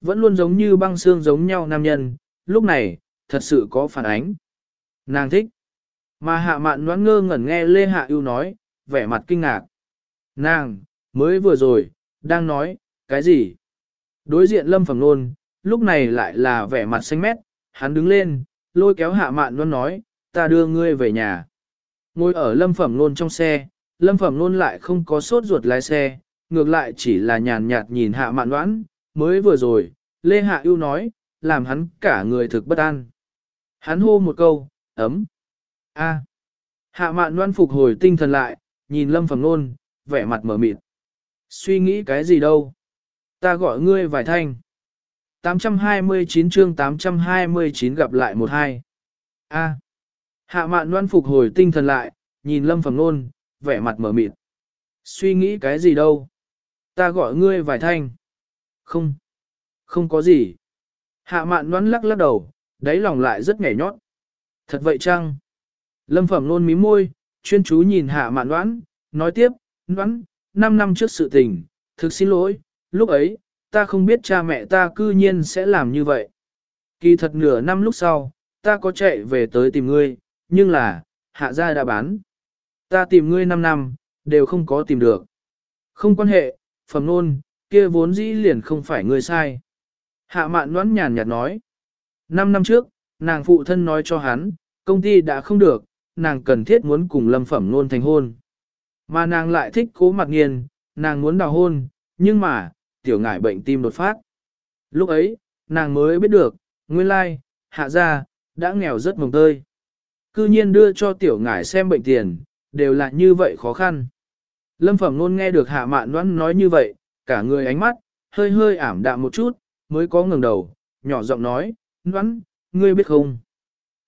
Vẫn luôn giống như băng xương giống nhau nam nhân, lúc này, thật sự có phản ánh. Nàng thích. Mà hạ mạn noãn ngơ ngẩn nghe Lê Hạ ưu nói, vẻ mặt kinh ngạc. Nàng, mới vừa rồi, đang nói, cái gì? Đối diện lâm phẩm nôn, lúc này lại là vẻ mặt xanh mét, hắn đứng lên, lôi kéo hạ mạn noãn nói, ta đưa ngươi về nhà. Ngồi ở lâm phẩm nôn trong xe, lâm phẩm nôn lại không có sốt ruột lái xe, ngược lại chỉ là nhàn nhạt nhìn hạ mạn noãn, mới vừa rồi, Lê Hạ ưu nói, làm hắn cả người thực bất an. Hắn hô một câu, ấm. A. Hạ mạn loan phục hồi tinh thần lại, nhìn lâm phẩm nôn, vẻ mặt mở mịt. Suy nghĩ cái gì đâu? Ta gọi ngươi vài thanh. 829 chương 829 gặp lại một hai. A. Hạ mạn loan phục hồi tinh thần lại, nhìn lâm phẩm nôn, vẻ mặt mở mịt. Suy nghĩ cái gì đâu? Ta gọi ngươi vài thanh. Không. Không có gì. Hạ mạn loan lắc lắc đầu, đáy lòng lại rất nhảy nhót. Thật vậy chăng? Lâm phẩm nôn mí môi, chuyên chú nhìn hạ mạn đoán, nói tiếp, đoán, 5 năm trước sự tình, thực xin lỗi, lúc ấy, ta không biết cha mẹ ta cư nhiên sẽ làm như vậy. Kỳ thật nửa năm lúc sau, ta có chạy về tới tìm ngươi, nhưng là, hạ gia đã bán. Ta tìm ngươi 5 năm, đều không có tìm được. Không quan hệ, phẩm nôn, kia vốn dĩ liền không phải ngươi sai. Hạ mạn đoán nhàn nhạt nói. Năm năm trước, nàng phụ thân nói cho hắn, công ty đã không được, nàng cần thiết muốn cùng lâm phẩm luôn thành hôn. Mà nàng lại thích cố mặt nghiền, nàng muốn đào hôn, nhưng mà, tiểu ngải bệnh tim đột phát. Lúc ấy, nàng mới biết được, nguyên lai, hạ gia đã nghèo rất mồng tơi. Cư nhiên đưa cho tiểu ngải xem bệnh tiền, đều là như vậy khó khăn. Lâm phẩm nôn nghe được hạ mạn đoán nói như vậy, cả người ánh mắt, hơi hơi ảm đạm một chút, mới có ngừng đầu, nhỏ giọng nói, đoán, ngươi biết không?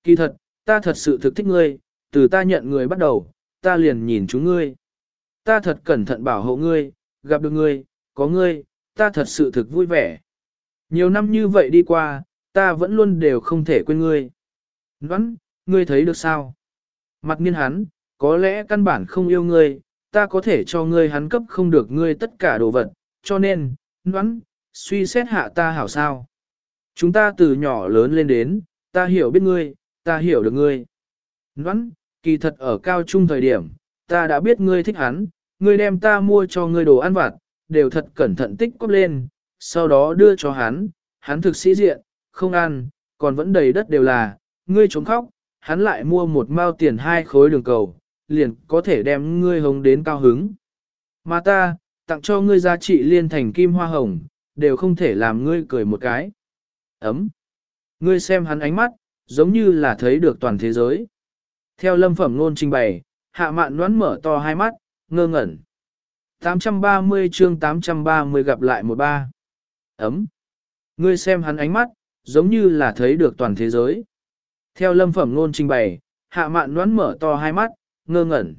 Kỳ thật, ta thật sự thực thích ngươi, từ ta nhận người bắt đầu, ta liền nhìn chúng ngươi. Ta thật cẩn thận bảo hộ ngươi, gặp được ngươi, có ngươi, ta thật sự thực vui vẻ. Nhiều năm như vậy đi qua, ta vẫn luôn đều không thể quên ngươi. Ngoãn, ngươi thấy được sao? Mặt nghiên hắn, có lẽ căn bản không yêu ngươi, ta có thể cho ngươi hắn cấp không được ngươi tất cả đồ vật, cho nên, nhoắn, suy xét hạ ta hảo sao. Chúng ta từ nhỏ lớn lên đến, ta hiểu biết ngươi, ta hiểu được ngươi. Nhoắn, kỳ thật ở cao trung thời điểm, ta đã biết ngươi thích hắn, ngươi đem ta mua cho ngươi đồ ăn vặt, đều thật cẩn thận tích cóp lên, sau đó đưa cho hắn, hắn thực sĩ diện, không ăn, còn vẫn đầy đất đều là, ngươi trốn khóc, hắn lại mua một mao tiền hai khối đường cầu, liền có thể đem ngươi hống đến cao hứng. Mà ta, tặng cho ngươi giá trị liên thành kim hoa hồng, đều không thể làm ngươi cười một cái. Ấm. Ngươi xem hắn ánh mắt, giống như là thấy được toàn thế giới. Theo lâm phẩm ngôn trình bày, hạ mạn đoán mở to hai mắt, ngơ ngẩn. 830 chương 830 gặp lại một ba. Ấm. Ngươi xem hắn ánh mắt, giống như là thấy được toàn thế giới. Theo lâm phẩm ngôn trình bày, hạ mạn đoán mở to hai mắt, ngơ ngẩn.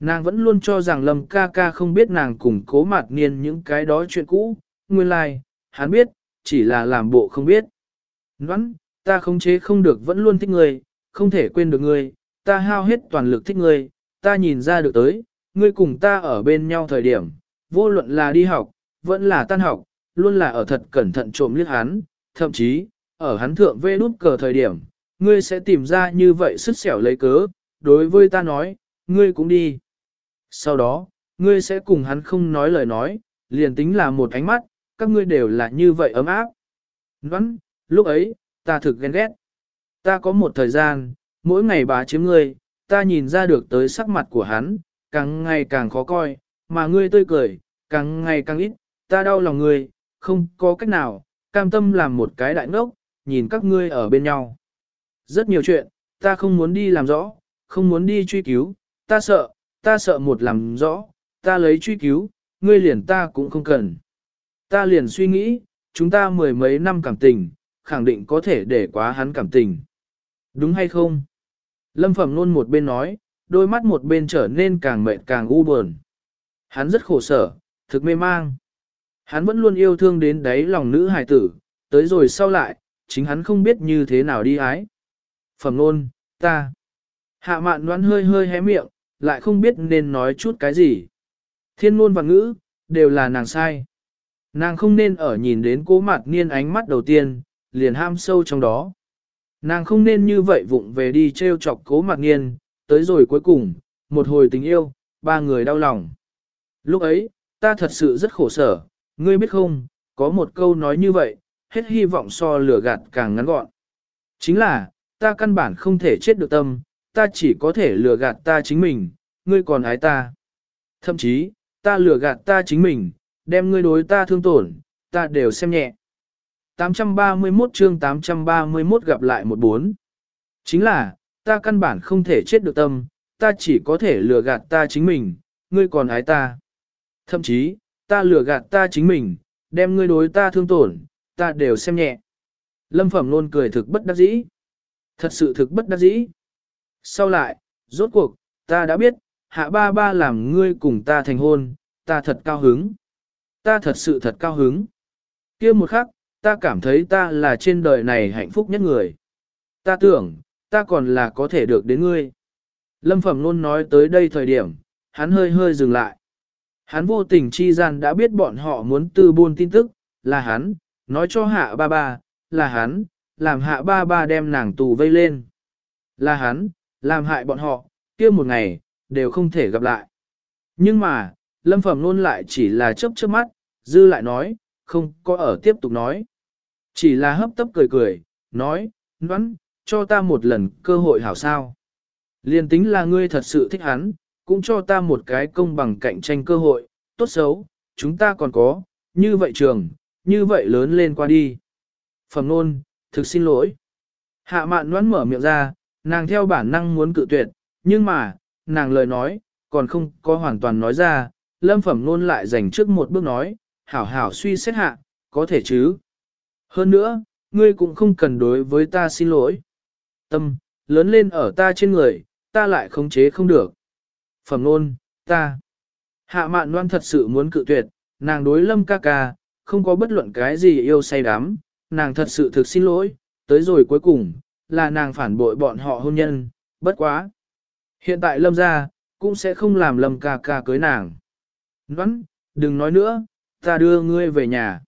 Nàng vẫn luôn cho rằng lâm ca ca không biết nàng cùng cố mạt niên những cái đó chuyện cũ, nguyên lai, like, hắn biết, chỉ là làm bộ không biết. Nói, ta không chế không được vẫn luôn thích ngươi, không thể quên được ngươi, ta hao hết toàn lực thích ngươi, ta nhìn ra được tới, ngươi cùng ta ở bên nhau thời điểm, vô luận là đi học, vẫn là tan học, luôn là ở thật cẩn thận trộm liếc hắn, thậm chí, ở hắn thượng vê nút cờ thời điểm, ngươi sẽ tìm ra như vậy sức xẻo lấy cớ, đối với ta nói, ngươi cũng đi. Sau đó, ngươi sẽ cùng hắn không nói lời nói, liền tính là một ánh mắt, các ngươi đều là như vậy ấm áp. Ngoãn, lúc ấy, ta thực ghen ghét. Ta có một thời gian, mỗi ngày bà chiếm ngươi, ta nhìn ra được tới sắc mặt của hắn, càng ngày càng khó coi, mà ngươi tươi cười, càng ngày càng ít, ta đau lòng ngươi, không có cách nào, cam tâm làm một cái đại ngốc, nhìn các ngươi ở bên nhau. Rất nhiều chuyện, ta không muốn đi làm rõ, không muốn đi truy cứu, ta sợ, ta sợ một làm rõ, ta lấy truy cứu, ngươi liền ta cũng không cần. Ta liền suy nghĩ, chúng ta mười mấy năm cảm tình, khẳng định có thể để quá hắn cảm tình. Đúng hay không? Lâm Phẩm luôn một bên nói, đôi mắt một bên trở nên càng mệt càng u buồn. Hắn rất khổ sở, thực mê mang. Hắn vẫn luôn yêu thương đến đáy lòng nữ hài tử, tới rồi sau lại, chính hắn không biết như thế nào đi ái. Phẩm luôn, ta. Hạ mạn đoán hơi hơi hé miệng, lại không biết nên nói chút cái gì. Thiên ngôn và ngữ, đều là nàng sai. Nàng không nên ở nhìn đến cố mặt niên ánh mắt đầu tiên, liền ham sâu trong đó. Nàng không nên như vậy vụng về đi treo chọc cố mặt niên, tới rồi cuối cùng, một hồi tình yêu, ba người đau lòng. Lúc ấy, ta thật sự rất khổ sở, ngươi biết không, có một câu nói như vậy, hết hy vọng so lửa gạt càng ngắn gọn. Chính là, ta căn bản không thể chết được tâm, ta chỉ có thể lừa gạt ta chính mình, ngươi còn ái ta. Thậm chí, ta lừa gạt ta chính mình, đem ngươi đối ta thương tổn, ta đều xem nhẹ. 831 chương 831 gặp lại một bốn. Chính là, ta căn bản không thể chết được tâm, ta chỉ có thể lừa gạt ta chính mình, ngươi còn ái ta. Thậm chí, ta lừa gạt ta chính mình, đem ngươi đối ta thương tổn, ta đều xem nhẹ. Lâm Phẩm luôn cười thực bất đắc dĩ. Thật sự thực bất đắc dĩ. Sau lại, rốt cuộc, ta đã biết, hạ ba ba làm ngươi cùng ta thành hôn, ta thật cao hứng. Ta thật sự thật cao hứng. kia một khắc, ta cảm thấy ta là trên đời này hạnh phúc nhất người. Ta tưởng, ta còn là có thể được đến ngươi. Lâm Phẩm luôn nói tới đây thời điểm, hắn hơi hơi dừng lại. Hắn vô tình chi gian đã biết bọn họ muốn tư buôn tin tức, là hắn, nói cho hạ ba ba, là hắn, làm hạ ba ba đem nàng tù vây lên. Là hắn, làm hại bọn họ, kia một ngày, đều không thể gặp lại. Nhưng mà, lâm phẩm luôn lại chỉ là chớp chớp mắt, dư lại nói, không có ở tiếp tục nói. Chỉ là hấp tấp cười cười, nói, noãn, cho ta một lần cơ hội hảo sao. Liên tính là ngươi thật sự thích hắn, cũng cho ta một cái công bằng cạnh tranh cơ hội, tốt xấu, chúng ta còn có, như vậy trường, như vậy lớn lên qua đi. Phẩm nôn, thực xin lỗi. Hạ mạn noãn mở miệng ra, nàng theo bản năng muốn cự tuyệt, nhưng mà, nàng lời nói, còn không có hoàn toàn nói ra, lâm phẩm nôn lại dành trước một bước nói, hảo hảo suy xét hạ, có thể chứ. Hơn nữa, ngươi cũng không cần đối với ta xin lỗi. Tâm, lớn lên ở ta trên người, ta lại khống chế không được. Phẩm nôn, ta. Hạ mạn loan thật sự muốn cự tuyệt, nàng đối lâm ca ca, không có bất luận cái gì yêu say đắm, nàng thật sự thực xin lỗi, tới rồi cuối cùng, là nàng phản bội bọn họ hôn nhân, bất quá. Hiện tại lâm ra, cũng sẽ không làm lâm ca ca cưới nàng. Ngoãn, đừng nói nữa, ta đưa ngươi về nhà.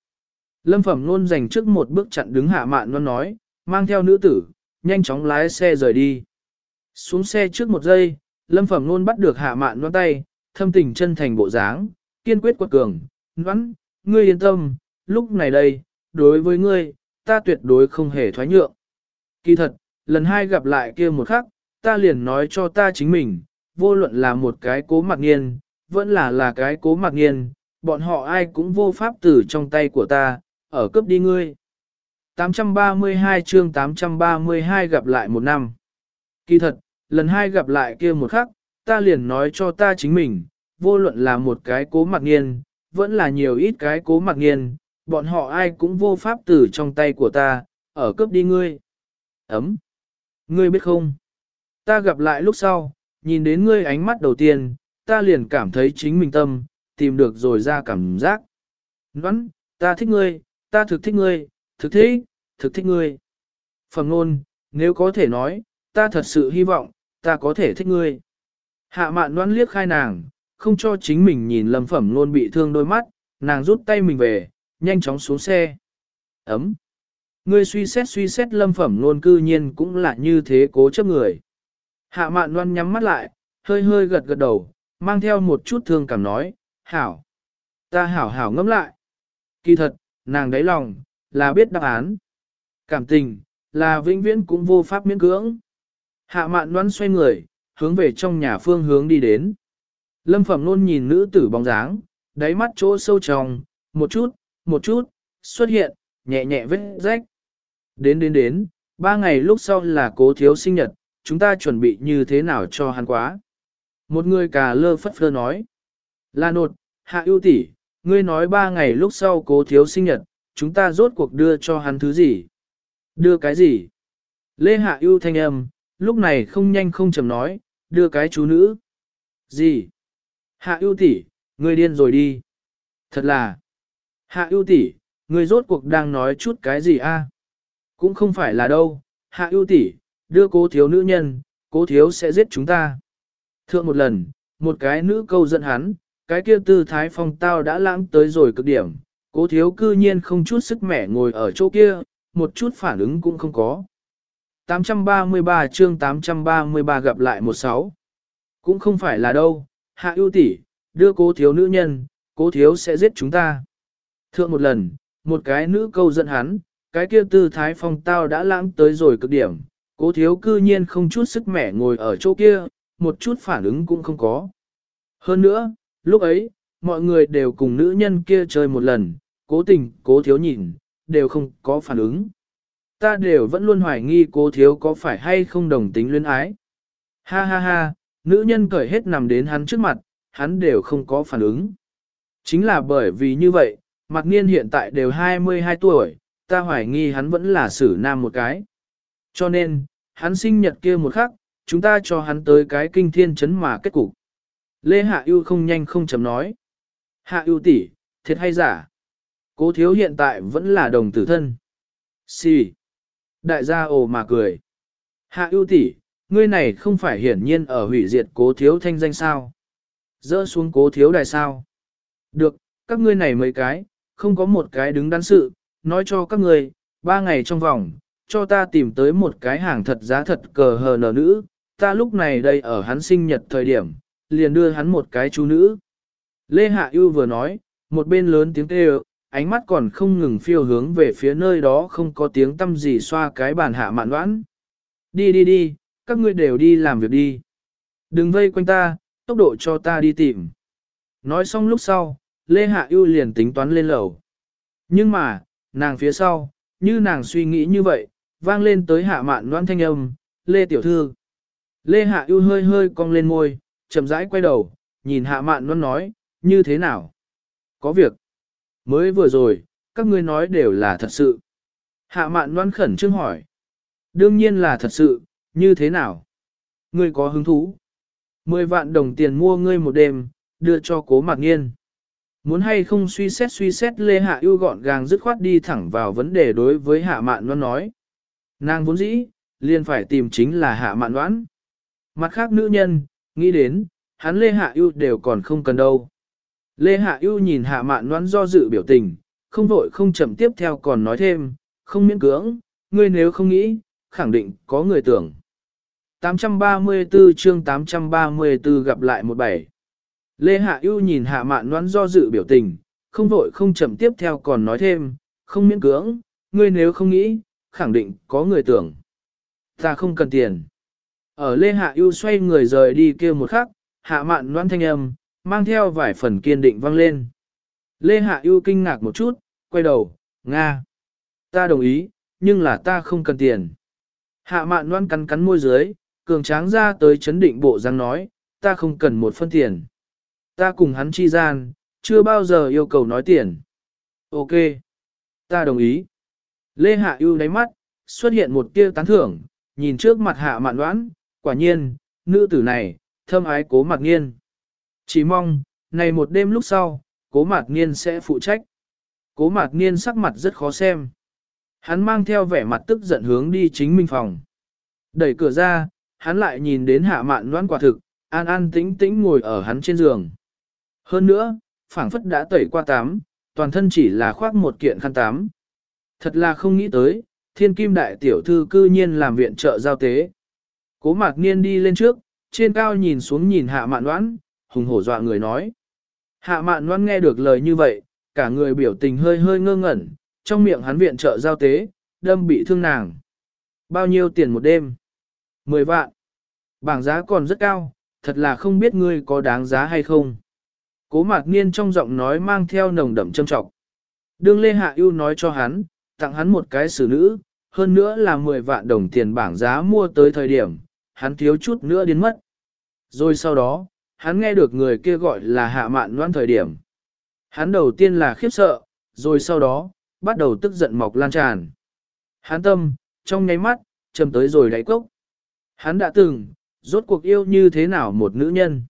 Lâm phẩm luôn dành trước một bước chặn đứng hạ mạn luôn nói, mang theo nữ tử, nhanh chóng lái xe rời đi. Xuống xe trước một giây, lâm phẩm luôn bắt được hạ mạn luôn tay, thâm tình chân thành bộ dáng, kiên quyết quật cường, ngoãn, ngươi yên tâm, lúc này đây, đối với ngươi, ta tuyệt đối không hề thoái nhượng. Kỳ thật, lần hai gặp lại kia một khắc, ta liền nói cho ta chính mình, vô luận là một cái cố mặc nghiên, vẫn là là cái cố mặc nghiên, bọn họ ai cũng vô pháp tử trong tay của ta, ở cướp đi ngươi. 832 chương 832 gặp lại một năm. Kỳ thật, lần hai gặp lại kia một khắc, ta liền nói cho ta chính mình, vô luận là một cái cố mặc nghiên, vẫn là nhiều ít cái cố mặc nghiên, bọn họ ai cũng vô pháp tử trong tay của ta, ở cướp đi ngươi. Ấm. Ngươi biết không? Ta gặp lại lúc sau, nhìn đến ngươi ánh mắt đầu tiên, ta liền cảm thấy chính mình tâm, tìm được rồi ra cảm giác. Ngoãn, ta thích ngươi, ta thực thích ngươi, thực thích, thực thích ngươi. Phẩm nôn, nếu có thể nói, ta thật sự hy vọng, ta có thể thích ngươi. Hạ mạn đoán liếc khai nàng, không cho chính mình nhìn lâm phẩm nôn bị thương đôi mắt, nàng rút tay mình về, nhanh chóng xuống xe. Ấm. Ngươi suy xét suy xét lâm phẩm luôn cư nhiên cũng là như thế cố chấp người. Hạ mạn Loan nhắm mắt lại, hơi hơi gật gật đầu, mang theo một chút thương cảm nói, hảo. Ta hảo hảo ngẫm lại. Kỳ thật, nàng đáy lòng, là biết đáp án. Cảm tình, là vĩnh viễn cũng vô pháp miễn cưỡng. Hạ mạn đoán xoay người, hướng về trong nhà phương hướng đi đến. Lâm phẩm luôn nhìn nữ tử bóng dáng, đáy mắt chỗ sâu trong, một chút, một chút, xuất hiện, nhẹ nhẹ vết rách. Đến đến đến, ba ngày lúc sau là cố thiếu sinh nhật, chúng ta chuẩn bị như thế nào cho hắn quá. Một người cà lơ phất phơ nói. Là nột, hạ ưu tỷ, ngươi nói ba ngày lúc sau cố thiếu sinh nhật, chúng ta rốt cuộc đưa cho hắn thứ gì? Đưa cái gì? Lê hạ ưu thanh âm, lúc này không nhanh không chậm nói, đưa cái chú nữ. Gì? Hạ ưu tỷ, ngươi điên rồi đi. Thật là. Hạ ưu tỷ, ngươi rốt cuộc đang nói chút cái gì a? Cũng không phải là đâu. Hạ ưu tỷ, đưa cố thiếu nữ nhân, cố thiếu sẽ giết chúng ta. Thượng một lần, một cái nữ câu dẫn hắn, cái kia tư thái phong tao đã lãng tới rồi cực điểm, Cố thiếu cư nhiên không chút sức mẻ ngồi ở chỗ kia, một chút phản ứng cũng không có. 833 chương 833 gặp lại 16. Cũng không phải là đâu, hạ ưu tỷ, đưa cố thiếu nữ nhân, cố thiếu sẽ giết chúng ta. Thượng một lần, một cái nữ câu dẫn hắn, cái kia tư thái phong tao đã lãng tới rồi cực điểm, cố thiếu cư nhiên không chút sức mẻ ngồi ở chỗ kia, một chút phản ứng cũng không có. Hơn nữa, lúc ấy, mọi người đều cùng nữ nhân kia chơi một lần, cố tình, cố thiếu nhìn, đều không có phản ứng. Ta đều vẫn luôn hoài nghi cố thiếu có phải hay không đồng tính luyến ái. Ha ha ha, nữ nhân cởi hết nằm đến hắn trước mặt, hắn đều không có phản ứng. Chính là bởi vì như vậy, mặc niên hiện tại đều 22 tuổi, ta hoài nghi hắn vẫn là xử nam một cái. Cho nên, hắn sinh nhật kia một khắc, chúng ta cho hắn tới cái kinh thiên chấn mà kết cục. Lê Hạ Ưu không nhanh không chấm nói. Hạ Ưu tỷ, thiệt hay giả? Cố thiếu hiện tại vẫn là đồng tử thân. Xì. Đại gia ồ mà cười. Hạ Ưu tỷ, ngươi này không phải hiển nhiên ở hủy diệt cố thiếu thanh danh sao? Dỡ xuống cố thiếu đại sao? Được, các ngươi này mấy cái, không có một cái đứng đắn sự, nói cho các người ba ngày trong vòng, cho ta tìm tới một cái hàng thật giá thật cờ hờ nở nữ, ta lúc này đây ở hắn sinh nhật thời điểm, liền đưa hắn một cái chú nữ. Lê Hạ yêu vừa nói, một bên lớn tiếng kêu, ánh mắt còn không ngừng phiêu hướng về phía nơi đó không có tiếng tâm gì xoa cái bàn hạ mạn đoán. Đi đi đi, các ngươi đều đi làm việc đi. Đừng vây quanh ta, tốc độ cho ta đi tìm. Nói xong lúc sau, Lê Hạ yêu liền tính toán lên lầu. Nhưng mà, nàng phía sau, như nàng suy nghĩ như vậy, vang lên tới hạ mạn noan thanh âm, Lê Tiểu Thư. Lê Hạ ưu hơi hơi cong lên môi, chậm rãi quay đầu, nhìn hạ mạn noan nói, như thế nào? Có việc. Mới vừa rồi, các ngươi nói đều là thật sự. Hạ mạn noan khẩn trương hỏi. Đương nhiên là thật sự, như thế nào? Ngươi có hứng thú? Mười vạn đồng tiền mua ngươi một đêm, đưa cho cố mạc nghiên. Muốn hay không suy xét suy xét Lê Hạ ưu gọn gàng dứt khoát đi thẳng vào vấn đề đối với Hạ Mạn Loan nói. Nàng vốn dĩ, liền phải tìm chính là Hạ Mạn Loan. Mặt khác nữ nhân, nghĩ đến, hắn Lê Hạ ưu đều còn không cần đâu. Lê Hạ ưu nhìn Hạ Mạn Loan do dự biểu tình, không vội không chậm tiếp theo còn nói thêm, không miễn cưỡng, ngươi nếu không nghĩ, khẳng định có người tưởng. 834 chương 834 gặp lại một bảy. Lê Hạ ưu nhìn Hạ Mạn Loan do dự biểu tình, không vội không chậm tiếp theo còn nói thêm, không miễn cưỡng, ngươi nếu không nghĩ, khẳng định có người tưởng. Ta không cần tiền. Ở Lê Hạ ưu xoay người rời đi kia một khắc, Hạ Mạn Loan thanh âm, mang theo vài phần kiên định vang lên. Lê Hạ ưu kinh ngạc một chút, quay đầu, Nga. Ta đồng ý, nhưng là ta không cần tiền. Hạ Mạn Loan cắn cắn môi dưới, cường tráng ra tới chấn định bộ răng nói, ta không cần một phân tiền. Ta cùng hắn chi gian, chưa bao giờ yêu cầu nói tiền. Ok. Ta đồng ý. Lê Hạ ưu đáy mắt, xuất hiện một tia tán thưởng, nhìn trước mặt hạ mạn đoán, quả nhiên, nữ tử này, thâm ái cố mặt nghiên. Chỉ mong, này một đêm lúc sau, cố mặt nghiên sẽ phụ trách. Cố mạc nghiên sắc mặt rất khó xem. Hắn mang theo vẻ mặt tức giận hướng đi chính minh phòng. Đẩy cửa ra, hắn lại nhìn đến hạ mạn đoán quả thực, an an tĩnh tĩnh ngồi ở hắn trên giường. Hơn nữa, phảng phất đã tẩy qua tám, toàn thân chỉ là khoác một kiện khăn tám. Thật là không nghĩ tới, thiên kim đại tiểu thư cư nhiên làm viện trợ giao tế. Cố mạc niên đi lên trước, trên cao nhìn xuống nhìn hạ mạn đoán, hùng hổ dọa người nói. Hạ mạn đoán nghe được lời như vậy, cả người biểu tình hơi hơi ngơ ngẩn, trong miệng hắn viện trợ giao tế, đâm bị thương nàng. Bao nhiêu tiền một đêm? Mười vạn. Bảng giá còn rất cao, thật là không biết ngươi có đáng giá hay không. Cố mạc niên trong giọng nói mang theo nồng đậm châm trọng. Đương Lê Hạ Yêu nói cho hắn, tặng hắn một cái xử nữ, hơn nữa là 10 vạn đồng tiền bảng giá mua tới thời điểm, hắn thiếu chút nữa đến mất. Rồi sau đó, hắn nghe được người kia gọi là hạ mạn Loan thời điểm. Hắn đầu tiên là khiếp sợ, rồi sau đó, bắt đầu tức giận mọc lan tràn. Hắn tâm, trong nháy mắt, trầm tới rồi đáy cốc. Hắn đã từng, rốt cuộc yêu như thế nào một nữ nhân.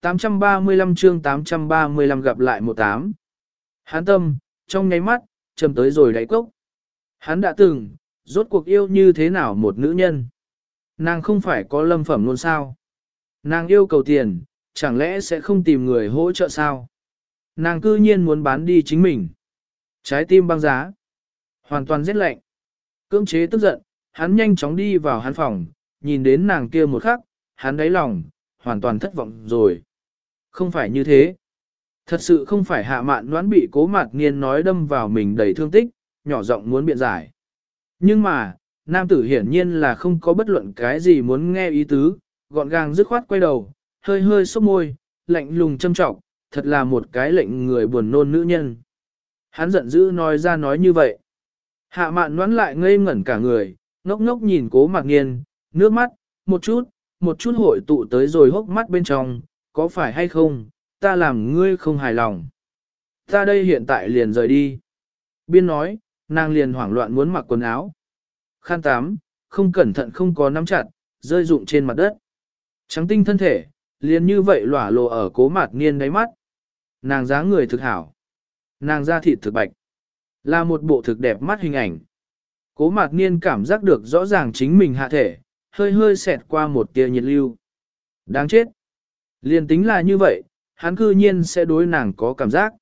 835 chương 835 gặp lại một tám. Hán tâm, trong nháy mắt, trầm tới rồi đáy cốc. Hắn đã từng, rốt cuộc yêu như thế nào một nữ nhân. Nàng không phải có lâm phẩm luôn sao. Nàng yêu cầu tiền, chẳng lẽ sẽ không tìm người hỗ trợ sao. Nàng cư nhiên muốn bán đi chính mình. Trái tim băng giá. Hoàn toàn rét lạnh. Cưỡng chế tức giận, hắn nhanh chóng đi vào hắn phòng, nhìn đến nàng kia một khắc, hắn đáy lòng, hoàn toàn thất vọng rồi. Không phải như thế. Thật sự không phải hạ mạn đoán bị cố mạt nghiên nói đâm vào mình đầy thương tích, nhỏ giọng muốn biện giải. Nhưng mà, nam tử hiển nhiên là không có bất luận cái gì muốn nghe ý tứ, gọn gàng dứt khoát quay đầu, hơi hơi sốc môi, lạnh lùng châm trọng, thật là một cái lệnh người buồn nôn nữ nhân. Hắn giận dữ nói ra nói như vậy. Hạ mạn đoán lại ngây ngẩn cả người, ngốc ngốc nhìn cố mạc nghiên, nước mắt, một chút, một chút hội tụ tới rồi hốc mắt bên trong, có phải hay không, ta làm ngươi không hài lòng. Ta đây hiện tại liền rời đi. Biên nói, nàng liền hoảng loạn muốn mặc quần áo. Khan tám, không cẩn thận không có nắm chặt, rơi rụng trên mặt đất. Trắng tinh thân thể, liền như vậy lỏa lộ ở cố mạt niên đáy mắt. Nàng dáng người thực hảo. Nàng da thịt thực bạch. Là một bộ thực đẹp mắt hình ảnh. Cố mạc niên cảm giác được rõ ràng chính mình hạ thể, hơi hơi xẹt qua một tia nhiệt lưu. Đáng chết. Liên tính là như vậy, hắn cư nhiên sẽ đối nàng có cảm giác.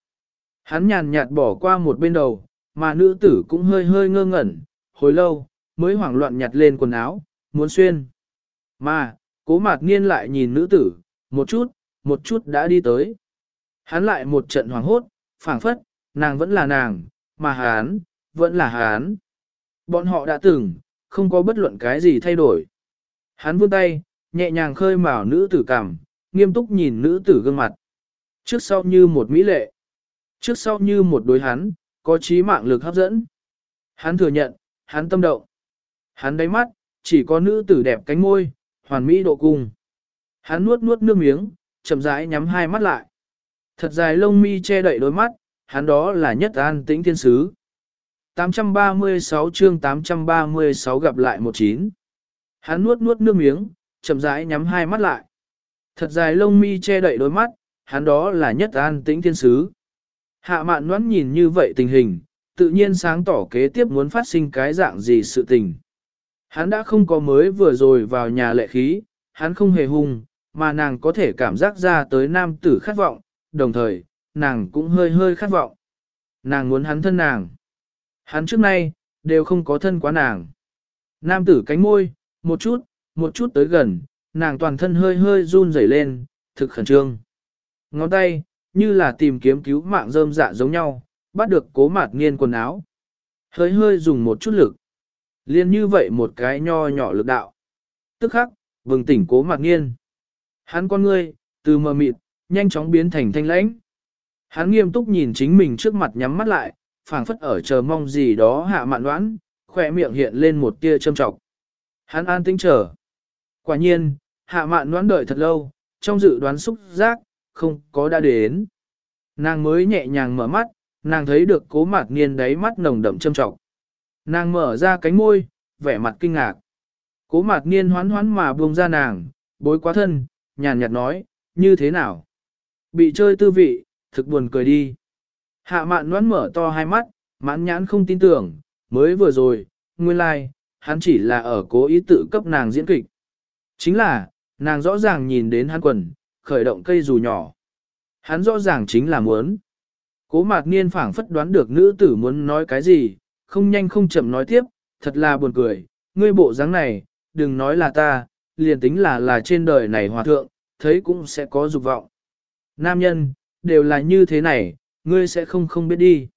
Hắn nhàn nhạt bỏ qua một bên đầu, mà nữ tử cũng hơi hơi ngơ ngẩn, hồi lâu, mới hoảng loạn nhặt lên quần áo, muốn xuyên. Mà, cố mạc niên lại nhìn nữ tử, một chút, một chút đã đi tới. Hắn lại một trận hoảng hốt, phảng phất, nàng vẫn là nàng, mà hắn, vẫn là hắn. Bọn họ đã từng, không có bất luận cái gì thay đổi. Hắn vươn tay, nhẹ nhàng khơi mào nữ tử cảm, nghiêm túc nhìn nữ tử gương mặt. Trước sau như một mỹ lệ. Trước sau như một đối hắn, có trí mạng lực hấp dẫn. Hắn thừa nhận, hắn tâm động. Hắn đáy mắt, chỉ có nữ tử đẹp cánh môi, hoàn mỹ độ cung. Hắn nuốt nuốt nước miếng, chậm rãi nhắm hai mắt lại. Thật dài lông mi che đậy đôi mắt, hắn đó là nhất an tĩnh thiên sứ. 836 chương 836 gặp lại một chín. Hắn nuốt nuốt nước miếng, chậm rãi nhắm hai mắt lại. Thật dài lông mi che đậy đôi mắt, hắn đó là nhất an tĩnh thiên sứ. Hạ mạn noãn nhìn như vậy tình hình, tự nhiên sáng tỏ kế tiếp muốn phát sinh cái dạng gì sự tình. Hắn đã không có mới vừa rồi vào nhà lệ khí, hắn không hề hung, mà nàng có thể cảm giác ra tới nam tử khát vọng, đồng thời, nàng cũng hơi hơi khát vọng. Nàng muốn hắn thân nàng. Hắn trước nay, đều không có thân quá nàng. Nam tử cánh môi, một chút, một chút tới gần, nàng toàn thân hơi hơi run rẩy lên, thực khẩn trương. Ngón tay, như là tìm kiếm cứu mạng rơm dạ giống nhau, bắt được cố mạt nghiên quần áo. Hơi hơi dùng một chút lực. Liên như vậy một cái nho nhỏ lực đạo. Tức khắc, vừng tỉnh cố mạt nghiên. Hắn con ngươi, từ mờ mịt, nhanh chóng biến thành thanh lãnh. Hắn nghiêm túc nhìn chính mình trước mặt nhắm mắt lại, phảng phất ở chờ mong gì đó hạ mạn đoán, khỏe miệng hiện lên một tia châm trọng. Hắn an tĩnh chờ. Quả nhiên, hạ mạn đoán đợi thật lâu, trong dự đoán xúc giác, không có đã đến. Nàng mới nhẹ nhàng mở mắt, nàng thấy được cố mạt niên đáy mắt nồng đậm châm trọng. Nàng mở ra cánh môi, vẻ mặt kinh ngạc. Cố mạt niên hoán hoán mà buông ra nàng, bối quá thân, nhàn nhạt nói, như thế nào? Bị chơi tư vị, thực buồn cười đi. Hạ mạn đoán mở to hai mắt, mãn nhãn không tin tưởng, mới vừa rồi, nguyên lai, like, hắn chỉ là ở cố ý tự cấp nàng diễn kịch. Chính là, nàng rõ ràng nhìn đến hắn quần, khởi động cây dù nhỏ. Hắn rõ ràng chính là muốn. Cố mạc niên phảng phất đoán được nữ tử muốn nói cái gì, không nhanh không chậm nói tiếp, thật là buồn cười, ngươi bộ dáng này, đừng nói là ta, liền tính là là trên đời này hòa thượng, thấy cũng sẽ có dục vọng. Nam nhân, đều là như thế này, ngươi sẽ không không biết đi.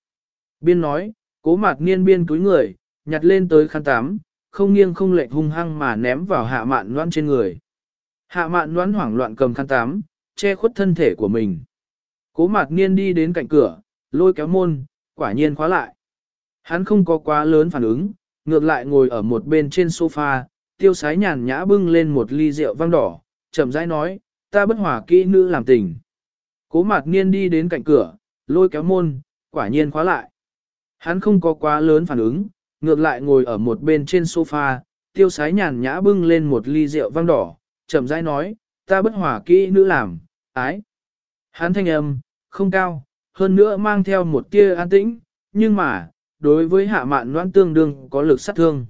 Biên nói, cố mạc niên biên túi người, nhặt lên tới khăn tắm, không nghiêng không lệch hung hăng mà ném vào hạ mạn loan trên người. Hạ mạn đoán hoảng loạn cầm khăn tắm, che khuất thân thể của mình. Cố mạc niên đi đến cạnh cửa, lôi kéo môn, quả nhiên khóa lại. Hắn không có quá lớn phản ứng, ngược lại ngồi ở một bên trên sofa, tiêu sái nhàn nhã bưng lên một ly rượu vang đỏ, chậm rãi nói, ta bất hòa kỹ nữ làm tình. Cố mạc niên đi đến cạnh cửa, lôi kéo môn, quả nhiên khóa lại. Hắn không có quá lớn phản ứng, ngược lại ngồi ở một bên trên sofa, tiêu sái nhàn nhã bưng lên một ly rượu vang đỏ, chậm rãi nói, ta bất hỏa kỹ nữ làm, ái. Hắn thanh âm, không cao, hơn nữa mang theo một tia an tĩnh, nhưng mà, đối với hạ mạn noan tương đương có lực sát thương.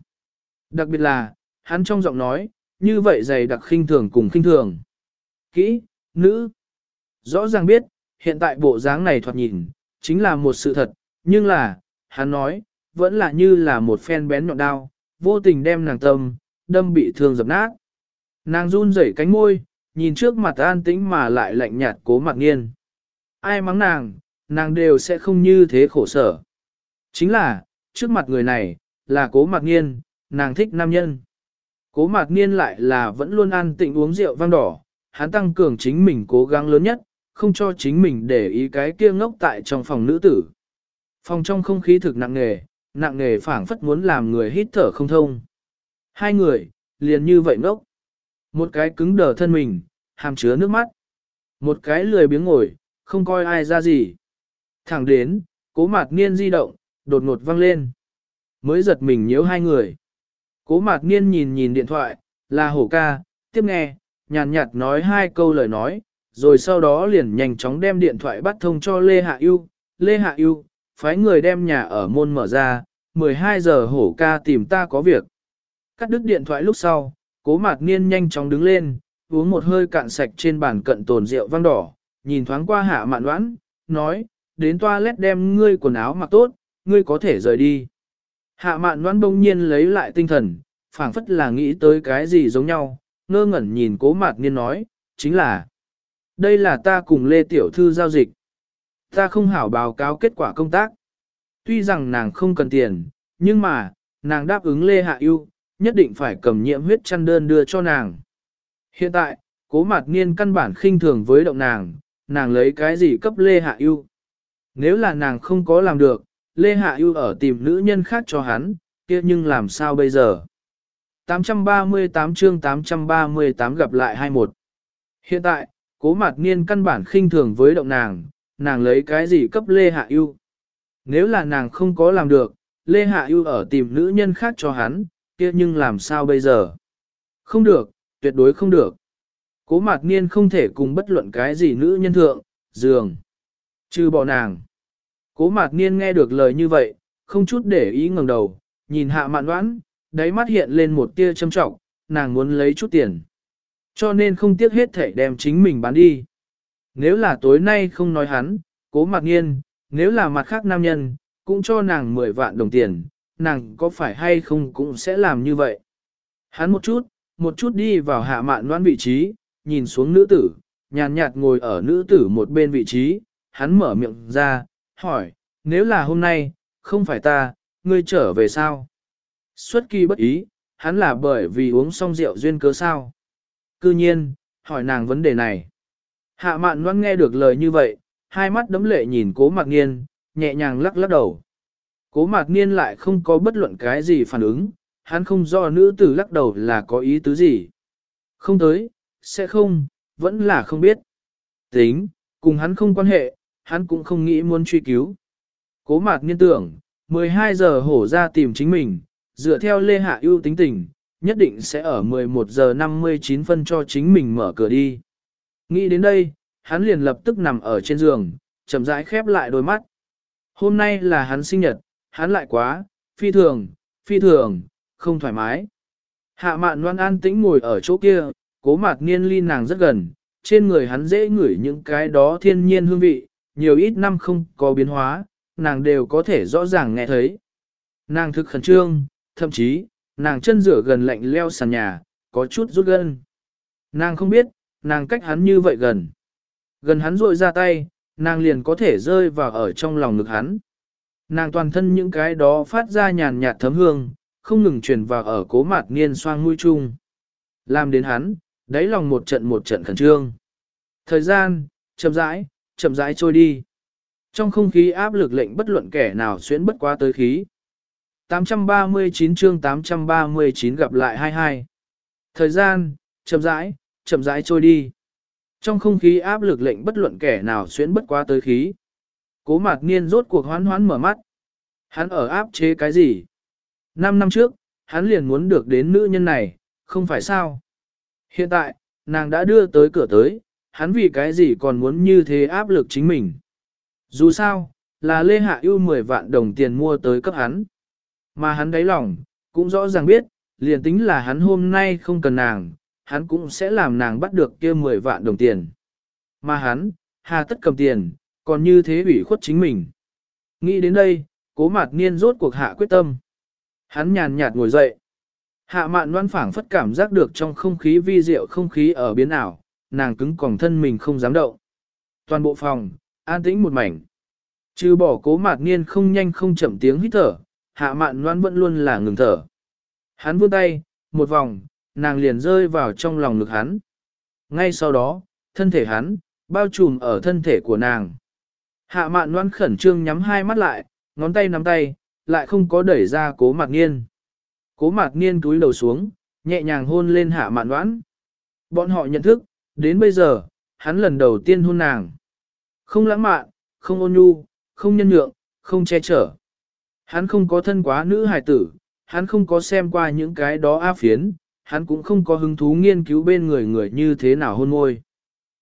Đặc biệt là, hắn trong giọng nói, như vậy dày đặc khinh thường cùng khinh thường. Kỹ, nữ. Rõ ràng biết, hiện tại bộ dáng này thoạt nhìn, chính là một sự thật, nhưng là, hắn nói, vẫn là như là một phen bén nhọn đao, vô tình đem nàng tâm, đâm bị thương dập nát. Nàng run rẩy cánh môi, nhìn trước mặt an tĩnh mà lại lạnh nhạt cố mặc nghiên. Ai mắng nàng, nàng đều sẽ không như thế khổ sở. Chính là, trước mặt người này, là cố mặc nghiên, nàng thích nam nhân. Cố mặt niên lại là vẫn luôn ăn tịnh uống rượu vang đỏ, hắn tăng cường chính mình cố gắng lớn nhất, không cho chính mình để ý cái kia ngốc tại trong phòng nữ tử. Phòng trong không khí thực nặng nề, nặng nề phảng phất muốn làm người hít thở không thông. Hai người, liền như vậy ngốc. Một cái cứng đờ thân mình, hàm chứa nước mắt. Một cái lười biếng ngồi, không coi ai ra gì. Thẳng đến, cố mạc niên di động, đột ngột văng lên. Mới giật mình nhớ hai người. Cố mạc niên nhìn nhìn điện thoại, là hổ ca, tiếp nghe, nhàn nhạt nói hai câu lời nói, rồi sau đó liền nhanh chóng đem điện thoại bắt thông cho Lê Hạ Yêu. Lê Hạ Yêu, phái người đem nhà ở môn mở ra, 12 giờ hổ ca tìm ta có việc. Cắt đứt điện thoại lúc sau, cố mạc niên nhanh chóng đứng lên, uống một hơi cạn sạch trên bàn cận tồn rượu vang đỏ, nhìn thoáng qua hạ mạn đoán, nói, đến toilet đem ngươi quần áo mặc tốt, ngươi có thể rời đi. Hạ mạn đoán bỗng nhiên lấy lại tinh thần, phảng phất là nghĩ tới cái gì giống nhau, ngơ ngẩn nhìn cố mạt niên nói, chính là, đây là ta cùng Lê Tiểu Thư giao dịch. Ta không hảo báo cáo kết quả công tác. Tuy rằng nàng không cần tiền, nhưng mà, nàng đáp ứng Lê Hạ Yêu, nhất định phải cầm nhiễm huyết chăn đơn đưa cho nàng. Hiện tại, cố mạt niên căn bản khinh thường với động nàng, nàng lấy cái gì cấp Lê Hạ Yêu. Nếu là nàng không có làm được, Lê Hạ Yêu ở tìm nữ nhân khác cho hắn, kia nhưng làm sao bây giờ? 838 chương 838 gặp lại 21. Hiện tại, cố mặt niên căn bản khinh thường với động nàng, nàng lấy cái gì cấp Lê Hạ Yêu. Nếu là nàng không có làm được, Lê Hạ Yêu ở tìm nữ nhân khác cho hắn, kia nhưng làm sao bây giờ? Không được, tuyệt đối không được. Cố mạt niên không thể cùng bất luận cái gì nữ nhân thượng, giường. Trừ bỏ nàng. Cố mạt niên nghe được lời như vậy, không chút để ý ngẩng đầu, nhìn hạ mạn đoán, đáy mắt hiện lên một tia châm trọng, nàng muốn lấy chút tiền. Cho nên không tiếc hết thể đem chính mình bán đi. Nếu là tối nay không nói hắn, cố mạc nghiên, nếu là mặt khác nam nhân, cũng cho nàng 10 vạn đồng tiền, nàng có phải hay không cũng sẽ làm như vậy. Hắn một chút, một chút đi vào hạ mạn đoan vị trí, nhìn xuống nữ tử, nhàn nhạt ngồi ở nữ tử một bên vị trí, hắn mở miệng ra, hỏi, nếu là hôm nay, không phải ta, ngươi trở về sao? Xuất kỳ bất ý, hắn là bởi vì uống xong rượu duyên cớ sao. Cư nhiên, hỏi nàng vấn đề này. Hạ mạn đoan nghe được lời như vậy, hai mắt đấm lệ nhìn cố mặc nghiên, nhẹ nhàng lắc lắc đầu. Cố mạc niên lại không có bất luận cái gì phản ứng, hắn không do nữ tử lắc đầu là có ý tứ gì. Không tới, sẽ không, vẫn là không biết. Tính, cùng hắn không quan hệ, hắn cũng không nghĩ muốn truy cứu. Cố mạc niên tưởng, 12 giờ hổ ra tìm chính mình, dựa theo Lê Hạ ưu tính tình, nhất định sẽ ở 11 giờ 59 phân cho chính mình mở cửa đi. Nghĩ đến đây, hắn liền lập tức nằm ở trên giường, chậm rãi khép lại đôi mắt. Hôm nay là hắn sinh nhật, hắn lại quá, phi thường, phi thường, không thoải mái. Hạ mạn loan an tĩnh ngồi ở chỗ kia, cố mạc niên ly nàng rất gần, trên người hắn dễ ngửi những cái đó thiên nhiên hương vị, nhiều ít năm không có biến hóa, nàng đều có thể rõ ràng nghe thấy. Nàng thực khẩn trương, thậm chí, nàng chân rửa gần lạnh leo sàn nhà, có chút rút gân. Nàng không biết, nàng cách hắn như vậy gần. Gần hắn rội ra tay, nàng liền có thể rơi vào ở trong lòng ngực hắn. Nàng toàn thân những cái đó phát ra nhàn nhạt thấm hương, không ngừng truyền vào ở cố mạt niên xoang mũi chung. Làm đến hắn, đáy lòng một trận một trận khẩn trương. Thời gian, chậm rãi, chậm rãi trôi đi. Trong không khí áp lực lệnh bất luận kẻ nào xuyến bất quá tới khí. 839 chương 839 gặp lại 22. Thời gian, chậm rãi, chậm rãi trôi đi. Trong không khí áp lực lệnh bất luận kẻ nào xuyến bất quá tới khí. Cố mạc niên rốt cuộc hoán hoán mở mắt. Hắn ở áp chế cái gì? Năm năm trước, hắn liền muốn được đến nữ nhân này, không phải sao? Hiện tại, nàng đã đưa tới cửa tới, hắn vì cái gì còn muốn như thế áp lực chính mình? Dù sao, là Lê Hạ ưu 10 vạn đồng tiền mua tới cấp hắn. Mà hắn đáy lòng, cũng rõ ràng biết, liền tính là hắn hôm nay không cần nàng, hắn cũng sẽ làm nàng bắt được kia 10 vạn đồng tiền. Mà hắn, hà tất cầm tiền, còn như thế ủy khuất chính mình. Nghĩ đến đây, Cố mạt niên rốt cuộc hạ quyết tâm. Hắn nhàn nhạt ngồi dậy. Hạ mạn đoan phảng phất cảm giác được trong không khí vi diệu không khí ở biến ảo, nàng cứng còng thân mình không dám động. Toàn bộ phòng, an tĩnh một mảnh. Trừ bỏ cố mạt niên không nhanh không chậm tiếng hít thở, hạ mạn đoan vẫn luôn là ngừng thở. Hắn vươn tay, một vòng, nàng liền rơi vào trong lòng ngực hắn. Ngay sau đó, thân thể hắn, bao trùm ở thân thể của nàng. Hạ mạn đoan khẩn trương nhắm hai mắt lại, ngón tay nắm tay, lại không có đẩy ra cố mạc niên. Cố mạc niên túi đầu xuống, nhẹ nhàng hôn lên hạ mạn đoán. Bọn họ nhận thức, đến bây giờ, hắn lần đầu tiên hôn nàng. Không lãng mạn, không ôn nhu, không nhân nhượng, không che chở. Hắn không có thân quá nữ hài tử, hắn không có xem qua những cái đó áp phiến, hắn cũng không có hứng thú nghiên cứu bên người người như thế nào hôn môi.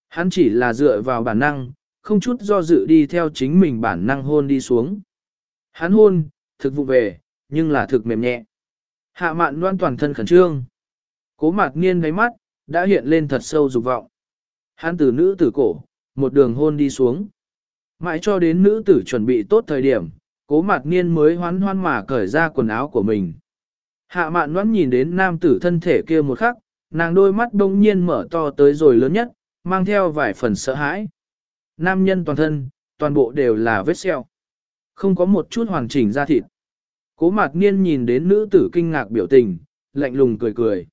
Hắn chỉ là dựa vào bản năng, không chút do dự đi theo chính mình bản năng hôn đi xuống. Hắn hôn, thực vụ về, nhưng là thực mềm nhẹ. Hạ mạn đoan toàn thân khẩn trương. Cố mạc niên đáy mắt, đã hiện lên thật sâu dục vọng. Hắn từ nữ tử cổ, một đường hôn đi xuống. Mãi cho đến nữ tử chuẩn bị tốt thời điểm, cố mạc niên mới hoán hoan mà cởi ra quần áo của mình. Hạ mạn đoan nhìn đến nam tử thân thể kia một khắc, nàng đôi mắt đông nhiên mở to tới rồi lớn nhất, mang theo vài phần sợ hãi. Nam nhân toàn thân, toàn bộ đều là vết sẹo. Không có một chút hoàn chỉnh da thịt. Cố mạc niên nhìn đến nữ tử kinh ngạc biểu tình, lạnh lùng cười cười.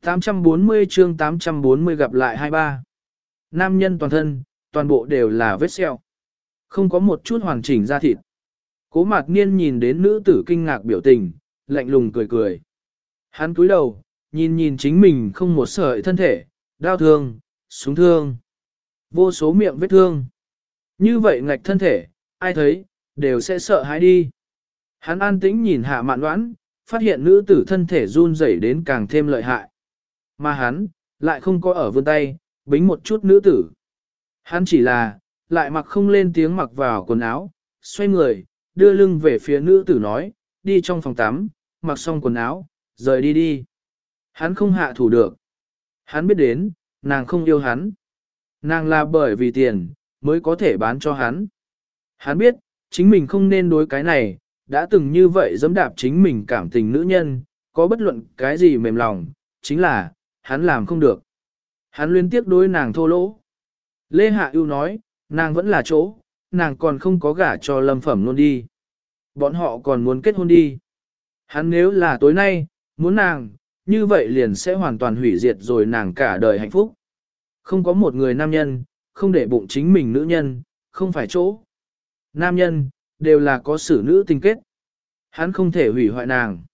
840 chương 840 gặp lại hai ba. Nam nhân toàn thân, toàn bộ đều là vết sẹo. Không có một chút hoàn chỉnh da thịt. Cố mạc niên nhìn đến nữ tử kinh ngạc biểu tình, lạnh lùng cười cười. Hắn cúi đầu, nhìn nhìn chính mình không một sợi thân thể, đau thương, súng thương. Vô số miệng vết thương. Như vậy ngạch thân thể, ai thấy, đều sẽ sợ hãi đi. Hắn an tĩnh nhìn hạ mạn đoán, phát hiện nữ tử thân thể run rẩy đến càng thêm lợi hại. Mà hắn, lại không có ở vươn tay, bính một chút nữ tử. Hắn chỉ là, lại mặc không lên tiếng mặc vào quần áo, xoay người, đưa lưng về phía nữ tử nói, đi trong phòng tắm, mặc xong quần áo, rời đi đi. Hắn không hạ thủ được. Hắn biết đến, nàng không yêu hắn. Nàng là bởi vì tiền, mới có thể bán cho hắn. Hắn biết, chính mình không nên đối cái này, đã từng như vậy dẫm đạp chính mình cảm tình nữ nhân, có bất luận cái gì mềm lòng, chính là, hắn làm không được. Hắn liên tiếp đối nàng thô lỗ. Lê Hạ yêu nói, nàng vẫn là chỗ, nàng còn không có gả cho lâm phẩm luôn đi. Bọn họ còn muốn kết hôn đi. Hắn nếu là tối nay, muốn nàng, như vậy liền sẽ hoàn toàn hủy diệt rồi nàng cả đời hạnh phúc. Không có một người nam nhân, không để bụng chính mình nữ nhân, không phải chỗ. Nam nhân, đều là có xử nữ tình kết. Hắn không thể hủy hoại nàng.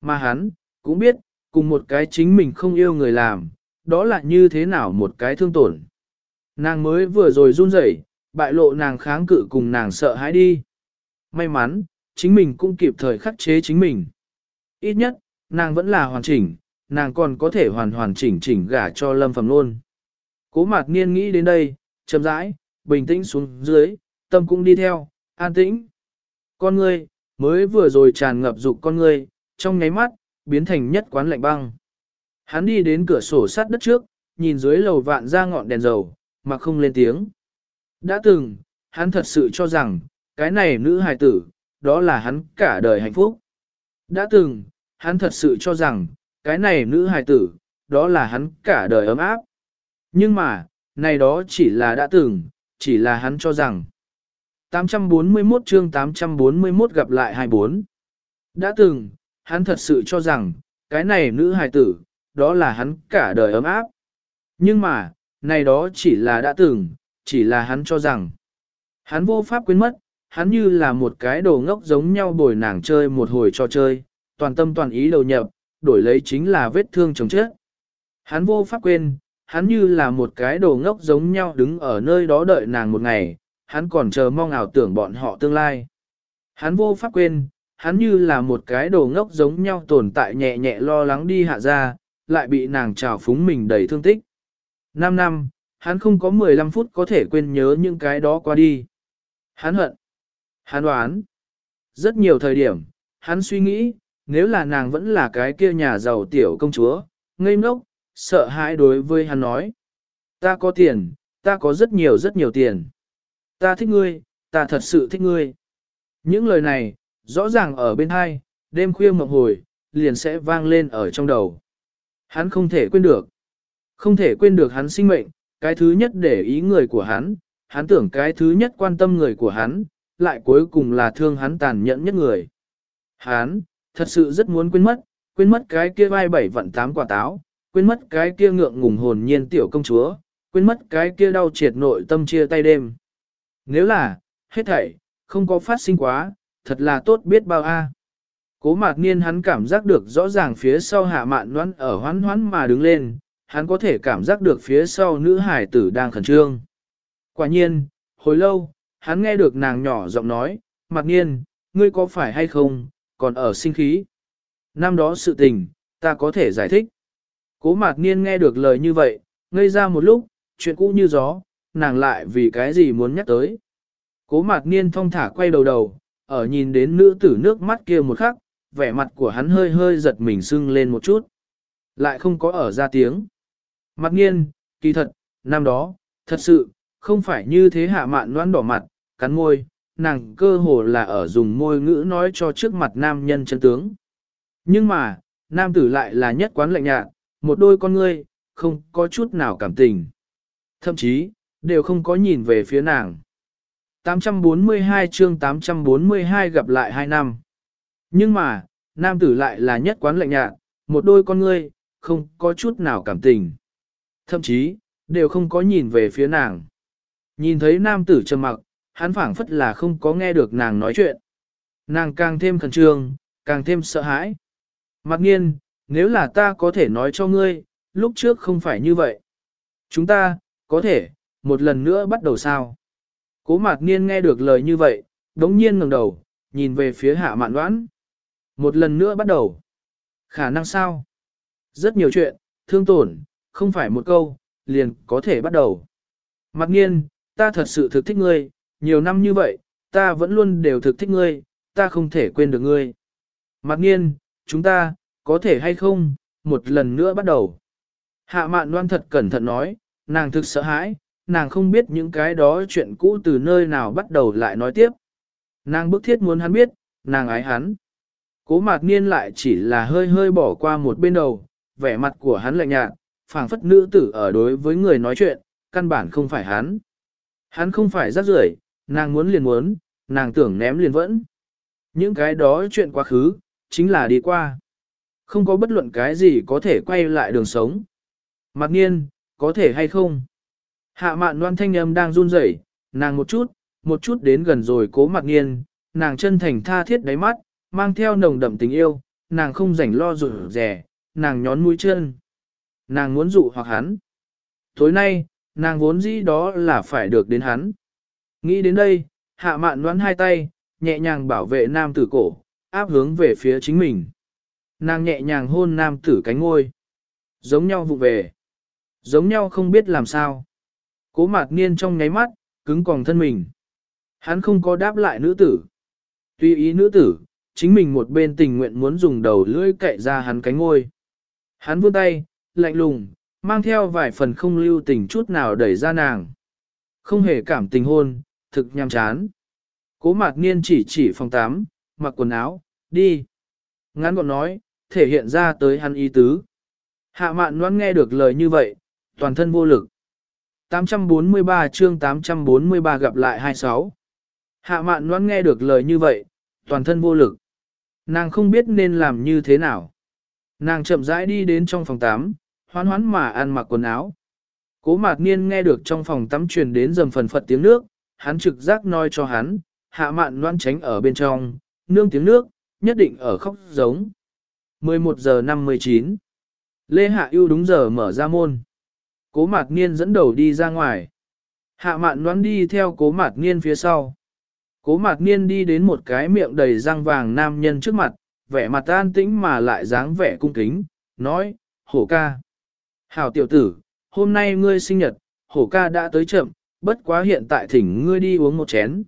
Mà hắn, cũng biết, cùng một cái chính mình không yêu người làm, đó là như thế nào một cái thương tổn. Nàng mới vừa rồi run rẩy, bại lộ nàng kháng cự cùng nàng sợ hãi đi. May mắn, chính mình cũng kịp thời khắc chế chính mình. Ít nhất, nàng vẫn là hoàn chỉnh, nàng còn có thể hoàn hoàn chỉnh chỉnh gả cho lâm phẩm luôn. Cố mạc niên nghĩ đến đây, chậm rãi, bình tĩnh xuống dưới, tâm cũng đi theo, an tĩnh. Con ngươi, mới vừa rồi tràn ngập dục con ngươi, trong nháy mắt, biến thành nhất quán lạnh băng. Hắn đi đến cửa sổ sát đất trước, nhìn dưới lầu vạn ra ngọn đèn dầu, mà không lên tiếng. Đã từng, hắn thật sự cho rằng, cái này nữ hài tử, đó là hắn cả đời hạnh phúc. Đã từng, hắn thật sự cho rằng, cái này nữ hài tử, đó là hắn cả đời ấm áp. Nhưng mà, này đó chỉ là đã từng, chỉ là hắn cho rằng. 841 chương 841 gặp lại 24. Đã từng, hắn thật sự cho rằng, cái này nữ hài tử, đó là hắn cả đời ấm áp. Nhưng mà, này đó chỉ là đã từng, chỉ là hắn cho rằng. Hắn vô pháp quên mất, hắn như là một cái đồ ngốc giống nhau bồi nàng chơi một hồi cho chơi, toàn tâm toàn ý đầu nhập, đổi lấy chính là vết thương chồng chết. Hắn vô pháp quên, hắn như là một cái đồ ngốc giống nhau đứng ở nơi đó đợi nàng một ngày, hắn còn chờ mong ảo tưởng bọn họ tương lai. Hắn vô pháp quên, hắn như là một cái đồ ngốc giống nhau tồn tại nhẹ nhẹ lo lắng đi hạ ra, lại bị nàng trào phúng mình đầy thương tích. Năm năm, hắn không có 15 phút có thể quên nhớ những cái đó qua đi. Hắn hận, hắn đoán. Rất nhiều thời điểm, hắn suy nghĩ, nếu là nàng vẫn là cái kia nhà giàu tiểu công chúa, ngây ngốc, sợ hãi đối với hắn nói. Ta có tiền, ta có rất nhiều rất nhiều tiền. Ta thích ngươi, ta thật sự thích ngươi. Những lời này, rõ ràng ở bên hai, đêm khuya mộng hồi, liền sẽ vang lên ở trong đầu. Hắn không thể quên được. Không thể quên được hắn sinh mệnh, cái thứ nhất để ý người của hắn, hắn tưởng cái thứ nhất quan tâm người của hắn, lại cuối cùng là thương hắn tàn nhẫn nhất người. Hắn, thật sự rất muốn quên mất, quên mất cái kia vai bảy vận tám quả táo, quên mất cái kia ngượng ngùng hồn nhiên tiểu công chúa, quên mất cái kia đau triệt nội tâm chia tay đêm. Nếu là, hết thảy, không có phát sinh quá, thật là tốt biết bao a. Cố mạc niên hắn cảm giác được rõ ràng phía sau hạ mạn đoán ở hoán hoán mà đứng lên, hắn có thể cảm giác được phía sau nữ hải tử đang khẩn trương. Quả nhiên, hồi lâu, hắn nghe được nàng nhỏ giọng nói, mạc niên, ngươi có phải hay không, còn ở sinh khí. Năm đó sự tình, ta có thể giải thích. Cố mạc niên nghe được lời như vậy, ngây ra một lúc, chuyện cũ như gió, nàng lại vì cái gì muốn nhắc tới. Cố mạc niên thong thả quay đầu đầu, ở nhìn đến nữ tử nước mắt kia một khắc, vẻ mặt của hắn hơi hơi giật mình sưng lên một chút. Lại không có ở ra tiếng. Mạc niên, kỳ thật, năm đó, thật sự, không phải như thế hạ mạn noan đỏ mặt, cắn môi, nàng cơ hồ là ở dùng môi ngữ nói cho trước mặt nam nhân chân tướng. Nhưng mà, nam tử lại là nhất quán lạnh nhạt, một đôi con ngươi, không có chút nào cảm tình. Thậm chí, đều không có nhìn về phía nàng. 842 chương 842 gặp lại hai năm. Nhưng mà, nam tử lại là nhất quán lạnh nhạt, một đôi con ngươi, không có chút nào cảm tình. Thậm chí, đều không có nhìn về phía nàng. Nhìn thấy nam tử trầm mặc, hắn phảng phất là không có nghe được nàng nói chuyện. Nàng càng thêm khẩn trương, càng thêm sợ hãi. Mặc nhiên, nếu là ta có thể nói cho ngươi, lúc trước không phải như vậy. Chúng ta, có thể, một lần nữa bắt đầu sao? Cố mạc niên nghe được lời như vậy, đống nhiên ngẩng đầu, nhìn về phía hạ mạn đoán. Một lần nữa bắt đầu. Khả năng sao? Rất nhiều chuyện, thương tổn, không phải một câu, liền có thể bắt đầu. Mạc niên, ta thật sự thực thích ngươi, nhiều năm như vậy, ta vẫn luôn đều thực thích ngươi, ta không thể quên được ngươi. Mạc niên, chúng ta, có thể hay không, một lần nữa bắt đầu. Hạ mạn đoan thật cẩn thận nói, nàng thực sợ hãi, nàng không biết những cái đó chuyện cũ từ nơi nào bắt đầu lại nói tiếp. Nàng bức thiết muốn hắn biết, nàng ái hắn. Cố mạc niên lại chỉ là hơi hơi bỏ qua một bên đầu, vẻ mặt của hắn lạnh nhạt, phảng phất nữ tử ở đối với người nói chuyện, căn bản không phải hắn. Hắn không phải rắc rưởi, nàng muốn liền muốn, nàng tưởng ném liền vẫn. Những cái đó chuyện quá khứ, chính là đi qua. Không có bất luận cái gì có thể quay lại đường sống. Mặc nhiên, có thể hay không? Hạ mạn đoan thanh âm đang run rẩy, nàng một chút, một chút đến gần rồi cố mặc nhiên, nàng chân thành tha thiết đáy mắt, mang theo nồng đậm tình yêu, nàng không rảnh lo rủ rẻ, nàng nhón mũi chân. Nàng muốn dụ hoặc hắn. Tối nay, nàng vốn dĩ đó là phải được đến hắn. Nghĩ đến đây, hạ mạn đoán hai tay, nhẹ nhàng bảo vệ nam tử cổ, áp hướng về phía chính mình. Nàng nhẹ nhàng hôn nam tử cánh ngôi. Giống nhau vụ về. Giống nhau không biết làm sao. Cố mạc niên trong nháy mắt, cứng còng thân mình. Hắn không có đáp lại nữ tử. Tuy ý nữ tử, chính mình một bên tình nguyện muốn dùng đầu lưỡi cậy ra hắn cánh ngôi. Hắn vươn tay, lạnh lùng, mang theo vài phần không lưu tình chút nào đẩy ra nàng. Không hề cảm tình hôn, thực nhàm chán. Cố mạc niên chỉ chỉ phòng tám, mặc quần áo, đi. Ngắn gọn nói, thể hiện ra tới hắn ý tứ. Hạ mạn noan nghe được lời như vậy, toàn thân vô lực. 843 chương 843 gặp lại 26. Hạ mạn noan nghe được lời như vậy, toàn thân vô lực. Nàng không biết nên làm như thế nào. Nàng chậm rãi đi đến trong phòng tắm hoán hoán mà ăn mặc quần áo. Cố mạc niên nghe được trong phòng tắm truyền đến dầm phần phật tiếng nước, hắn trực giác nói cho hắn, hạ mạn noan tránh ở bên trong, nương tiếng nước, nhất định ở khóc giống. 11 giờ 59 Lê Hạ yêu đúng giờ mở ra môn. Cố mạc niên dẫn đầu đi ra ngoài. Hạ mạn đoán đi theo cố mạc niên phía sau. Cố mạc niên đi đến một cái miệng đầy răng vàng nam nhân trước mặt, vẻ mặt an tĩnh mà lại dáng vẻ cung kính, nói, hổ ca. Hảo tiểu tử, hôm nay ngươi sinh nhật, hổ ca đã tới chậm, bất quá hiện tại thỉnh ngươi đi uống một chén.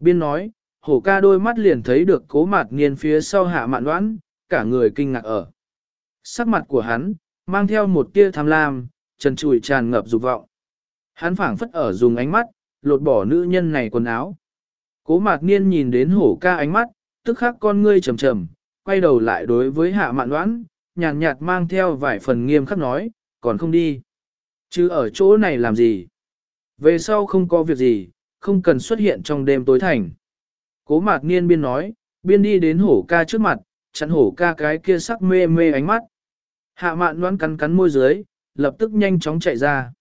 Biên nói, hổ ca đôi mắt liền thấy được cố mạc niên phía sau hạ mạn đoán, cả người kinh ngạc ở. Sắc mặt của hắn, mang theo một tia tham lam, trần trụi tràn ngập dục vọng. Hắn phảng phất ở dùng ánh mắt, lột bỏ nữ nhân này quần áo. Cố mạc niên nhìn đến hổ ca ánh mắt, tức khắc con ngươi trầm trầm, quay đầu lại đối với hạ mạn đoán, nhàn nhạt, mang theo vài phần nghiêm khắc nói, còn không đi. Chứ ở chỗ này làm gì? Về sau không có việc gì, không cần xuất hiện trong đêm tối thành. Cố mạc niên biên nói, biên đi đến hổ ca trước mặt, chắn hổ ca cái kia sắc mê mê ánh mắt. Hạ mạn đoán cắn cắn môi dưới, lập tức nhanh chóng chạy ra.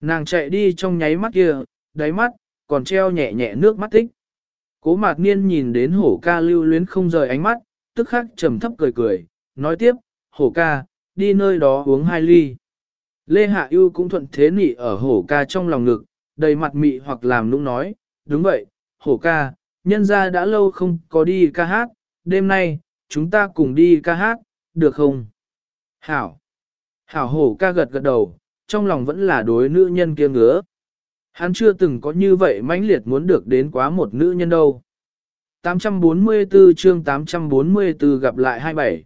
Nàng chạy đi trong nháy mắt kia, đáy mắt, còn treo nhẹ nhẹ nước mắt tích. Cố mạc niên nhìn đến hổ ca lưu luyến không rời ánh mắt, tức khắc trầm thấp cười cười, nói tiếp, hổ ca, đi nơi đó uống hai ly. Lê Hạ Yêu cũng thuận thế nị ở hổ ca trong lòng ngực, đầy mặt mị hoặc làm nũng nói, đúng vậy, hổ ca, nhân ra đã lâu không có đi ca hát, đêm nay, chúng ta cùng đi ca hát, được không? Hảo! Hảo hổ ca gật gật đầu, trong lòng vẫn là đối nữ nhân kia ngứa. Hắn chưa từng có như vậy mãnh liệt muốn được đến quá một nữ nhân đâu. 844 chương 844 gặp lại 27.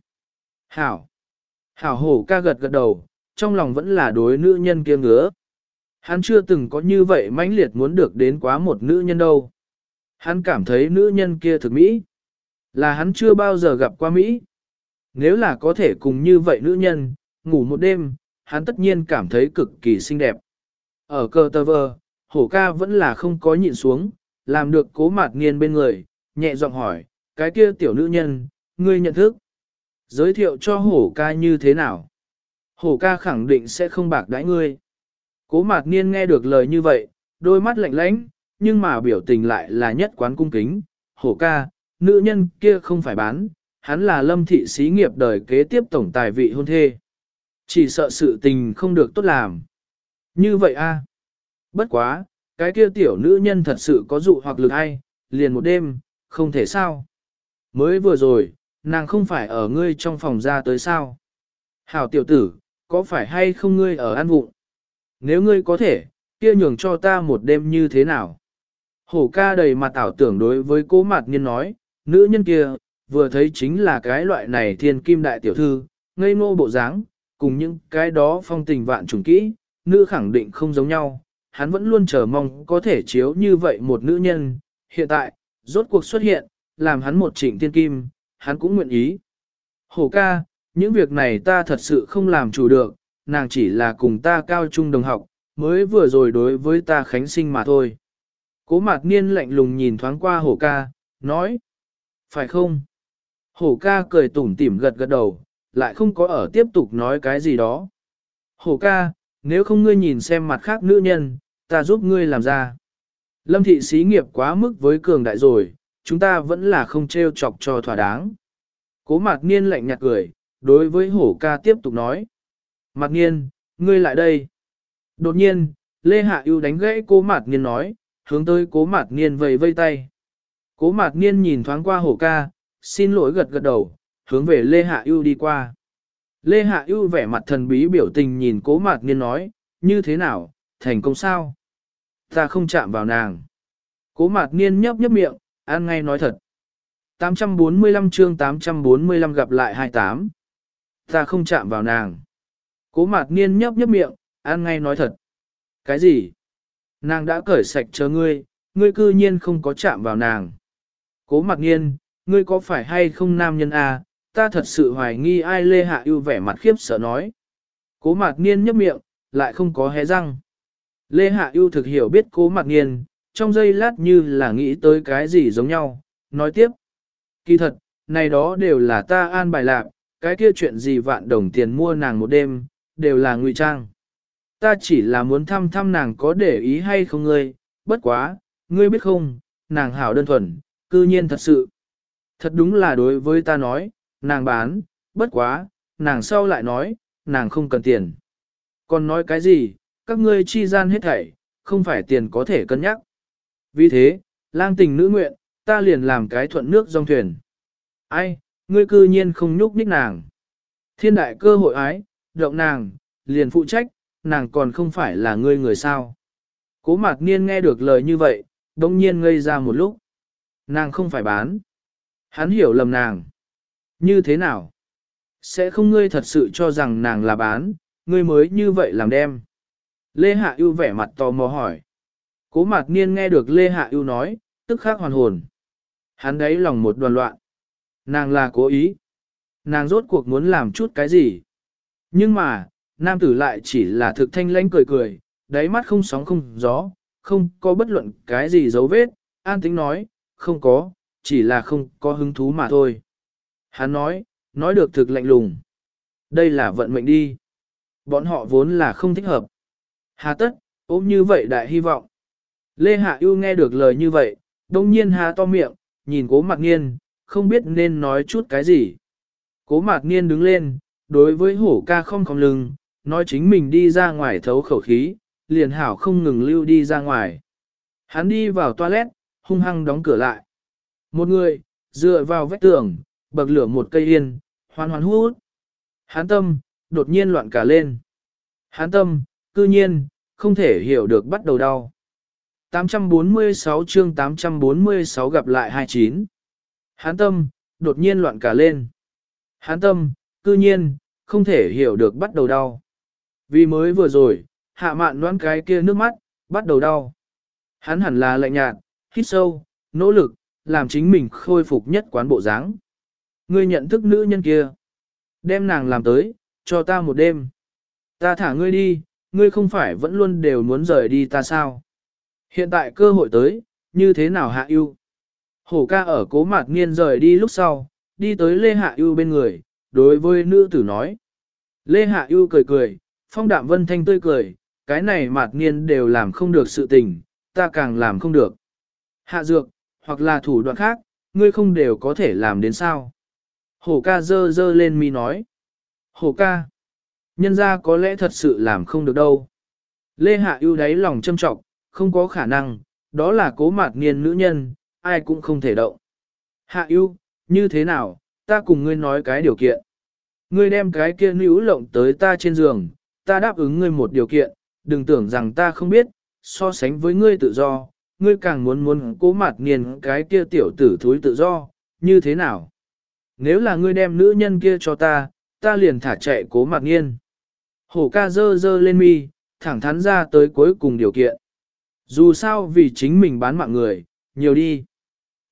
Hảo. Hảo hổ ca gật gật đầu, trong lòng vẫn là đối nữ nhân kia ngứa. Hắn chưa từng có như vậy mãnh liệt muốn được đến quá một nữ nhân đâu. Hắn cảm thấy nữ nhân kia thực mỹ. Là hắn chưa bao giờ gặp qua Mỹ. Nếu là có thể cùng như vậy nữ nhân, ngủ một đêm, hắn tất nhiên cảm thấy cực kỳ xinh đẹp. Ở cờ tơ vơ, hổ ca vẫn là không có nhịn xuống, làm được cố mạt nghiên bên người, nhẹ giọng hỏi, cái kia tiểu nữ nhân, ngươi nhận thức. Giới thiệu cho hổ ca như thế nào? Hổ ca khẳng định sẽ không bạc đãi ngươi. Cố mạt niên nghe được lời như vậy, đôi mắt lạnh lãnh, nhưng mà biểu tình lại là nhất quán cung kính. Hổ ca, nữ nhân kia không phải bán, hắn là lâm thị xí nghiệp đời kế tiếp tổng tài vị hôn thê. Chỉ sợ sự tình không được tốt làm. Như vậy a Bất quá, cái kia tiểu nữ nhân thật sự có dụ hoặc lực hay, liền một đêm, không thể sao. Mới vừa rồi, nàng không phải ở ngươi trong phòng ra tới sao. Hảo tiểu tử, có phải hay không ngươi ở an vụng? Nếu ngươi có thể, kia nhường cho ta một đêm như thế nào? Hổ ca đầy mặt ảo tưởng đối với cố mặt nhiên nói, nữ nhân kia, vừa thấy chính là cái loại này thiên kim đại tiểu thư, ngây ngô bộ dáng, cùng những cái đó phong tình vạn trùng kỹ, nữ khẳng định không giống nhau, hắn vẫn luôn chờ mong có thể chiếu như vậy một nữ nhân, hiện tại, rốt cuộc xuất hiện, làm hắn một trịnh thiên kim, hắn cũng nguyện ý. Hổ ca, những việc này ta thật sự không làm chủ được, nàng chỉ là cùng ta cao trung đồng học, mới vừa rồi đối với ta khánh sinh mà thôi. Cố mạc niên lạnh lùng nhìn thoáng qua hổ ca, nói. Phải không? Hổ ca cười tủm tỉm gật gật đầu, lại không có ở tiếp tục nói cái gì đó. Hổ ca, nếu không ngươi nhìn xem mặt khác nữ nhân, ta giúp ngươi làm ra. Lâm thị xí nghiệp quá mức với cường đại rồi, chúng ta vẫn là không treo chọc cho thỏa đáng. Cố mạc niên lạnh nhạt cười, đối với hổ ca tiếp tục nói. Mạc niên, ngươi lại đây. Đột nhiên, Lê Hạ ưu đánh gãy cố mạc niên nói, hướng tới cố mạc niên vầy vây tay. Cố mạc niên nhìn thoáng qua hổ ca, xin lỗi gật gật đầu, hướng về Lê Hạ Yêu đi qua. Lê Hạ Yêu vẻ mặt thần bí biểu tình nhìn cố mạc niên nói, như thế nào, thành công sao? Ta không chạm vào nàng. Cố mạc niên nhấp nhấp miệng, ăn ngay nói thật. 845 chương 845 gặp lại 28. Ta không chạm vào nàng. Cố mạc niên nhấp nhấp miệng, ăn ngay nói thật. Cái gì? Nàng đã cởi sạch chờ ngươi, ngươi cư nhiên không có chạm vào nàng. Cố Mặc niên, ngươi có phải hay không nam nhân à, ta thật sự hoài nghi ai lê hạ ưu vẻ mặt khiếp sợ nói. Cố mạc niên nhấp miệng, lại không có hé răng. Lê hạ ưu thực hiểu biết cố mạc niên, trong giây lát như là nghĩ tới cái gì giống nhau, nói tiếp. Kỳ thật, này đó đều là ta an bài lạc, cái kia chuyện gì vạn đồng tiền mua nàng một đêm, đều là ngụy trang. Ta chỉ là muốn thăm thăm nàng có để ý hay không ngươi, bất quá, ngươi biết không, nàng hảo đơn thuần, cư nhiên thật sự. Thật đúng là đối với ta nói, nàng bán, bất quá, nàng sau lại nói, nàng không cần tiền. Còn nói cái gì, các ngươi chi gian hết thảy, không phải tiền có thể cân nhắc. Vì thế, lang tình nữ nguyện, ta liền làm cái thuận nước dòng thuyền. Ai, ngươi cư nhiên không nhúc nhích nàng. Thiên đại cơ hội ái, động nàng, liền phụ trách, nàng còn không phải là ngươi người sao. Cố mạc niên nghe được lời như vậy, đông nhiên ngây ra một lúc. Nàng không phải bán. Hắn hiểu lầm nàng. Như thế nào? Sẽ không ngươi thật sự cho rằng nàng là bán, ngươi mới như vậy làm đem. Lê Hạ ưu vẻ mặt tò mò hỏi. Cố mạc niên nghe được Lê Hạ ưu nói, tức khắc hoàn hồn. Hắn đấy lòng một đoàn loạn. Nàng là cố ý. Nàng rốt cuộc muốn làm chút cái gì. Nhưng mà, nam tử lại chỉ là thực thanh lãnh cười cười, đáy mắt không sóng không gió, không có bất luận cái gì dấu vết, an tính nói, không có, chỉ là không có hứng thú mà thôi. Hắn nói, nói được thực lạnh lùng. Đây là vận mệnh đi. Bọn họ vốn là không thích hợp. Hà tất, ôm như vậy đại hy vọng. Lê Hạ yêu nghe được lời như vậy, đông nhiên hà to miệng, nhìn cố mạc nghiên, không biết nên nói chút cái gì. Cố mạc nghiên đứng lên, đối với hổ ca không không lưng, nói chính mình đi ra ngoài thấu khẩu khí, liền hảo không ngừng lưu đi ra ngoài. Hắn đi vào toilet, hung hăng đóng cửa lại. Một người, dựa vào vách tường, bậc lửa một cây yên, hoan hoan hút. Hán tâm, đột nhiên loạn cả lên. Hán tâm, cư nhiên, không thể hiểu được bắt đầu đau. 846 chương 846 gặp lại 29. Hán tâm, đột nhiên loạn cả lên. Hán tâm, cư nhiên, không thể hiểu được bắt đầu đau. Vì mới vừa rồi, hạ mạn đoán cái kia nước mắt, bắt đầu đau. Hắn hẳn là lạnh nhạt, hít sâu, nỗ lực, làm chính mình khôi phục nhất quán bộ dáng. Ngươi nhận thức nữ nhân kia. Đem nàng làm tới, cho ta một đêm. Ta thả ngươi đi, ngươi không phải vẫn luôn đều muốn rời đi ta sao? Hiện tại cơ hội tới, như thế nào hạ ưu? Hổ ca ở cố mạt nghiên rời đi lúc sau, đi tới Lê Hạ ưu bên người, đối với nữ tử nói. Lê Hạ ưu cười cười, phong đạm vân thanh tươi cười, cái này mạt nghiên đều làm không được sự tình, ta càng làm không được. Hạ dược, hoặc là thủ đoạn khác, ngươi không đều có thể làm đến sao. Hổ ca dơ dơ lên mi nói. Hổ ca, nhân ra có lẽ thật sự làm không được đâu. Lê Hạ ưu đáy lòng châm trọng, không có khả năng, đó là cố mạt niên nữ nhân, ai cũng không thể động. Hạ ưu, như thế nào, ta cùng ngươi nói cái điều kiện. Ngươi đem cái kia nữ lộng tới ta trên giường, ta đáp ứng ngươi một điều kiện, đừng tưởng rằng ta không biết, so sánh với ngươi tự do, ngươi càng muốn muốn cố mặt niên cái kia tiểu tử thúi tự do, như thế nào? Nếu là ngươi đem nữ nhân kia cho ta, ta liền thả chạy cố mặt niên. Hổ ca dơ dơ lên mi, thẳng thắn ra tới cuối cùng điều kiện. Dù sao vì chính mình bán mạng người, nhiều đi.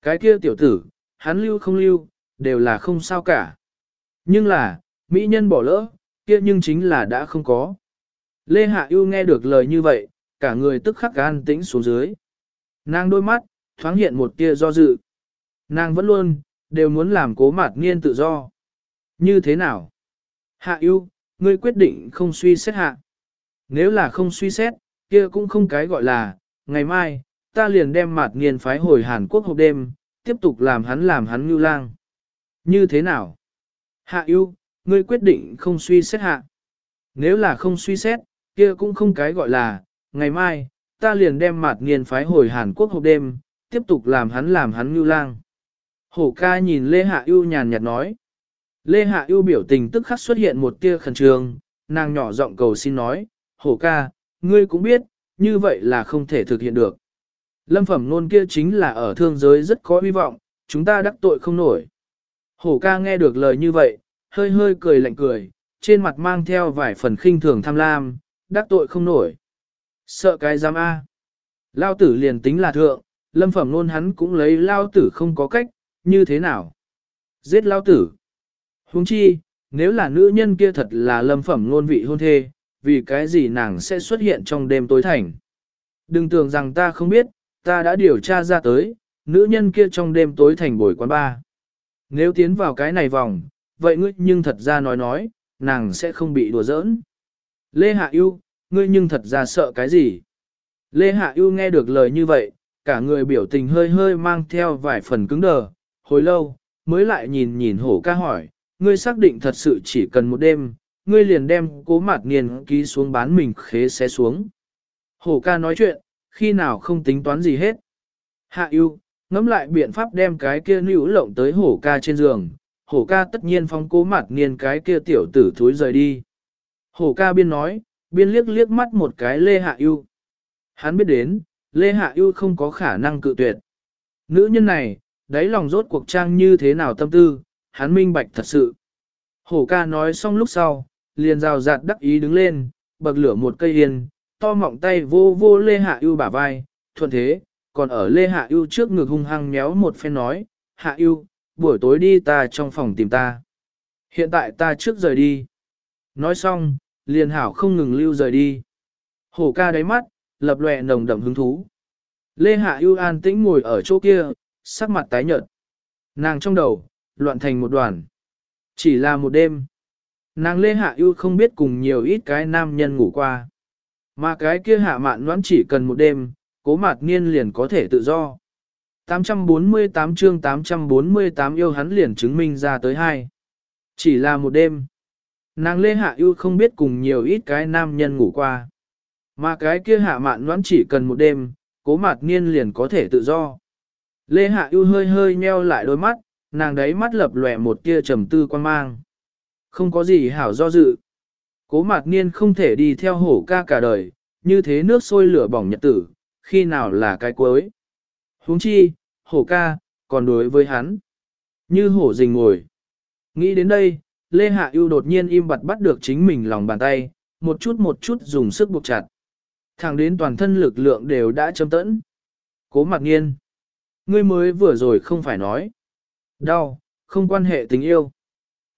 Cái kia tiểu tử, hắn lưu không lưu, đều là không sao cả. Nhưng là, mỹ nhân bỏ lỡ, kia nhưng chính là đã không có. Lê Hạ yêu nghe được lời như vậy, cả người tức khắc gan tĩnh xuống dưới. Nàng đôi mắt, thoáng hiện một tia do dự. Nàng vẫn luôn, đều muốn làm cố mạt nghiên tự do. Như thế nào? Hạ yêu, ngươi quyết định không suy xét hạ. Nếu là không suy xét, kia cũng không cái gọi là, ngày mai, ta liền đem mạt nghiên phái hồi Hàn Quốc hộp đêm, tiếp tục làm hắn làm hắn ngưu lang. Như thế nào? Hạ yêu, ngươi quyết định không suy xét hạ. Nếu là không suy xét, kia cũng không cái gọi là, ngày mai, ta liền đem mạt nghiên phái hồi Hàn Quốc hộp đêm, tiếp tục làm hắn làm hắn ngưu lang. Hổ ca nhìn Lê Hạ Ưu nhàn nhạt nói. Lê Hạ Ưu biểu tình tức khắc xuất hiện một tia khẩn trương, nàng nhỏ giọng cầu xin nói, hổ ca, ngươi cũng biết, như vậy là không thể thực hiện được. Lâm phẩm nôn kia chính là ở thương giới rất có hy vọng, chúng ta đắc tội không nổi. Hổ ca nghe được lời như vậy, hơi hơi cười lạnh cười, trên mặt mang theo vài phần khinh thường tham lam, đắc tội không nổi. Sợ cái giam A. Lao tử liền tính là thượng, lâm phẩm nôn hắn cũng lấy lao tử không có cách, như thế nào? Giết lao tử. Huống chi, nếu là nữ nhân kia thật là lâm phẩm Nôn vị hôn thê, vì cái gì nàng sẽ xuất hiện trong đêm tối thành. Đừng tưởng rằng ta không biết, ta đã điều tra ra tới, nữ nhân kia trong đêm tối thành bồi quán ba. Nếu tiến vào cái này vòng, vậy ngươi nhưng thật ra nói nói, nàng sẽ không bị đùa giỡn. Lê Hạ yêu, ngươi nhưng thật ra sợ cái gì? Lê Hạ Ưu nghe được lời như vậy, cả người biểu tình hơi hơi mang theo vài phần cứng đờ, hồi lâu, mới lại nhìn nhìn hổ ca hỏi, ngươi xác định thật sự chỉ cần một đêm, ngươi liền đem cố mạt niên ký xuống bán mình khế xé xuống. Hổ ca nói chuyện, khi nào không tính toán gì hết. Hạ ưu, ngẫm lại biện pháp đem cái kia nữ lộng tới hổ ca trên giường, hổ ca tất nhiên phong cố mặt niên cái kia tiểu tử thối rời đi. Hổ ca biên nói, biên liếc liếc mắt một cái Lê Hạ yêu. Hắn biết đến, Lê Hạ yêu không có khả năng cự tuyệt. Nữ nhân này, đáy lòng rốt cuộc trang như thế nào tâm tư, hắn minh bạch thật sự. Hổ ca nói xong lúc sau, liền rào rạt đắc ý đứng lên, bậc lửa một cây yên, to mọng tay vô vô lê hạ ưu bả vai, thuận thế, còn ở Lê Hạ Ưu trước ngực hung hăng méo một phen nói, Hạ Ưu, buổi tối đi ta trong phòng tìm ta. Hiện tại ta trước rời đi. Nói xong, liền hảo không ngừng lưu rời đi. Hổ ca đáy mắt, lập lòe nồng đậm hứng thú. Lê Hạ Ưu an tĩnh ngồi ở chỗ kia, sắc mặt tái nhợt. Nàng trong đầu, loạn thành một đoàn. Chỉ là một đêm. Nàng Lê Hạ Ưu không biết cùng nhiều ít cái nam nhân ngủ qua. Mà cái kia hạ mạn noãn chỉ cần một đêm, cố mạt niên liền có thể tự do. 848 chương 848 yêu hắn liền chứng minh ra tới hai. Chỉ là một đêm. Nàng Lê Hạ Ưu không biết cùng nhiều ít cái nam nhân ngủ qua. Mà cái kia hạ mạn noãn chỉ cần một đêm, cố mạt niên liền có thể tự do. Lê Hạ Ưu hơi hơi nheo lại đôi mắt, nàng đấy mắt lập lòe một tia trầm tư quan mang. Không có gì hảo do dự. Cố mạt niên không thể đi theo hổ ca cả đời, như thế nước sôi lửa bỏng nhật tử, khi nào là cái cuối. huống chi, hổ ca, còn đối với hắn. Như hổ rình ngồi. Nghĩ đến đây, Lê Hạ Ưu đột nhiên im bặt bắt được chính mình lòng bàn tay, một chút một chút dùng sức buộc chặt. Thẳng đến toàn thân lực lượng đều đã chấm tẫn. Cố mặc nghiên. Ngươi mới vừa rồi không phải nói. Đau, không quan hệ tình yêu.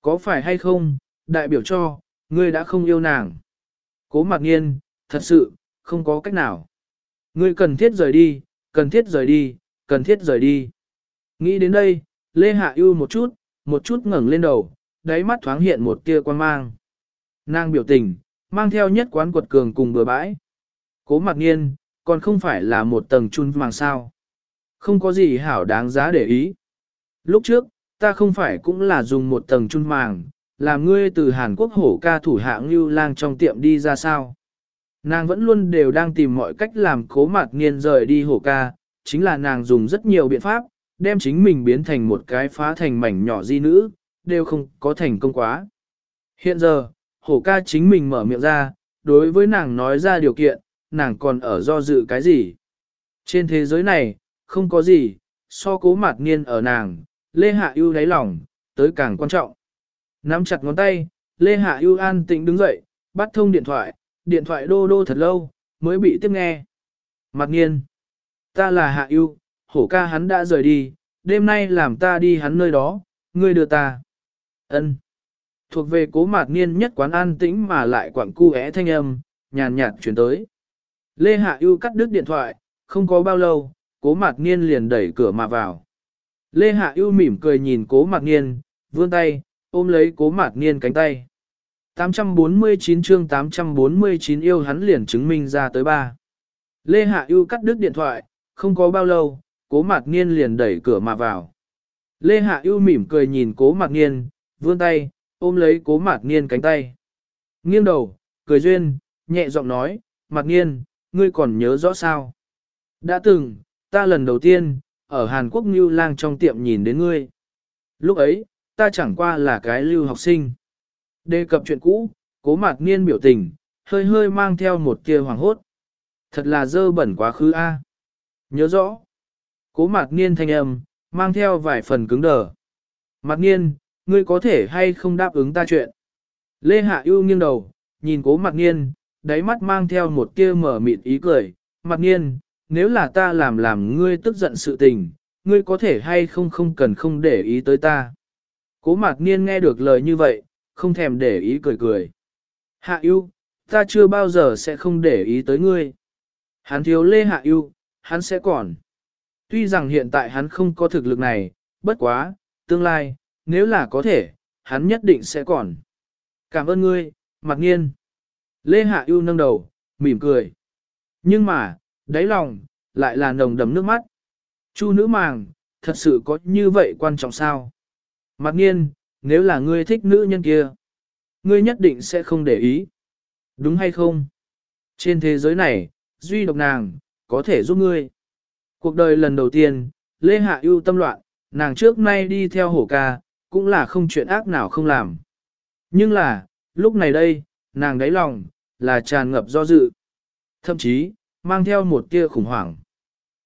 Có phải hay không, đại biểu cho, ngươi đã không yêu nàng. Cố mặc nghiên, thật sự, không có cách nào. Ngươi cần thiết rời đi, cần thiết rời đi, cần thiết rời đi. Nghĩ đến đây, Lê Hạ ưu một chút, một chút ngẩng lên đầu, đáy mắt thoáng hiện một tia quan mang. Nàng biểu tình, mang theo nhất quán quật cường cùng bừa bãi. Cố mặc nghiên, còn không phải là một tầng chun màng sao. Không có gì hảo đáng giá để ý. Lúc trước, ta không phải cũng là dùng một tầng chun màng, làm ngươi từ Hàn Quốc hổ ca thủ hạng như lang trong tiệm đi ra sao. Nàng vẫn luôn đều đang tìm mọi cách làm cố mặt nghiên rời đi hổ ca, chính là nàng dùng rất nhiều biện pháp, đem chính mình biến thành một cái phá thành mảnh nhỏ di nữ, đều không có thành công quá. Hiện giờ, hổ ca chính mình mở miệng ra, đối với nàng nói ra điều kiện, nàng còn ở do dự cái gì. Trên thế giới này, không có gì, so cố mạt niên ở nàng, Lê Hạ ưu đáy lòng, tới càng quan trọng. Nắm chặt ngón tay, Lê Hạ ưu an tĩnh đứng dậy, bắt thông điện thoại, điện thoại đô đô thật lâu, mới bị tiếp nghe. Mạt Niên, ta là Hạ ưu, hổ ca hắn đã rời đi, đêm nay làm ta đi hắn nơi đó, ngươi đưa ta ân Thuộc về cố mạt niên nhất quán an tĩnh mà lại quặng cu é thanh âm, nhàn nhạt chuyển tới. Lê Hạ ưu cắt đứt điện thoại, không có bao lâu, cố mạt niên liền đẩy cửa mà vào. Lê Hạ ưu mỉm cười nhìn cố mạt niên, vươn tay, ôm lấy cố mạt niên cánh tay. 849 chương 849 yêu hắn liền chứng minh ra tới ba. Lê Hạ ưu cắt đứt điện thoại, không có bao lâu, cố mạt niên liền đẩy cửa mà vào. Lê Hạ ưu mỉm cười nhìn cố mạt niên, vươn tay, ôm lấy cố mạt niên cánh tay. Nghiêng đầu, cười duyên, nhẹ giọng nói, mạt niên, ngươi còn nhớ rõ sao? Đã từng, ta lần đầu tiên, ở Hàn Quốc Ngưu Lang trong tiệm nhìn đến ngươi. Lúc ấy, ta chẳng qua là cái lưu học sinh. Đề cập chuyện cũ, cố mạt niên biểu tình, hơi hơi mang theo một tia hoàng hốt. Thật là dơ bẩn quá khứ a. Nhớ rõ. Cố mạt niên thanh âm, mang theo vài phần cứng đờ. Mạt niên, ngươi có thể hay không đáp ứng ta chuyện. Lê Hạ ưu nghiêng đầu, nhìn cố mặt niên, đáy mắt mang theo một tia mở mịt ý cười. mặt niên, nếu là ta làm làm ngươi tức giận sự tình, ngươi có thể hay không không cần không để ý tới ta. Cố mặt niên nghe được lời như vậy, không thèm để ý cười cười. Hạ yêu, ta chưa bao giờ sẽ không để ý tới ngươi. Hắn thiếu lê hạ yêu, hắn sẽ còn. Tuy rằng hiện tại hắn không có thực lực này, bất quá, tương lai, nếu là có thể, hắn nhất định sẽ còn. Cảm ơn ngươi, mặc nghiên. Lê Hạ yêu nâng đầu, mỉm cười. Nhưng mà, đáy lòng, lại là nồng đầm nước mắt. Chu nữ màng, thật sự có như vậy quan trọng sao? Mặc nghiên, nếu là ngươi thích nữ nhân kia, ngươi nhất định sẽ không để ý. Đúng hay không? Trên thế giới này, duy độc nàng, có thể giúp ngươi. Cuộc đời lần đầu tiên, Lê Hạ ưu tâm loạn, nàng trước nay đi theo hổ ca, cũng là không chuyện ác nào không làm. Nhưng là, lúc này đây, nàng đáy lòng, là tràn ngập do dự. Thậm chí, mang theo một tia khủng hoảng.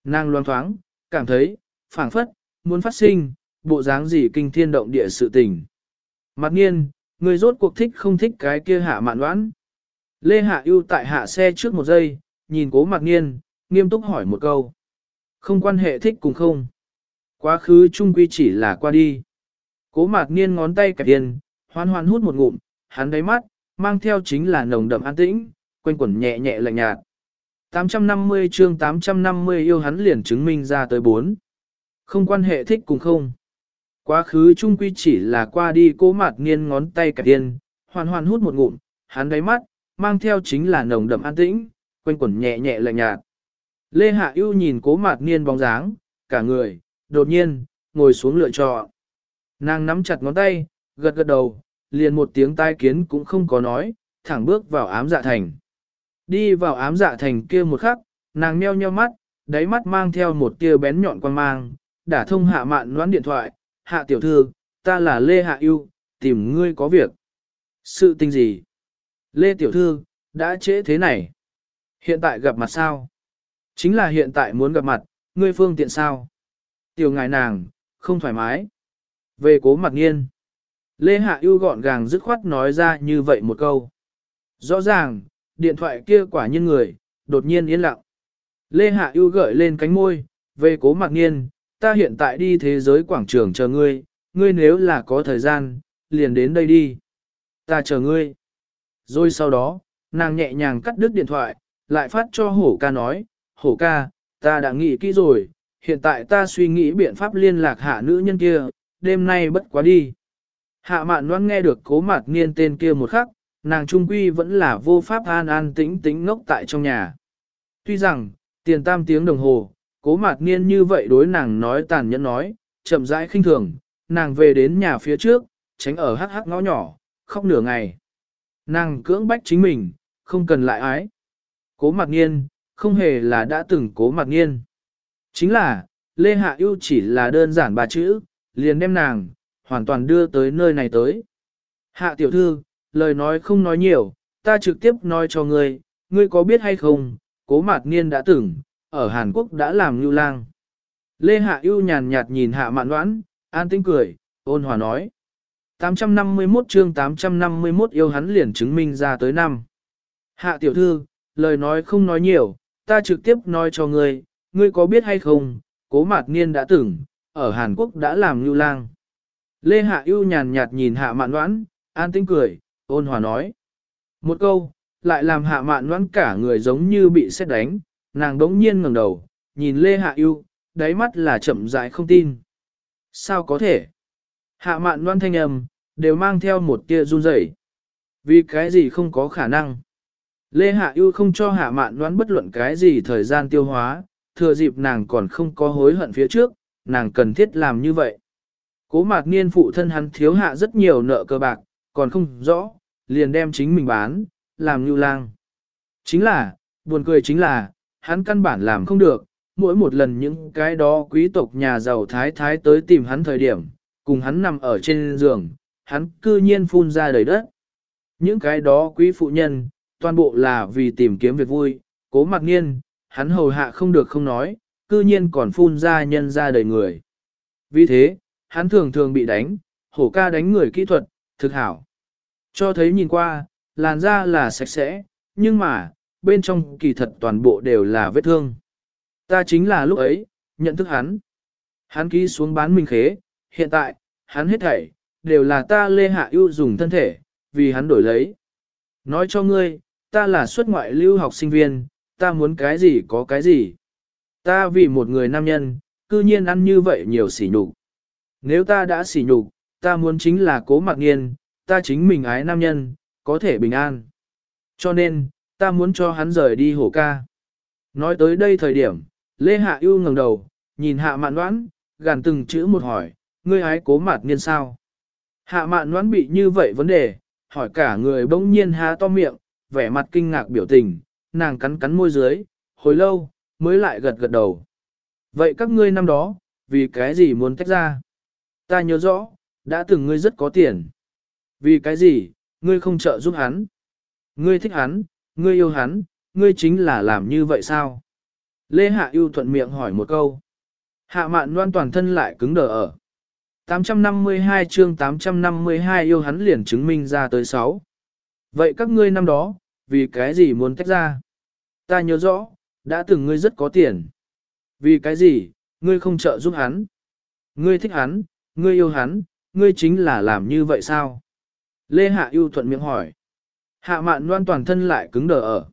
Nàng loan thoáng, cảm thấy, phảng phất, muốn phát sinh, bộ dáng gì kinh thiên động địa sự tình. Mặt nghiên, người rốt cuộc thích không thích cái kia hạ mạn đoán. Lê Hạ ưu tại hạ xe trước một giây, nhìn cố mặt nghiên, nghiêm túc hỏi một câu. Không quan hệ thích cùng không. Quá khứ chung quy chỉ là qua đi. Cố mạc niên ngón tay kẹp tiền, hoan hoan hút một ngụm, hắn đáy mắt, mang theo chính là nồng đậm an tĩnh, quanh quẩn nhẹ nhẹ lạnh nhạt. 850 chương 850 yêu hắn liền chứng minh ra tới 4. Không quan hệ thích cùng không. Quá khứ chung quy chỉ là qua đi cố mạc niên ngón tay kẹp tiền, hoan hoan hút một ngụm, hắn đáy mắt, mang theo chính là nồng đậm an tĩnh, quanh quẩn nhẹ nhẹ lạnh nhạt. Lê Hạ Yêu nhìn cố mạc niên bóng dáng, cả người, đột nhiên, ngồi xuống lựa chọn. Nàng nắm chặt ngón tay, gật gật đầu, liền một tiếng tai kiến cũng không có nói, thẳng bước vào ám dạ thành. Đi vào ám dạ thành kia một khắc, nàng meo nheo mắt, đáy mắt mang theo một tia bén nhọn quan mang, đã thông hạ mạn noán điện thoại, hạ tiểu thư, ta là Lê Hạ Yêu, tìm ngươi có việc. Sự tình gì? Lê tiểu thư, đã trễ thế này. Hiện tại gặp mặt sao? Chính là hiện tại muốn gặp mặt, ngươi phương tiện sao? Tiểu ngài nàng, không thoải mái. Về cố mặc nghiên. Lê Hạ ưu gọn gàng dứt khoát nói ra như vậy một câu. Rõ ràng, điện thoại kia quả nhiên người, đột nhiên yên lặng. Lê Hạ ưu gợi lên cánh môi, về cố mặc nghiên, ta hiện tại đi thế giới quảng trường chờ ngươi, ngươi nếu là có thời gian, liền đến đây đi. Ta chờ ngươi. Rồi sau đó, nàng nhẹ nhàng cắt đứt điện thoại, lại phát cho hổ ca nói, hổ ca, ta đã nghĩ kỹ rồi, hiện tại ta suy nghĩ biện pháp liên lạc hạ nữ nhân kia, đêm nay bất quá đi. Hạ mạn loan nghe được cố mạc niên tên kia một khắc, nàng trung quy vẫn là vô pháp an an tĩnh tĩnh ngốc tại trong nhà. Tuy rằng, tiền tam tiếng đồng hồ, cố mạc niên như vậy đối nàng nói tàn nhẫn nói, chậm rãi khinh thường, nàng về đến nhà phía trước, tránh ở hắc hắc ngõ nhỏ, khóc nửa ngày. Nàng cưỡng bách chính mình, không cần lại ái. Cố mạc niên, không hề là đã từng cố mạc niên. Chính là, Lê Hạ yêu chỉ là đơn giản ba chữ, liền đem nàng, hoàn toàn đưa tới nơi này tới. Hạ tiểu thư, lời nói không nói nhiều, ta trực tiếp nói cho ngươi, ngươi có biết hay không, cố mạt niên đã từng, ở Hàn Quốc đã làm lưu lang. Lê Hạ ưu nhàn nhạt nhìn hạ mạn đoán, an tĩnh cười, ôn hòa nói. 851 chương 851 yêu hắn liền chứng minh ra tới năm. Hạ tiểu thư, lời nói không nói nhiều, ta trực tiếp nói cho ngươi, ngươi có biết hay không, cố mạt niên đã từng, ở Hàn Quốc đã làm lưu lang. Lê Hạ ưu nhàn nhạt nhìn hạ mạn đoán, an tĩnh cười, ôn hòa nói. Một câu, lại làm hạ mạn đoán cả người giống như bị xét đánh, nàng đống nhiên ngẩng đầu, nhìn Lê Hạ ưu, đáy mắt là chậm rãi không tin. Sao có thể? Hạ mạn đoán thanh âm, đều mang theo một tia run rẩy. Vì cái gì không có khả năng? Lê Hạ ưu không cho hạ mạn đoán bất luận cái gì thời gian tiêu hóa, thừa dịp nàng còn không có hối hận phía trước, nàng cần thiết làm như vậy. Cố mạc niên phụ thân hắn thiếu hạ rất nhiều nợ cơ bạc, còn không rõ, liền đem chính mình bán, làm như lang. Chính là, buồn cười chính là, hắn căn bản làm không được, mỗi một lần những cái đó quý tộc nhà giàu thái thái tới tìm hắn thời điểm, cùng hắn nằm ở trên giường, hắn cư nhiên phun ra đầy đất. Những cái đó quý phụ nhân, toàn bộ là vì tìm kiếm việc vui, cố mặc nhiên, hắn hầu hạ không được không nói, cư nhiên còn phun ra nhân ra đời người. Vì thế, hắn thường thường bị đánh, hổ ca đánh người kỹ thuật, thực hảo. Cho thấy nhìn qua, làn da là sạch sẽ, nhưng mà, bên trong kỳ thật toàn bộ đều là vết thương. Ta chính là lúc ấy, nhận thức hắn. Hắn ký xuống bán mình khế, hiện tại, hắn hết thảy, đều là ta lê hạ ưu dùng thân thể, vì hắn đổi lấy. Nói cho ngươi, ta là xuất ngoại lưu học sinh viên, ta muốn cái gì có cái gì. Ta vì một người nam nhân, cư nhiên ăn như vậy nhiều sỉ nhục. Nếu ta đã sỉ nhục, ta muốn chính là cố mặc nghiên, ta chính mình ái nam nhân, có thể bình an. Cho nên, ta muốn cho hắn rời đi hổ ca. Nói tới đây thời điểm, Lê Hạ ưu ngẩng đầu, nhìn hạ mạn đoán, gàn từng chữ một hỏi, ngươi ái cố mặc nghiên sao? Hạ mạn đoán bị như vậy vấn đề, hỏi cả người bỗng nhiên há to miệng, vẻ mặt kinh ngạc biểu tình, nàng cắn cắn môi dưới, hồi lâu, mới lại gật gật đầu. Vậy các ngươi năm đó, vì cái gì muốn tách ra? Ta nhớ rõ, đã từng ngươi rất có tiền. Vì cái gì, ngươi không trợ giúp hắn? Ngươi thích hắn, ngươi yêu hắn, ngươi chính là làm như vậy sao? Lê Hạ yêu thuận miệng hỏi một câu. Hạ mạn loan toàn thân lại cứng đờ ở. 852 chương 852 yêu hắn liền chứng minh ra tới 6. Vậy các ngươi năm đó, vì cái gì muốn tách ra? Ta nhớ rõ, đã từng ngươi rất có tiền. Vì cái gì, ngươi không trợ giúp hắn? Ngươi thích hắn, ngươi yêu hắn, ngươi chính là làm như vậy sao? Lê Hạ yêu thuận miệng hỏi. Hạ mạn loan toàn thân lại cứng đờ ở.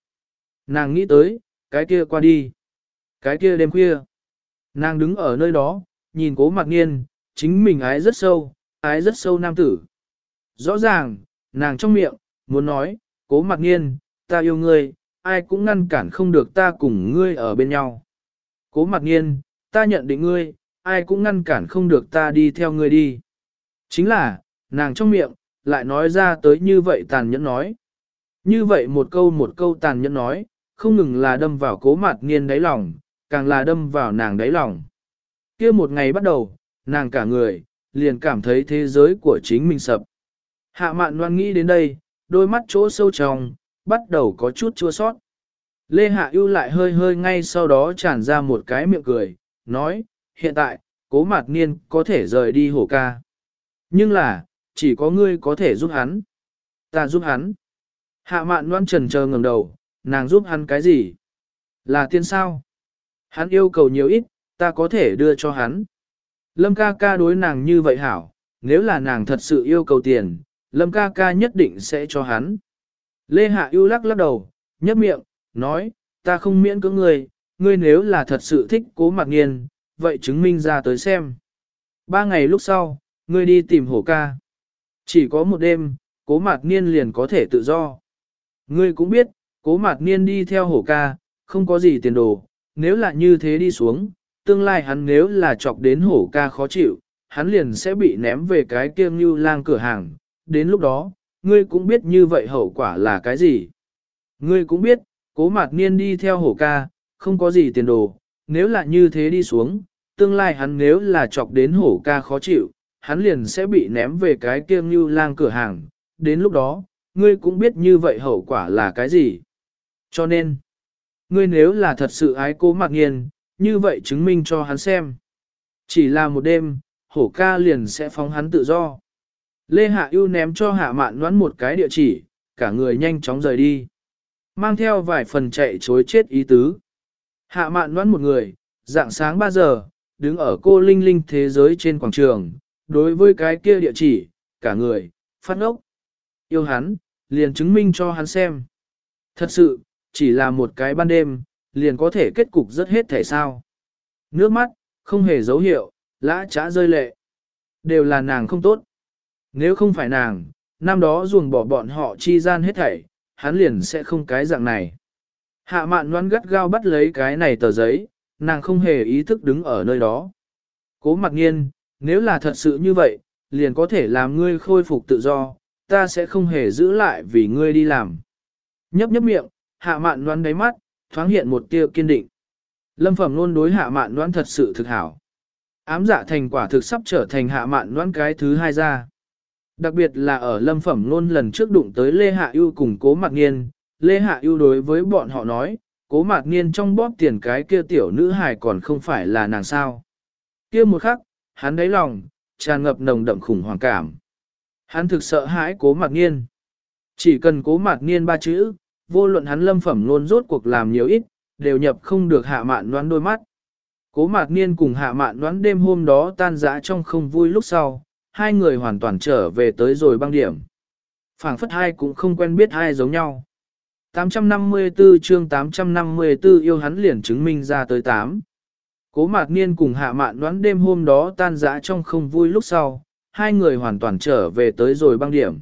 Nàng nghĩ tới, cái kia qua đi. Cái kia đêm khuya. Nàng đứng ở nơi đó, nhìn cố mặc nghiên, chính mình ái rất sâu, ái rất sâu nam tử. Rõ ràng, nàng trong miệng, muốn nói, cố mặc nghiên, ta yêu ngươi, ai cũng ngăn cản không được ta cùng ngươi ở bên nhau. Cố mặc nghiên, ta nhận định ngươi, ai cũng ngăn cản không được ta đi theo ngươi đi. Chính là, nàng trong miệng, lại nói ra tới như vậy tàn nhẫn nói. Như vậy một câu một câu tàn nhẫn nói, không ngừng là đâm vào cố mặt nghiên đáy lòng, càng là đâm vào nàng đáy lòng. kia một ngày bắt đầu, nàng cả người, liền cảm thấy thế giới của chính mình sập. Hạ mạn loan nghĩ đến đây, đôi mắt chỗ sâu trong, bắt đầu có chút chua sót. Lê Hạ ưu lại hơi hơi ngay sau đó tràn ra một cái miệng cười, nói, hiện tại, cố mạt niên có thể rời đi hổ ca. Nhưng là, chỉ có ngươi có thể giúp hắn. Ta giúp hắn. Hạ mạn loan trần chờ ngẩng đầu, nàng giúp hắn cái gì? Là tiên sao? Hắn yêu cầu nhiều ít, ta có thể đưa cho hắn. Lâm ca ca đối nàng như vậy hảo, nếu là nàng thật sự yêu cầu tiền, Lâm ca ca nhất định sẽ cho hắn. Lê Hạ ưu lắc lắc đầu, nhấp miệng, nói, ta không miễn cưỡng ngươi, ngươi nếu là thật sự thích cố mặc nghiền, vậy chứng minh ra tới xem. Ba ngày lúc sau, ngươi đi tìm hổ ca. Chỉ có một đêm, cố mạc niên liền có thể tự do. Ngươi cũng biết, cố mạc niên đi theo hổ ca, không có gì tiền đồ, nếu là như thế đi xuống, tương lai hắn nếu là chọc đến hổ ca khó chịu, hắn liền sẽ bị ném về cái kiêng như lang cửa hàng. Đến lúc đó, ngươi cũng biết như vậy hậu quả là cái gì. Ngươi cũng biết, cố mạc niên đi theo hổ ca, không có gì tiền đồ, nếu là như thế đi xuống, tương lai hắn nếu là chọc đến hổ ca khó chịu, hắn liền sẽ bị ném về cái kia như lang cửa hàng, đến lúc đó, ngươi cũng biết như vậy hậu quả là cái gì. Cho nên, ngươi nếu là thật sự ái cố mặc nghiền, như vậy chứng minh cho hắn xem. Chỉ là một đêm, hổ ca liền sẽ phóng hắn tự do. Lê Hạ ưu ném cho Hạ Mạn Noãn một cái địa chỉ, cả người nhanh chóng rời đi. Mang theo vài phần chạy chối chết ý tứ. Hạ Mạn Noãn một người, dạng sáng 3 giờ, đứng ở cô Linh Linh thế giới trên quảng trường, đối với cái kia địa chỉ, cả người, phát ốc, Yêu hắn, liền chứng minh cho hắn xem. Thật sự, chỉ là một cái ban đêm, liền có thể kết cục rất hết thể sao. Nước mắt, không hề dấu hiệu, lã trá rơi lệ. Đều là nàng không tốt. Nếu không phải nàng, năm đó ruồng bỏ bọn họ chi gian hết thảy, hắn liền sẽ không cái dạng này. Hạ mạn noan gắt gao bắt lấy cái này tờ giấy, nàng không hề ý thức đứng ở nơi đó. Cố mặc nhiên, nếu là thật sự như vậy, liền có thể làm ngươi khôi phục tự do, ta sẽ không hề giữ lại vì ngươi đi làm. Nhấp nhấp miệng, hạ mạn đoán đáy mắt, thoáng hiện một tia kiên định. Lâm phẩm luôn đối hạ mạn đoán thật sự thực hảo. Ám dạ thành quả thực sắp trở thành hạ mạn đoán cái thứ hai ra. Đặc biệt là ở lâm phẩm luôn lần trước đụng tới Lê Hạ yêu cùng cố mặc nghiên, Lê Hạ yêu đối với bọn họ nói, cố mạc niên trong bóp tiền cái kia tiểu nữ hài còn không phải là nàng sao. Kia một khắc, hắn đáy lòng, tràn ngập nồng đậm khủng hoảng cảm. Hắn thực sợ hãi cố mạc niên. Chỉ cần cố mạc niên ba chữ, vô luận hắn lâm phẩm luôn rốt cuộc làm nhiều ít, đều nhập không được hạ mạn đoán đôi mắt. Cố mạc niên cùng hạ mạn đoán đêm hôm đó tan dã trong không vui lúc sau, hai người hoàn toàn trở về tới rồi băng điểm. phảng phất hai cũng không quen biết hai giống nhau. 854 chương 854 yêu hắn liền chứng minh ra tới 8. Cố mạc niên cùng hạ mạn đoán đêm hôm đó tan dã trong không vui lúc sau, hai người hoàn toàn trở về tới rồi băng điểm.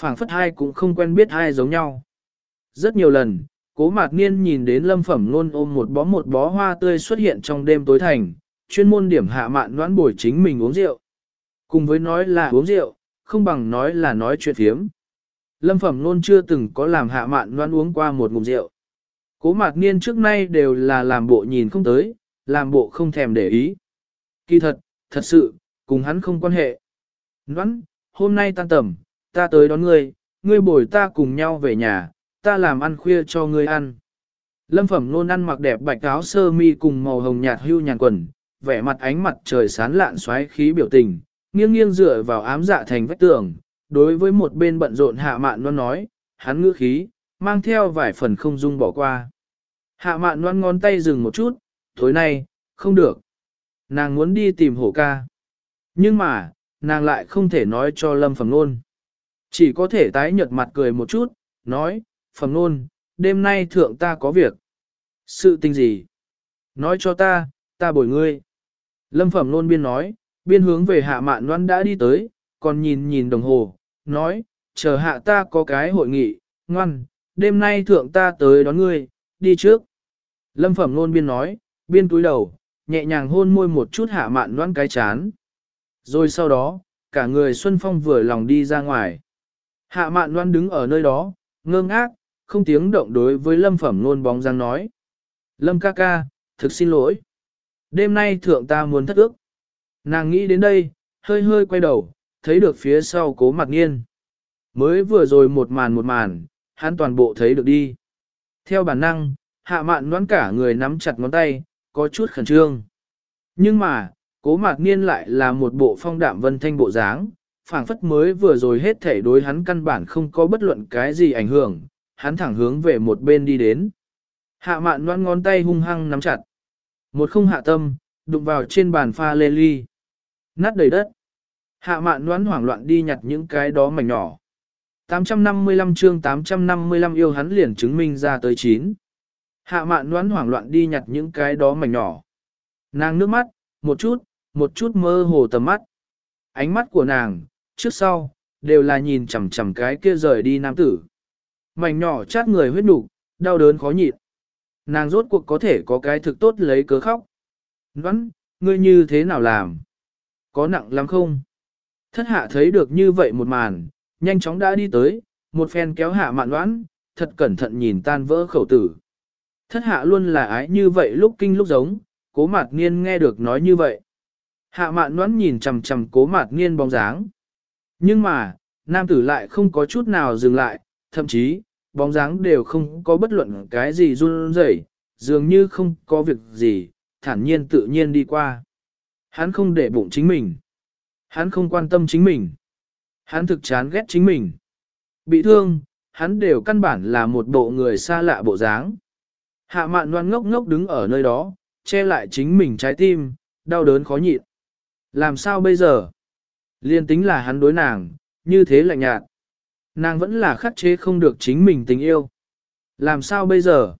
phảng phất hai cũng không quen biết hai giống nhau. Rất nhiều lần, cố mạc niên nhìn đến lâm phẩm luôn ôm một bó một bó hoa tươi xuất hiện trong đêm tối thành, chuyên môn điểm hạ mạn đoán bồi chính mình uống rượu. Cùng với nói là uống rượu, không bằng nói là nói chuyện phiếm. Lâm Phẩm Nôn chưa từng có làm hạ mạn loan uống qua một ngụm rượu. Cố mạc niên trước nay đều là làm bộ nhìn không tới, làm bộ không thèm để ý. Kỳ thật, thật sự, cùng hắn không quan hệ. Noãn, hôm nay tan tầm, ta tới đón ngươi, ngươi bồi ta cùng nhau về nhà, ta làm ăn khuya cho ngươi ăn. Lâm Phẩm Nôn ăn mặc đẹp bạch áo sơ mi cùng màu hồng nhạt hưu nhàn quần, vẻ mặt ánh mặt trời sán lạn xoáy khí biểu tình, nghiêng nghiêng dựa vào ám dạ thành vách tường, đối với một bên bận rộn hạ mạn non nói, hắn ngữ khí, mang theo vài phần không dung bỏ qua. Hạ mạn non ngón tay dừng một chút, tối nay, không được. Nàng muốn đi tìm hổ ca. Nhưng mà, nàng lại không thể nói cho Lâm Phẩm Nôn. Chỉ có thể tái nhợt mặt cười một chút, nói, Phẩm Nôn, đêm nay thượng ta có việc. Sự tình gì? Nói cho ta, ta bồi ngươi. Lâm Phẩm Nôn biên nói, biên hướng về hạ mạn loan đã đi tới, còn nhìn nhìn đồng hồ, nói, chờ hạ ta có cái hội nghị, ngoan, đêm nay thượng ta tới đón ngươi, đi trước. Lâm Phẩm Nôn biên nói, biên túi đầu, nhẹ nhàng hôn môi một chút hạ mạn loan cái chán. Rồi sau đó, cả người Xuân Phong vừa lòng đi ra ngoài. Hạ mạn loan đứng ở nơi đó, ngơ ngác, không tiếng động đối với lâm phẩm nôn bóng dáng nói. Lâm ca ca, thực xin lỗi. Đêm nay thượng ta muốn thất ước. Nàng nghĩ đến đây, hơi hơi quay đầu, thấy được phía sau cố mặt nghiên. Mới vừa rồi một màn một màn, hắn toàn bộ thấy được đi. Theo bản năng, hạ mạn đoán cả người nắm chặt ngón tay, có chút khẩn trương. Nhưng mà, cố mạc niên lại là một bộ phong đạm vân thanh bộ dáng, phảng phất mới vừa rồi hết thể đối hắn căn bản không có bất luận cái gì ảnh hưởng, hắn thẳng hướng về một bên đi đến. Hạ mạn đoán ngón tay hung hăng nắm chặt. Một không hạ tâm, đụng vào trên bàn pha lê ly. Nát đầy đất. Hạ mạn đoán hoảng loạn đi nhặt những cái đó mảnh nhỏ. 855 chương 855 yêu hắn liền chứng minh ra tới 9. Hạ mạn đoán hoảng loạn đi nhặt những cái đó mảnh nhỏ. Nàng nước mắt, một chút, một chút mơ hồ tầm mắt. Ánh mắt của nàng, trước sau, đều là nhìn chằm chằm cái kia rời đi nam tử. Mảnh nhỏ chát người huyết nục, đau đớn khó nhịn. Nàng rốt cuộc có thể có cái thực tốt lấy cớ khóc. Đoán, ngươi như thế nào làm? Có nặng lắm không? Thất hạ thấy được như vậy một màn, nhanh chóng đã đi tới, một phen kéo hạ mạn đoán, thật cẩn thận nhìn tan vỡ khẩu tử. Thất hạ luôn là ái như vậy lúc kinh lúc giống, cố mạt niên nghe được nói như vậy. Hạ mạn đoán nhìn chầm chầm cố mạt niên bóng dáng. Nhưng mà, nam tử lại không có chút nào dừng lại, thậm chí, bóng dáng đều không có bất luận cái gì run rẩy, dường như không có việc gì, thản nhiên tự nhiên đi qua. Hắn không để bụng chính mình. Hắn không quan tâm chính mình. Hắn thực chán ghét chính mình. Bị thương, hắn đều căn bản là một bộ người xa lạ bộ dáng. Hạ mạn đoan ngốc ngốc đứng ở nơi đó, che lại chính mình trái tim, đau đớn khó nhịn. Làm sao bây giờ? Liên tính là hắn đối nàng, như thế lạnh nhạt. Nàng vẫn là khắc chế không được chính mình tình yêu. Làm sao bây giờ?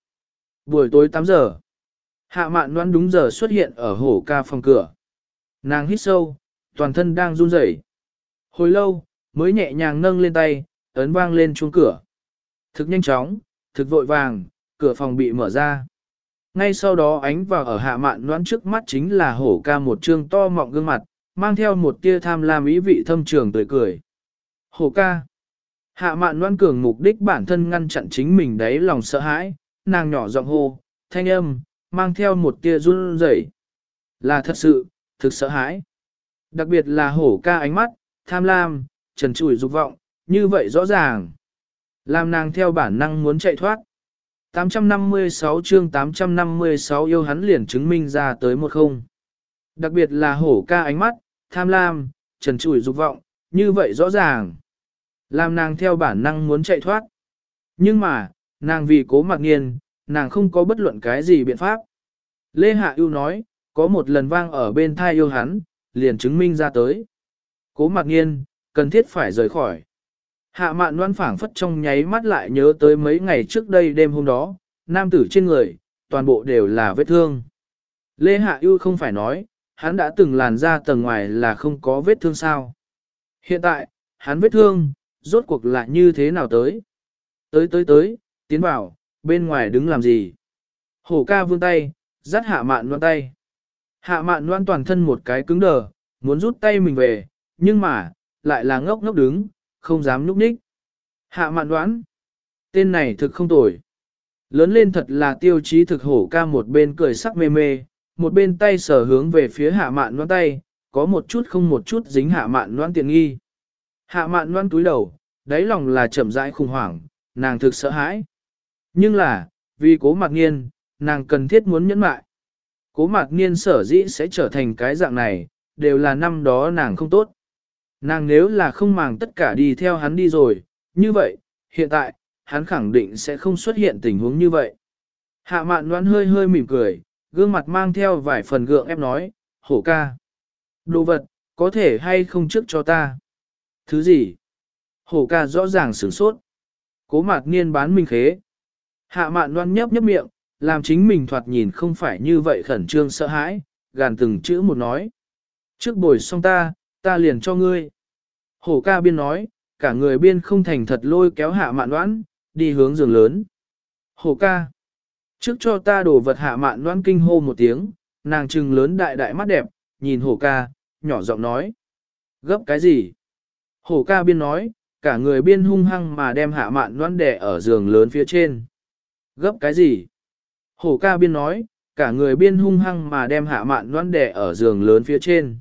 Buổi tối 8 giờ. Hạ mạn đoán đúng giờ xuất hiện ở hổ ca phòng cửa. Nàng hít sâu, toàn thân đang run rẩy. Hồi lâu, mới nhẹ nhàng nâng lên tay, ấn vang lên chuông cửa. Thực nhanh chóng, thực vội vàng, cửa phòng bị mở ra. Ngay sau đó ánh vào ở hạ mạn noãn trước mắt chính là hổ ca một trương to mọng gương mặt, mang theo một tia tham lam ý vị thâm trường tươi cười. Hổ ca. Hạ mạn đoán cường mục đích bản thân ngăn chặn chính mình đấy lòng sợ hãi, nàng nhỏ giọng hô, thanh âm, mang theo một tia run rẩy, Là thật sự, thực sợ hãi. Đặc biệt là hổ ca ánh mắt, tham lam, trần trụi dục vọng, như vậy rõ ràng. Làm nàng theo bản năng muốn chạy thoát. 856 chương 856 yêu hắn liền chứng minh ra tới một không. Đặc biệt là hổ ca ánh mắt, tham lam, trần trụi dục vọng, như vậy rõ ràng. Làm nàng theo bản năng muốn chạy thoát. Nhưng mà, nàng vì cố mặc nghiền, nàng không có bất luận cái gì biện pháp. Lê Hạ yêu nói, có một lần vang ở bên thai yêu hắn, liền chứng minh ra tới. Cố mặc nghiên, cần thiết phải rời khỏi. Hạ mạn đoan phảng phất trong nháy mắt lại nhớ tới mấy ngày trước đây đêm hôm đó, nam tử trên người, toàn bộ đều là vết thương. Lê Hạ yêu không phải nói, hắn đã từng làn ra tầng ngoài là không có vết thương sao. Hiện tại, hắn vết thương, rốt cuộc lại như thế nào tới? Tới tới tới, tiến vào, bên ngoài đứng làm gì? Hổ ca vươn tay, dắt hạ mạn loan tay. Hạ mạn loan toàn thân một cái cứng đờ, muốn rút tay mình về, nhưng mà, lại là ngốc ngốc đứng, không dám nhúc nhích. Hạ mạn đoán, tên này thực không tồi. Lớn lên thật là tiêu chí thực hổ ca một bên cười sắc mê mê, một bên tay sở hướng về phía hạ mạn loan tay, có một chút không một chút dính hạ mạn loan tiện nghi. Hạ mạn loan túi đầu, đáy lòng là chậm rãi khủng hoảng, nàng thực sợ hãi. Nhưng là, vì cố mặc nghiên, nàng cần thiết muốn nhẫn mại. Cố mạc Niên sở dĩ sẽ trở thành cái dạng này, đều là năm đó nàng không tốt. Nàng nếu là không màng tất cả đi theo hắn đi rồi, như vậy, hiện tại, hắn khẳng định sẽ không xuất hiện tình huống như vậy. Hạ mạn đoán hơi hơi mỉm cười, Gương mặt mang theo vài phần gượng ép nói, hổ ca. Đồ vật, có thể hay không trước cho ta? Thứ gì? Hổ ca rõ ràng sửng sốt. Cố mạc niên bán minh khế. Hạ mạn loan nhấp nhấp miệng, làm chính mình thoạt nhìn không phải như vậy khẩn trương sợ hãi, gàn từng chữ một nói. Trước bồi xong ta, ta liền cho ngươi. Hổ ca biên nói, cả người biên không thành thật lôi kéo hạ mạn đoán, đi hướng giường lớn. Hổ ca. Trước cho ta đổ vật hạ mạn đoán kinh hô một tiếng, nàng trừng lớn đại đại mắt đẹp, nhìn hổ ca, nhỏ giọng nói. Gấp cái gì? Hổ ca biên nói, cả người biên hung hăng mà đem hạ mạn đoán đẻ ở giường lớn phía trên. Gấp cái gì? Hổ ca biên nói, cả người biên hung hăng mà đem hạ mạn đoán đẻ ở giường lớn phía trên.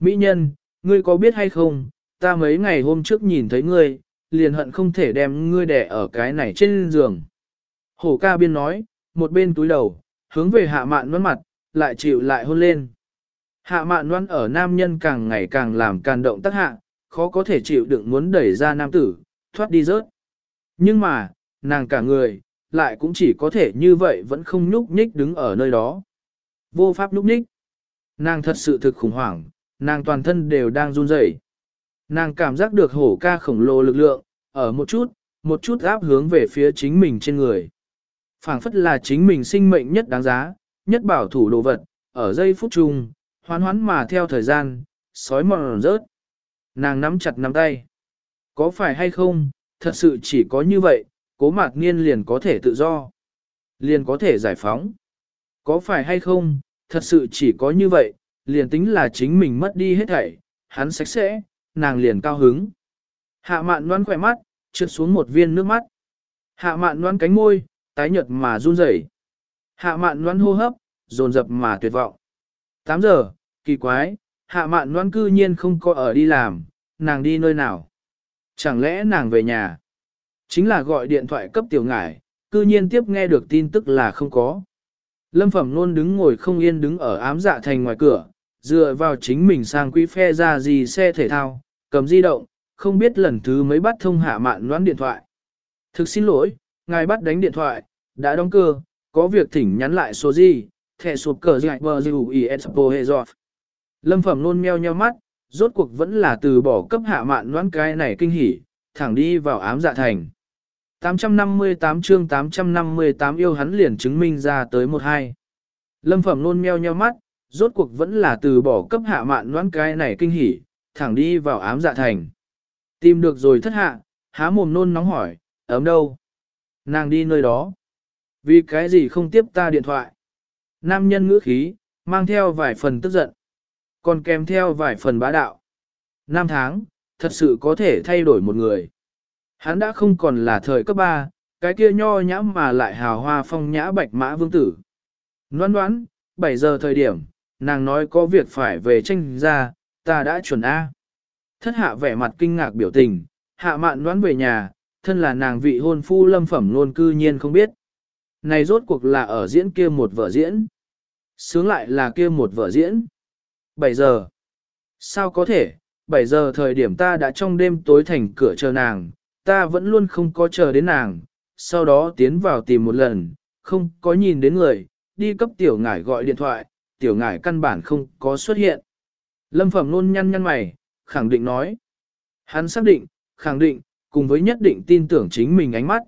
Mỹ nhân, ngươi có biết hay không, ta mấy ngày hôm trước nhìn thấy ngươi, liền hận không thể đem ngươi đẻ ở cái này trên giường. Hổ ca biên nói, một bên túi đầu, hướng về hạ mạn đoán mặt, lại chịu lại hôn lên. Hạ mạn đoán ở nam nhân càng ngày càng làm càng động tác hạ, khó có thể chịu đựng muốn đẩy ra nam tử, thoát đi rớt. Nhưng mà, nàng cả người, lại cũng chỉ có thể như vậy vẫn không nhúc nhích đứng ở nơi đó. Vô pháp nhúc nhích. Nàng thật sự thực khủng hoảng, nàng toàn thân đều đang run rẩy. Nàng cảm giác được hổ ca khổng lồ lực lượng, ở một chút, một chút áp hướng về phía chính mình trên người. phảng phất là chính mình sinh mệnh nhất đáng giá, nhất bảo thủ đồ vật, ở giây phút chung, hoán hoán mà theo thời gian, sói mòn rớt. Nàng nắm chặt nắm tay. Có phải hay không, thật sự chỉ có như vậy, cố mạc niên liền có thể tự do. Liền có thể giải phóng. Có phải hay không, thật sự chỉ có như vậy, liền tính là chính mình mất đi hết thảy, hắn sạch sẽ, nàng liền cao hứng. Hạ mạn đoán khỏe mắt, trượt xuống một viên nước mắt. Hạ mạn đoán cánh môi, tái nhợt mà run rẩy. Hạ mạn đoán hô hấp, dồn dập mà tuyệt vọng. 8 giờ, kỳ quái, hạ mạn đoán cư nhiên không có ở đi làm, nàng đi nơi nào. Chẳng lẽ nàng về nhà? Chính là gọi điện thoại cấp tiểu ngải, cư nhiên tiếp nghe được tin tức là không có. Lâm Phẩm luôn đứng ngồi không yên đứng ở ám dạ thành ngoài cửa, dựa vào chính mình sang quý phe ra gì xe thể thao, cầm di động, không biết lần thứ mấy bắt thông hạ mạn đoán điện thoại. Thực xin lỗi, ngài bắt đánh điện thoại, đã đóng cơ, có việc thỉnh nhắn lại số gì, thẻ sụp cờ dạy bờ dù ý hệ giọt. Lâm Phẩm luôn meo nheo mắt, rốt cuộc vẫn là từ bỏ cấp hạ mạn đoán cái này kinh hỉ, thẳng đi vào ám dạ thành. 858 chương 858 yêu hắn liền chứng minh ra tới một hai. Lâm Phẩm nôn meo nheo mắt, rốt cuộc vẫn là từ bỏ cấp hạ mạn noãn cái này kinh hỉ, thẳng đi vào ám dạ thành. Tìm được rồi thất hạ, há mồm nôn nóng hỏi, ấm đâu? Nàng đi nơi đó. Vì cái gì không tiếp ta điện thoại? Nam nhân ngữ khí, mang theo vài phần tức giận, còn kèm theo vài phần bá đạo. Năm tháng, thật sự có thể thay đổi một người. Hắn đã không còn là thời cấp 3, cái kia nho nhã mà lại hào hoa phong nhã bạch mã vương tử. Ngoan đoán, 7 giờ thời điểm, nàng nói có việc phải về tranh ra, ta đã chuẩn A. Thất hạ vẻ mặt kinh ngạc biểu tình, hạ mạn đoán về nhà, thân là nàng vị hôn phu lâm phẩm luôn cư nhiên không biết. Này rốt cuộc là ở diễn kia một vở diễn. Sướng lại là kia một vở diễn. 7 giờ. Sao có thể, 7 giờ thời điểm ta đã trong đêm tối thành cửa chờ nàng, ta vẫn luôn không có chờ đến nàng, sau đó tiến vào tìm một lần, không có nhìn đến người, đi cấp tiểu ngải gọi điện thoại, tiểu ngải căn bản không có xuất hiện. Lâm Phẩm luôn nhăn nhăn mày, khẳng định nói. Hắn xác định, khẳng định, cùng với nhất định tin tưởng chính mình ánh mắt.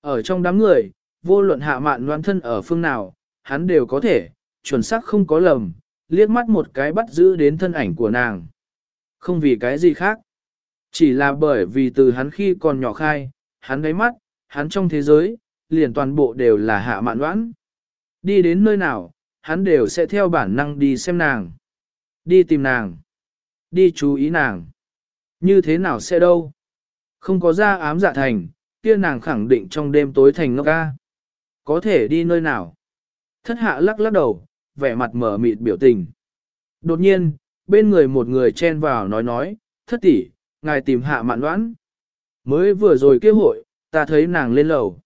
Ở trong đám người, vô luận hạ mạn đoán thân ở phương nào, hắn đều có thể, chuẩn xác không có lầm, liếc mắt một cái bắt giữ đến thân ảnh của nàng. Không vì cái gì khác. Chỉ là bởi vì từ hắn khi còn nhỏ khai, hắn gáy mắt, hắn trong thế giới, liền toàn bộ đều là hạ mạn đoán. Đi đến nơi nào, hắn đều sẽ theo bản năng đi xem nàng. Đi tìm nàng. Đi chú ý nàng. Như thế nào sẽ đâu? Không có ra ám dạ thành, kia nàng khẳng định trong đêm tối thành ngốc ca. Có thể đi nơi nào? Thất hạ lắc lắc đầu, vẻ mặt mở mịt biểu tình. Đột nhiên, bên người một người chen vào nói nói, thất tỷ, ngài tìm hạ mạn đoán. Mới vừa rồi kia hội, ta thấy nàng lên lầu.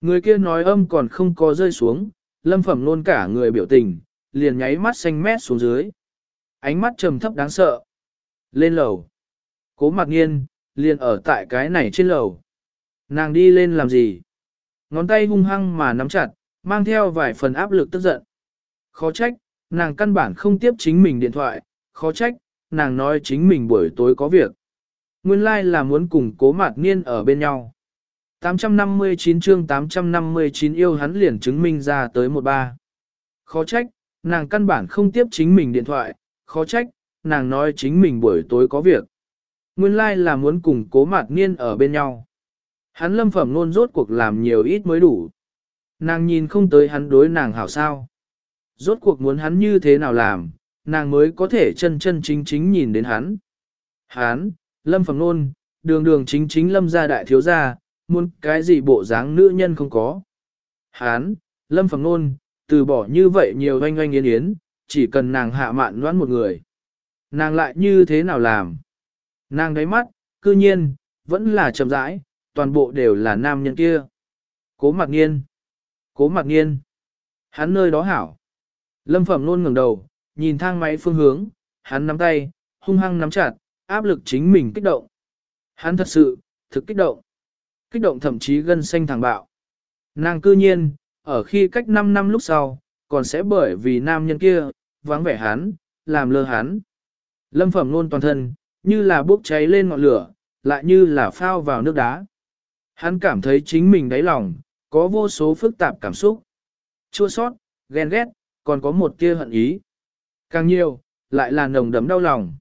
Người kia nói âm còn không có rơi xuống, lâm phẩm luôn cả người biểu tình, liền nháy mắt xanh mét xuống dưới. Ánh mắt trầm thấp đáng sợ. Lên lầu. Cố mặc nghiên, liền ở tại cái này trên lầu. Nàng đi lên làm gì? Ngón tay hung hăng mà nắm chặt, mang theo vài phần áp lực tức giận. Khó trách, nàng căn bản không tiếp chính mình điện thoại, khó trách, nàng nói chính mình buổi tối có việc. Nguyên lai là muốn cùng cố mạt niên ở bên nhau. 859 chương 859 yêu hắn liền chứng minh ra tới một ba. Khó trách, nàng căn bản không tiếp chính mình điện thoại, khó trách, nàng nói chính mình buổi tối có việc. Nguyên lai là muốn cùng cố mạt niên ở bên nhau. Hắn lâm phẩm luôn rốt cuộc làm nhiều ít mới đủ. Nàng nhìn không tới hắn đối nàng hảo sao. Rốt cuộc muốn hắn như thế nào làm, nàng mới có thể chân chân chính chính nhìn đến hắn. Hắn, lâm phẩm nôn, đường đường chính chính lâm gia đại thiếu gia, muốn cái gì bộ dáng nữ nhân không có. Hán, lâm phẩm nôn, từ bỏ như vậy nhiều oanh oanh yến yến, chỉ cần nàng hạ mạn noãn một người. Nàng lại như thế nào làm? Nàng đáy mắt, cư nhiên, vẫn là chậm rãi, toàn bộ đều là nam nhân kia. Cố mặc nghiên. Cố mặc nghiên. Hắn nơi đó hảo. Lâm phẩm luôn ngẩng đầu, nhìn thang máy phương hướng, hắn nắm tay, hung hăng nắm chặt, áp lực chính mình kích động. Hắn thật sự, thực kích động. Kích động thậm chí gân xanh thẳng bạo. Nàng cư nhiên, ở khi cách 5 năm lúc sau, còn sẽ bởi vì nam nhân kia, vắng vẻ hắn, làm lơ hắn. Lâm phẩm luôn toàn thân, như là bốc cháy lên ngọn lửa, lại như là phao vào nước đá. Hắn cảm thấy chính mình đáy lòng, có vô số phức tạp cảm xúc. Chua sót, ghen ghét, còn có một tia hận ý. Càng nhiều, lại là nồng đấm đau lòng.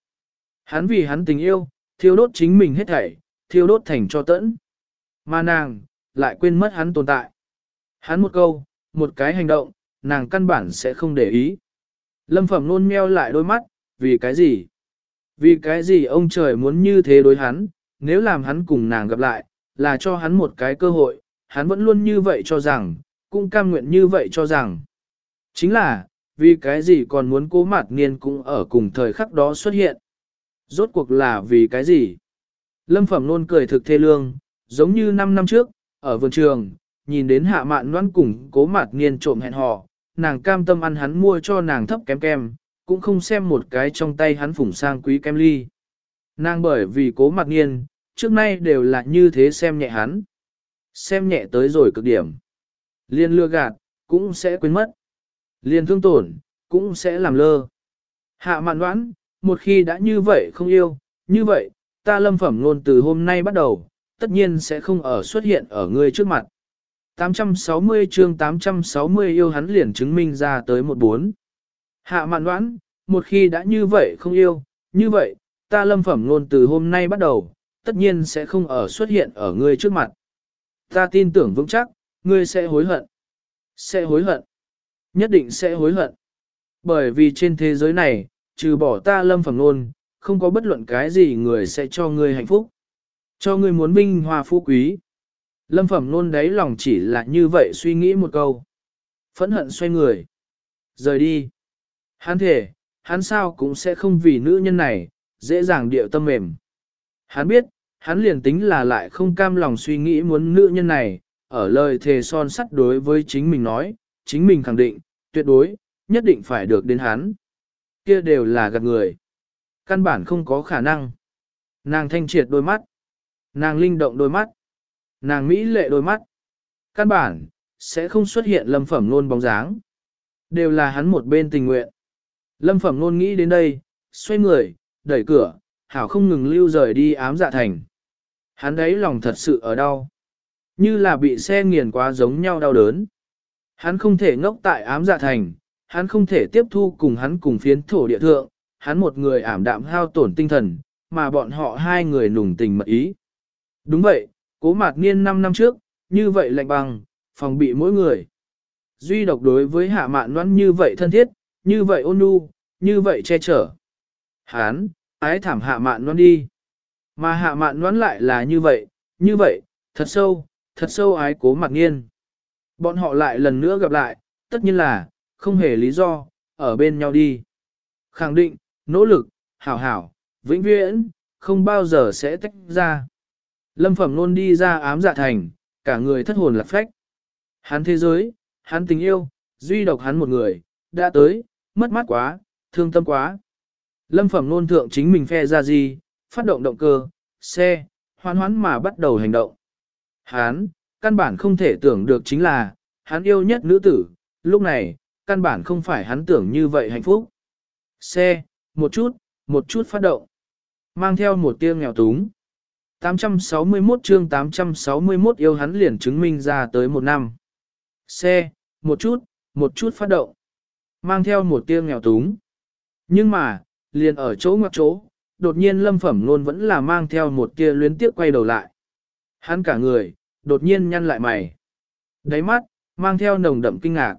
Hắn vì hắn tình yêu, thiêu đốt chính mình hết thảy, thiêu đốt thành cho tẫn. Mà nàng, lại quên mất hắn tồn tại. Hắn một câu, một cái hành động, nàng căn bản sẽ không để ý. Lâm phẩm luôn meo lại đôi mắt, vì cái gì? Vì cái gì ông trời muốn như thế đối hắn, nếu làm hắn cùng nàng gặp lại, là cho hắn một cái cơ hội, hắn vẫn luôn như vậy cho rằng, cũng cam nguyện như vậy cho rằng. Chính là, vì cái gì còn muốn cố mặt niên cũng ở cùng thời khắc đó xuất hiện. Rốt cuộc là vì cái gì? Lâm Phẩm luôn cười thực thê lương, giống như 5 năm trước, ở vườn trường, nhìn đến hạ mạn noan cùng cố mặt niên trộm hẹn hò, nàng cam tâm ăn hắn mua cho nàng thấp kém kem, cũng không xem một cái trong tay hắn phủng sang quý kem ly. Nàng bởi vì cố mặt niên, trước nay đều là như thế xem nhẹ hắn. Xem nhẹ tới rồi cực điểm. Liên lừa gạt, cũng sẽ quên mất. Liên thương tổn, cũng sẽ làm lơ. Hạ mạn đoán, một khi đã như vậy không yêu, như vậy, ta lâm phẩm luôn từ hôm nay bắt đầu, tất nhiên sẽ không ở xuất hiện ở ngươi trước mặt. 860 chương 860 yêu hắn liền chứng minh ra tới một bốn. Hạ mạn đoán, một khi đã như vậy không yêu, như vậy, ta lâm phẩm luôn từ hôm nay bắt đầu, tất nhiên sẽ không ở xuất hiện ở ngươi trước mặt. Ta tin tưởng vững chắc, ngươi sẽ hối hận. Sẽ hối hận. Nhất định sẽ hối hận. Bởi vì trên thế giới này, trừ bỏ ta lâm phẩm nôn, không có bất luận cái gì người sẽ cho ngươi hạnh phúc. Cho ngươi muốn vinh hoa phú quý. Lâm phẩm nôn đấy lòng chỉ là như vậy suy nghĩ một câu. Phẫn hận xoay người. Rời đi. Hắn thể, hắn sao cũng sẽ không vì nữ nhân này, dễ dàng điệu tâm mềm. Hắn biết, hắn liền tính là lại không cam lòng suy nghĩ muốn nữ nhân này, ở lời thề son sắt đối với chính mình nói, chính mình khẳng định, tuyệt đối, nhất định phải được đến hắn. Kia đều là gạt người. Căn bản không có khả năng. Nàng thanh triệt đôi mắt. Nàng linh động đôi mắt. Nàng mỹ lệ đôi mắt. Căn bản, sẽ không xuất hiện lâm phẩm nôn bóng dáng. Đều là hắn một bên tình nguyện. Lâm phẩm nôn nghĩ đến đây, xoay người, đẩy cửa, hảo không ngừng lưu rời đi ám dạ thành. Hắn đấy lòng thật sự ở đau. Như là bị xe nghiền quá giống nhau đau đớn. Hắn không thể ngốc tại ám dạ thành, hắn không thể tiếp thu cùng hắn cùng phiến thổ địa thượng, hắn một người ảm đạm hao tổn tinh thần, mà bọn họ hai người nùng tình mật ý. Đúng vậy, cố mạt niên 5 năm trước, như vậy lạnh băng, phòng bị mỗi người. Duy độc đối với hạ mạn noan như vậy thân thiết, như vậy ôn nhu, như vậy che chở. Hán, ái thảm hạ mạn noan đi. Mà hạ mạn noan lại là như vậy, như vậy, thật sâu, thật sâu ái cố mặc niên. Bọn họ lại lần nữa gặp lại, tất nhiên là, không hề lý do, ở bên nhau đi. Khẳng định, nỗ lực, hảo hảo, vĩnh viễn, không bao giờ sẽ tách ra. Lâm phẩm luôn đi ra ám dạ thành, cả người thất hồn lạc phách. Hắn thế giới, hắn tình yêu, duy độc hắn một người, đã tới, mất mát quá, thương tâm quá. Lâm phẩm nôn thượng chính mình phe ra gì, phát động động cơ, xe, hoan hoán mà bắt đầu hành động. Hắn, căn bản không thể tưởng được chính là, hắn yêu nhất nữ tử, lúc này, căn bản không phải hắn tưởng như vậy hạnh phúc. Xe, một chút, một chút phát động. Mang theo một tia nghèo túng. 861 chương 861 yêu hắn liền chứng minh ra tới một năm. Xe, một chút, một chút phát động. Mang theo một tia nghèo túng. Nhưng mà, liền ở chỗ ngoặc chỗ, đột nhiên lâm phẩm luôn vẫn là mang theo một tia luyến tiếc quay đầu lại. Hắn cả người, đột nhiên nhăn lại mày. Đáy mắt, mang theo nồng đậm kinh ngạc.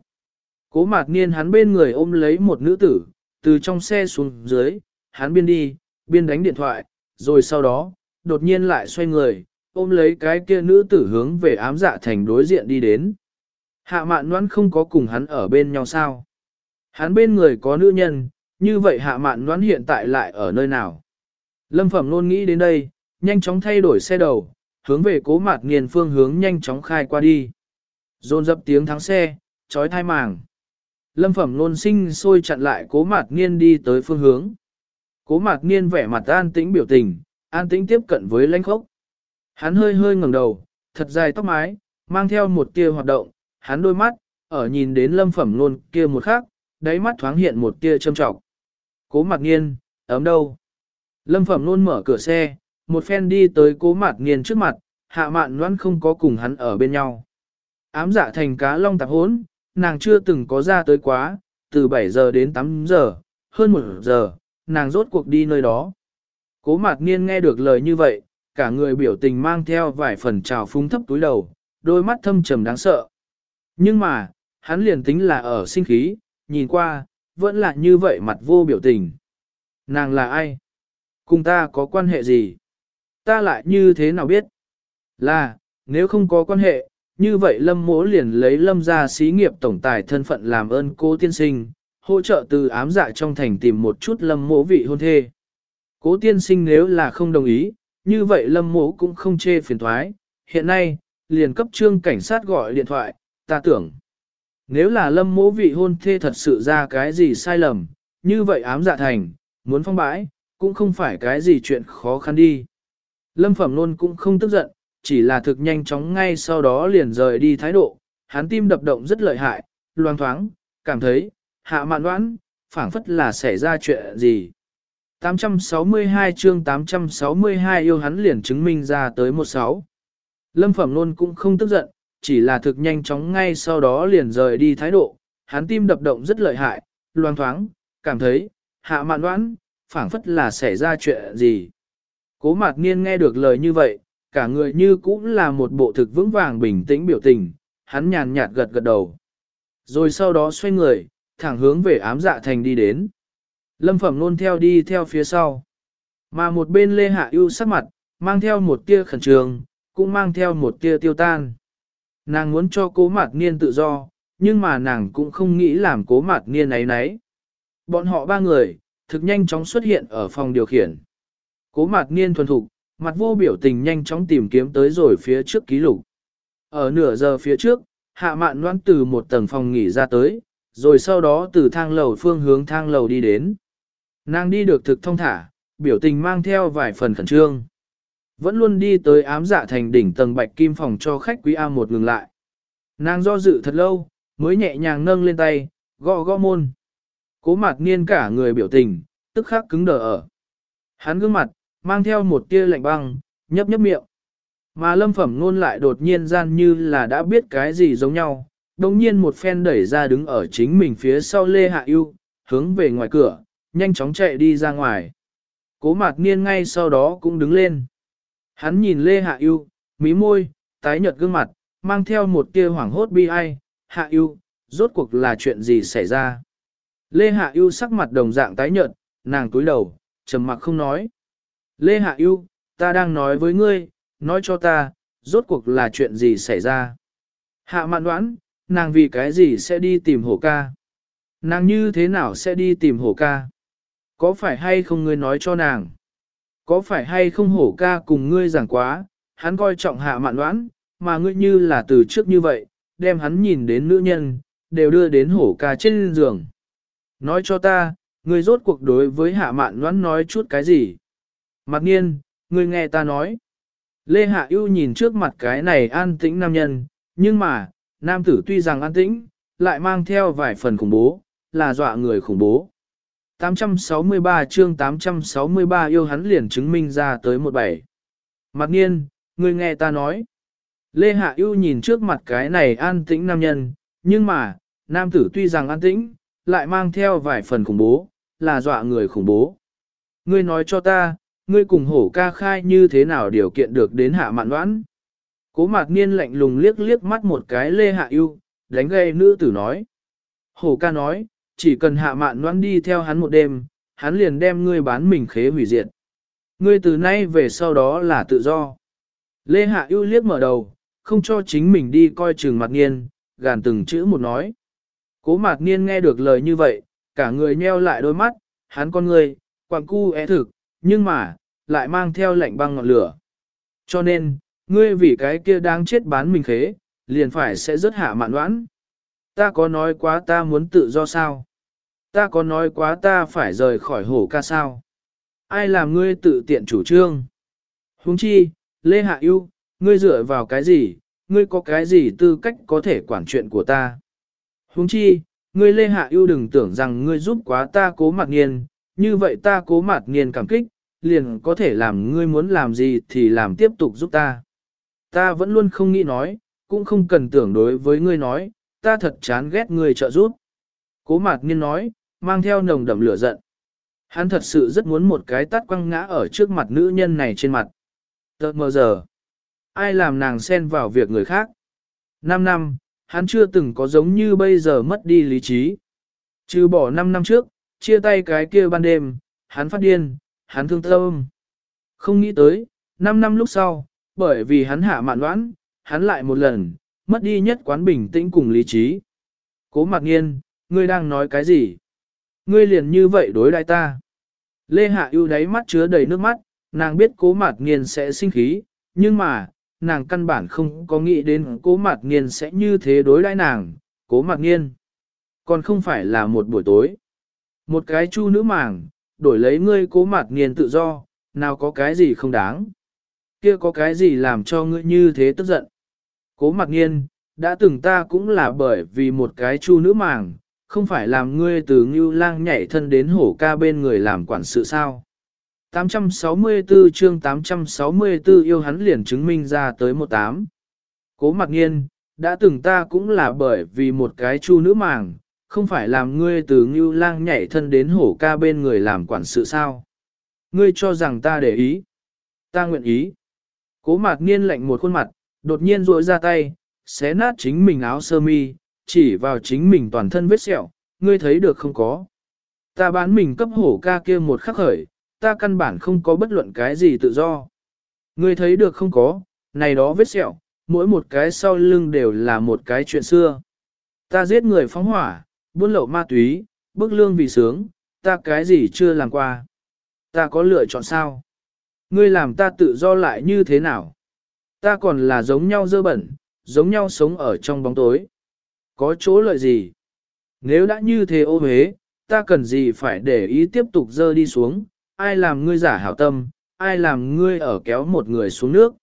Cố mạc niên hắn bên người ôm lấy một nữ tử, từ trong xe xuống dưới, hắn biên đi, biên đánh điện thoại, rồi sau đó, đột nhiên lại xoay người, ôm lấy cái kia nữ tử hướng về ám dạ thành đối diện đi đến. Hạ mạn noãn không có cùng hắn ở bên nhau sao? Hắn bên người có nữ nhân, như vậy hạ mạn noãn hiện tại lại ở nơi nào? Lâm phẩm luôn nghĩ đến đây, nhanh chóng thay đổi xe đầu, hướng về cố mạt nghiền phương hướng nhanh chóng khai qua đi. Dồn dập tiếng thắng xe, trói thai màng. Lâm phẩm nôn sinh sôi chặn lại cố mạt Niên đi tới phương hướng. Cố mạt Niên vẻ mặt an tĩnh biểu tình, an tĩnh tiếp cận với lãnh khốc. Hắn hơi hơi ngẩng đầu, thật dài tóc mái, mang theo một tia hoạt động, hắn đôi mắt, ở nhìn đến lâm phẩm nôn kia một khắc, đáy mắt thoáng hiện một tia châm trọng. Cố mạt Niên ấm đâu? Lâm phẩm nôn mở cửa xe, một phen đi tới cố mạt Niên trước mặt, hạ mạn noan không có cùng hắn ở bên nhau. Ám dạ thành cá long tạp hốn, nàng chưa từng có ra tới quá, từ 7 giờ đến 8 giờ, hơn 1 giờ, nàng rốt cuộc đi nơi đó. Cố mạc niên nghe được lời như vậy, cả người biểu tình mang theo vài phần trào phúng thấp túi đầu, đôi mắt thâm trầm đáng sợ. Nhưng mà, hắn liền tính là ở sinh khí, nhìn qua, vẫn là như vậy mặt vô biểu tình. Nàng là ai? Cùng ta có quan hệ gì? Ta lại như thế nào biết? Là, nếu không có quan hệ, như vậy lâm mỗ liền lấy lâm ra xí nghiệp tổng tài thân phận làm ơn cô tiên sinh, hỗ trợ từ ám dạ trong thành tìm một chút lâm mỗ vị hôn thê. Cố tiên sinh nếu là không đồng ý, như vậy lâm mỗ cũng không chê phiền thoái, hiện nay, liền cấp trương cảnh sát gọi điện thoại, ta tưởng. Nếu là lâm mỗ vị hôn thê thật sự ra cái gì sai lầm, như vậy ám dạ thành, muốn phong bãi, cũng không phải cái gì chuyện khó khăn đi. Lâm phẩm luôn cũng không tức giận, chỉ là thực nhanh chóng ngay sau đó liền rời đi thái độ, hắn tim đập động rất lợi hại, loang thoáng, cảm thấy, hạ mạn đoán, phảng phất là xảy ra chuyện gì. 862 chương 862 yêu hắn liền chứng minh ra tới 16. Lâm Phẩm luôn cũng không tức giận, chỉ là thực nhanh chóng ngay sau đó liền rời đi thái độ, hắn tim đập động rất lợi hại, loang thoáng, cảm thấy, hạ mạn đoán, phảng phất là xảy ra chuyện gì. Cố mạc niên nghe được lời như vậy, cả người như cũng là một bộ thực vững vàng bình tĩnh biểu tình, hắn nhàn nhạt gật gật đầu. Rồi sau đó xoay người, thẳng hướng về ám dạ thành đi đến. Lâm phẩm luôn theo đi theo phía sau. Mà một bên Lê Hạ ưu sắc mặt, mang theo một tia khẩn trương, cũng mang theo một tia tiêu tan. Nàng muốn cho cố mạt niên tự do, nhưng mà nàng cũng không nghĩ làm cố mạt niên ấy nấy. Bọn họ ba người, thực nhanh chóng xuất hiện ở phòng điều khiển. Cố mạt niên thuần thục, mặt vô biểu tình nhanh chóng tìm kiếm tới rồi phía trước ký lục. Ở nửa giờ phía trước, hạ mạn loan từ một tầng phòng nghỉ ra tới, rồi sau đó từ thang lầu phương hướng thang lầu đi đến. Nàng đi được thực thông thả, biểu tình mang theo vài phần khẩn trương. Vẫn luôn đi tới ám dạ thành đỉnh tầng bạch kim phòng cho khách quý A một ngừng lại. Nàng do dự thật lâu, mới nhẹ nhàng nâng lên tay, gõ gõ môn. Cố mặt niên cả người biểu tình, tức khắc cứng đờ ở. Hắn gương mặt, mang theo một tia lạnh băng, nhấp nhấp miệng. Mà lâm phẩm ngôn lại đột nhiên gian như là đã biết cái gì giống nhau, đồng nhiên một phen đẩy ra đứng ở chính mình phía sau Lê Hạ Yêu, hướng về ngoài cửa, nhanh chóng chạy đi ra ngoài. Cố mạc niên ngay sau đó cũng đứng lên. Hắn nhìn Lê Hạ Yêu, mí môi, tái nhợt gương mặt, mang theo một tia hoảng hốt bi ai, Hạ Yêu, rốt cuộc là chuyện gì xảy ra. Lê Hạ Yêu sắc mặt đồng dạng tái nhợt, nàng túi đầu, trầm mặc không nói. Lê Hạ Yêu, ta đang nói với ngươi, nói cho ta, rốt cuộc là chuyện gì xảy ra. Hạ mạn đoán, nàng vì cái gì sẽ đi tìm hổ ca? Nàng như thế nào sẽ đi tìm hổ ca? Có phải hay không ngươi nói cho nàng? Có phải hay không hổ ca cùng ngươi giảng quá, hắn coi trọng hạ mạn đoán, mà ngươi như là từ trước như vậy, đem hắn nhìn đến nữ nhân, đều đưa đến hổ ca trên giường. Nói cho ta, ngươi rốt cuộc đối với hạ mạn đoán nói chút cái gì? Mặc nhiên, ngươi nghe ta nói. Lê Hạ ưu nhìn trước mặt cái này an tĩnh nam nhân, nhưng mà, nam tử tuy rằng an tĩnh, lại mang theo vài phần khủng bố, là dọa người khủng bố. 863 chương 863 yêu hắn liền chứng minh ra tới một bảy. Mặc nhiên, người nghe ta nói. Lê Hạ yêu nhìn trước mặt cái này an tĩnh nam nhân, nhưng mà, nam tử tuy rằng an tĩnh, lại mang theo vài phần khủng bố, là dọa người khủng bố. Ngươi nói cho ta, ngươi cùng hổ ca khai như thế nào điều kiện được đến hạ mạn đoán. Cố mạc niên lạnh lùng liếc liếc mắt một cái lê hạ yêu, đánh gây nữ tử nói. Hổ ca nói, chỉ cần hạ mạn đoán đi theo hắn một đêm, hắn liền đem ngươi bán mình khế hủy diệt. Ngươi từ nay về sau đó là tự do. Lê hạ yêu liếc mở đầu, không cho chính mình đi coi Trường mạc niên, gàn từng chữ một nói. Cố mạc niên nghe được lời như vậy, cả người nheo lại đôi mắt, hắn con người, quặng cu é thực, nhưng mà, lại mang theo lệnh băng ngọn lửa. Cho nên, ngươi vì cái kia đang chết bán mình khế, liền phải sẽ rất hạ mạn đoán. Ta có nói quá ta muốn tự do sao? Ta có nói quá ta phải rời khỏi hổ ca sao? Ai làm ngươi tự tiện chủ trương? Huống chi, Lê Hạ yêu, ngươi dựa vào cái gì? Ngươi có cái gì tư cách có thể quản chuyện của ta? Huống chi, ngươi Lê Hạ yêu đừng tưởng rằng ngươi giúp quá ta cố mặt nghiền, như vậy ta cố mặt nghiền cảm kích, liền có thể làm ngươi muốn làm gì thì làm tiếp tục giúp ta. Ta vẫn luôn không nghĩ nói, cũng không cần tưởng đối với ngươi nói, ta thật chán ghét ngươi trợ giúp. Cố mạt nghiên nói, mang theo nồng đậm lửa giận. Hắn thật sự rất muốn một cái tát quăng ngã ở trước mặt nữ nhân này trên mặt. Tợt mơ giờ. Ai làm nàng xen vào việc người khác? Năm năm, hắn chưa từng có giống như bây giờ mất đi lý trí. Trừ bỏ năm năm trước, chia tay cái kia ban đêm, hắn phát điên, hắn thương tâm. Không nghĩ tới, 5 năm lúc sau, bởi vì hắn hạ mạn đoán, hắn lại một lần, mất đi nhất quán bình tĩnh cùng lý trí. Cố mặc nghiên, ngươi đang nói cái gì? Ngươi liền như vậy đối đại ta. Lê Hạ ưu đáy mắt chứa đầy nước mắt, nàng biết cố mặc nghiên sẽ sinh khí, nhưng mà, nàng căn bản không có nghĩ đến cố mặc nghiên sẽ như thế đối đãi nàng, cố mặc nghiên. Còn không phải là một buổi tối. Một cái chu nữ màng, đổi lấy ngươi cố mặt niên tự do, nào có cái gì không đáng. Kia có cái gì làm cho ngươi như thế tức giận. Cố mặt niên, đã từng ta cũng là bởi vì một cái chu nữ màng, không phải làm ngươi từ ngưu lang nhảy thân đến hổ ca bên người làm quản sự sao. 864 chương 864 yêu hắn liền chứng minh ra tới một tám. Cố mặc nghiên, đã từng ta cũng là bởi vì một cái chu nữ màng, không phải làm ngươi từ ngưu lang nhảy thân đến hổ ca bên người làm quản sự sao. Ngươi cho rằng ta để ý. Ta nguyện ý. Cố mạc niên lạnh một khuôn mặt, đột nhiên rội ra tay, xé nát chính mình áo sơ mi, chỉ vào chính mình toàn thân vết sẹo, ngươi thấy được không có. Ta bán mình cấp hổ ca kia một khắc khởi, ta căn bản không có bất luận cái gì tự do. Ngươi thấy được không có, này đó vết sẹo, mỗi một cái sau lưng đều là một cái chuyện xưa. Ta giết người phóng hỏa, buôn lậu ma túy, bức lương vì sướng, ta cái gì chưa làm qua. Ta có lựa chọn sao? Ngươi làm ta tự do lại như thế nào? Ta còn là giống nhau dơ bẩn, giống nhau sống ở trong bóng tối. Có chỗ lợi gì? Nếu đã như thế ô hế, ta cần gì phải để ý tiếp tục dơ đi xuống, ai làm ngươi giả hảo tâm, ai làm ngươi ở kéo một người xuống nước.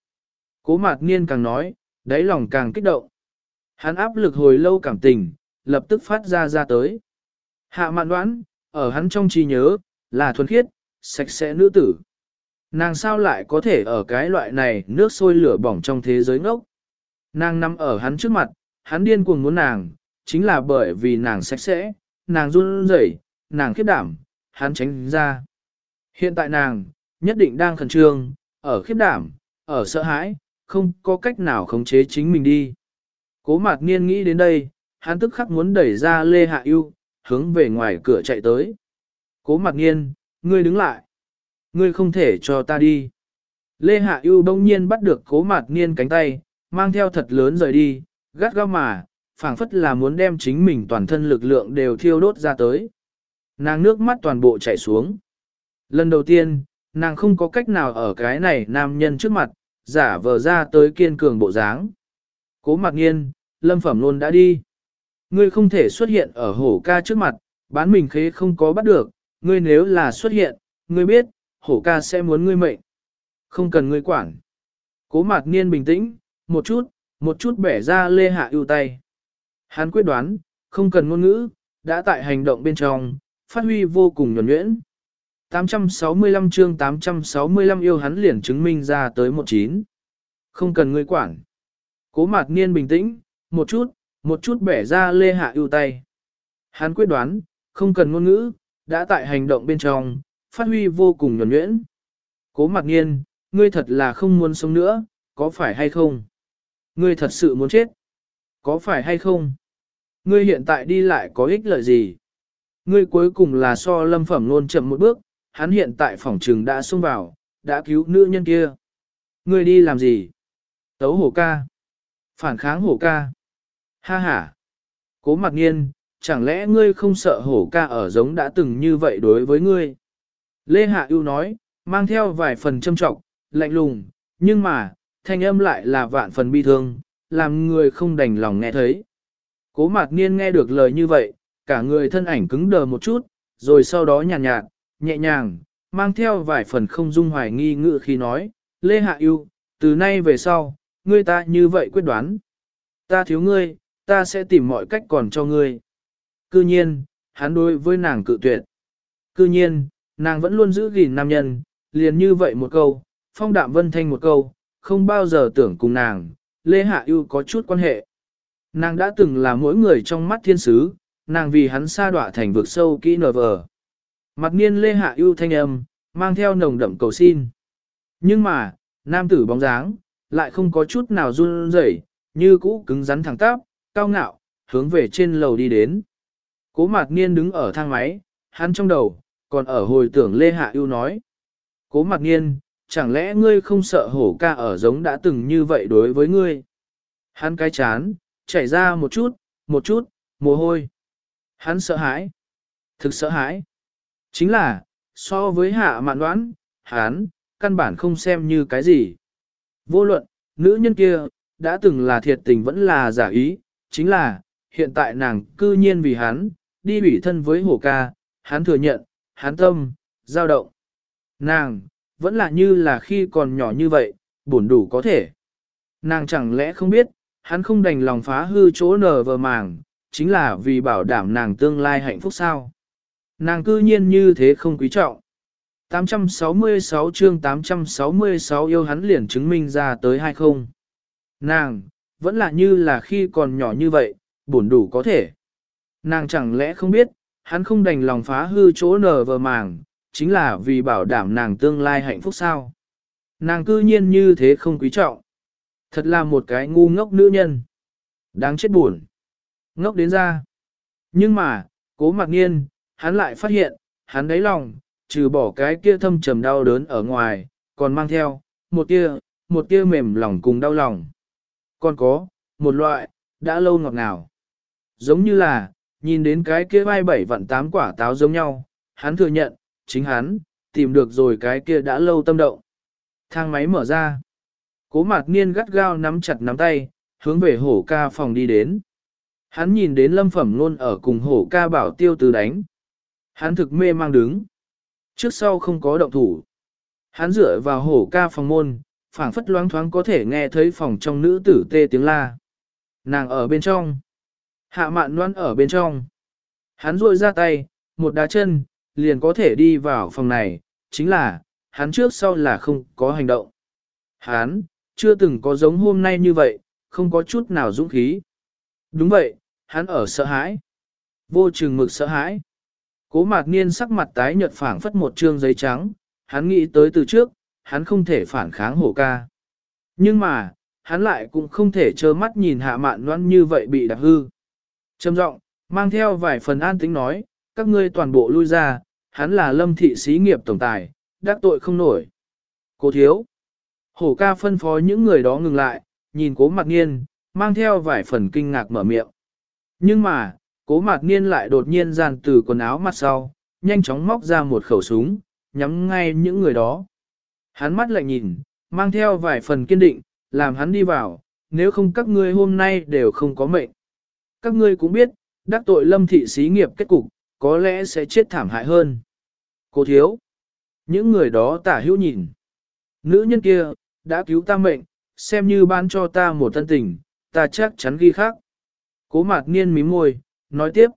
Cố mạc niên càng nói, đáy lòng càng kích động. Hắn áp lực hồi lâu cảm tình, lập tức phát ra ra tới. Hạ mạn đoán, ở hắn trong trí nhớ, là thuần khiết, sạch sẽ nữ tử. Nàng sao lại có thể ở cái loại này nước sôi lửa bỏng trong thế giới ngốc. Nàng nằm ở hắn trước mặt, hắn điên cuồng muốn nàng, chính là bởi vì nàng sạch sẽ, nàng run rẩy, nàng khiếp đảm, hắn tránh ra. Hiện tại nàng, nhất định đang khẩn trương, ở khiếp đảm, ở sợ hãi, không có cách nào khống chế chính mình đi. Cố mạc niên nghĩ đến đây, hắn tức khắc muốn đẩy ra Lê Hạ Yêu, hướng về ngoài cửa chạy tới. Cố mặc nghiên, ngươi đứng lại. Ngươi không thể cho ta đi. Lê Hạ Yêu bỗng nhiên bắt được cố Mặc niên cánh tay, mang theo thật lớn rời đi, gắt gao mà, phảng phất là muốn đem chính mình toàn thân lực lượng đều thiêu đốt ra tới. Nàng nước mắt toàn bộ chảy xuống. Lần đầu tiên, nàng không có cách nào ở cái này nam nhân trước mặt, giả vờ ra tới kiên cường bộ dáng. Cố mặc nghiên, lâm phẩm luôn đã đi. Ngươi không thể xuất hiện ở hổ ca trước mặt, bán mình khế không có bắt được, ngươi nếu là xuất hiện, ngươi biết, hổ ca sẽ muốn ngươi mệnh. Không cần ngươi quản. Cố mạc niên bình tĩnh, một chút, một chút bẻ ra lê hạ ưu tay. Hắn quyết đoán, không cần ngôn ngữ, đã tại hành động bên trong, phát huy vô cùng nhuẩn nhuyễn. 865 chương 865 yêu hắn liền chứng minh ra tới 19. Không cần ngươi quản. Cố mạc niên bình tĩnh, một chút, một chút bẻ ra lê hạ ưu tay. Hắn quyết đoán, không cần ngôn ngữ, đã tại hành động bên trong, phát huy vô cùng nhuẩn nhuyễn. Cố mặc nhiên ngươi thật là không muốn sống nữa, có phải hay không? Ngươi thật sự muốn chết, có phải hay không? Ngươi hiện tại đi lại có ích lợi gì? Ngươi cuối cùng là so lâm phẩm luôn chậm một bước, hắn hiện tại phòng trừng đã xông vào, đã cứu nữ nhân kia. Ngươi đi làm gì? Tấu hổ ca. Phản kháng hổ ca. Ha ha. Cố mặc nhiên, chẳng lẽ ngươi không sợ hổ ca ở giống đã từng như vậy đối với ngươi? Lê Hạ ưu nói, mang theo vài phần châm trọng, lạnh lùng, nhưng mà, thanh âm lại là vạn phần bi thương, làm người không đành lòng nghe thấy. Cố mạc niên nghe được lời như vậy, cả người thân ảnh cứng đờ một chút, rồi sau đó nhàn nhạt, nhạt, nhẹ nhàng, mang theo vài phần không dung hoài nghi ngự khi nói, Lê Hạ ưu từ nay về sau, ngươi ta như vậy quyết đoán. Ta thiếu ngươi, ta sẽ tìm mọi cách còn cho ngươi. Cư nhiên, hắn đối với nàng cự tuyệt. Cư nhiên, nàng vẫn luôn giữ gìn nam nhân, liền như vậy một câu, phong đạm vân thanh một câu, không bao giờ tưởng cùng nàng, Lê Hạ yêu có chút quan hệ. Nàng đã từng là mỗi người trong mắt thiên sứ, nàng vì hắn xa đọa thành vực sâu kỹ nở vờ. Mặt niên lê hạ yêu thanh âm, mang theo nồng đậm cầu xin. Nhưng mà, nam tử bóng dáng, lại không có chút nào run rẩy, như cũ cứng rắn thẳng tắp, cao ngạo, hướng về trên lầu đi đến. Cố mạc niên đứng ở thang máy, hắn trong đầu, còn ở hồi tưởng lê hạ ưu nói. Cố mạc niên, chẳng lẽ ngươi không sợ hổ ca ở giống đã từng như vậy đối với ngươi? Hắn cái chán, chảy ra một chút, một chút, mồ hôi. Hắn sợ hãi. Thực sợ hãi. Chính là, so với hạ mạn đoán, hắn, căn bản không xem như cái gì. Vô luận, nữ nhân kia, đã từng là thiệt tình vẫn là giả ý, chính là, hiện tại nàng cư nhiên vì hắn, đi ủy thân với hổ ca, hắn thừa nhận, hắn tâm, dao động. Nàng, vẫn là như là khi còn nhỏ như vậy, buồn đủ có thể. Nàng chẳng lẽ không biết, hắn không đành lòng phá hư chỗ nở vờ màng, chính là vì bảo đảm nàng tương lai hạnh phúc sao. Nàng cư nhiên như thế không quý trọng. 866 chương 866 yêu hắn liền chứng minh ra tới hay không. Nàng, vẫn là như là khi còn nhỏ như vậy, buồn đủ có thể. Nàng chẳng lẽ không biết, hắn không đành lòng phá hư chỗ nở vờ màng, chính là vì bảo đảm nàng tương lai hạnh phúc sao. Nàng cư nhiên như thế không quý trọng. Thật là một cái ngu ngốc nữ nhân. Đáng chết buồn. Ngốc đến ra. Nhưng mà, cố mặc nhiên, hắn lại phát hiện, hắn đáy lòng, trừ bỏ cái kia thâm trầm đau đớn ở ngoài, còn mang theo, một tia, một tia mềm lòng cùng đau lòng. Còn có, một loại, đã lâu ngọt ngào. Giống như là, nhìn đến cái kia vai bảy vặn tám quả táo giống nhau, hắn thừa nhận, chính hắn, tìm được rồi cái kia đã lâu tâm động. Thang máy mở ra. Cố mạc niên gắt gao nắm chặt nắm tay, hướng về hổ ca phòng đi đến. Hắn nhìn đến lâm phẩm luôn ở cùng hổ ca bảo tiêu từ đánh. Hắn thực mê mang đứng. Trước sau không có động thủ. Hắn dựa vào hổ ca phòng môn, phảng phất loáng thoáng có thể nghe thấy phòng trong nữ tử tê tiếng la. Nàng ở bên trong. Hạ mạn loan ở bên trong. Hắn ruội ra tay, một đá chân, liền có thể đi vào phòng này, chính là, hắn trước sau là không có hành động. Hắn, chưa từng có giống hôm nay như vậy, không có chút nào dũng khí. Đúng vậy, hắn ở sợ hãi. Vô chừng mực sợ hãi. Cố mạc niên sắc mặt tái nhợt phảng phất một trương giấy trắng, hắn nghĩ tới từ trước, hắn không thể phản kháng hổ ca. Nhưng mà, hắn lại cũng không thể trơ mắt nhìn hạ mạn noan như vậy bị đạp hư. Trầm giọng mang theo vài phần an tính nói, các ngươi toàn bộ lui ra, hắn là lâm thị xí nghiệp tổng tài, đắc tội không nổi. Cố thiếu. Hổ ca phân phó những người đó ngừng lại, nhìn cố mặt niên, mang theo vài phần kinh ngạc mở miệng. Nhưng mà, cố mạc niên lại đột nhiên giàn từ quần áo mặt sau, nhanh chóng móc ra một khẩu súng, nhắm ngay những người đó. Hắn mắt lại nhìn, mang theo vài phần kiên định, làm hắn đi vào, nếu không các ngươi hôm nay đều không có mệnh. Các ngươi cũng biết, đắc tội lâm thị xí nghiệp kết cục, có lẽ sẽ chết thảm hại hơn. Cô thiếu. Những người đó tả hữu nhìn. Nữ nhân kia, đã cứu ta mệnh, xem như ban cho ta một thân tình, ta chắc chắn ghi khác. Cố mạc niên mím môi, nói tiếp.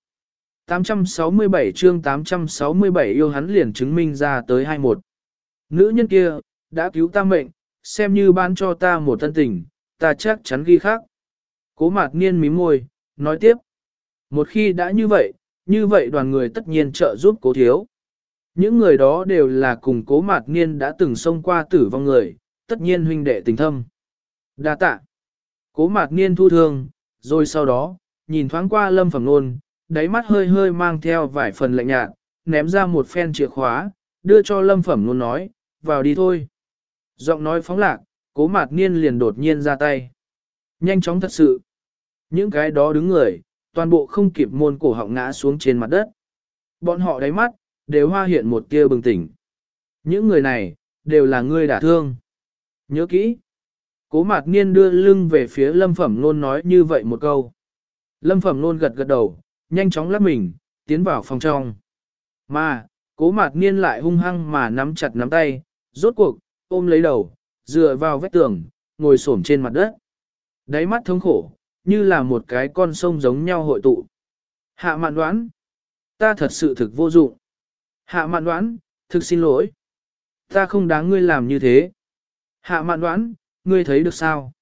867 chương 867 yêu hắn liền chứng minh ra tới 21. Nữ nhân kia, đã cứu ta mệnh, xem như ban cho ta một thân tình, ta chắc chắn ghi khác. Cố mạc niên mím môi, nói tiếp. Một khi đã như vậy, như vậy đoàn người tất nhiên trợ giúp cố thiếu. Những người đó đều là cùng cố mạc niên đã từng xông qua tử vong người, tất nhiên huynh đệ tình thâm. Đa tạ. Cố mạc niên thu thương, rồi sau đó, nhìn thoáng qua lâm phẩm nôn, đáy mắt hơi hơi mang theo vài phần lạnh nhạt, ném ra một phen chìa khóa, đưa cho lâm phẩm nôn nói, vào đi thôi. Giọng nói phóng lạc, cố mạc niên liền đột nhiên ra tay. Nhanh chóng thật sự. Những cái đó đứng người, toàn bộ không kịp môn cổ họng ngã xuống trên mặt đất. Bọn họ đáy mắt, đều hoa hiện một tia bừng tỉnh. Những người này, đều là người đả thương. Nhớ kỹ. Cố mạc niên đưa lưng về phía lâm phẩm nôn nói như vậy một câu. Lâm phẩm nôn gật gật đầu, nhanh chóng lắp mình, tiến vào phòng trong. Mà, cố mạc niên lại hung hăng mà nắm chặt nắm tay, rốt cuộc, ôm lấy đầu, dựa vào vách tường, ngồi xổm trên mặt đất. Đáy mắt thống khổ, như là một cái con sông giống nhau hội tụ. Hạ mạn đoán, ta thật sự thực vô dụng. Hạ mạn đoán, thực xin lỗi. Ta không đáng ngươi làm như thế. Hạ mạn đoán, ngươi thấy được sao?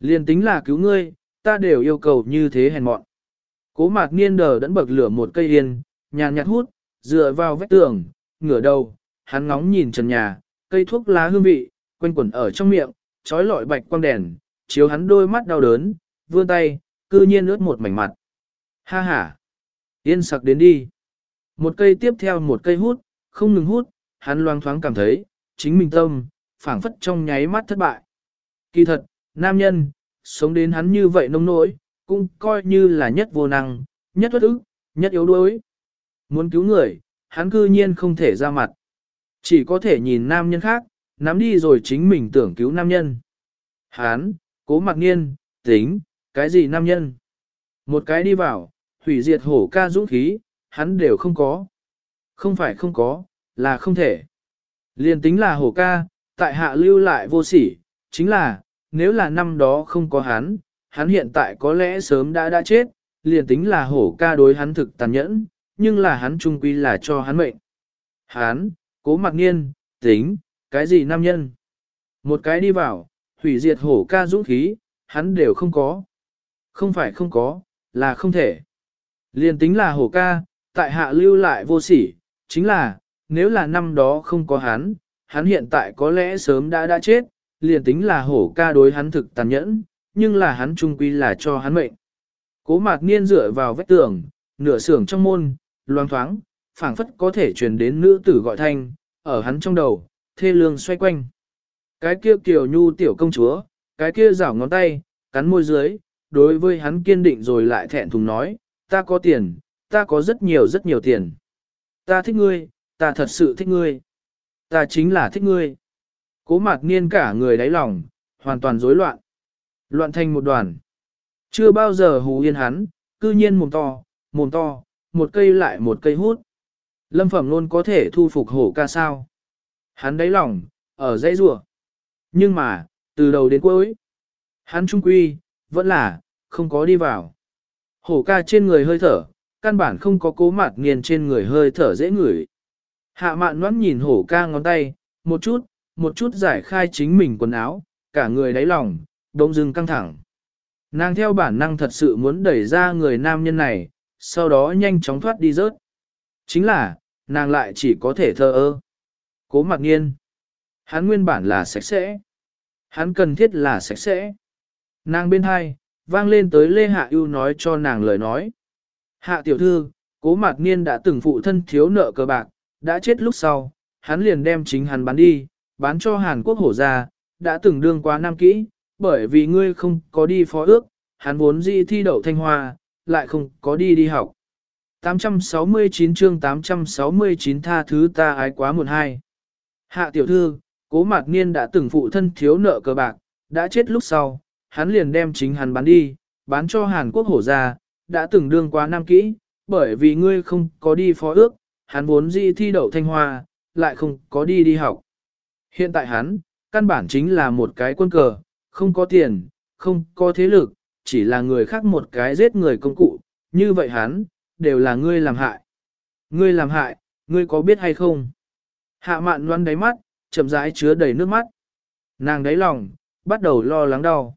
Liên tính là cứu ngươi, ta đều yêu cầu như thế hèn mọn. Cố mạc niên đờ đẫn bậc lửa một cây yên, nhàn nhạt hút, dựa vào vách tường, ngửa đầu, hắn ngóng nhìn trần nhà, cây thuốc lá hương vị, quanh quẩn ở trong miệng, trói lọi bạch quang đèn, chiếu hắn đôi mắt đau đớn, vươn tay, cư nhiên ướt một mảnh mặt. Ha ha! Yên sặc đến đi. Một cây tiếp theo một cây hút, không ngừng hút, hắn loang thoáng cảm thấy, chính mình tâm, phảng phất trong nháy mắt thất bại. Kỳ thật, nam nhân, sống đến hắn như vậy nông nỗi, cũng coi như là nhất vô năng, nhất bất ức, nhất yếu đuối. Muốn cứu người, hắn cư nhiên không thể ra mặt. Chỉ có thể nhìn nam nhân khác, nắm đi rồi chính mình tưởng cứu nam nhân. Hắn, cố mặc nghiên, tính, cái gì nam nhân? Một cái đi vào, hủy diệt hổ ca dũng khí, hắn đều không có. Không phải không có, là không thể. Liên tính là hổ ca, tại hạ lưu lại vô sỉ, chính là, nếu là năm đó không có hắn, hắn hiện tại có lẽ sớm đã đã chết, liền tính là hổ ca đối hắn thực tàn nhẫn, nhưng là hắn trung quy là cho hắn mệnh. Hắn, cố mặc nghiên, tính, cái gì nam nhân? Một cái đi vào, hủy diệt hổ ca dũng khí, hắn đều không có. Không phải không có, là không thể. Liên tính là hổ ca, tại hạ lưu lại vô sỉ, chính là, nếu là năm đó không có hắn, hắn hiện tại có lẽ sớm đã đã chết, liền tính là hổ ca đối hắn thực tàn nhẫn, nhưng là hắn trung quy là cho hắn mệnh. Cố mạc niên dựa vào vách tường, nửa sưởng trong môn, loang thoáng, phảng phất có thể truyền đến nữ tử gọi thanh, ở hắn trong đầu, thê lương xoay quanh. Cái kia kiều nhu tiểu công chúa, cái kia rảo ngón tay, cắn môi dưới, đối với hắn kiên định rồi lại thẹn thùng nói, ta có tiền, ta có rất nhiều rất nhiều tiền. Ta thích ngươi, ta thật sự thích ngươi. Ta chính là thích ngươi. Cố mạc niên cả người đáy lòng, hoàn toàn rối loạn. Loạn thành một đoàn. Chưa bao giờ hú yên hắn, cư nhiên mồm to, mồm to, một cây lại một cây hút. Lâm phẩm luôn có thể thu phục hổ ca sao. Hắn đáy lòng, ở dãy rùa. Nhưng mà, từ đầu đến cuối, hắn trung quy, vẫn là, không có đi vào. Hổ ca trên người hơi thở, căn bản không có cố mặt nghiền trên người hơi thở dễ ngửi. Hạ mạn nón nhìn hổ ca ngón tay, một chút, một chút giải khai chính mình quần áo, cả người đáy lòng, đông dưng căng thẳng. Nàng theo bản năng thật sự muốn đẩy ra người nam nhân này, sau đó nhanh chóng thoát đi rớt. Chính là, nàng lại chỉ có thể thơ ơ. Cố mặc nghiên. Hắn nguyên bản là sạch sẽ. Hắn cần thiết là sạch sẽ. Nàng bên hai, vang lên tới Lê Hạ ưu nói cho nàng lời nói. Hạ tiểu thư, cố mạc niên đã từng phụ thân thiếu nợ cờ bạc, đã chết lúc sau, hắn liền đem chính hắn bán đi, bán cho Hàn Quốc hổ ra, đã từng đương quá nam kỹ, bởi vì ngươi không có đi phó ước, hắn vốn dĩ thi đậu thanh hoa, lại không có đi đi học. 869 chương 869 tha thứ ta ái quá muộn hai. Hạ tiểu thư, cố mạc niên đã từng phụ thân thiếu nợ cờ bạc, đã chết lúc sau, hắn liền đem chính hắn bán đi, bán cho Hàn Quốc hổ ra, đã từng đương quá nam kỹ, bởi vì ngươi không có đi phó ước, hắn vốn dĩ thi đậu thanh hoa, lại không có đi đi học. Hiện tại hắn, căn bản chính là một cái quân cờ, không có tiền, không có thế lực, chỉ là người khác một cái giết người công cụ, Như vậy hắn, đều là ngươi làm hại. Ngươi làm hại, ngươi có biết hay không? Hạ mạn loan đáy mắt, chậm rãi chứa đầy nước mắt. Nàng đáy lòng, bắt đầu lo lắng đau.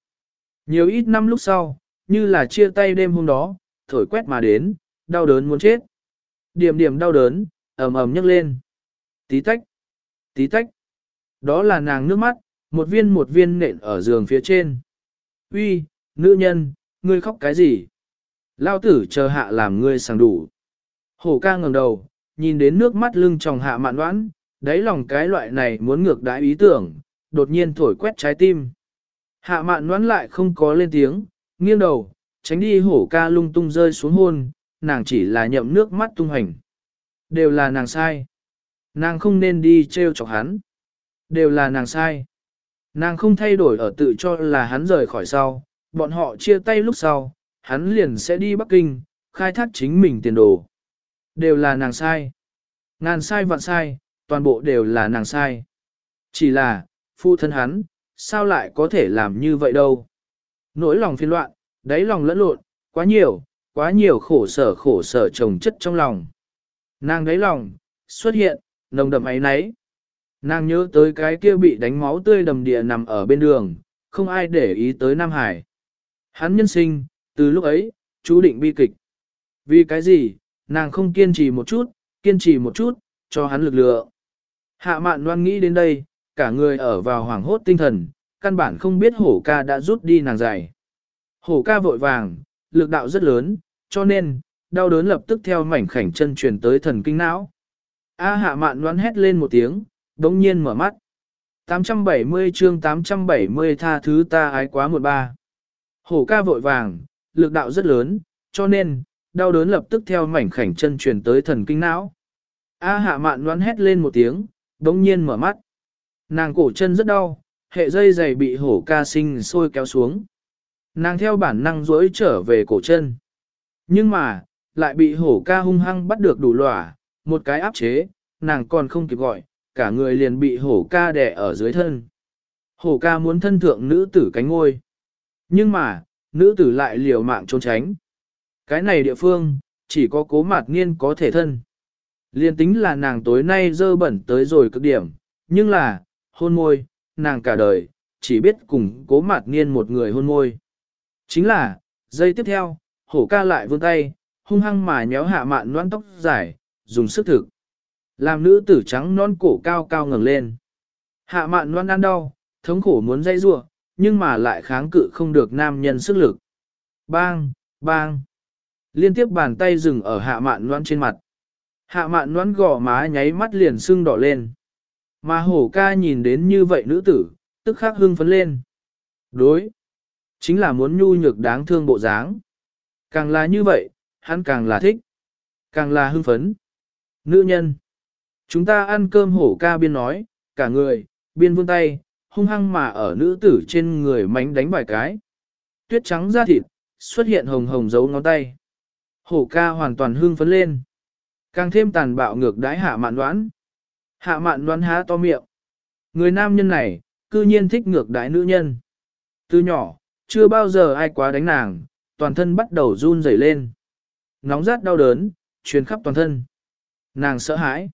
Nhiều ít năm lúc sau, như là chia tay đêm hôm đó, thổi quét mà đến, đau đớn muốn chết. Điểm điểm đau đớn, ầm ầm nhấc lên. Tí tách, tí tách. Đó là nàng nước mắt, một viên một viên nện ở giường phía trên. Uy, nữ nhân, ngươi khóc cái gì? Lao tử chờ hạ làm ngươi sàng đủ. Hổ ca ngẩng đầu, nhìn đến nước mắt lưng tròng hạ mạn đoán, đáy lòng cái loại này muốn ngược đãi ý tưởng, đột nhiên thổi quét trái tim. Hạ mạn đoán lại không có lên tiếng, nghiêng đầu, tránh đi hổ ca lung tung rơi xuống hôn, nàng chỉ là nhậm nước mắt tung hành. Đều là nàng sai. Nàng không nên đi treo chọc hắn. Đều là nàng sai. Nàng không thay đổi ở tự cho là hắn rời khỏi sau, bọn họ chia tay lúc sau, hắn liền sẽ đi Bắc Kinh, khai thác chính mình tiền đồ. Đều là nàng sai. Ngàn sai vạn sai, toàn bộ đều là nàng sai. Chỉ là, phu thân hắn, sao lại có thể làm như vậy đâu. Nỗi lòng phiên loạn, đáy lòng lẫn lộn, quá nhiều, quá nhiều khổ sở khổ sở trồng chất trong lòng. Nàng đáy lòng, xuất hiện, nồng đậm ấy nấy. Nàng nhớ tới cái kia bị đánh máu tươi đầm địa nằm ở bên đường, không ai để ý tới Nam Hải. Hắn nhân sinh, từ lúc ấy, chú định bi kịch. Vì cái gì, nàng không kiên trì một chút, kiên trì một chút, cho hắn lực lượng. Hạ mạn loan nghĩ đến đây, cả người ở vào hoảng hốt tinh thần, căn bản không biết hổ ca đã rút đi nàng dài. Hổ ca vội vàng, lực đạo rất lớn, cho nên, đau đớn lập tức theo mảnh khảnh chân truyền tới thần kinh não. A hạ mạn loan hét lên một tiếng, đống nhiên mở mắt. 870 chương 870 tha thứ ta ái quá một ba. Hổ ca vội vàng, lực đạo rất lớn, cho nên, đau đớn lập tức theo mảnh khảnh chân truyền tới thần kinh não. A hạ mạn đoán hét lên một tiếng, đống nhiên mở mắt. Nàng cổ chân rất đau, hệ dây giày bị hổ ca sinh sôi kéo xuống. Nàng theo bản năng duỗi trở về cổ chân. Nhưng mà, lại bị hổ ca hung hăng bắt được đủ lỏa, một cái áp chế, nàng còn không kịp gọi, cả người liền bị hổ ca đè ở dưới thân. Hổ ca muốn thân thượng nữ tử cánh ngôi. Nhưng mà, nữ tử lại liều mạng trốn tránh. Cái này địa phương, chỉ có cố mạt nghiên có thể thân. Liên tính là nàng tối nay dơ bẩn tới rồi cực điểm, nhưng là, hôn môi, nàng cả đời, chỉ biết cùng cố mạt nghiên một người hôn môi. Chính là, giây tiếp theo, hổ ca lại vươn tay, hung hăng mà nhéo hạ mạn noan tóc dài, dùng sức thực. Làm nữ tử trắng non cổ cao cao ngẩng lên. Hạ mạn noan ăn đau, thống khổ muốn dây rua, nhưng mà lại kháng cự không được nam nhân sức lực. Bang, bang. Liên tiếp bàn tay dừng ở hạ mạn noan trên mặt. Hạ mạn noan gò má nháy mắt liền sưng đỏ lên. Mà hổ ca nhìn đến như vậy nữ tử, tức khắc hưng phấn lên. Đối. Chính là muốn nhu nhược đáng thương bộ dáng. Càng là như vậy, hắn càng là thích. Càng là hưng phấn. Nữ nhân. Chúng ta ăn cơm hổ ca biên nói, cả người, biên vươn tay, hung hăng mà ở nữ tử trên người mánh đánh vài cái. Tuyết trắng da thịt, xuất hiện hồng hồng dấu ngón tay. Hổ ca hoàn toàn hưng phấn lên. Càng thêm tàn bạo ngược đái hạ mạn đoán. Hạ mạn đoán há to miệng. Người nam nhân này, cư nhiên thích ngược đái nữ nhân. Từ nhỏ, chưa bao giờ ai quá đánh nàng, toàn thân bắt đầu run rẩy lên. Nóng rát đau đớn, truyền khắp toàn thân. Nàng sợ hãi.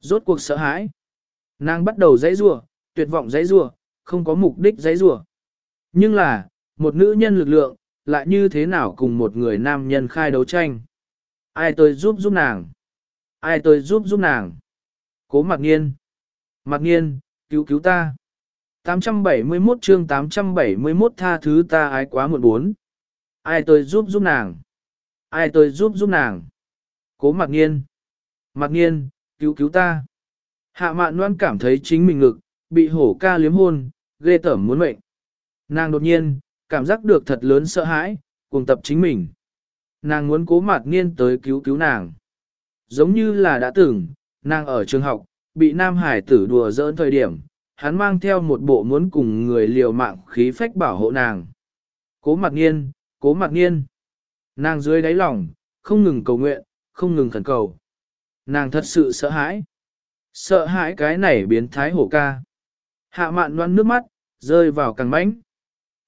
Rốt cuộc sợ hãi. Nàng bắt đầu dãy rủa, tuyệt vọng giấy rủa, không có mục đích giấy rủa. Nhưng là, một nữ nhân lực lượng, lại như thế nào cùng một người nam nhân khai đấu tranh? Ai tôi giúp giúp nàng? Ai tôi giúp giúp nàng? Cố mặc nghiên. Mặc nghiên, cứu cứu ta. 871 chương 871 tha thứ ta ái quá muộn bốn. Ai tôi giúp giúp nàng? Ai tôi giúp giúp nàng? Cố mặc nghiên. Mặc nghiên, cứu cứu ta. Hạ mạn loan cảm thấy chính mình ngực, bị hổ ca liếm hôn, ghê tởm muốn mệnh. Nàng đột nhiên, cảm giác được thật lớn sợ hãi, cùng tập chính mình. Nàng muốn cố mặt nghiên tới cứu cứu nàng. Giống như là đã từng, nàng ở trường học, bị nam hải tử đùa giỡn thời điểm, hắn mang theo một bộ muốn cùng người liều mạng khí phách bảo hộ nàng. Cố mặt nghiên, cố mặt nghiên. Nàng dưới đáy lòng, không ngừng cầu nguyện, không ngừng khẩn cầu. Nàng thật sự sợ hãi. Sợ hãi cái này biến thái hổ ca. Hạ mạn loan nước mắt, rơi vào càng mánh.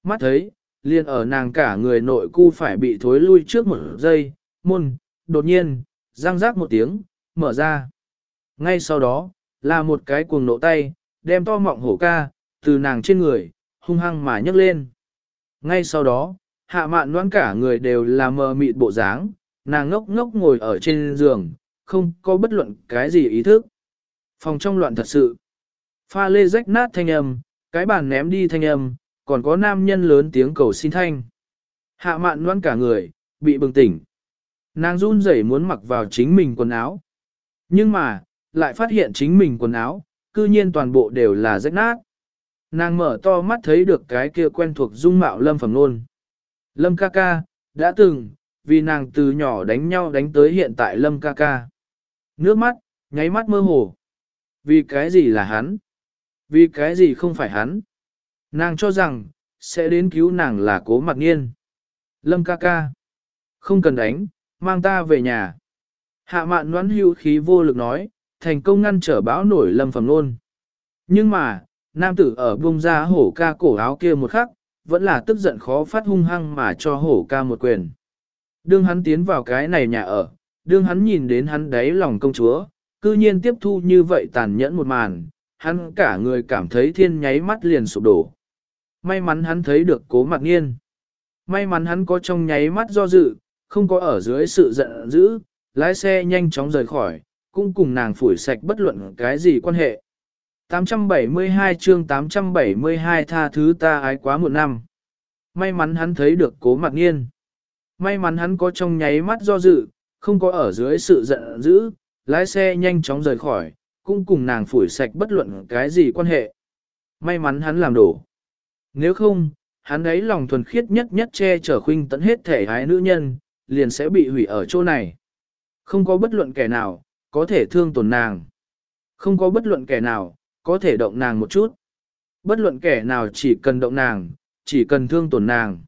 Mắt thấy, liền ở nàng cả người nội cu phải bị thối lui trước một giây, môn, đột nhiên, răng rác một tiếng, mở ra. Ngay sau đó, là một cái cuồng nộ tay, đem to mọng hổ ca, từ nàng trên người, hung hăng mà nhấc lên. Ngay sau đó, hạ mạn đoán cả người đều là mờ mịt bộ dáng, nàng ngốc ngốc ngồi ở trên giường, không có bất luận cái gì ý thức. Phòng trong loạn thật sự. Pha lê rách nát thanh âm, cái bàn ném đi thanh âm, còn có nam nhân lớn tiếng cầu xin thanh. Hạ mạn loan cả người, bị bừng tỉnh. Nàng run rẩy muốn mặc vào chính mình quần áo. Nhưng mà, lại phát hiện chính mình quần áo, cư nhiên toàn bộ đều là rách nát. Nàng mở to mắt thấy được cái kia quen thuộc dung mạo lâm phẩm nôn. Lâm ca ca, đã từng, vì nàng từ nhỏ đánh nhau đánh tới hiện tại lâm ca ca. Nước mắt, nháy mắt mơ hồ. Vì cái gì là hắn? Vì cái gì không phải hắn? Nàng cho rằng, sẽ đến cứu nàng là cố mặc nghiên. Lâm ca ca. Không cần đánh, mang ta về nhà. Hạ mạn noán hưu khí vô lực nói, thành công ngăn trở bão nổi lâm phẩm luôn. Nhưng mà, nam tử ở bông ra hổ ca cổ áo kia một khắc, vẫn là tức giận khó phát hung hăng mà cho hổ ca một quyền. Đương hắn tiến vào cái này nhà ở, đương hắn nhìn đến hắn đáy lòng công chúa, cư nhiên tiếp thu như vậy tàn nhẫn một màn, hắn cả người cảm thấy thiên nháy mắt liền sụp đổ. May mắn hắn thấy được cố mặt nghiên. May mắn hắn có trong nháy mắt do dự, không có ở dưới sự giận dữ, lái xe nhanh chóng rời khỏi, cũng cùng nàng phủi sạch bất luận cái gì quan hệ. 872 chương 872 tha thứ ta ái quá một năm. May mắn hắn thấy được cố mặt nghiên. May mắn hắn có trong nháy mắt do dự, không có ở dưới sự giận dữ, lái xe nhanh chóng rời khỏi, cũng cùng nàng phủi sạch bất luận cái gì quan hệ. May mắn hắn làm đổ. Nếu không, hắn ấy lòng thuần khiết nhất nhất che chở khuynh tận hết thể hái nữ nhân, liền sẽ bị hủy ở chỗ này. Không có bất luận kẻ nào, có thể thương tổn nàng. Không có bất luận kẻ nào, có thể động nàng một chút. Bất luận kẻ nào chỉ cần động nàng, chỉ cần thương tổn nàng.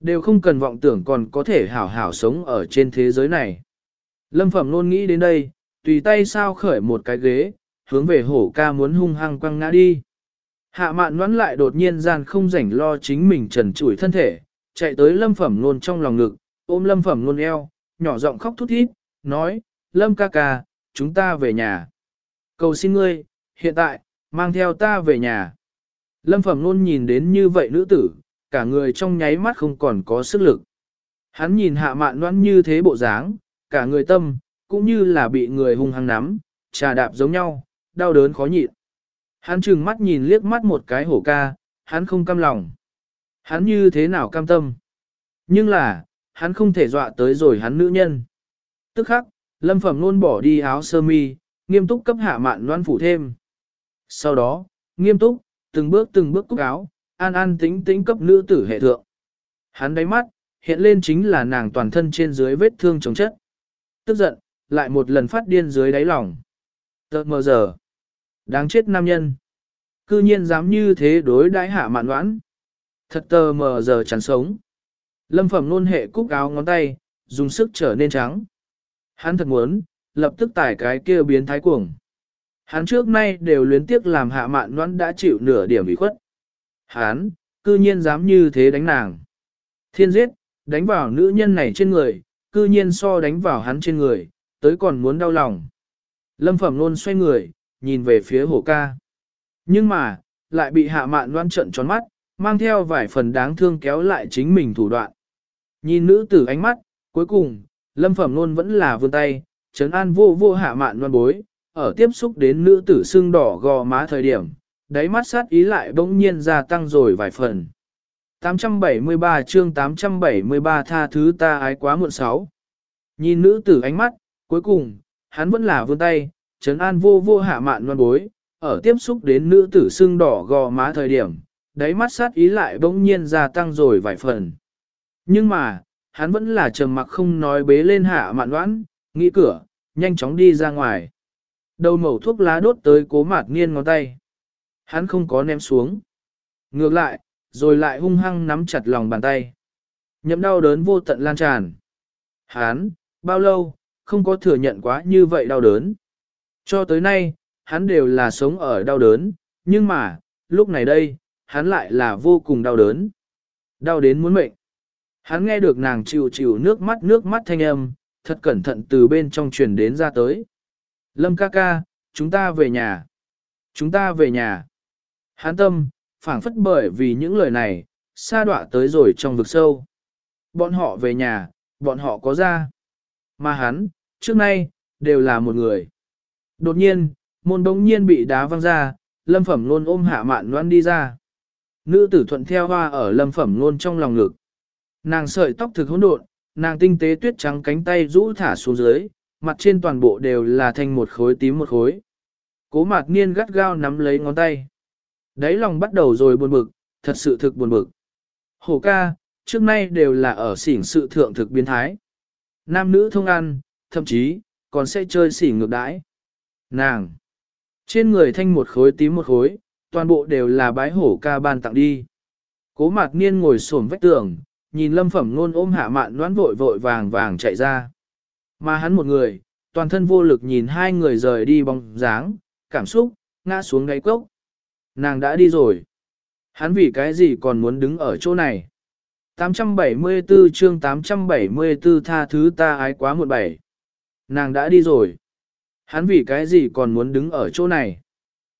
Đều không cần vọng tưởng còn có thể hảo hảo sống ở trên thế giới này. Lâm Phẩm luôn nghĩ đến đây, tùy tay sao khởi một cái ghế, hướng về hổ ca muốn hung hăng quăng ngã đi. Hạ mạn ngoãn lại đột nhiên gian không rảnh lo chính mình trần trụi thân thể, chạy tới lâm phẩm nôn trong lòng ngực, ôm lâm phẩm nôn eo, nhỏ giọng khóc thút thít, nói, lâm ca ca, chúng ta về nhà. Cầu xin ngươi, hiện tại, mang theo ta về nhà. Lâm phẩm nôn nhìn đến như vậy nữ tử, cả người trong nháy mắt không còn có sức lực. Hắn nhìn hạ mạn đoán như thế bộ dáng, cả người tâm, cũng như là bị người hung hăng nắm, trà đạp giống nhau, đau đớn khó nhịn. Hắn trừng mắt nhìn liếc mắt một cái hổ ca, hắn không cam lòng. Hắn như thế nào cam tâm? Nhưng là, hắn không thể dọa tới rồi hắn nữ nhân. Tức khắc, lâm phẩm luôn bỏ đi áo sơ mi, nghiêm túc cấp hạ mạn loan phủ thêm. Sau đó, nghiêm túc, từng bước từng bước cúc áo, an an tính tính cấp nữ tử hệ thượng. Hắn đáy mắt, hiện lên chính là nàng toàn thân trên dưới vết thương chống chất. Tức giận, lại một lần phát điên dưới đáy lòng. Tợt mờ giờ. Đáng chết nam nhân. Cư nhiên dám như thế đối đãi hạ mạn đoán. Thật tờ mờ giờ chán sống. Lâm phẩm nôn hệ cúc áo ngón tay, dùng sức trở nên trắng. Hắn thật muốn, lập tức tải cái kia biến thái cuồng. Hắn trước nay đều luyến tiếc làm hạ mạn đoán đã chịu nửa điểm bị khuất. Hắn, cư nhiên dám như thế đánh nàng. Thiên giết, đánh vào nữ nhân này trên người, cư nhiên so đánh vào hắn trên người, tới còn muốn đau lòng. Lâm phẩm luôn xoay người, nhìn về phía hổ ca. Nhưng mà, lại bị hạ mạn đoan trận tròn mắt, mang theo vài phần đáng thương kéo lại chính mình thủ đoạn. Nhìn nữ tử ánh mắt, cuối cùng, lâm phẩm luôn vẫn là vươn tay, trấn an vô vô hạ mạn đoan bối, ở tiếp xúc đến nữ tử xương đỏ gò má thời điểm, đáy mắt sát ý lại bỗng nhiên gia tăng rồi vài phần. 873 chương 873 tha thứ ta ái quá muộn sáu. Nhìn nữ tử ánh mắt, cuối cùng, hắn vẫn là vươn tay, trấn an vô vô hạ mạn loan bối, ở tiếp xúc đến nữ tử xương đỏ gò má thời điểm, đáy mắt sát ý lại bỗng nhiên gia tăng rồi vài phần. Nhưng mà, hắn vẫn là trầm mặc không nói bế lên hạ mạn đoán, nghĩ cửa, nhanh chóng đi ra ngoài. Đầu mẩu thuốc lá đốt tới cố mạt nghiên ngón tay. Hắn không có ném xuống. Ngược lại, rồi lại hung hăng nắm chặt lòng bàn tay. Nhậm đau đớn vô tận lan tràn. Hắn, bao lâu, không có thừa nhận quá như vậy đau đớn. Cho tới nay, hắn đều là sống ở đau đớn, nhưng mà, lúc này đây, hắn lại là vô cùng đau đớn. Đau đến muốn mệnh. Hắn nghe được nàng chịu chịu nước mắt nước mắt thanh âm, thật cẩn thận từ bên trong truyền đến ra tới. Lâm ca ca, chúng ta về nhà. Chúng ta về nhà. Hắn tâm, phảng phất bởi vì những lời này, xa đọa tới rồi trong vực sâu. Bọn họ về nhà, bọn họ có ra. Mà hắn, trước nay, đều là một người. Đột nhiên, môn bỗng nhiên bị đá văng ra, lâm phẩm luôn ôm hạ mạn loan đi ra. Nữ tử thuận theo hoa ở lâm phẩm luôn trong lòng ngực. Nàng sợi tóc thực hỗn độn, nàng tinh tế tuyết trắng cánh tay rũ thả xuống dưới, mặt trên toàn bộ đều là thành một khối tím một khối. Cố mạc niên gắt gao nắm lấy ngón tay. Đấy lòng bắt đầu rồi buồn bực, thật sự thực buồn bực. Hổ ca, trước nay đều là ở xỉn sự thượng thực biến thái. Nam nữ thông ăn, thậm chí, còn sẽ chơi xỉn ngược đãi. Nàng! Trên người thanh một khối tím một khối, toàn bộ đều là bái hổ ca ban tặng đi. Cố mạc niên ngồi xổm vách tường, nhìn lâm phẩm ngôn ôm hạ mạn đoán vội vội vàng vàng chạy ra. Mà hắn một người, toàn thân vô lực nhìn hai người rời đi bóng dáng, cảm xúc, ngã xuống đáy cốc. Nàng đã đi rồi. Hắn vì cái gì còn muốn đứng ở chỗ này? 874 chương 874 tha thứ ta ái quá một bảy. Nàng đã đi rồi. Hắn vì cái gì còn muốn đứng ở chỗ này?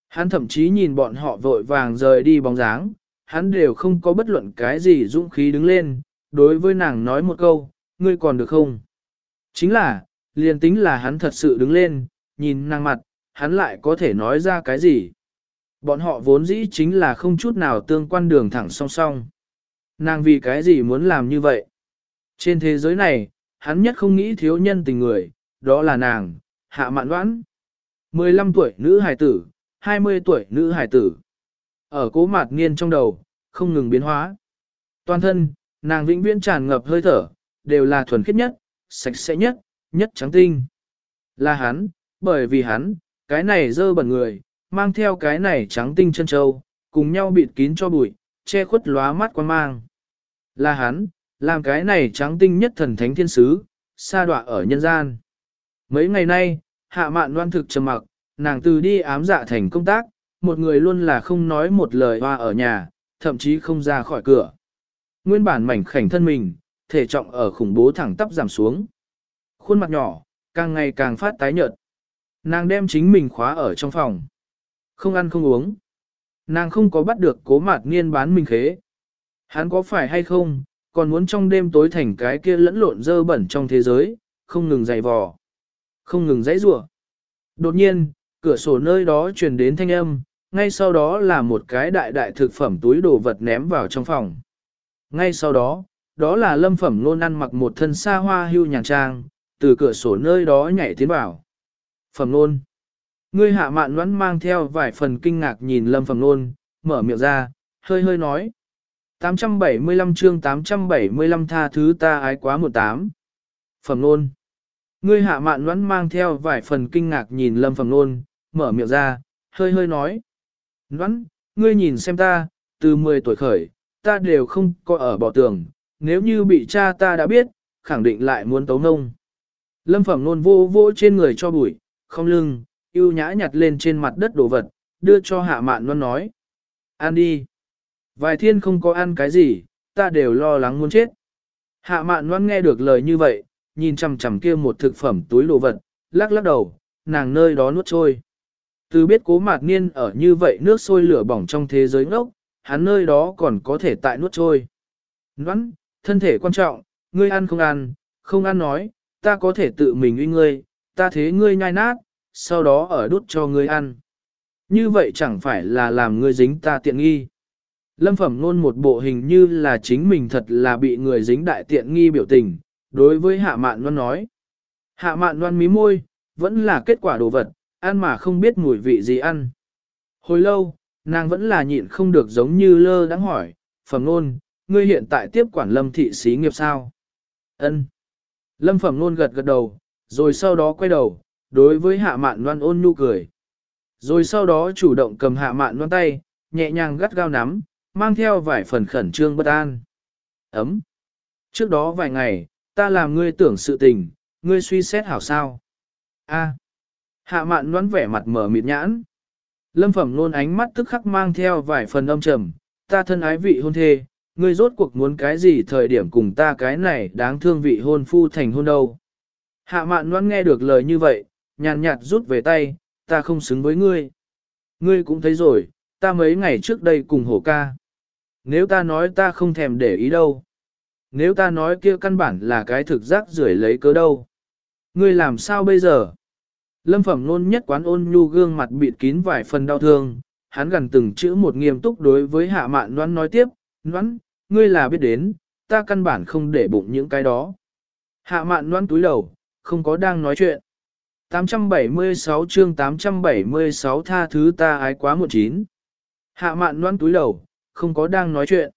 Hắn thậm chí nhìn bọn họ vội vàng rời đi bóng dáng, hắn đều không có bất luận cái gì dũng khí đứng lên, đối với nàng nói một câu, ngươi còn được không? Chính là, liền tính là hắn thật sự đứng lên, nhìn nàng mặt, hắn lại có thể nói ra cái gì? Bọn họ vốn dĩ chính là không chút nào tương quan đường thẳng song song. Nàng vì cái gì muốn làm như vậy? Trên thế giới này, hắn nhất không nghĩ thiếu nhân tình người, đó là nàng, hạ mạn đoán. 15 tuổi nữ hài tử, 20 tuổi nữ hài tử. Ở cố mạt nghiên trong đầu, không ngừng biến hóa. Toàn thân, nàng vĩnh viễn tràn ngập hơi thở, đều là thuần khiết nhất, sạch sẽ nhất, nhất trắng tinh. Là hắn, bởi vì hắn, cái này dơ bẩn người, mang theo cái này trắng tinh chân châu, cùng nhau bịt kín cho bụi, che khuất lóa mắt quan mang. Là hắn, làm cái này trắng tinh nhất thần thánh thiên sứ, xa đọa ở nhân gian. Mấy ngày nay, hạ mạn loan thực trầm mặc, nàng từ đi ám dạ thành công tác, một người luôn là không nói một lời hoa ở nhà, thậm chí không ra khỏi cửa. Nguyên bản mảnh khảnh thân mình, thể trọng ở khủng bố thẳng tắp giảm xuống. Khuôn mặt nhỏ, càng ngày càng phát tái nhợt. Nàng đem chính mình khóa ở trong phòng. Không ăn không uống. Nàng không có bắt được cố mạt niên bán mình khế. Hắn có phải hay không, còn muốn trong đêm tối thành cái kia lẫn lộn dơ bẩn trong thế giới, không ngừng dày vò. Không ngừng dãy rủa. Đột nhiên, cửa sổ nơi đó truyền đến thanh âm, ngay sau đó là một cái đại đại thực phẩm túi đồ vật ném vào trong phòng. Ngay sau đó, đó là lâm phẩm nôn ăn mặc một thân xa hoa hưu nhàn trang, từ cửa sổ nơi đó nhảy tiến vào. Phẩm nôn. Ngươi hạ mạn đoán mang theo vài phần kinh ngạc nhìn lâm phẩm nôn, mở miệng ra, hơi hơi nói. 875 chương 875 tha thứ ta ái quá một tám. Phẩm nôn. Ngươi hạ mạn đoán mang theo vài phần kinh ngạc nhìn lâm phẩm nôn, mở miệng ra, hơi hơi nói. Đoán, ngươi nhìn xem ta, từ 10 tuổi khởi, ta đều không có ở bỏ tường, nếu như bị cha ta đã biết, khẳng định lại muốn tấu nông. Lâm phẩm nôn vô vô trên người cho bụi, không lưng, yêu nhã nhặt lên trên mặt đất đồ vật, đưa cho hạ mạn loan nói. Ăn đi. Vài thiên không có ăn cái gì, ta đều lo lắng muốn chết. Hạ mạn loan nghe được lời như vậy, nhìn chằm chằm kia một thực phẩm túi đồ vật, lắc lắc đầu, nàng nơi đó nuốt trôi. Từ biết cố mạt niên ở như vậy nước sôi lửa bỏng trong thế giới ngốc, hắn nơi đó còn có thể tại nuốt trôi. Ngoãn, thân thể quan trọng, ngươi ăn không ăn, không ăn nói, ta có thể tự mình uy ngươi, ta thế ngươi nhai nát, sau đó ở đút cho ngươi ăn. Như vậy chẳng phải là làm ngươi dính ta tiện nghi. Lâm phẩm nôn một bộ hình như là chính mình thật là bị người dính đại tiện nghi biểu tình, đối với hạ mạn loan nói. Hạ mạn loan mí môi, vẫn là kết quả đồ vật, ăn mà không biết mùi vị gì ăn. Hồi lâu, nàng vẫn là nhịn không được giống như lơ đáng hỏi, phẩm nôn, ngươi hiện tại tiếp quản lâm thị xí nghiệp sao? Ân. Lâm phẩm nôn gật gật đầu, rồi sau đó quay đầu, đối với hạ mạn loan ôn nhu cười. Rồi sau đó chủ động cầm hạ mạn loan tay, nhẹ nhàng gắt gao nắm, mang theo vài phần khẩn trương bất an. Ấm. Trước đó vài ngày, ta làm ngươi tưởng sự tình, ngươi suy xét hảo sao. A. Hạ mạn loan vẻ mặt mở mịt nhãn. Lâm phẩm nôn ánh mắt tức khắc mang theo vài phần âm trầm, ta thân ái vị hôn thê, Ngươi rốt cuộc muốn cái gì thời điểm cùng ta cái này đáng thương vị hôn phu thành hôn đâu. Hạ mạn noan nghe được lời như vậy, nhàn nhạt rút về tay, ta không xứng với ngươi. Ngươi cũng thấy rồi, ta mấy ngày trước đây cùng hổ ca. Nếu ta nói ta không thèm để ý đâu. Nếu ta nói kia căn bản là cái thực giác rưởi lấy cớ đâu. Ngươi làm sao bây giờ? Lâm phẩm nôn nhất quán ôn nhu gương mặt bịt kín vài phần đau thương, hắn gần từng chữ một nghiêm túc đối với hạ mạn noan nói tiếp, noan, ngươi là biết đến, ta căn bản không để bụng những cái đó. Hạ mạn noan túi đầu, không có đang nói chuyện. 876 chương 876 tha thứ ta ái quá một chín. Hạ mạn noan túi đầu, không có đang nói chuyện.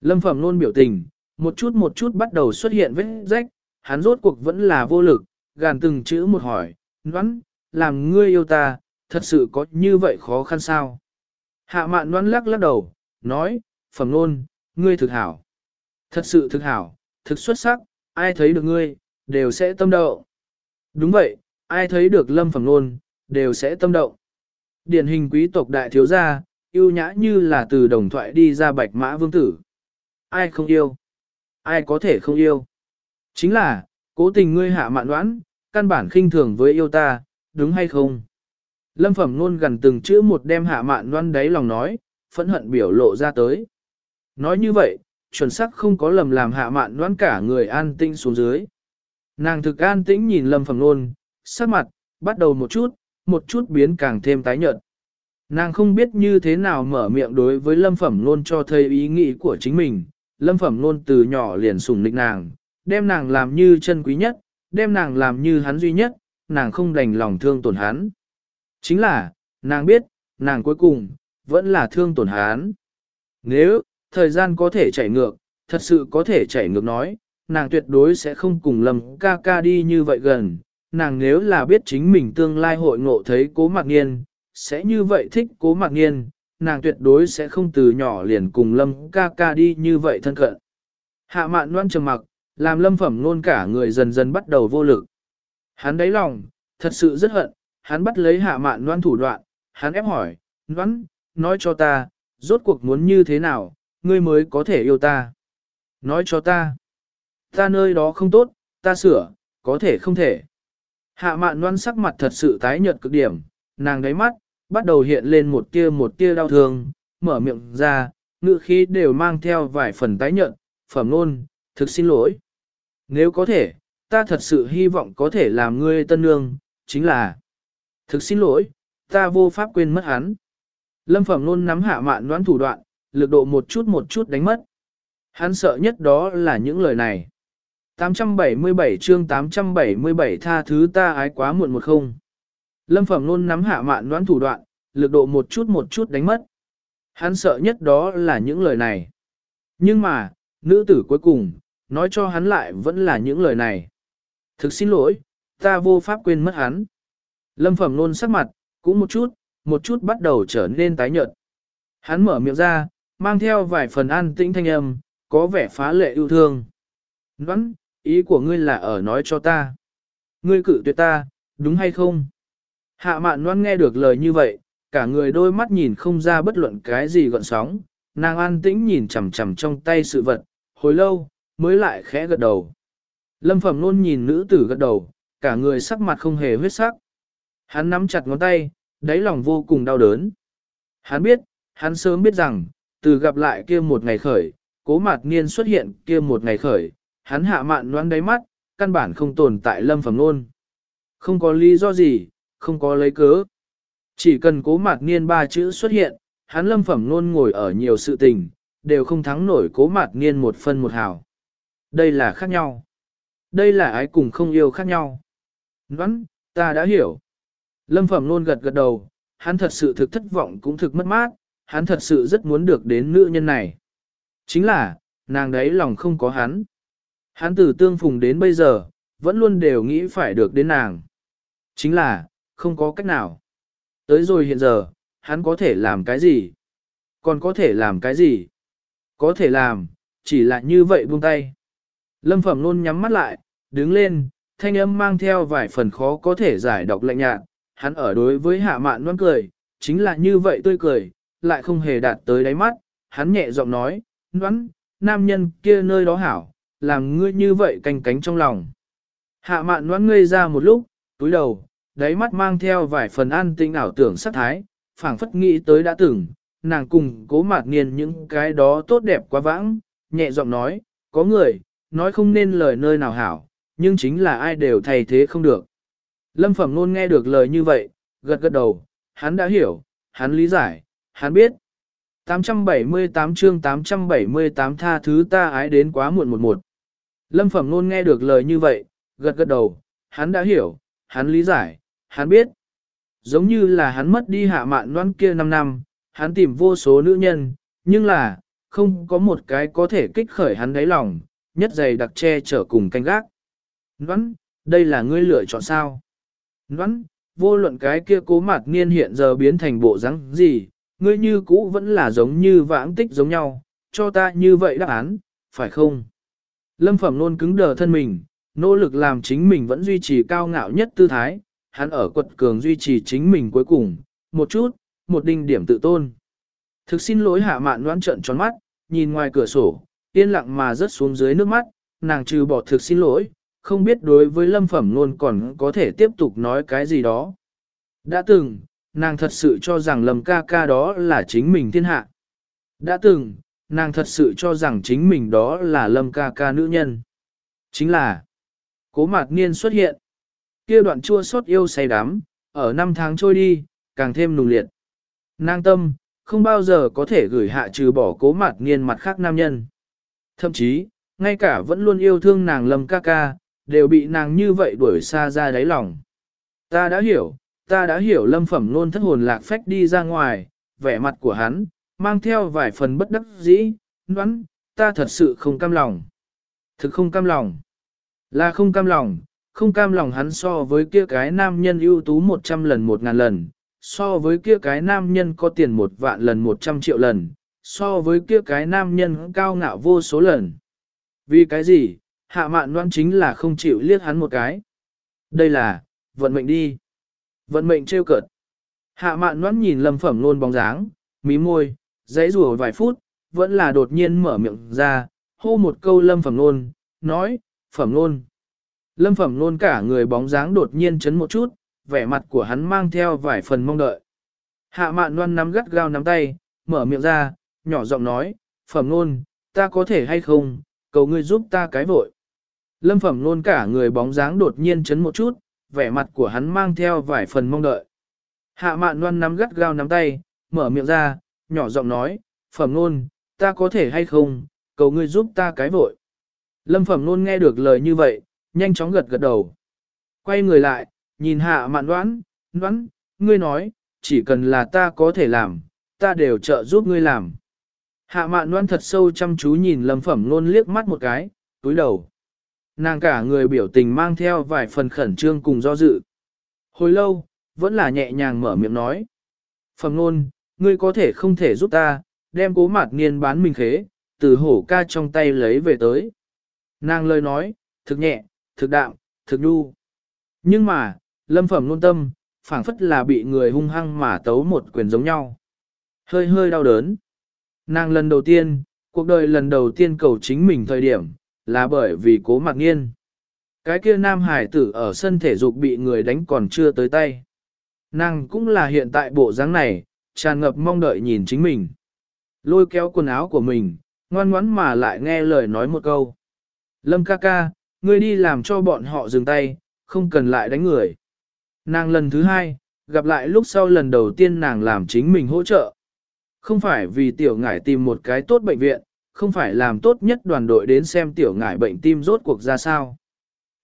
Lâm phẩm nôn biểu tình, một chút một chút bắt đầu xuất hiện vết rách, hắn rốt cuộc vẫn là vô lực, gàn từng chữ một hỏi, noan, làm ngươi yêu ta, thật sự có như vậy khó khăn sao? Hạ mạn noan lắc lắc đầu, nói, phẩm nôn, ngươi thực hảo. Thật sự thực hảo, thực xuất sắc, ai thấy được ngươi, đều sẽ tâm động. Đúng vậy, ai thấy được lâm phẩm nôn, đều sẽ tâm động. Điển hình quý tộc đại thiếu gia, yêu nhã như là từ đồng thoại đi ra bạch mã vương tử. Ai không yêu? Ai có thể không yêu? Chính là, cố tình ngươi hạ mạn đoán, căn bản khinh thường với yêu ta, đúng hay không? Lâm phẩm luôn gần từng chữ một đem hạ mạn đoán đáy lòng nói, phẫn hận biểu lộ ra tới. Nói như vậy, chuẩn xác không có lầm làm hạ mạn đoán cả người an tĩnh xuống dưới. Nàng thực an tĩnh nhìn lâm phẩm luôn, sắc mặt, bắt đầu một chút, một chút biến càng thêm tái nhợt. Nàng không biết như thế nào mở miệng đối với lâm phẩm luôn cho thấy ý nghĩ của chính mình. Lâm phẩm nôn từ nhỏ liền sủng nịch nàng, đem nàng làm như chân quý nhất, đem nàng làm như hắn duy nhất, nàng không đành lòng thương tổn hắn. Chính là, nàng biết, nàng cuối cùng, vẫn là thương tổn hắn. Nếu, thời gian có thể chảy ngược, thật sự có thể chảy ngược nói, nàng tuyệt đối sẽ không cùng lâm ca ca đi như vậy gần. Nàng nếu là biết chính mình tương lai hội ngộ thấy cố mạc nghiên, sẽ như vậy thích cố mạc nghiên, nàng tuyệt đối sẽ không từ nhỏ liền cùng lâm ca ca đi như vậy thân cận. Hạ mạn loan trầm mặc, làm lâm phẩm nôn cả người dần dần bắt đầu vô lực. Hắn đáy lòng, thật sự rất hận, hắn bắt lấy hạ mạn loan thủ đoạn, hắn ép hỏi, loan, nói cho ta, rốt cuộc muốn như thế nào, ngươi mới có thể yêu ta. Nói cho ta ta nơi đó không tốt, ta sửa, có thể không thể. Hạ mạn loan sắc mặt thật sự tái nhợt cực điểm, nàng đáy mắt, bắt đầu hiện lên một tia một tia đau thương, mở miệng ra, ngữ khí đều mang theo vài phần tái nhận phẩm nôn, thực xin lỗi. Nếu có thể, ta thật sự hy vọng có thể làm ngươi tân nương, chính là thực xin lỗi, ta vô pháp quên mất hắn. Lâm phẩm nôn nắm hạ mạn đoán thủ đoạn, lực độ một chút một chút đánh mất. Hắn sợ nhất đó là những lời này. 877 chương 877 tha thứ ta ái quá muộn một không. Lâm Phẩm luôn nắm hạ mạn đoán thủ đoạn, lực độ một chút một chút đánh mất. Hắn sợ nhất đó là những lời này. Nhưng mà, nữ tử cuối cùng, nói cho hắn lại vẫn là những lời này. Thực xin lỗi, ta vô pháp quên mất hắn. Lâm Phẩm luôn sắc mặt, cũng một chút, một chút bắt đầu trở nên tái nhợt. Hắn mở miệng ra, mang theo vài phần an tĩnh thanh âm, có vẻ phá lệ yêu thương. Ngoãn, Ý của ngươi là ở nói cho ta. Ngươi cự tuyệt ta, đúng hay không? Hạ mạn noan nghe được lời như vậy, cả người đôi mắt nhìn không ra bất luận cái gì gọn sóng, nàng an tĩnh nhìn chằm chằm trong tay sự vật, hồi lâu, mới lại khẽ gật đầu. Lâm phẩm luôn nhìn nữ tử gật đầu, cả người sắc mặt không hề huyết sắc. Hắn nắm chặt ngón tay, đáy lòng vô cùng đau đớn. Hắn biết, hắn sớm biết rằng, từ gặp lại kia một ngày khởi, cố mạt niên xuất hiện kia một ngày khởi, hắn hạ mạn noan đáy mắt, căn bản không tồn tại lâm phẩm Luôn, Không có lý do gì, không có lấy cớ. Chỉ cần cố mạt niên ba chữ xuất hiện, hắn lâm phẩm luôn ngồi ở nhiều sự tình, đều không thắng nổi cố mạt niên một phân một hào. Đây là khác nhau. Đây là ái cùng không yêu khác nhau. Vẫn, ta đã hiểu. Lâm phẩm luôn gật gật đầu, hắn thật sự thực thất vọng cũng thực mất mát, hắn thật sự rất muốn được đến nữ nhân này. Chính là, nàng đấy lòng không có hắn. Hắn từ tương phùng đến bây giờ, vẫn luôn đều nghĩ phải được đến nàng. Chính là, không có cách nào. Tới rồi hiện giờ, hắn có thể làm cái gì? Còn có thể làm cái gì? Có thể làm, chỉ là như vậy buông tay. Lâm Phẩm luôn nhắm mắt lại, đứng lên, thanh âm mang theo vài phần khó có thể giải đọc lạnh nhạt. Hắn ở đối với hạ mạn noan cười, chính là như vậy tươi cười, lại không hề đạt tới đáy mắt. Hắn nhẹ giọng nói, noan, nam nhân kia nơi đó hảo, làm ngươi như vậy canh cánh trong lòng. Hạ mạn noãn ngây ra một lúc, túi đầu, đáy mắt mang theo vài phần an tinh ảo tưởng sắc thái, phảng phất nghĩ tới đã từng, nàng cùng cố mạt niên những cái đó tốt đẹp quá vãng, nhẹ giọng nói, có người, nói không nên lời nơi nào hảo, nhưng chính là ai đều thay thế không được. Lâm Phẩm Nôn nghe được lời như vậy, gật gật đầu, hắn đã hiểu, hắn lý giải, hắn biết. 878 chương 878 tha thứ ta ái đến quá muộn một một. Lâm Phẩm Nôn nghe được lời như vậy, gật gật đầu, hắn đã hiểu, hắn lý giải, hắn biết. Giống như là hắn mất đi hạ mạn noan kia 5 năm, hắn tìm vô số nữ nhân, nhưng là, không có một cái có thể kích khởi hắn đáy lòng, nhất dày đặc che chở cùng canh gác. đoán, đây là ngươi lựa chọn sao? đoán, vô luận cái kia cố mặt niên hiện giờ biến thành bộ dáng gì, ngươi như cũ vẫn là giống như vãng tích giống nhau, cho ta như vậy đáp án, phải không? Lâm Phẩm luôn cứng đờ thân mình, nỗ lực làm chính mình vẫn duy trì cao ngạo nhất tư thái, hắn ở quật cường duy trì chính mình cuối cùng, một chút, một đinh điểm tự tôn. Thực xin lỗi hạ mạn đoán trận tròn mắt, nhìn ngoài cửa sổ, yên lặng mà rớt xuống dưới nước mắt, nàng trừ bỏ thực xin lỗi, không biết đối với lâm phẩm luôn còn có thể tiếp tục nói cái gì đó. Đã từng, nàng thật sự cho rằng lâm ca ca đó là chính mình thiên hạ. Đã từng, nàng thật sự cho rằng chính mình đó là lâm ca ca nữ nhân. Chính là, cố mạt niên xuất hiện kia đoạn chua xót yêu say đắm, ở năm tháng trôi đi, càng thêm nùng liệt. Nàng tâm, không bao giờ có thể gửi hạ trừ bỏ cố mặt nghiên mặt khác nam nhân. Thậm chí, ngay cả vẫn luôn yêu thương nàng lâm ca ca, đều bị nàng như vậy đuổi xa ra đáy lòng. Ta đã hiểu, ta đã hiểu lâm phẩm luôn thất hồn lạc phách đi ra ngoài, vẻ mặt của hắn, mang theo vài phần bất đắc dĩ, nhoắn, ta thật sự không cam lòng. Thực không cam lòng. Là không cam lòng, không cam lòng hắn so với kia cái nam nhân ưu tú 100 lần 1000 lần, so với kia cái nam nhân có tiền một vạn lần 100 triệu lần, so với kia cái nam nhân cao ngạo vô số lần. Vì cái gì, hạ mạn đoan chính là không chịu liếc hắn một cái. Đây là, vận mệnh đi. Vận mệnh trêu cợt. Hạ mạn đoan nhìn lâm phẩm nôn bóng dáng, mí môi, dãy rùa vài phút, vẫn là đột nhiên mở miệng ra, hô một câu lâm phẩm nôn, nói, phẩm nôn. Lâm phẩm nôn cả người bóng dáng đột nhiên chấn một chút, vẻ mặt của hắn mang theo vài phần mong đợi. Hạ mạn loan nắm gắt gao nắm tay, mở miệng ra, nhỏ giọng nói, phẩm nôn, ta có thể hay không, cầu ngươi giúp ta cái vội. Lâm phẩm nôn cả người bóng dáng đột nhiên chấn một chút, vẻ mặt của hắn mang theo vài phần mong đợi. Hạ mạn loan nắm gắt gao nắm tay, mở miệng ra, nhỏ giọng nói, phẩm nôn, ta có thể hay không, cầu ngươi giúp ta cái vội. Lâm phẩm nôn nghe được lời như vậy, nhanh chóng gật gật đầu. Quay người lại, nhìn hạ mạn đoán, đoán, ngươi nói, chỉ cần là ta có thể làm, ta đều trợ giúp ngươi làm. Hạ mạn đoán thật sâu chăm chú nhìn lâm phẩm nôn liếc mắt một cái, túi đầu. Nàng cả người biểu tình mang theo vài phần khẩn trương cùng do dự. Hồi lâu, vẫn là nhẹ nhàng mở miệng nói. Phẩm nôn, ngươi có thể không thể giúp ta, đem cố mạt niên bán mình khế, từ hổ ca trong tay lấy về tới. Nàng lời nói, thực nhẹ, thực đạm, thực đu. Nhưng mà, lâm phẩm nôn tâm, phảng phất là bị người hung hăng mà tấu một quyền giống nhau. Hơi hơi đau đớn. Nàng lần đầu tiên, cuộc đời lần đầu tiên cầu chính mình thời điểm, là bởi vì cố mặc nghiên. Cái kia nam hải tử ở sân thể dục bị người đánh còn chưa tới tay. Nàng cũng là hiện tại bộ dáng này, tràn ngập mong đợi nhìn chính mình. Lôi kéo quần áo của mình, ngoan ngoãn mà lại nghe lời nói một câu. Lâm ca ca, ngươi đi làm cho bọn họ dừng tay, không cần lại đánh người. Nàng lần thứ hai, gặp lại lúc sau lần đầu tiên nàng làm chính mình hỗ trợ. Không phải vì tiểu ngải tìm một cái tốt bệnh viện, không phải làm tốt nhất đoàn đội đến xem tiểu ngải bệnh tim rốt cuộc ra sao.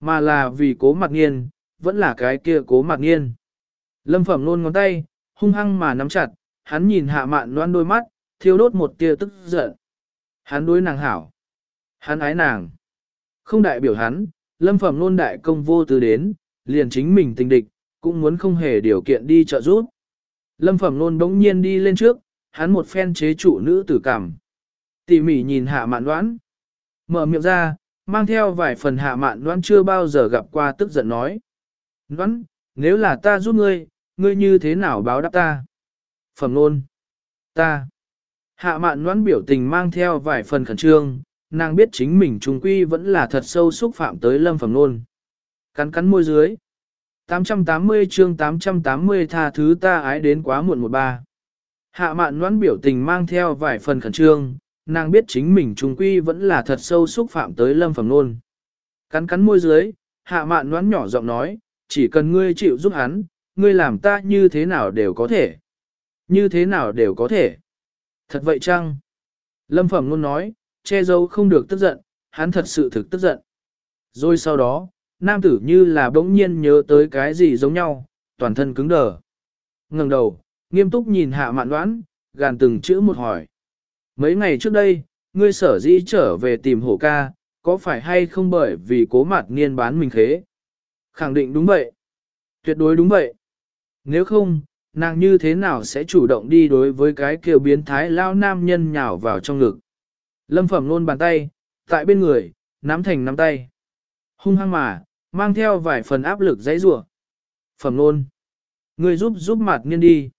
Mà là vì cố mặc nghiên, vẫn là cái kia cố mặc nghiên. Lâm phẩm luôn ngón tay, hung hăng mà nắm chặt, hắn nhìn hạ mạn loan đôi mắt, thiêu đốt một tia tức giận. Hắn đối nàng hảo. Hắn ái nàng. Không đại biểu hắn, lâm phẩm nôn đại công vô tư đến, liền chính mình tình địch, cũng muốn không hề điều kiện đi trợ giúp. Lâm phẩm nôn đống nhiên đi lên trước, hắn một phen chế trụ nữ tử cảm. Tỉ mỉ nhìn hạ mạn đoán. Mở miệng ra, mang theo vài phần hạ mạn đoán chưa bao giờ gặp qua tức giận nói. Đoán, nếu là ta giúp ngươi, ngươi như thế nào báo đáp ta? Phẩm nôn. Ta. Hạ mạn đoán biểu tình mang theo vài phần khẩn trương, nàng biết chính mình trùng quy vẫn là thật sâu xúc phạm tới lâm phẩm nôn. Cắn cắn môi dưới. 880 chương 880 tha thứ ta ái đến quá muộn một ba. Hạ mạn noãn biểu tình mang theo vài phần khẩn trương, nàng biết chính mình trùng quy vẫn là thật sâu xúc phạm tới lâm phẩm nôn. Cắn cắn môi dưới, hạ mạn noãn nhỏ giọng nói, chỉ cần ngươi chịu giúp hắn, ngươi làm ta như thế nào đều có thể. Như thế nào đều có thể. Thật vậy chăng? Lâm phẩm luôn nói, che giấu không được tức giận, hắn thật sự thực tức giận. Rồi sau đó, nam tử như là bỗng nhiên nhớ tới cái gì giống nhau, toàn thân cứng đờ. ngẩng đầu, nghiêm túc nhìn hạ mạn đoán, gàn từng chữ một hỏi. Mấy ngày trước đây, ngươi sở dĩ trở về tìm hổ ca, có phải hay không bởi vì cố mặt niên bán mình khế? Khẳng định đúng vậy. Tuyệt đối đúng vậy. Nếu không, nàng như thế nào sẽ chủ động đi đối với cái kiểu biến thái lao nam nhân nhào vào trong ngực. Lâm phẩm nôn bàn tay, tại bên người, nắm thành nắm tay. Hung hăng mà, mang theo vài phần áp lực dãy rủa. Phẩm nôn, người giúp giúp mặt nghiên đi.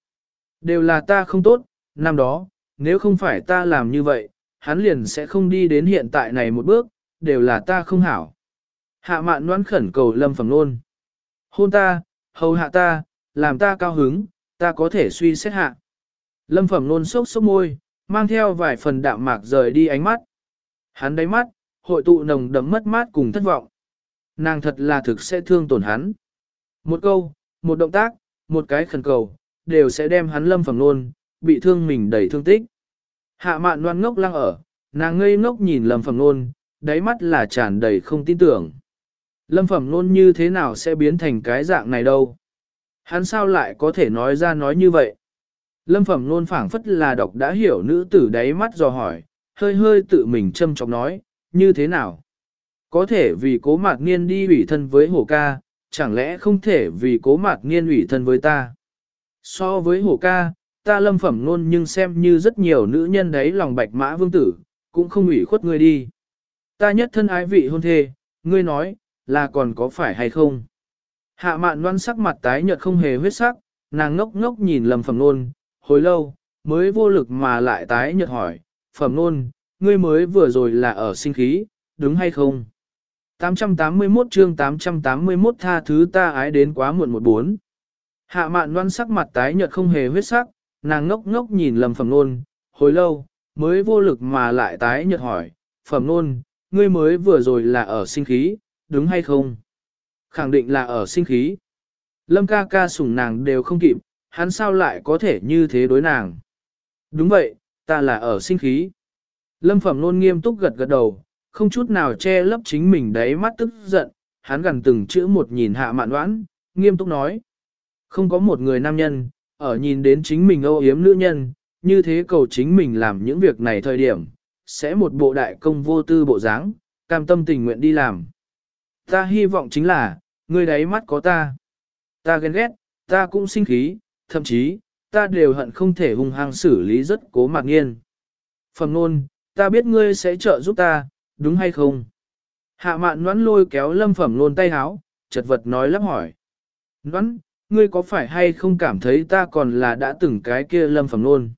Đều là ta không tốt, năm đó, nếu không phải ta làm như vậy, hắn liền sẽ không đi đến hiện tại này một bước, đều là ta không hảo. Hạ mạn noan khẩn cầu lâm phẩm nôn. Hôn ta, hầu hạ ta, làm ta cao hứng, ta có thể suy xét hạ. Lâm phẩm nôn sốc sốc môi, mang theo vài phần đạm mạc rời đi ánh mắt. Hắn đáy mắt, hội tụ nồng đấm mất mát cùng thất vọng. Nàng thật là thực sẽ thương tổn hắn. Một câu, một động tác, một cái khẩn cầu, đều sẽ đem hắn lâm phẩm nôn, bị thương mình đầy thương tích. Hạ mạn loan ngốc lăng ở, nàng ngây ngốc nhìn lâm phẩm nôn, đáy mắt là tràn đầy không tin tưởng. Lâm phẩm nôn như thế nào sẽ biến thành cái dạng này đâu? Hắn sao lại có thể nói ra nói như vậy? Lâm phẩm nôn phảng phất là độc đã hiểu nữ tử đáy mắt dò hỏi, hơi hơi tự mình châm chọc nói, như thế nào? Có thể vì cố mạc niên đi ủy thân với hổ ca, chẳng lẽ không thể vì cố mạc niên ủy thân với ta? So với hổ ca, ta lâm phẩm nôn nhưng xem như rất nhiều nữ nhân đấy lòng bạch mã vương tử, cũng không ủy khuất ngươi đi. Ta nhất thân ái vị hôn thê, ngươi nói, là còn có phải hay không? Hạ mạn loan sắc mặt tái nhợt không hề huyết sắc, nàng ngốc ngốc nhìn Lâm phẩm nôn, hồi lâu, mới vô lực mà lại tái nhợt hỏi, phẩm nôn, ngươi mới vừa rồi là ở sinh khí, đúng hay không? 881 chương 881 tha thứ ta ái đến quá muộn một bốn. Hạ mạn loan sắc mặt tái nhợt không hề huyết sắc, nàng ngốc ngốc nhìn lầm phẩm nôn, hồi lâu, mới vô lực mà lại tái nhợt hỏi, phẩm nôn, ngươi mới vừa rồi là ở sinh khí, đúng hay không? Khẳng định là ở sinh khí. Lâm ca ca sủng nàng đều không kịp, hắn sao lại có thể như thế đối nàng? Đúng vậy, ta là ở sinh khí. Lâm phẩm nôn nghiêm túc gật gật đầu, không chút nào che lấp chính mình đáy mắt tức giận, hắn gần từng chữ một nhìn hạ mạn đoán, nghiêm túc nói. Không có một người nam nhân, ở nhìn đến chính mình âu yếm nữ nhân, như thế cầu chính mình làm những việc này thời điểm, sẽ một bộ đại công vô tư bộ dáng, cam tâm tình nguyện đi làm. Ta hy vọng chính là, người đáy mắt có ta. Ta ghen ghét, ta cũng sinh khí, thậm chí, ta đều hận không thể hung hăng xử lý rất cố mạc nghiên. Phẩm nôn, ta biết ngươi sẽ trợ giúp ta, đúng hay không? Hạ mạn noãn lôi kéo lâm phẩm nôn tay háo, chật vật nói lắp hỏi. Noãn, ngươi có phải hay không cảm thấy ta còn là đã từng cái kia lâm phẩm nôn?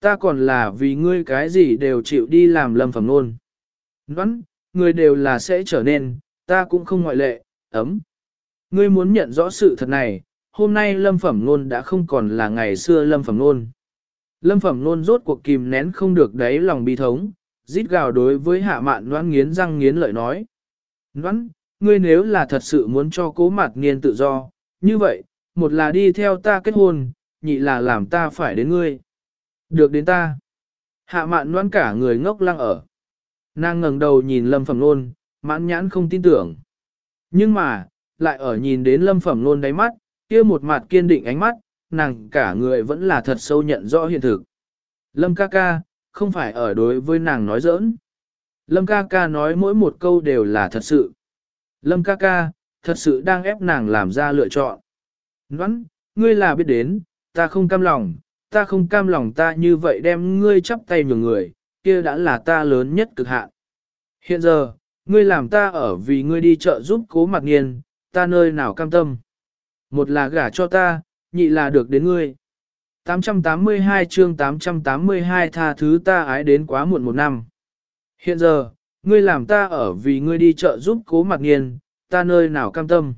Ta còn là vì ngươi cái gì đều chịu đi làm lâm phẩm nôn. Noãn, ngươi đều là sẽ trở nên, ta cũng không ngoại lệ, ấm. Ngươi muốn nhận rõ sự thật này, hôm nay lâm phẩm nôn đã không còn là ngày xưa lâm phẩm nôn. Lâm phẩm nôn rốt cuộc kìm nén không được đáy lòng bi thống, rít gào đối với hạ mạn noãn nghiến răng nghiến lợi nói. Noãn, ngươi nếu là thật sự muốn cho cố mặt nghiên tự do, như vậy, một là đi theo ta kết hôn, nhị là làm ta phải đến ngươi. Được đến ta. Hạ mạn noãn cả người ngốc lăng ở. Nàng ngẩng đầu nhìn lâm phẩm nôn, mãn nhãn không tin tưởng. Nhưng mà, lại ở nhìn đến lâm phẩm nôn đáy mắt, kia một mặt kiên định ánh mắt, nàng cả người vẫn là thật sâu nhận rõ hiện thực. Lâm ca ca, không phải ở đối với nàng nói giỡn. Lâm ca ca nói mỗi một câu đều là thật sự. Lâm ca ca, thật sự đang ép nàng làm ra lựa chọn. Ngoãn, ngươi là biết đến, ta không cam lòng, ta không cam lòng ta như vậy đem ngươi chắp tay nhường người, kia đã là ta lớn nhất cực hạn. Hiện giờ, ngươi làm ta ở vì ngươi đi chợ giúp cố mặc nghiên, ta nơi nào cam tâm. Một là gả cho ta, nhị là được đến ngươi. 882 chương 882 tha thứ ta ái đến quá muộn một năm. Hiện giờ, ngươi làm ta ở vì ngươi đi chợ giúp cố mặc nghiền, ta nơi nào cam tâm.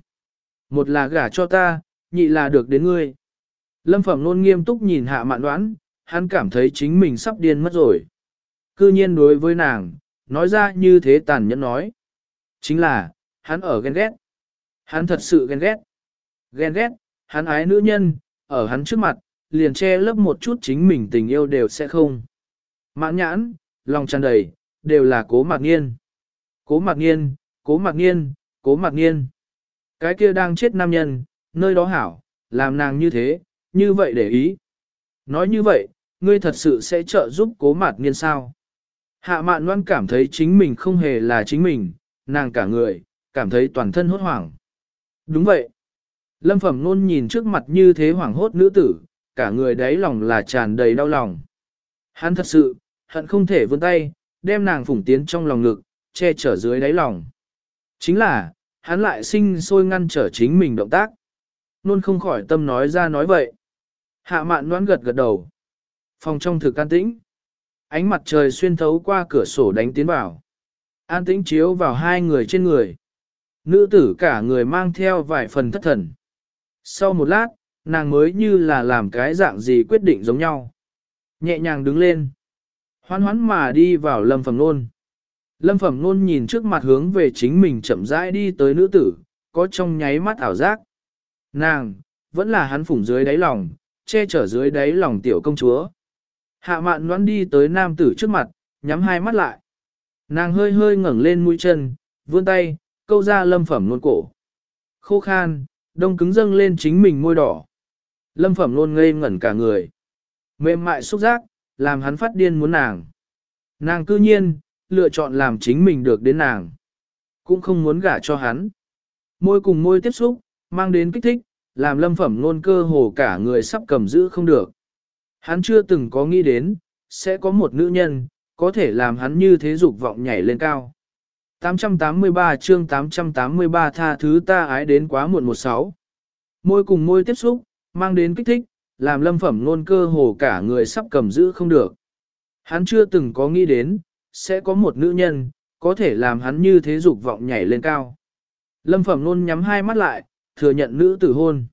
Một là gả cho ta, nhị là được đến ngươi. Lâm Phẩm luôn nghiêm túc nhìn hạ mạn đoán, hắn cảm thấy chính mình sắp điên mất rồi. Cư nhiên đối với nàng, nói ra như thế tàn nhẫn nói. Chính là, hắn ở ghen ghét. Hắn thật sự ghen ghét. Ghen ghét, hắn ái nữ nhân, ở hắn trước mặt, liền che lấp một chút chính mình tình yêu đều sẽ không. Mãn nhãn, lòng tràn đầy, đều là cố mạc nghiên. Cố mạc nghiên, cố mạc nghiên, cố mạc nghiên. Cái kia đang chết nam nhân, nơi đó hảo, làm nàng như thế, như vậy để ý. Nói như vậy, ngươi thật sự sẽ trợ giúp cố mạc nghiên sao? Hạ mạn loan cảm thấy chính mình không hề là chính mình, nàng cả người, cảm thấy toàn thân hốt hoảng. Đúng vậy. Lâm Phẩm Nôn nhìn trước mặt như thế hoảng hốt nữ tử, cả người đáy lòng là tràn đầy đau lòng. Hắn thật sự, hận không thể vươn tay, đem nàng phủng tiến trong lòng ngực, che chở dưới đáy lòng. Chính là, hắn lại sinh sôi ngăn trở chính mình động tác. Nôn không khỏi tâm nói ra nói vậy. Hạ mạn đoán gật gật đầu. Phòng trong thực an tĩnh. Ánh mặt trời xuyên thấu qua cửa sổ đánh tiến vào. An tĩnh chiếu vào hai người trên người. Nữ tử cả người mang theo vài phần thất thần. Sau một lát, nàng mới như là làm cái dạng gì quyết định giống nhau. Nhẹ nhàng đứng lên. Hoán hoán mà đi vào lâm phẩm nôn. Lâm phẩm nôn nhìn trước mặt hướng về chính mình chậm rãi đi tới nữ tử, có trong nháy mắt ảo giác. Nàng, vẫn là hắn phủng dưới đáy lòng, che chở dưới đáy lòng tiểu công chúa. Hạ mạn đoán đi tới nam tử trước mặt, nhắm hai mắt lại. Nàng hơi hơi ngẩng lên mũi chân, vươn tay, câu ra lâm phẩm nôn cổ. Khô khan, đông cứng dâng lên chính mình môi đỏ. Lâm phẩm luôn ngây ngẩn cả người. Mềm mại xúc giác, làm hắn phát điên muốn nàng. Nàng cư nhiên, lựa chọn làm chính mình được đến nàng. Cũng không muốn gả cho hắn. Môi cùng môi tiếp xúc, mang đến kích thích, làm lâm phẩm luôn cơ hồ cả người sắp cầm giữ không được. Hắn chưa từng có nghĩ đến, sẽ có một nữ nhân, có thể làm hắn như thế dục vọng nhảy lên cao. 883 chương 883 tha thứ ta ái đến quá muộn một sáu. Môi cùng môi tiếp xúc, mang đến kích thích, làm lâm phẩm nôn cơ hồ cả người sắp cầm giữ không được. Hắn chưa từng có nghĩ đến, sẽ có một nữ nhân, có thể làm hắn như thế dục vọng nhảy lên cao. Lâm phẩm nôn nhắm hai mắt lại, thừa nhận nữ tử hôn.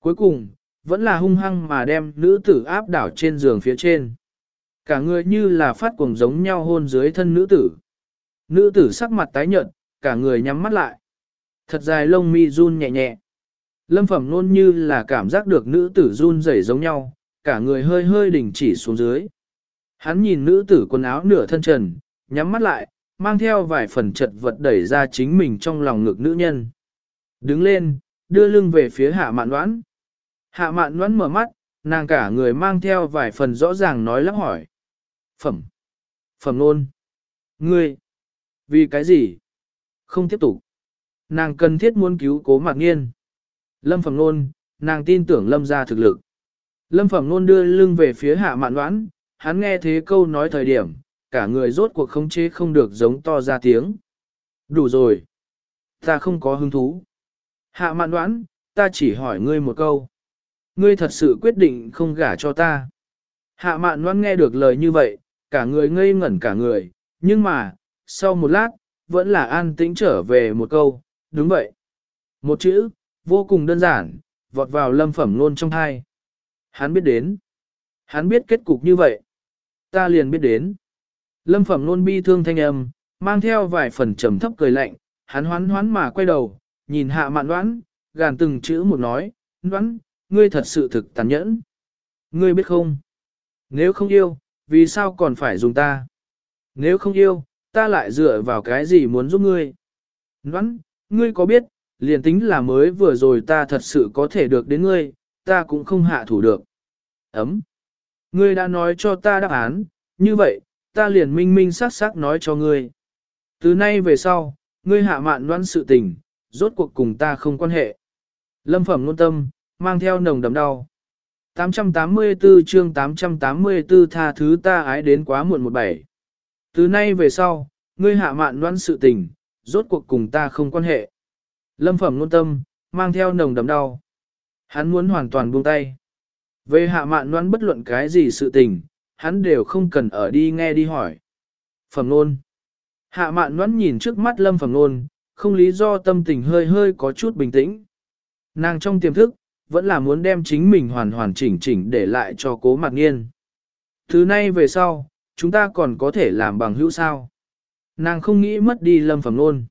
Cuối cùng, vẫn là hung hăng mà đem nữ tử áp đảo trên giường phía trên. Cả người như là phát cuồng giống nhau hôn dưới thân nữ tử. Nữ tử sắc mặt tái nhợt, cả người nhắm mắt lại. Thật dài lông mi run nhẹ nhẹ. Lâm phẩm nôn như là cảm giác được nữ tử run rẩy giống nhau, cả người hơi hơi đình chỉ xuống dưới. Hắn nhìn nữ tử quần áo nửa thân trần, nhắm mắt lại, mang theo vài phần chật vật đẩy ra chính mình trong lòng ngực nữ nhân. Đứng lên, đưa lưng về phía hạ mạn đoán. Hạ mạn đoán mở mắt, nàng cả người mang theo vài phần rõ ràng nói lắp hỏi. Phẩm. Phẩm nôn. Ngươi. Vì cái gì? Không tiếp tục. Nàng cần thiết muốn cứu cố mạc nghiên. Lâm Phẩm Nôn, nàng tin tưởng Lâm ra thực lực. Lâm Phẩm Nôn đưa lưng về phía hạ mạn đoán, hắn nghe thế câu nói thời điểm, cả người rốt cuộc không chế không được giống to ra tiếng. Đủ rồi. Ta không có hứng thú. Hạ mạn đoán, ta chỉ hỏi ngươi một câu. Ngươi thật sự quyết định không gả cho ta. Hạ mạn đoán nghe được lời như vậy, cả người ngây ngẩn cả người, nhưng mà, sau một lát, vẫn là an tĩnh trở về một câu, đúng vậy. Một chữ, vô cùng đơn giản, vọt vào lâm phẩm luôn trong thai. Hắn biết đến. Hắn biết kết cục như vậy. Ta liền biết đến. Lâm phẩm luôn bi thương thanh âm, mang theo vài phần trầm thấp cười lạnh, hắn hoán hoán mà quay đầu, nhìn hạ mạn đoán, gàn từng chữ một nói, đoán, ngươi thật sự thực tàn nhẫn. Ngươi biết không? Nếu không yêu, vì sao còn phải dùng ta? Nếu không yêu, ta lại dựa vào cái gì muốn giúp ngươi? Ngoãn, ngươi có biết, liền tính là mới vừa rồi ta thật sự có thể được đến ngươi, ta cũng không hạ thủ được. Ấm. Ngươi đã nói cho ta đáp án, như vậy, ta liền minh minh sắc sắc nói cho ngươi. Từ nay về sau, ngươi hạ mạn đoán sự tình, rốt cuộc cùng ta không quan hệ. Lâm phẩm nôn tâm, mang theo nồng đầm đau. 884 chương 884 tha thứ ta ái đến quá muộn một bảy. Từ nay về sau, ngươi hạ mạn đoán sự tình, rốt cuộc cùng ta không quan hệ. Lâm phẩm nôn tâm, mang theo nồng đấm đau. Hắn muốn hoàn toàn buông tay. Về hạ mạn đoán bất luận cái gì sự tình, hắn đều không cần ở đi nghe đi hỏi. Phẩm nôn. Hạ mạn đoán nhìn trước mắt lâm phẩm nôn, không lý do tâm tình hơi hơi có chút bình tĩnh. Nàng trong tiềm thức, vẫn là muốn đem chính mình hoàn hoàn chỉnh chỉnh để lại cho cố mặt nghiên. Thứ nay về sau, chúng ta còn có thể làm bằng hữu sao. Nàng không nghĩ mất đi lâm phẩm nôn.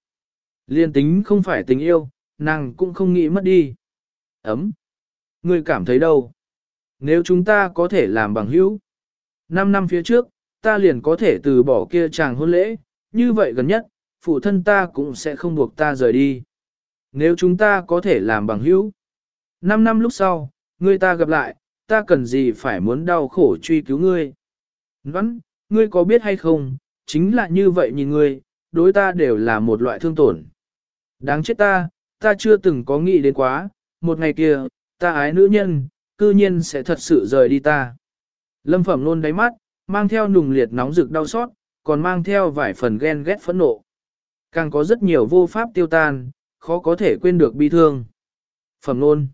Liên tính không phải tình yêu, nàng cũng không nghĩ mất đi. Ấm. Ngươi cảm thấy đâu? Nếu chúng ta có thể làm bằng hữu. Năm năm phía trước, ta liền có thể từ bỏ kia chàng hôn lễ, như vậy gần nhất, phụ thân ta cũng sẽ không buộc ta rời đi. Nếu chúng ta có thể làm bằng hữu. Năm năm lúc sau, ngươi ta gặp lại, ta cần gì phải muốn đau khổ truy cứu ngươi. Ngoãn, ngươi có biết hay không, chính là như vậy nhìn ngươi, đối ta đều là một loại thương tổn. Đáng chết ta, ta chưa từng có nghĩ đến quá, một ngày kia, ta ái nữ nhân, cư nhiên sẽ thật sự rời đi ta. Lâm phẩm luôn đáy mắt, mang theo nùng liệt nóng rực đau xót, còn mang theo vài phần ghen ghét phẫn nộ. Càng có rất nhiều vô pháp tiêu tan, khó có thể quên được bi thương. Phẩm luôn.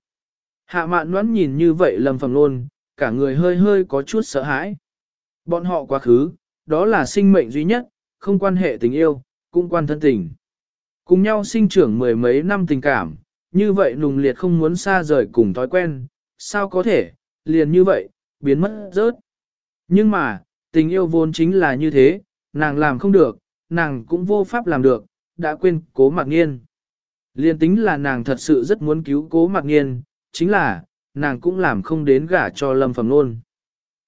Hạ mạn nhoắn nhìn như vậy lâm phẩm luôn, cả người hơi hơi có chút sợ hãi. Bọn họ quá khứ, đó là sinh mệnh duy nhất, không quan hệ tình yêu, cũng quan thân tình. Cùng nhau sinh trưởng mười mấy năm tình cảm, như vậy nùng liệt không muốn xa rời cùng thói quen, sao có thể, liền như vậy, biến mất rớt. Nhưng mà, tình yêu vốn chính là như thế, nàng làm không được, nàng cũng vô pháp làm được, đã quên cố mạc nghiên. Liên tính là nàng thật sự rất muốn cứu cố mạc nghiên, chính là, nàng cũng làm không đến gả cho lâm phẩm luôn.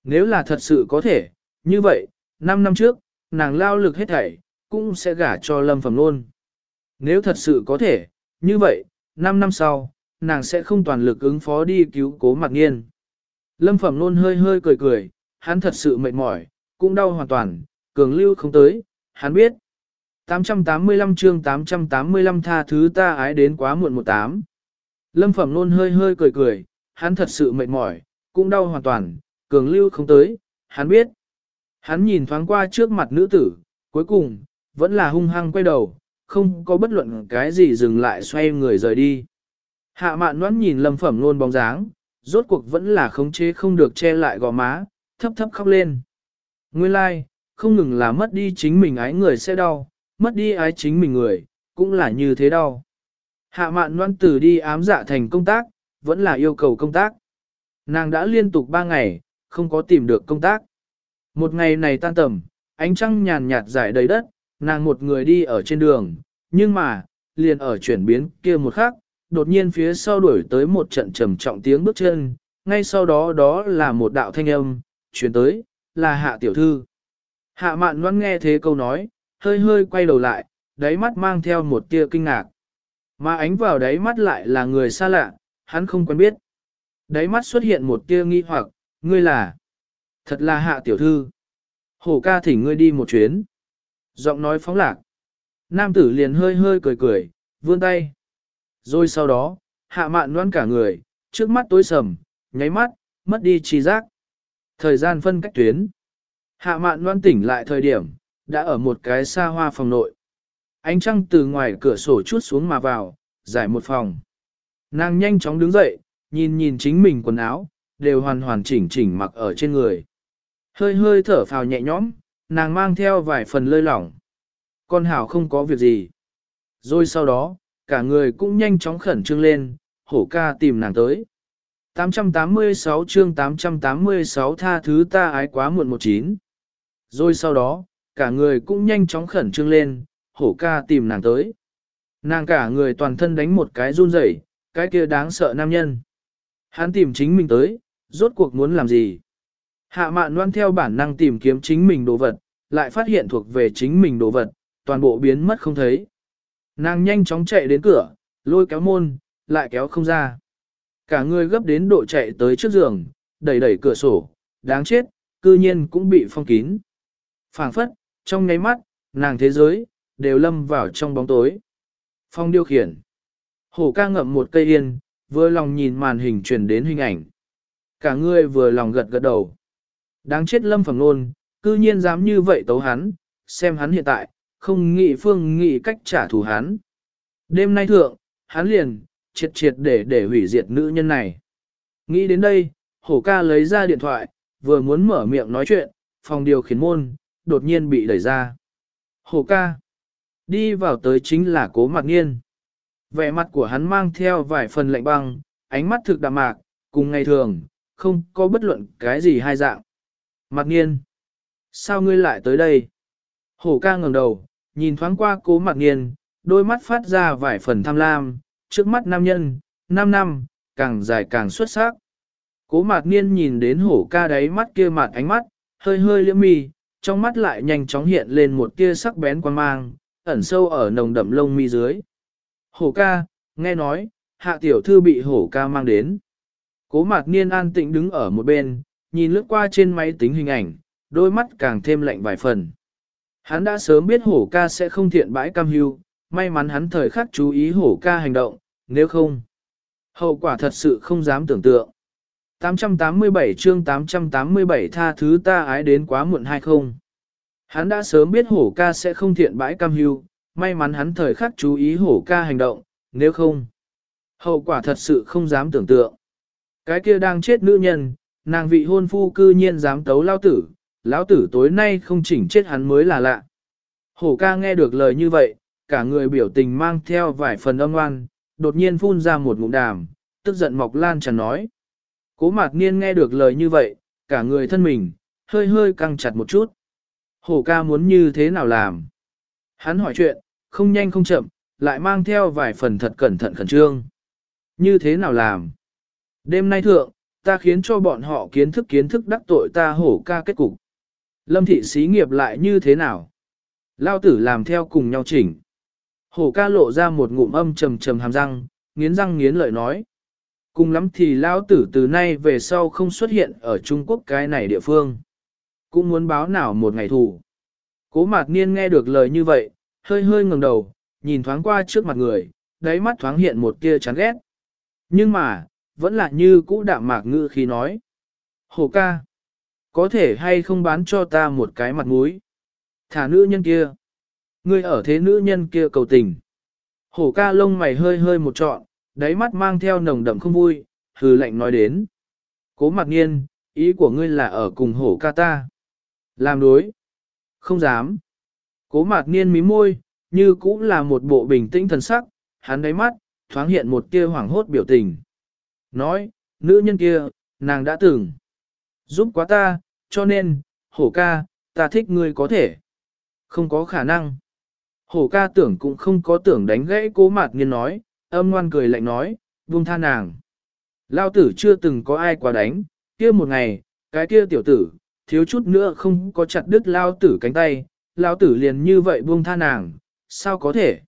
Nếu là thật sự có thể, như vậy, 5 năm trước, nàng lao lực hết thảy, cũng sẽ gả cho lâm phẩm luôn. Nếu thật sự có thể, như vậy, 5 năm sau, nàng sẽ không toàn lực ứng phó đi cứu cố mặt nghiên. Lâm phẩm luôn hơi hơi cười cười, hắn thật sự mệt mỏi, cũng đau hoàn toàn, cường lưu không tới, hắn biết. 885 chương 885 tha thứ ta ái đến quá muộn 18. Lâm phẩm luôn hơi hơi cười cười, hắn thật sự mệt mỏi, cũng đau hoàn toàn, cường lưu không tới, hắn biết. Hắn nhìn thoáng qua trước mặt nữ tử, cuối cùng, vẫn là hung hăng quay đầu, không có bất luận cái gì dừng lại xoay người rời đi. Hạ mạn noãn nhìn lâm phẩm luôn bóng dáng, rốt cuộc vẫn là khống chế không được che lại gò má, thấp thấp khóc lên. Nguyên lai, like, không ngừng là mất đi chính mình ái người sẽ đau, mất đi ái chính mình người, cũng là như thế đau. Hạ mạn noan tử đi ám dạ thành công tác, vẫn là yêu cầu công tác. Nàng đã liên tục 3 ngày, không có tìm được công tác. Một ngày này tan tầm, ánh trăng nhàn nhạt giải đầy đất, nàng một người đi ở trên đường, nhưng mà, liền ở chuyển biến kia một khắc, đột nhiên phía sau đuổi tới một trận trầm trọng tiếng bước chân, ngay sau đó đó là một đạo thanh âm, chuyển tới, là hạ tiểu thư. Hạ mạn ngoan nghe thế câu nói, hơi hơi quay đầu lại, đáy mắt mang theo một tia kinh ngạc. Mà ánh vào đáy mắt lại là người xa lạ, hắn không quen biết. Đáy mắt xuất hiện một tia nghi hoặc, ngươi là, thật là hạ tiểu thư. Hổ ca thỉnh ngươi đi một chuyến. Giọng nói phóng lạc. Nam tử liền hơi hơi cười cười, vươn tay. Rồi sau đó, hạ mạn loan cả người, trước mắt tối sầm, nháy mắt, mất đi trí giác. Thời gian phân cách tuyến. Hạ mạn loan tỉnh lại thời điểm, đã ở một cái xa hoa phòng nội. Ánh trăng từ ngoài cửa sổ chút xuống mà vào, giải một phòng. Nàng nhanh chóng đứng dậy, nhìn nhìn chính mình quần áo, đều hoàn hoàn chỉnh chỉnh mặc ở trên người. Hơi hơi thở phào nhẹ nhõm, nàng mang theo vài phần lơi lỏng. Con hảo không có việc gì. Rồi sau đó, cả người cũng nhanh chóng khẩn trương lên, hổ ca tìm nàng tới. 886 chương 886 tha thứ ta ái quá muộn một chín. Rồi sau đó, cả người cũng nhanh chóng khẩn trương lên, hổ ca tìm nàng tới. Nàng cả người toàn thân đánh một cái run rẩy, cái kia đáng sợ nam nhân. Hắn tìm chính mình tới, rốt cuộc muốn làm gì? Hạ mạn loan theo bản năng tìm kiếm chính mình đồ vật, lại phát hiện thuộc về chính mình đồ vật, toàn bộ biến mất không thấy. Nàng nhanh chóng chạy đến cửa, lôi kéo môn, lại kéo không ra. Cả người gấp đến độ chạy tới trước giường, đẩy đẩy cửa sổ, đáng chết, cư nhiên cũng bị phong kín. phảng phất, trong nháy mắt, nàng thế giới, đều lâm vào trong bóng tối. Phong điều khiển. Hổ ca ngậm một cây yên, vừa lòng nhìn màn hình truyền đến hình ảnh. Cả người vừa lòng gật gật đầu. Đáng chết lâm phẩm nôn, cư nhiên dám như vậy tấu hắn, xem hắn hiện tại, không nghĩ phương nghĩ cách trả thù hắn. Đêm nay thượng, hắn liền, triệt triệt để để hủy diệt nữ nhân này. Nghĩ đến đây, hổ ca lấy ra điện thoại, vừa muốn mở miệng nói chuyện, phòng điều khiển môn, đột nhiên bị đẩy ra. Hổ ca. Đi vào tới chính là cố mặt nghiên. Vẻ mặt của hắn mang theo vài phần lạnh băng, ánh mắt thực đạm mạc, cùng ngày thường, không có bất luận cái gì hai dạng. Mặc nghiên. Sao ngươi lại tới đây? Hổ ca ngẩng đầu, nhìn thoáng qua cố mặc nghiên, đôi mắt phát ra vài phần tham lam, trước mắt nam nhân, năm năm, càng dài càng xuất sắc. Cố mạc niên nhìn đến hổ ca đáy mắt kia mặt ánh mắt, hơi hơi liễm mi, trong mắt lại nhanh chóng hiện lên một tia sắc bén quan mang, ẩn sâu ở nồng đậm lông mi dưới. Hổ ca, nghe nói, hạ tiểu thư bị hổ ca mang đến. Cố mạc niên an tĩnh đứng ở một bên, nhìn lướt qua trên máy tính hình ảnh, đôi mắt càng thêm lạnh vài phần. Hắn đã sớm biết hổ ca sẽ không thiện bãi cam hưu, may mắn hắn thời khắc chú ý hổ ca hành động, nếu không, hậu quả thật sự không dám tưởng tượng. 887 chương 887 tha thứ ta ái đến quá muộn hay không? Hắn đã sớm biết hổ ca sẽ không thiện bãi cam hưu, may mắn hắn thời khắc chú ý hổ ca hành động, nếu không, hậu quả thật sự không dám tưởng tượng. Cái kia đang chết nữ nhân, nàng vị hôn phu cư nhiên dám tấu lao tử, lão tử tối nay không chỉnh chết hắn mới là lạ. Hổ ca nghe được lời như vậy, cả người biểu tình mang theo vài phần âm oan, đột nhiên phun ra một ngụm đàm, tức giận mọc lan tràn nói. Cố mạc niên nghe được lời như vậy, cả người thân mình, hơi hơi căng chặt một chút. Hổ ca muốn như thế nào làm? Hắn hỏi chuyện, không nhanh không chậm, lại mang theo vài phần thật cẩn thận khẩn trương. Như thế nào làm? Đêm nay thượng, ta khiến cho bọn họ kiến thức kiến thức đắc tội ta hổ ca kết cục. Lâm thị xí nghiệp lại như thế nào? Lao tử làm theo cùng nhau chỉnh. Hổ ca lộ ra một ngụm âm trầm trầm hàm răng, nghiến răng nghiến lợi nói. Cùng lắm thì lao tử từ nay về sau không xuất hiện ở Trung Quốc cái này địa phương. Cũng muốn báo nào một ngày thủ. Cố mạc niên nghe được lời như vậy, hơi hơi ngẩng đầu, nhìn thoáng qua trước mặt người, đáy mắt thoáng hiện một tia chán ghét. Nhưng mà, vẫn là như cũ đạm mạc ngữ khi nói. Hồ ca, có thể hay không bán cho ta một cái mặt mũi? Thả nữ nhân kia. Ngươi ở thế nữ nhân kia cầu tình. Hổ ca lông mày hơi hơi một trọn, đáy mắt mang theo nồng đậm không vui, hừ lạnh nói đến. Cố mặc nghiên, ý của ngươi là ở cùng hổ ca ta. Làm đối. Không dám. Cố mạc niên mí môi, như cũng là một bộ bình tĩnh thần sắc, hắn đáy mắt, thoáng hiện một tia hoảng hốt biểu tình. Nói, nữ nhân kia, nàng đã từng giúp quá ta, cho nên, hổ ca, ta thích ngươi có thể. Không có khả năng. Hổ ca tưởng cũng không có tưởng đánh gãy cố mạc nghiên nói, âm ngoan cười lạnh nói, buông tha nàng. Lao tử chưa từng có ai quá đánh, kia một ngày, cái kia tiểu tử, thiếu chút nữa không có chặt đứt lao tử cánh tay, lao tử liền như vậy buông tha nàng, sao có thể?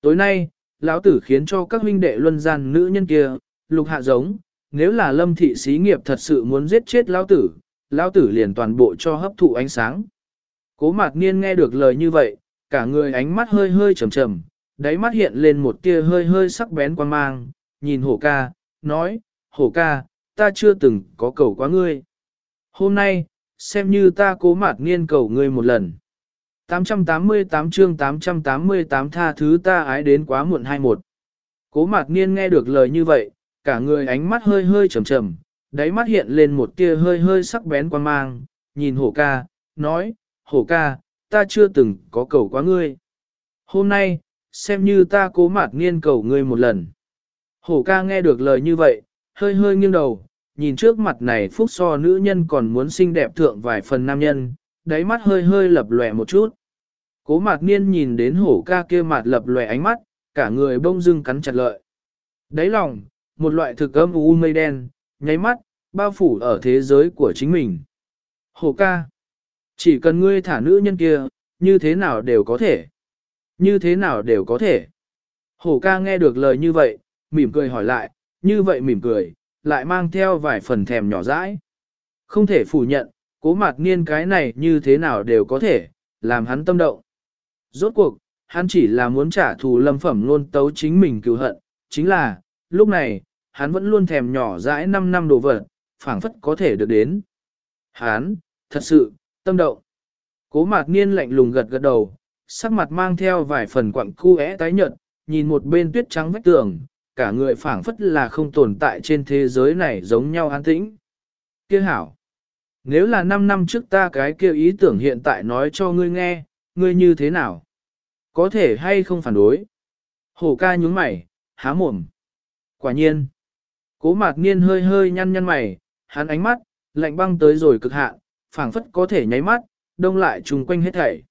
Tối nay, lão tử khiến cho các huynh đệ luân gian nữ nhân kia, lục hạ giống, nếu là lâm thị xí nghiệp thật sự muốn giết chết lão tử, lão tử liền toàn bộ cho hấp thụ ánh sáng. Cố mạc niên nghe được lời như vậy, cả người ánh mắt hơi hơi trầm trầm, đáy mắt hiện lên một tia hơi hơi sắc bén quan mang, nhìn hổ ca, nói, hổ ca, ta chưa từng có cầu quá ngươi. Hôm nay, xem như ta cố mạc niên cầu ngươi một lần. 888 chương 888 tha thứ ta ái đến quá muộn 21. Cố mạc niên nghe được lời như vậy, cả người ánh mắt hơi hơi trầm trầm, đáy mắt hiện lên một tia hơi hơi sắc bén quan mang, nhìn hổ ca, nói, hổ ca, ta chưa từng có cầu quá ngươi. Hôm nay, xem như ta cố mạt nghiên cầu ngươi một lần. Hổ ca nghe được lời như vậy, hơi hơi nghiêng đầu, nhìn trước mặt này phúc so nữ nhân còn muốn xinh đẹp thượng vài phần nam nhân, đáy mắt hơi hơi lập lòe một chút. Cố mạt niên nhìn đến hổ ca kia mặt lập lòe ánh mắt, cả người bông dưng cắn chặt lợi. Đáy lòng, một loại thực âm u mây đen, nháy mắt, bao phủ ở thế giới của chính mình. Hổ ca, chỉ cần ngươi thả nữ nhân kia, như thế nào đều có thể. Như thế nào đều có thể. Hổ ca nghe được lời như vậy, mỉm cười hỏi lại, như vậy mỉm cười, lại mang theo vài phần thèm nhỏ dãi. Không thể phủ nhận, cố mặt niên cái này như thế nào đều có thể, làm hắn tâm động. Rốt cuộc, hắn chỉ là muốn trả thù lâm phẩm luôn tấu chính mình cứu hận, chính là, lúc này, hắn vẫn luôn thèm nhỏ dãi 5 năm đồ vật, phảng phất có thể được đến. Hắn, thật sự, tâm động. Cố mạc niên lạnh lùng gật gật đầu, sắc mặt mang theo vài phần quặng cu é tái nhợt, nhìn một bên tuyết trắng vách tường, cả người phảng phất là không tồn tại trên thế giới này giống nhau an tĩnh. kia hảo. Nếu là 5 năm trước ta cái kia ý tưởng hiện tại nói cho ngươi nghe, ngươi như thế nào? Có thể hay không phản đối? Hổ ca nhúng mày, há mồm. Quả nhiên. Cố mạc niên hơi hơi nhăn nhăn mày, hắn ánh mắt, lạnh băng tới rồi cực hạn, phảng phất có thể nháy mắt, đông lại trùng quanh hết thảy.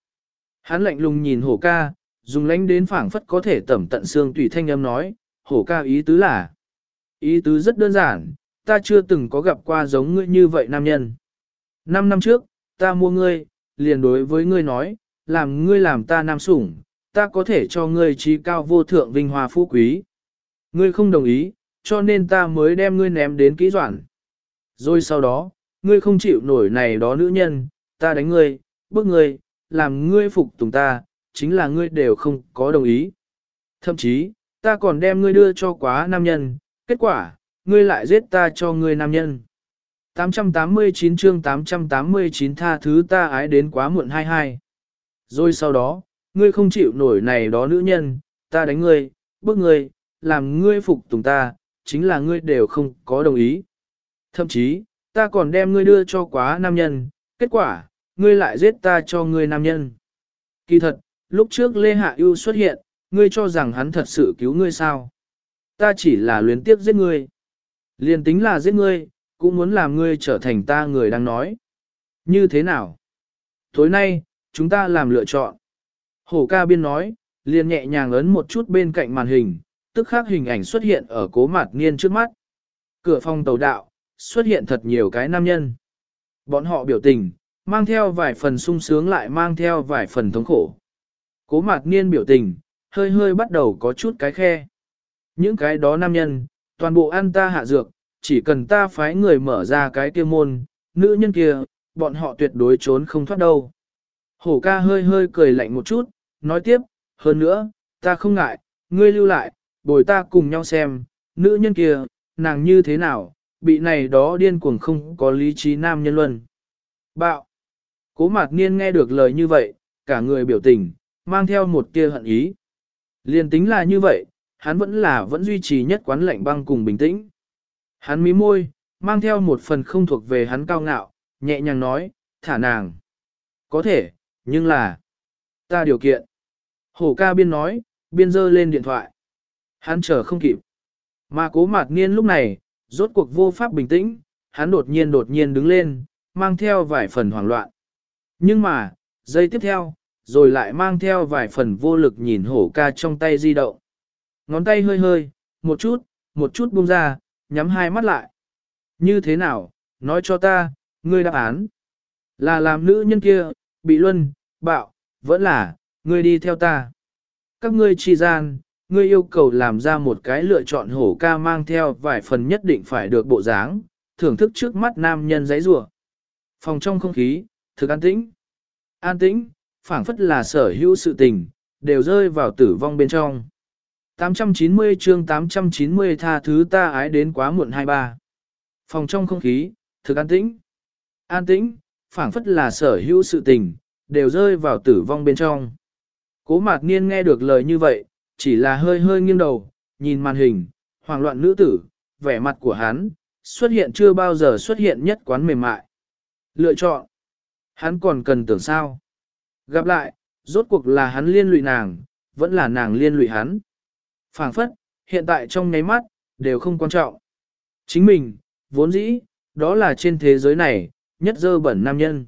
Hắn lạnh lùng nhìn hổ ca, dùng lánh đến phảng phất có thể tẩm tận xương tùy thanh âm nói, hổ ca ý tứ là. Ý tứ rất đơn giản, ta chưa từng có gặp qua giống ngươi như vậy nam nhân. Năm năm trước, ta mua ngươi, liền đối với ngươi nói, làm ngươi làm ta nam sủng, ta có thể cho ngươi trí cao vô thượng vinh hoa phú quý. Ngươi không đồng ý, cho nên ta mới đem ngươi ném đến kỹ doản. Rồi sau đó, ngươi không chịu nổi này đó nữ nhân, ta đánh ngươi, bức ngươi, làm ngươi phục tùng ta, chính là ngươi đều không có đồng ý. Thậm chí, ta còn đem ngươi đưa cho quá nam nhân, kết quả, ngươi lại giết ta cho ngươi nam nhân. 889 chương 889 tha thứ ta ái đến quá muộn 22. Rồi sau đó, ngươi không chịu nổi này đó nữ nhân, ta đánh ngươi, bức ngươi, làm ngươi phục tùng ta, chính là ngươi đều không có đồng ý. Thậm chí, ta còn đem ngươi đưa cho quá nam nhân, kết quả, ngươi lại giết ta cho ngươi nam nhân. Kỳ thật, lúc trước Lê Hạ Ưu xuất hiện, ngươi cho rằng hắn thật sự cứu ngươi sao. Ta chỉ là luyến tiếc giết ngươi. Liên tính là giết ngươi, cũng muốn làm ngươi trở thành ta người đang nói. Như thế nào? Tối nay, chúng ta làm lựa chọn. Hổ ca biên nói, liền nhẹ nhàng ấn một chút bên cạnh màn hình, tức khác hình ảnh xuất hiện ở cố mạt niên trước mắt. Cửa phòng tàu đạo, xuất hiện thật nhiều cái nam nhân. Bọn họ biểu tình, mang theo vài phần sung sướng lại mang theo vài phần thống khổ. Cố mạt niên biểu tình, hơi hơi bắt đầu có chút cái khe. Những cái đó nam nhân, toàn bộ ăn ta hạ dược, chỉ cần ta phái người mở ra cái kia môn, nữ nhân kia, bọn họ tuyệt đối trốn không thoát đâu. Hổ ca hơi hơi cười lạnh một chút, nói tiếp, hơn nữa, ta không ngại, ngươi lưu lại, bồi ta cùng nhau xem, nữ nhân kia, nàng như thế nào, bị này đó điên cuồng không có lý trí nam nhân luân. Bạo! Cố mạc niên nghe được lời như vậy, cả người biểu tình, mang theo một tia hận ý. Liên tính là như vậy, hắn vẫn là vẫn duy trì nhất quán lạnh băng cùng bình tĩnh. Hắn mí môi, mang theo một phần không thuộc về hắn cao ngạo, nhẹ nhàng nói, thả nàng. Có thể, nhưng là, ta điều kiện. Hổ ca biên nói, biên dơ lên điện thoại. Hắn chờ không kịp. Mà cố mạc niên lúc này, rốt cuộc vô pháp bình tĩnh, hắn đột nhiên đột nhiên đứng lên, mang theo vài phần hoảng loạn. Nhưng mà, giây tiếp theo, rồi lại mang theo vài phần vô lực nhìn hổ ca trong tay di động. Ngón tay hơi hơi, một chút, một chút buông ra, nhắm hai mắt lại. Như thế nào, nói cho ta, ngươi đáp án. Là làm nữ nhân kia, bị luân, bạo, vẫn là, ngươi đi theo ta. Các ngươi trì gian, ngươi yêu cầu làm ra một cái lựa chọn hổ ca mang theo vài phần nhất định phải được bộ dáng, thưởng thức trước mắt nam nhân giấy rùa. Phòng trong không khí, thực an tĩnh. An tĩnh, phảng phất là sở hữu sự tình, đều rơi vào tử vong bên trong. 890 chương 890 tha thứ ta ái đến quá muộn 23. Phòng trong không khí, thực an tĩnh. An tĩnh, phảng phất là sở hữu sự tình, đều rơi vào tử vong bên trong. Cố mạc niên nghe được lời như vậy, chỉ là hơi hơi nghiêng đầu, nhìn màn hình, hoàng loạn nữ tử, vẻ mặt của hắn, xuất hiện chưa bao giờ xuất hiện nhất quán mềm mại. Lựa chọn. Hắn còn cần tưởng sao. Gặp lại, rốt cuộc là hắn liên lụy nàng, vẫn là nàng liên lụy hắn. phảng phất, hiện tại trong nháy mắt, đều không quan trọng. Chính mình, vốn dĩ, đó là trên thế giới này, nhất dơ bẩn nam nhân.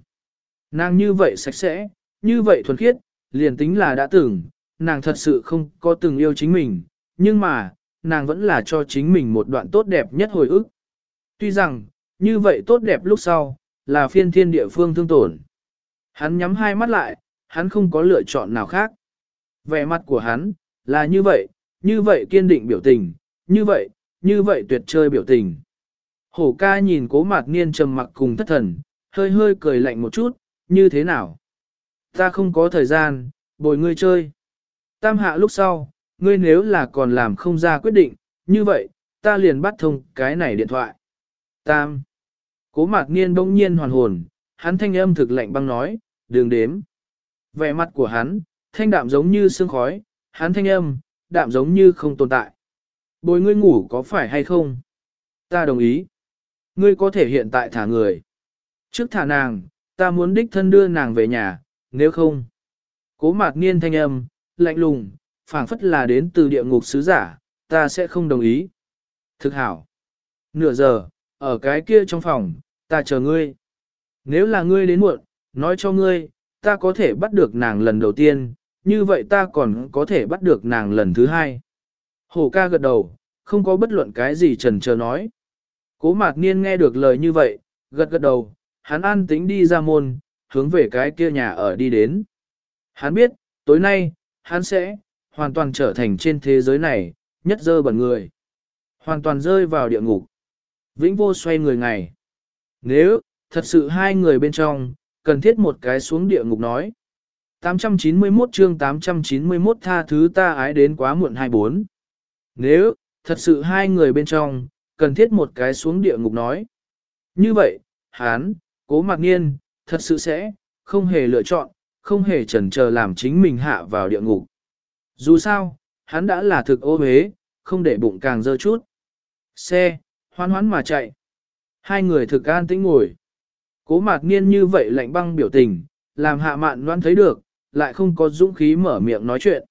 Nàng như vậy sạch sẽ, như vậy thuần khiết, liền tính là đã từng, nàng thật sự không có từng yêu chính mình, nhưng mà, nàng vẫn là cho chính mình một đoạn tốt đẹp nhất hồi ức. Tuy rằng, như vậy tốt đẹp lúc sau, là phiên thiên địa phương thương tổn. Hắn nhắm hai mắt lại, hắn không có lựa chọn nào khác. Vẻ mặt của hắn, là như vậy, như vậy kiên định biểu tình, như vậy, như vậy tuyệt chơi biểu tình. Hổ ca nhìn cố mạt niên trầm mặc cùng thất thần, hơi hơi cười lạnh một chút, như thế nào? Ta không có thời gian, bồi ngươi chơi. Tam hạ lúc sau, ngươi nếu là còn làm không ra quyết định, như vậy, ta liền bắt thông cái này điện thoại. Tam. Cố mạc niên bỗng nhiên hoàn hồn, hắn thanh âm thực lạnh băng nói, đường đếm. Vẻ mặt của hắn, thanh đạm giống như sương khói, hắn thanh âm, đạm giống như không tồn tại. Bồi ngươi ngủ có phải hay không? Ta đồng ý. Ngươi có thể hiện tại thả người. Trước thả nàng, ta muốn đích thân đưa nàng về nhà, nếu không. Cố mạc niên thanh âm, lạnh lùng, phảng phất là đến từ địa ngục sứ giả, ta sẽ không đồng ý. Thực hảo. Nửa giờ, ở cái kia trong phòng, ta chờ ngươi. Nếu là ngươi đến muộn, nói cho ngươi, ta có thể bắt được nàng lần đầu tiên, như vậy ta còn có thể bắt được nàng lần thứ hai. Hổ ca gật đầu, không có bất luận cái gì trần chờ nói. Cố mạc niên nghe được lời như vậy, gật gật đầu, hắn an tính đi ra môn, hướng về cái kia nhà ở đi đến. Hắn biết, tối nay, hắn sẽ, hoàn toàn trở thành trên thế giới này, nhất dơ bẩn người. Hoàn toàn rơi vào địa ngục. Vĩnh vô xoay người ngày. Nếu, thật sự hai người bên trong, cần thiết một cái xuống địa ngục nói. 891 chương 891 tha thứ ta ái đến quá muộn 24. Nếu, thật sự hai người bên trong, cần thiết một cái xuống địa ngục nói. Như vậy, hán, cố mặc nhiên thật sự sẽ, không hề lựa chọn, không hề chần chờ làm chính mình hạ vào địa ngục. Dù sao, hắn đã là thực ô hế, không để bụng càng dơ chút. Xe, hoan hoán mà chạy. Hai người thực an tĩnh ngồi. Cố mạc niên như vậy lạnh băng biểu tình, làm hạ mạn đoán thấy được, lại không có dũng khí mở miệng nói chuyện.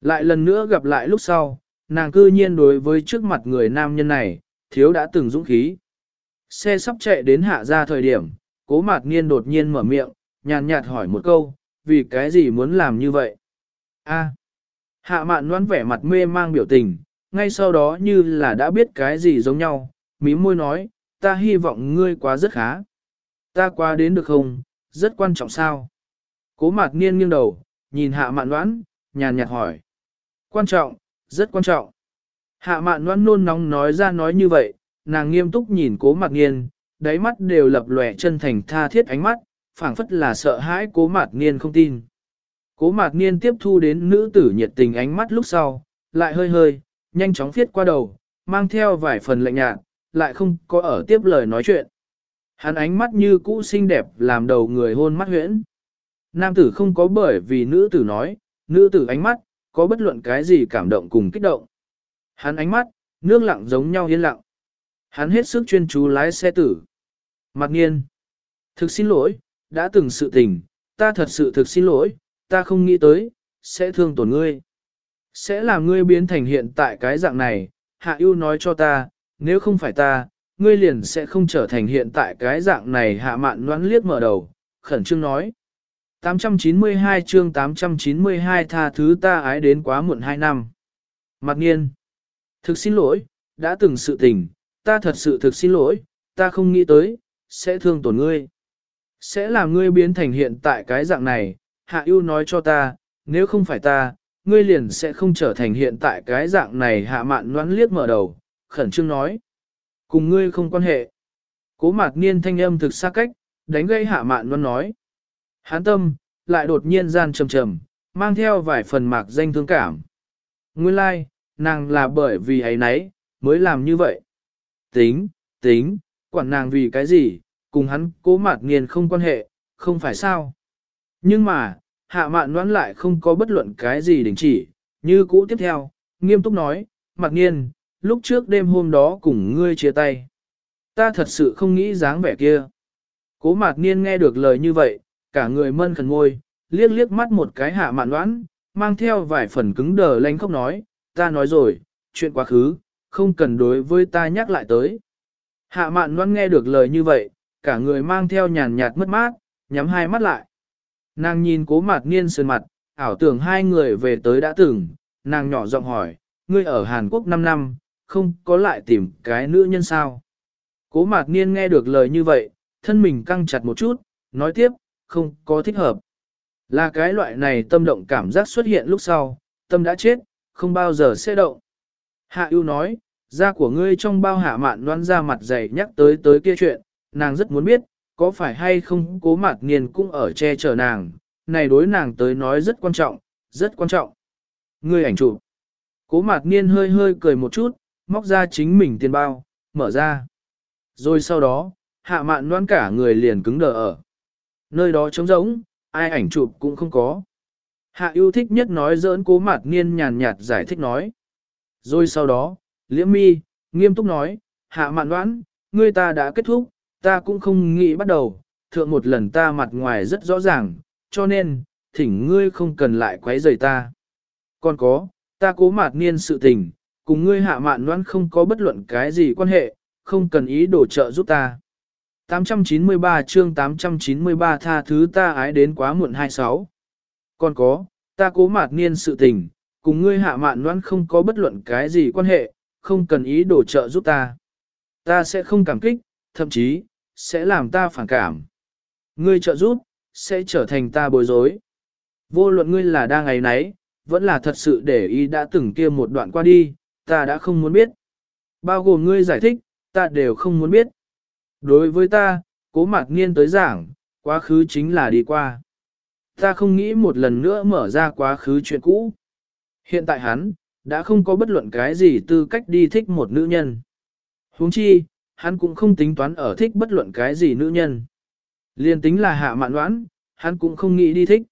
Lại lần nữa gặp lại lúc sau, nàng cư nhiên đối với trước mặt người nam nhân này, thiếu đã từng dũng khí. Xe sắp chạy đến hạ ra thời điểm, cố mạc niên đột nhiên mở miệng, nhàn nhạt hỏi một câu, vì cái gì muốn làm như vậy? A. hạ mạn đoán vẻ mặt mê mang biểu tình, ngay sau đó như là đã biết cái gì giống nhau, mí môi nói, ta hy vọng ngươi quá rất khá. Ta qua đến được không, rất quan trọng sao? Cố mạc niên nghiêng đầu, nhìn hạ mạn đoán, nhàn nhạt hỏi. Quan trọng, rất quan trọng. Hạ mạn đoán nôn nóng nói ra nói như vậy, nàng nghiêm túc nhìn cố mạc niên, đáy mắt đều lập lòe chân thành tha thiết ánh mắt, phảng phất là sợ hãi cố mạc niên không tin. Cố mạc niên tiếp thu đến nữ tử nhiệt tình ánh mắt lúc sau, lại hơi hơi, nhanh chóng viết qua đầu, mang theo vài phần lạnh nhạt, lại không có ở tiếp lời nói chuyện. Hắn ánh mắt như cũ xinh đẹp làm đầu người hôn mắt huyễn. Nam tử không có bởi vì nữ tử nói, nữ tử ánh mắt, có bất luận cái gì cảm động cùng kích động. Hắn ánh mắt, nước lặng giống nhau yên lặng. Hắn hết sức chuyên chú lái xe tử. mạc niên Thực xin lỗi, đã từng sự tình, ta thật sự thực xin lỗi, ta không nghĩ tới, sẽ thương tổn ngươi. Sẽ làm ngươi biến thành hiện tại cái dạng này, hạ ưu nói cho ta, nếu không phải ta, ngươi liền sẽ không trở thành hiện tại cái dạng này hạ mạn noãn liếc mở đầu, khẩn trương nói. 892 chương 892 tha thứ ta ái đến quá muộn 2 năm. mặt nhiên. Thực xin lỗi, đã từng sự tình, ta thật sự thực xin lỗi, ta không nghĩ tới, sẽ thương tổn ngươi. Sẽ làm ngươi biến thành hiện tại cái dạng này, hạ ưu nói cho ta, nếu không phải ta, ngươi liền sẽ không trở thành hiện tại cái dạng này hạ mạn noãn liếc mở đầu, khẩn trương nói. Cùng ngươi không quan hệ. Cố mạc niên thanh âm thực xa cách, đánh gây hạ mạn noãn nói. Hán tâm, lại đột nhiên gian trầm trầm, mang theo vài phần mạc danh thương cảm. Nguyên lai, like, nàng là bởi vì ấy nấy, mới làm như vậy. Tính, tính, quản nàng vì cái gì, cùng hắn cố mạt niên không quan hệ, không phải sao. Nhưng mà, hạ mạn đoán lại không có bất luận cái gì đình chỉ, như cũ tiếp theo, nghiêm túc nói, mạc niên, lúc trước đêm hôm đó cùng ngươi chia tay. Ta thật sự không nghĩ dáng vẻ kia. Cố mạc niên nghe được lời như vậy, cả người mân khẩn ngôi, liếc liếc mắt một cái hạ mạn đoán, mang theo vài phần cứng đờ lánh khóc nói, ta nói rồi, chuyện quá khứ, không cần đối với ta nhắc lại tới. Hạ mạn đoán nghe được lời như vậy, cả người mang theo nhàn nhạt mất mát, nhắm hai mắt lại. Nàng nhìn cố mạc niên sơn mặt, ảo tưởng hai người về tới đã từng, nàng nhỏ giọng hỏi, ngươi ở Hàn Quốc 5 năm, không có lại tìm cái nữ nhân sao. Cố mạc niên nghe được lời như vậy, thân mình căng chặt một chút, nói tiếp, không có thích hợp. Là cái loại này tâm động cảm giác xuất hiện lúc sau, tâm đã chết, không bao giờ sẽ động. Hạ ưu nói, da của ngươi trong bao hạ mạn đoán ra mặt dày nhắc tới tới kia chuyện, nàng rất muốn biết, có phải hay không cố mạt niên cũng ở che chở nàng, này đối nàng tới nói rất quan trọng, rất quan trọng. Người ảnh chụp. Cố mạt niên hơi hơi cười một chút, móc ra chính mình tiền bao, mở ra. Rồi sau đó, hạ mạn đoán cả người liền cứng đờ ở. Nơi đó trống rỗng, ai ảnh chụp cũng không có. Hạ yêu thích nhất nói giỡn cố mạt niên nhàn nhạt giải thích nói. Rồi sau đó, liễm mi, nghiêm túc nói, hạ mạn đoán, ngươi ta đã kết thúc, ta cũng không nghĩ bắt đầu, thượng một lần ta mặt ngoài rất rõ ràng, cho nên, thỉnh ngươi không cần lại quấy rầy ta. Còn có, ta cố mạt niên sự tình, cùng ngươi hạ mạn đoán không có bất luận cái gì quan hệ, không cần ý đổ trợ giúp ta. 893 chương 893 tha thứ ta ái đến quá muộn 26. Còn có, ta cố mạt niên sự tình, cùng ngươi hạ mạn đoán không có bất luận cái gì quan hệ, không cần ý đổ trợ giúp ta. Ta sẽ không cảm kích, thậm chí, sẽ làm ta phản cảm. Ngươi trợ giúp, sẽ trở thành ta bối rối. Vô luận ngươi là đang ngày nấy, vẫn là thật sự để ý đã từng kia một đoạn qua đi, ta đã không muốn biết. Bao gồm ngươi giải thích, ta đều không muốn biết. Đối với ta, cố mạc niên tới giảng, quá khứ chính là đi qua. Ta không nghĩ một lần nữa mở ra quá khứ chuyện cũ. Hiện tại hắn, đã không có bất luận cái gì tư cách đi thích một nữ nhân. huống chi, hắn cũng không tính toán ở thích bất luận cái gì nữ nhân. Liên tính là hạ mạn đoán, hắn cũng không nghĩ đi thích.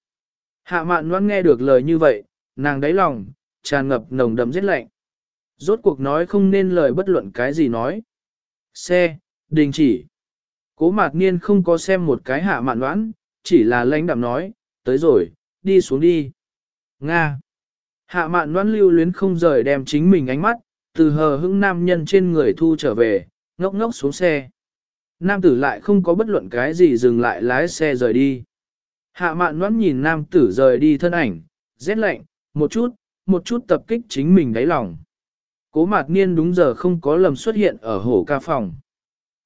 Hạ mạn đoán nghe được lời như vậy, nàng đáy lòng, tràn ngập nồng đậm giết lạnh. Rốt cuộc nói không nên lời bất luận cái gì nói. Xe, đình chỉ. Cố mạc niên không có xem một cái hạ mạn đoán, chỉ là lãnh đạm nói, tới rồi, đi xuống đi. Nga. Hạ mạn đoán lưu luyến không rời đem chính mình ánh mắt, từ hờ hững nam nhân trên người thu trở về, ngốc ngốc xuống xe. Nam tử lại không có bất luận cái gì dừng lại lái xe rời đi. Hạ mạn nón nhìn nam tử rời đi thân ảnh, rét lạnh, một chút, một chút tập kích chính mình đáy lòng. Cố mạc niên đúng giờ không có lầm xuất hiện ở hổ ca phòng.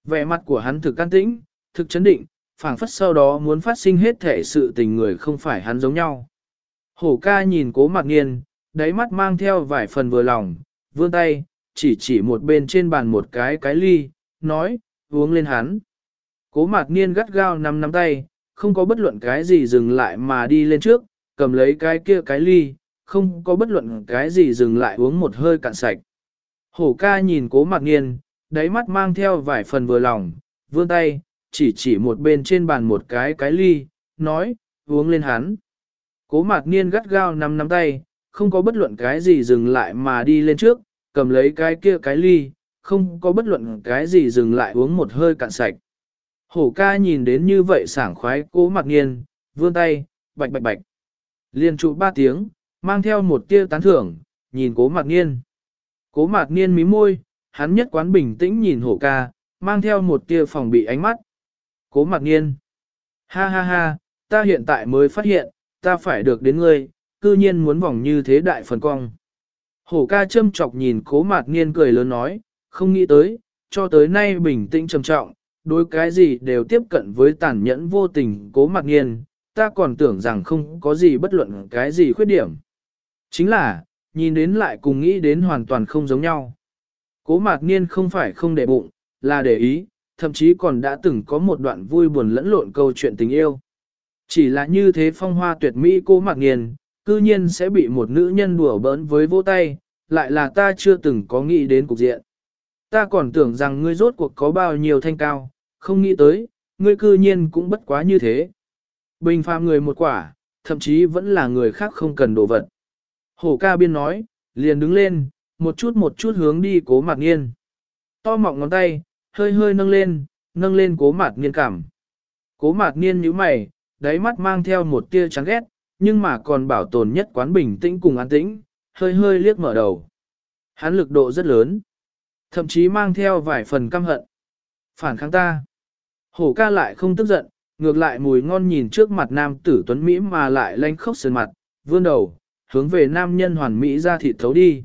Vẻ mặt của hắn thực can tĩnh, thực chấn định, phảng phất sau đó muốn phát sinh hết thể sự tình người không phải hắn giống nhau. Hổ ca nhìn cố mạc niên, đáy mắt mang theo vài phần vừa lòng, vươn tay, chỉ chỉ một bên trên bàn một cái cái ly, nói, uống lên hắn. Cố mạc niên gắt gao nắm nắm tay, không có bất luận cái gì dừng lại mà đi lên trước, cầm lấy cái kia cái ly, không có bất luận cái gì dừng lại uống một hơi cạn sạch. Hổ ca nhìn cố mạc niên, đáy mắt mang theo vài phần vừa lòng, vươn tay, chỉ chỉ một bên trên bàn một cái cái ly, nói, uống lên hắn. Cố mạc niên gắt gao nắm nắm tay, không có bất luận cái gì dừng lại mà đi lên trước, cầm lấy cái kia cái ly, không có bất luận cái gì dừng lại uống một hơi cạn sạch. Hổ ca nhìn đến như vậy sảng khoái cố Mặc niên, vươn tay, bạch bạch bạch. Liên trụ ba tiếng, mang theo một tia tán thưởng, nhìn cố Mặc niên. Cố Mặc niên mí môi, hắn nhất quán bình tĩnh nhìn hổ ca, mang theo một tia phòng bị ánh mắt. Cố Mặc niên. Ha ha ha, ta hiện tại mới phát hiện, ta phải được đến ngươi, cư nhiên muốn vòng như thế đại phần cong. Hổ ca châm chọc nhìn cố mạc niên cười lớn nói, không nghĩ tới, cho tới nay bình tĩnh trầm trọng, đối cái gì đều tiếp cận với tàn nhẫn vô tình cố mạc niên, ta còn tưởng rằng không có gì bất luận cái gì khuyết điểm. Chính là, nhìn đến lại cùng nghĩ đến hoàn toàn không giống nhau. Cố mạc niên không phải không để bụng, là để ý, thậm chí còn đã từng có một đoạn vui buồn lẫn lộn câu chuyện tình yêu. Chỉ là như thế phong hoa tuyệt mỹ cố mạc niên, cư nhiên sẽ bị một nữ nhân đùa bỡn với vỗ tay, lại là ta chưa từng có nghĩ đến cục diện. Ta còn tưởng rằng ngươi rốt cuộc có bao nhiêu thanh cao, không nghĩ tới, ngươi cư nhiên cũng bất quá như thế. Bình phàm người một quả, thậm chí vẫn là người khác không cần đồ vật. Hổ ca biên nói, liền đứng lên, một chút một chút hướng đi cố mạc nghiên. To mọng ngón tay, hơi hơi nâng lên, nâng lên cố mạc nghiên cảm. Cố mạc nghiên nhíu mày, đáy mắt mang theo một tia trắng ghét, nhưng mà còn bảo tồn nhất quán bình tĩnh cùng an tĩnh, hơi hơi liếc mở đầu. Hắn lực độ rất lớn, thậm chí mang theo vài phần căm hận. Phản kháng ta. Hổ ca lại không tức giận, ngược lại mùi ngon nhìn trước mặt nam tử tuấn Mỹ mà lại lanh khóc sơn mặt, vươn đầu, hướng về nam nhân hoàn Mỹ ra thịt thấu đi.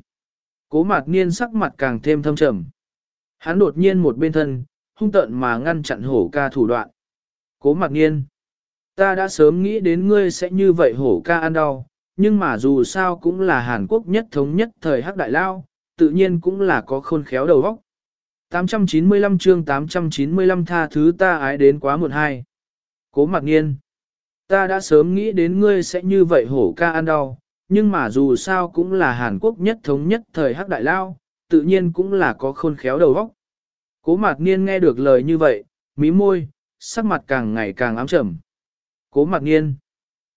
Cố mạc niên sắc mặt càng thêm thâm trầm. Hắn đột nhiên một bên thân, hung tợn mà ngăn chặn hổ ca thủ đoạn. Cố mạc niên. Ta đã sớm nghĩ đến ngươi sẽ như vậy hổ ca ăn đau, nhưng mà dù sao cũng là Hàn Quốc nhất thống nhất thời hắc đại lao, tự nhiên cũng là có khôn khéo đầu óc. 895 chương 895 tha thứ ta ái đến quá muộn hai. Cố mặc nghiên. Ta đã sớm nghĩ đến ngươi sẽ như vậy hổ ca ăn đau, nhưng mà dù sao cũng là Hàn Quốc nhất thống nhất thời hắc đại lao, tự nhiên cũng là có khôn khéo đầu óc. Cố mạc niên nghe được lời như vậy, mí môi, sắc mặt càng ngày càng ám trầm. Cố mạc niên.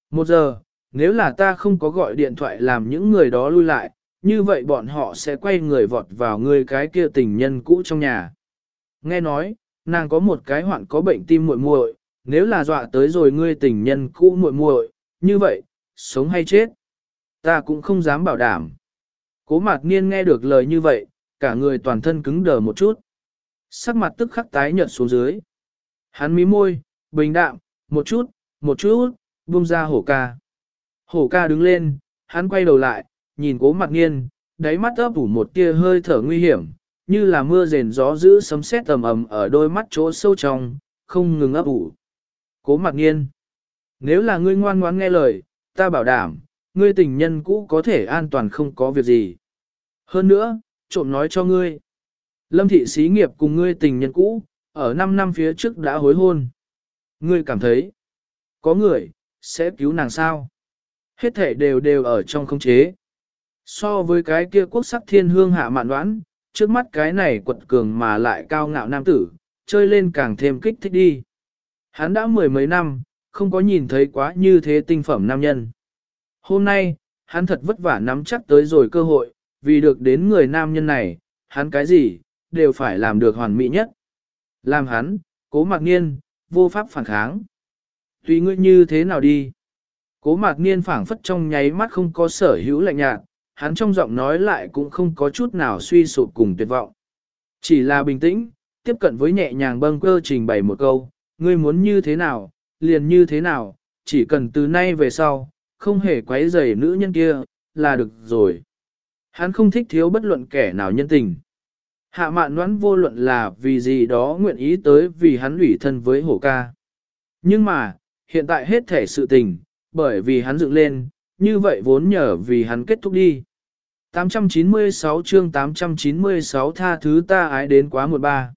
Một giờ, nếu là ta không có gọi điện thoại làm những người đó lui lại, như vậy bọn họ sẽ quay người vọt vào người cái kia tình nhân cũ trong nhà. Nghe nói, nàng có một cái hoạn có bệnh tim muội muội, nếu là dọa tới rồi ngươi tình nhân cũ muội muội, như vậy, sống hay chết? Ta cũng không dám bảo đảm. Cố mạc niên nghe được lời như vậy, cả người toàn thân cứng đờ một chút. Sắc mặt tức khắc tái nhợt xuống dưới. Hắn mí môi, bình đạm, một chút, một chút, buông ra hổ ca. Hổ ca đứng lên, hắn quay đầu lại, nhìn cố mặt nghiên, đáy mắt ấp ủ một tia hơi thở nguy hiểm, như là mưa rền gió giữ sấm sét tầm ầm ở đôi mắt chỗ sâu trong, không ngừng ấp ủ. Cố mặt nghiên, nếu là ngươi ngoan ngoãn nghe lời, ta bảo đảm, ngươi tình nhân cũ có thể an toàn không có việc gì. Hơn nữa, trộm nói cho ngươi. Lâm thị xí nghiệp cùng ngươi tình nhân cũ, ở 5 năm phía trước đã hối hôn. Ngươi cảm thấy, có người, sẽ cứu nàng sao? Hết thể đều đều ở trong không chế. So với cái kia quốc sắc thiên hương hạ mạn đoán, trước mắt cái này quật cường mà lại cao ngạo nam tử, chơi lên càng thêm kích thích đi. Hắn đã mười mấy năm, không có nhìn thấy quá như thế tinh phẩm nam nhân. Hôm nay, hắn thật vất vả nắm chắc tới rồi cơ hội, vì được đến người nam nhân này, hắn cái gì, đều phải làm được hoàn mỹ nhất. Làm hắn, cố mặc nhiên vô pháp phản kháng. Tùy ngươi như thế nào đi. Cố mạc niên phảng phất trong nháy mắt không có sở hữu lạnh nhạt, hắn trong giọng nói lại cũng không có chút nào suy sụp cùng tuyệt vọng. Chỉ là bình tĩnh, tiếp cận với nhẹ nhàng bâng cơ trình bày một câu, ngươi muốn như thế nào, liền như thế nào, chỉ cần từ nay về sau, không hề quấy rầy nữ nhân kia, là được rồi. Hắn không thích thiếu bất luận kẻ nào nhân tình. Hạ mạn đoán vô luận là vì gì đó nguyện ý tới vì hắn ủy thân với hổ ca. Nhưng mà, hiện tại hết thể sự tình, bởi vì hắn dựng lên, như vậy vốn nhờ vì hắn kết thúc đi. 896 chương 896 tha thứ ta ái đến quá một ba.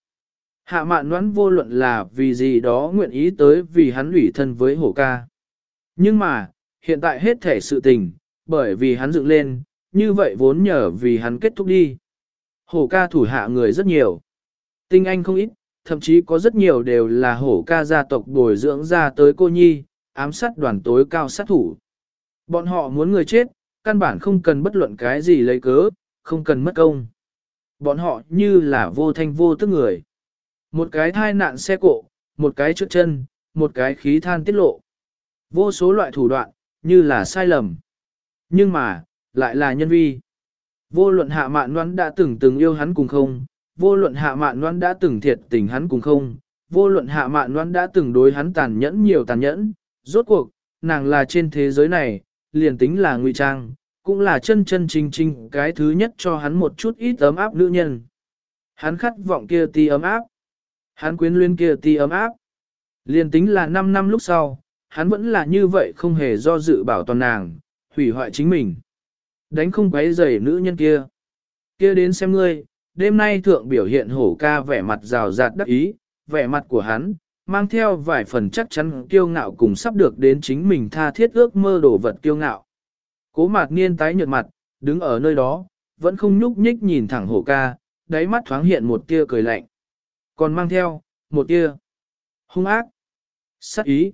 Hạ mạn đoán vô luận là vì gì đó nguyện ý tới vì hắn ủy thân với hổ ca. Nhưng mà, hiện tại hết thể sự tình, bởi vì hắn dựng lên, như vậy vốn nhờ vì hắn kết thúc đi. Hổ ca thủ hạ người rất nhiều. Tinh anh không ít, thậm chí có rất nhiều đều là hổ ca gia tộc bồi dưỡng ra tới cô nhi, ám sát đoàn tối cao sát thủ. Bọn họ muốn người chết, căn bản không cần bất luận cái gì lấy cớ, không cần mất công. Bọn họ như là vô thanh vô tức người. Một cái thai nạn xe cộ, một cái trước chân, một cái khí than tiết lộ. Vô số loại thủ đoạn, như là sai lầm. Nhưng mà, lại là nhân vi. Vô luận hạ mạn đoán đã từng từng yêu hắn cùng không, vô luận hạ mạn đoán đã từng thiệt tình hắn cùng không, vô luận hạ mạn đoán đã từng đối hắn tàn nhẫn nhiều tàn nhẫn, rốt cuộc, nàng là trên thế giới này, liền tính là ngụy trang, cũng là chân chân chính chính cái thứ nhất cho hắn một chút ít ấm áp nữ nhân. Hắn khát vọng kia ti ấm áp, hắn quyến luyến kia ti ấm áp. Liền tính là 5 năm lúc sau, hắn vẫn là như vậy không hề do dự bảo toàn nàng, hủy hoại chính mình. Đánh không quấy rầy nữ nhân kia. Kia đến xem ngươi, đêm nay thượng biểu hiện hổ ca vẻ mặt rào rạt đắc ý, vẻ mặt của hắn, mang theo vài phần chắc chắn kiêu ngạo cùng sắp được đến chính mình tha thiết ước mơ đổ vật kiêu ngạo. Cố mạc niên tái nhợt mặt, đứng ở nơi đó, vẫn không nhúc nhích nhìn thẳng hổ ca, đáy mắt thoáng hiện một tia cười lạnh. Còn mang theo, một tia hung ác, sát ý.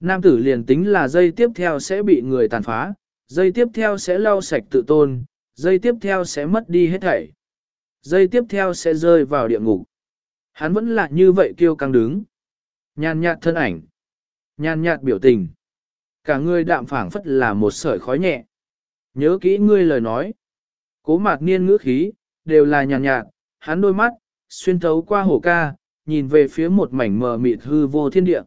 Nam tử liền tính là dây tiếp theo sẽ bị người tàn phá, dây tiếp theo sẽ lau sạch tự tôn, dây tiếp theo sẽ mất đi hết thảy. Dây tiếp theo sẽ rơi vào địa ngục. Hắn vẫn là như vậy kêu căng đứng. Nhàn nhạt thân ảnh. Nhàn nhạt biểu tình. Cả ngươi đạm phảng phất là một sợi khói nhẹ. Nhớ kỹ ngươi lời nói. Cố mạc niên ngữ khí, đều là nhàn nhạt, hắn đôi mắt, xuyên thấu qua hổ ca, nhìn về phía một mảnh mờ mịt hư vô thiên địa.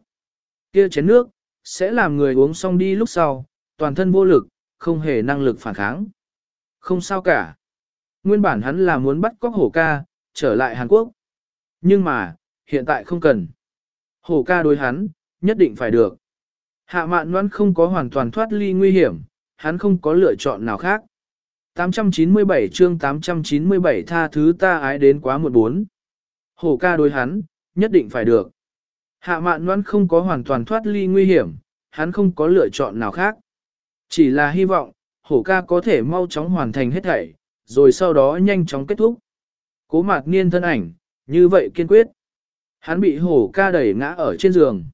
Kia chén nước, sẽ làm người uống xong đi lúc sau, toàn thân vô lực, không hề năng lực phản kháng. Không sao cả. Nguyên bản hắn là muốn bắt cóc hổ ca, trở lại Hàn Quốc. Nhưng mà, hiện tại không cần. Hổ ca đối hắn, nhất định phải được. Hạ mạn đoán không có hoàn toàn thoát ly nguy hiểm, hắn không có lựa chọn nào khác. 897 chương 897 tha thứ ta ái đến quá một bốn. Hổ ca đối hắn, nhất định phải được. Hạ mạn đoán không có hoàn toàn thoát ly nguy hiểm, hắn không có lựa chọn nào khác. Chỉ là hy vọng, hổ ca có thể mau chóng hoàn thành hết thảy, rồi sau đó nhanh chóng kết thúc. Cố mạc niên thân ảnh, như vậy kiên quyết. Hắn bị hổ ca đẩy ngã ở trên giường.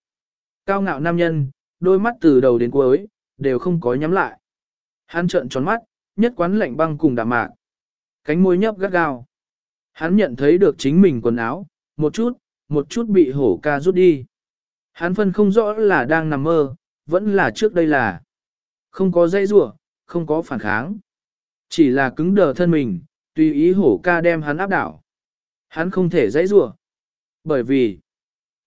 Cao ngạo nam nhân, đôi mắt từ đầu đến cuối, đều không có nhắm lại. Hắn trợn tròn mắt, nhất quán lạnh băng cùng đạm mạc. Cánh môi nhấp gắt gao. Hắn nhận thấy được chính mình quần áo, một chút, một chút bị hổ ca rút đi. Hắn phân không rõ là đang nằm mơ, vẫn là trước đây là không có dây rủa không có phản kháng. Chỉ là cứng đờ thân mình, tùy ý hổ ca đem hắn áp đảo. Hắn không thể dãy rủa bởi vì,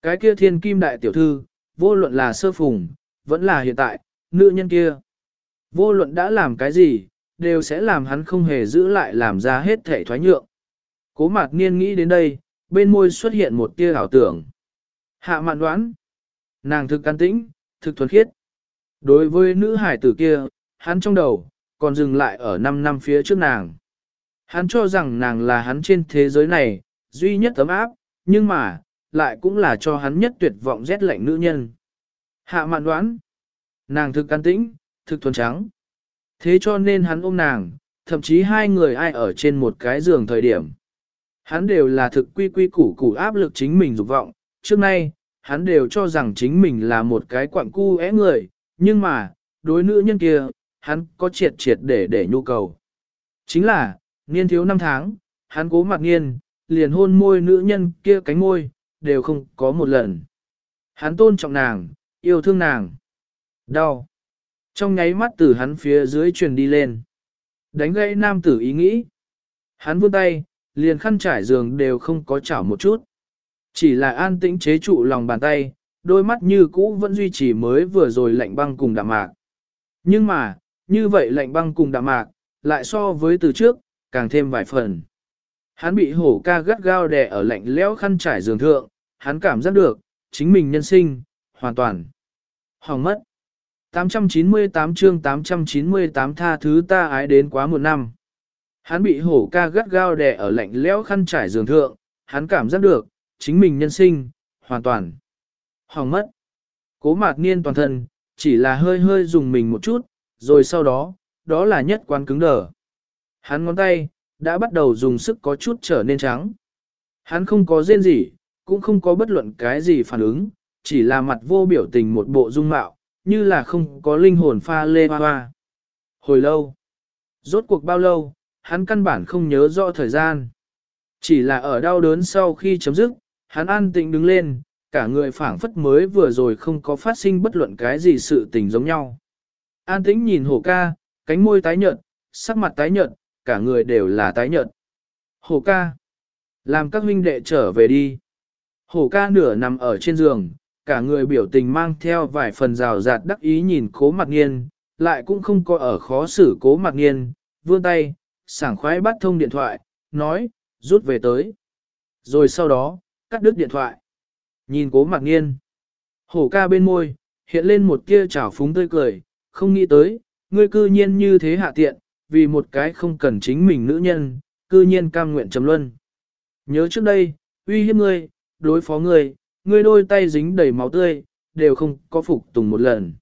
cái kia thiên kim đại tiểu thư, vô luận là sơ phùng, vẫn là hiện tại, nữ nhân kia. Vô luận đã làm cái gì, đều sẽ làm hắn không hề giữ lại làm ra hết thể thoái nhượng. Cố mạc niên nghĩ đến đây, bên môi xuất hiện một tia ảo tưởng. Hạ mạn đoán. Nàng thực can tĩnh, thực thuần khiết. Đối với nữ hải tử kia, hắn trong đầu, còn dừng lại ở 5 năm phía trước nàng. Hắn cho rằng nàng là hắn trên thế giới này, duy nhất tấm áp, nhưng mà, lại cũng là cho hắn nhất tuyệt vọng rét lạnh nữ nhân. Hạ mạn đoán. Nàng thực can tĩnh, thực thuần trắng. Thế cho nên hắn ôm nàng, thậm chí hai người ai ở trên một cái giường thời điểm. Hắn đều là thực quy quy củ củ áp lực chính mình dục vọng, trước nay, hắn đều cho rằng chính mình là một cái quặng cu é người, nhưng mà, đối nữ nhân kia, hắn có triệt triệt để để nhu cầu. Chính là, niên thiếu năm tháng, hắn cố mặt nghiên, liền hôn môi nữ nhân kia cánh môi, đều không có một lần. Hắn tôn trọng nàng, yêu thương nàng. Đau. Trong nháy mắt từ hắn phía dưới truyền đi lên. Đánh gãy nam tử ý nghĩ. Hắn vươn tay, liền khăn trải giường đều không có chảo một chút. Chỉ là an tĩnh chế trụ lòng bàn tay, đôi mắt như cũ vẫn duy trì mới vừa rồi lạnh băng cùng đạm mạc. Nhưng mà, như vậy lạnh băng cùng đạm mạc, lại so với từ trước, càng thêm vài phần. Hắn bị hổ ca gắt gao đè ở lạnh lẽo khăn trải giường thượng, hắn cảm giác được, chính mình nhân sinh, hoàn toàn. Hỏng mất. 898 chương 898 tha thứ ta ái đến quá một năm. Hắn bị hổ ca gắt gao đè ở lạnh lẽo khăn trải giường thượng, hắn cảm giác được, chính mình nhân sinh, hoàn toàn. Hỏng mất. Cố mạc niên toàn thân, chỉ là hơi hơi dùng mình một chút, rồi sau đó, đó là nhất quán cứng đờ. Hắn ngón tay, đã bắt đầu dùng sức có chút trở nên trắng. Hắn không có rên gì, cũng không có bất luận cái gì phản ứng, chỉ là mặt vô biểu tình một bộ dung mạo, như là không có linh hồn pha lê hoa hoa. Hồi lâu, rốt cuộc bao lâu, hắn căn bản không nhớ rõ thời gian. Chỉ là ở đau đớn sau khi chấm dứt, hắn an tĩnh đứng lên, cả người phảng phất mới vừa rồi không có phát sinh bất luận cái gì sự tình giống nhau. An tĩnh nhìn hổ ca, cánh môi tái nhợt, sắc mặt tái nhợt, cả người đều là tái nhợt. Hổ ca, làm các huynh đệ trở về đi. Hổ ca nửa nằm ở trên giường, cả người biểu tình mang theo vài phần rào rạt đắc ý nhìn cố mặt nghiên, lại cũng không có ở khó xử cố mặt nghiên, vươn tay, sảng khoái bắt thông điện thoại, nói, rút về tới. Rồi sau đó, cắt đứt điện thoại. Nhìn cố mặt nghiên. Hổ ca bên môi, hiện lên một tia trào phúng tươi cười, không nghĩ tới, ngươi cư nhiên như thế hạ tiện, vì một cái không cần chính mình nữ nhân, cư nhiên cam nguyện trầm luân. Nhớ trước đây, uy hiếp ngươi, đối phó ngươi, ngươi đôi tay dính đầy máu tươi, đều không có phục tùng một lần.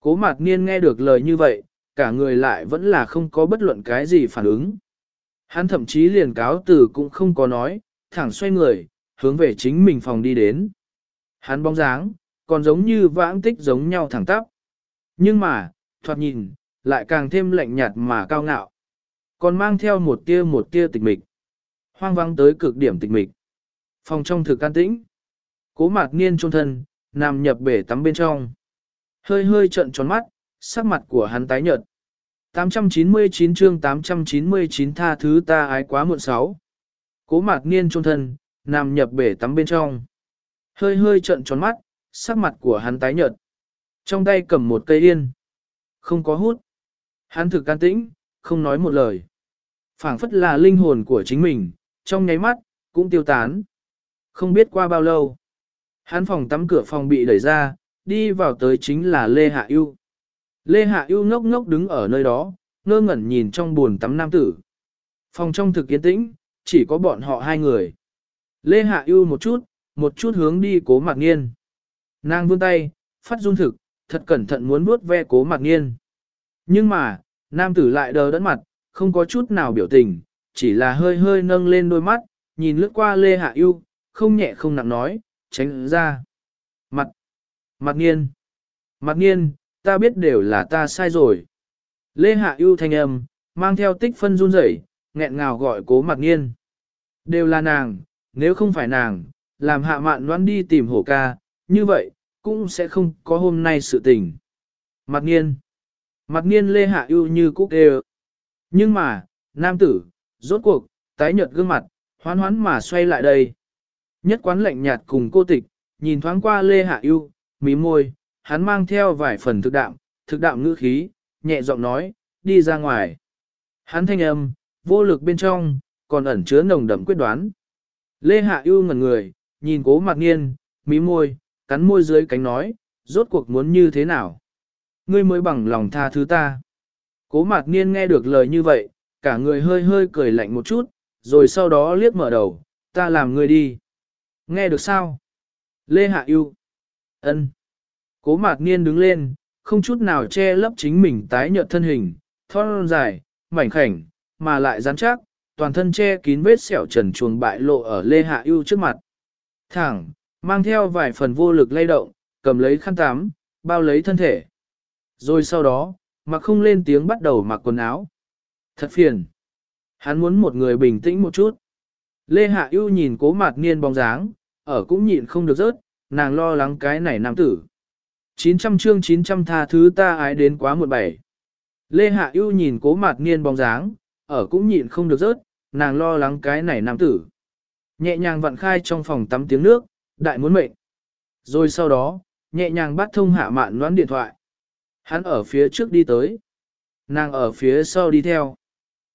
Cố mạc niên nghe được lời như vậy, cả người lại vẫn là không có bất luận cái gì phản ứng. Hắn thậm chí liền cáo từ cũng không có nói, thẳng xoay người, hướng về chính mình phòng đi đến. Hắn bóng dáng, còn giống như vãng tích giống nhau thẳng tắp. Nhưng mà, thoạt nhìn, lại càng thêm lạnh nhạt mà cao ngạo. Còn mang theo một tia một tia tịch mịch. Hoang vắng tới cực điểm tịch mịch. Phòng trong thực can tĩnh. Cố mạc niên trôn thân, nằm nhập bể tắm bên trong. Hơi hơi trận tròn mắt, sắc mặt của hắn tái nhợt. 899 chương 899 tha thứ ta ái quá muộn sáu. Cố mạc niên trôn thân, nằm nhập bể tắm bên trong. Hơi hơi trận tròn mắt, sắc mặt của hắn tái nhợt. Trong tay cầm một cây yên. Không có hút. Hắn thực can tĩnh, không nói một lời. phảng phất là linh hồn của chính mình, trong nháy mắt, cũng tiêu tán. Không biết qua bao lâu. Hắn phòng tắm cửa phòng bị đẩy ra, đi vào tới chính là Lê Hạ Yêu. Lê Hạ Yêu ngốc ngốc đứng ở nơi đó, ngơ ngẩn nhìn trong buồn tắm nam tử. Phòng trong thực kiến tĩnh, chỉ có bọn họ hai người. Lê Hạ Yêu một chút, một chút hướng đi cố mạc nghiên. Nàng vươn tay, phát run thực, thật cẩn thận muốn bước ve cố mạc nghiên. Nhưng mà, nam tử lại đờ đẫn mặt, không có chút nào biểu tình, chỉ là hơi hơi nâng lên đôi mắt, nhìn lướt qua Lê Hạ Yêu, không nhẹ không nặng nói, tránh ra. Mặt, mặt nghiên, mặt nghiên, ta biết đều là ta sai rồi. Lê Hạ Yêu thanh âm, mang theo tích phân run rẩy, nghẹn ngào gọi cố mặt nghiên. Đều là nàng, nếu không phải nàng, làm hạ mạn đoán đi tìm hổ ca, như vậy, cũng sẽ không có hôm nay sự tình. mặt nghiên, mặc nghiên lê hạ ưu như cúc đều. Nhưng mà, nam tử, rốt cuộc, tái nhợt gương mặt, hoán hoán mà xoay lại đây. Nhất quán lạnh nhạt cùng cô tịch, nhìn thoáng qua lê hạ ưu, mí môi, hắn mang theo vài phần thực đạm, thực đạm ngữ khí, nhẹ giọng nói, đi ra ngoài. Hắn thanh âm, vô lực bên trong, còn ẩn chứa nồng đậm quyết đoán. Lê Hạ ưu ngẩn người, nhìn cố mặt nghiên, mí môi, cắn môi dưới cánh nói, rốt cuộc muốn như thế nào? Ngươi mới bằng lòng tha thứ ta. Cố mạc niên nghe được lời như vậy, cả người hơi hơi cười lạnh một chút, rồi sau đó liếc mở đầu, ta làm ngươi đi. Nghe được sao? Lê Hạ Yêu. ân. Cố mạc niên đứng lên, không chút nào che lấp chính mình tái nhợt thân hình, thon dài, mảnh khảnh, mà lại rắn chắc, toàn thân che kín vết sẹo trần chuồng bại lộ ở Lê Hạ Yêu trước mặt. Thẳng, mang theo vài phần vô lực lay động, cầm lấy khăn tắm, bao lấy thân thể. Rồi sau đó, mặc không lên tiếng bắt đầu mặc quần áo. Thật phiền. Hắn muốn một người bình tĩnh một chút. Lê Hạ ưu nhìn cố mạt niên bóng dáng, ở cũng nhịn không được rớt, nàng lo lắng cái này nam tử. 900 chương 900 tha thứ ta ái đến quá một bảy. Lê Hạ ưu nhìn cố mạt niên bóng dáng, ở cũng nhịn không được rớt, nàng lo lắng cái này nam tử. Nhẹ nhàng vặn khai trong phòng tắm tiếng nước, đại muốn mệnh. Rồi sau đó, nhẹ nhàng bắt thông hạ mạn noán điện thoại. Hắn ở phía trước đi tới. Nàng ở phía sau đi theo.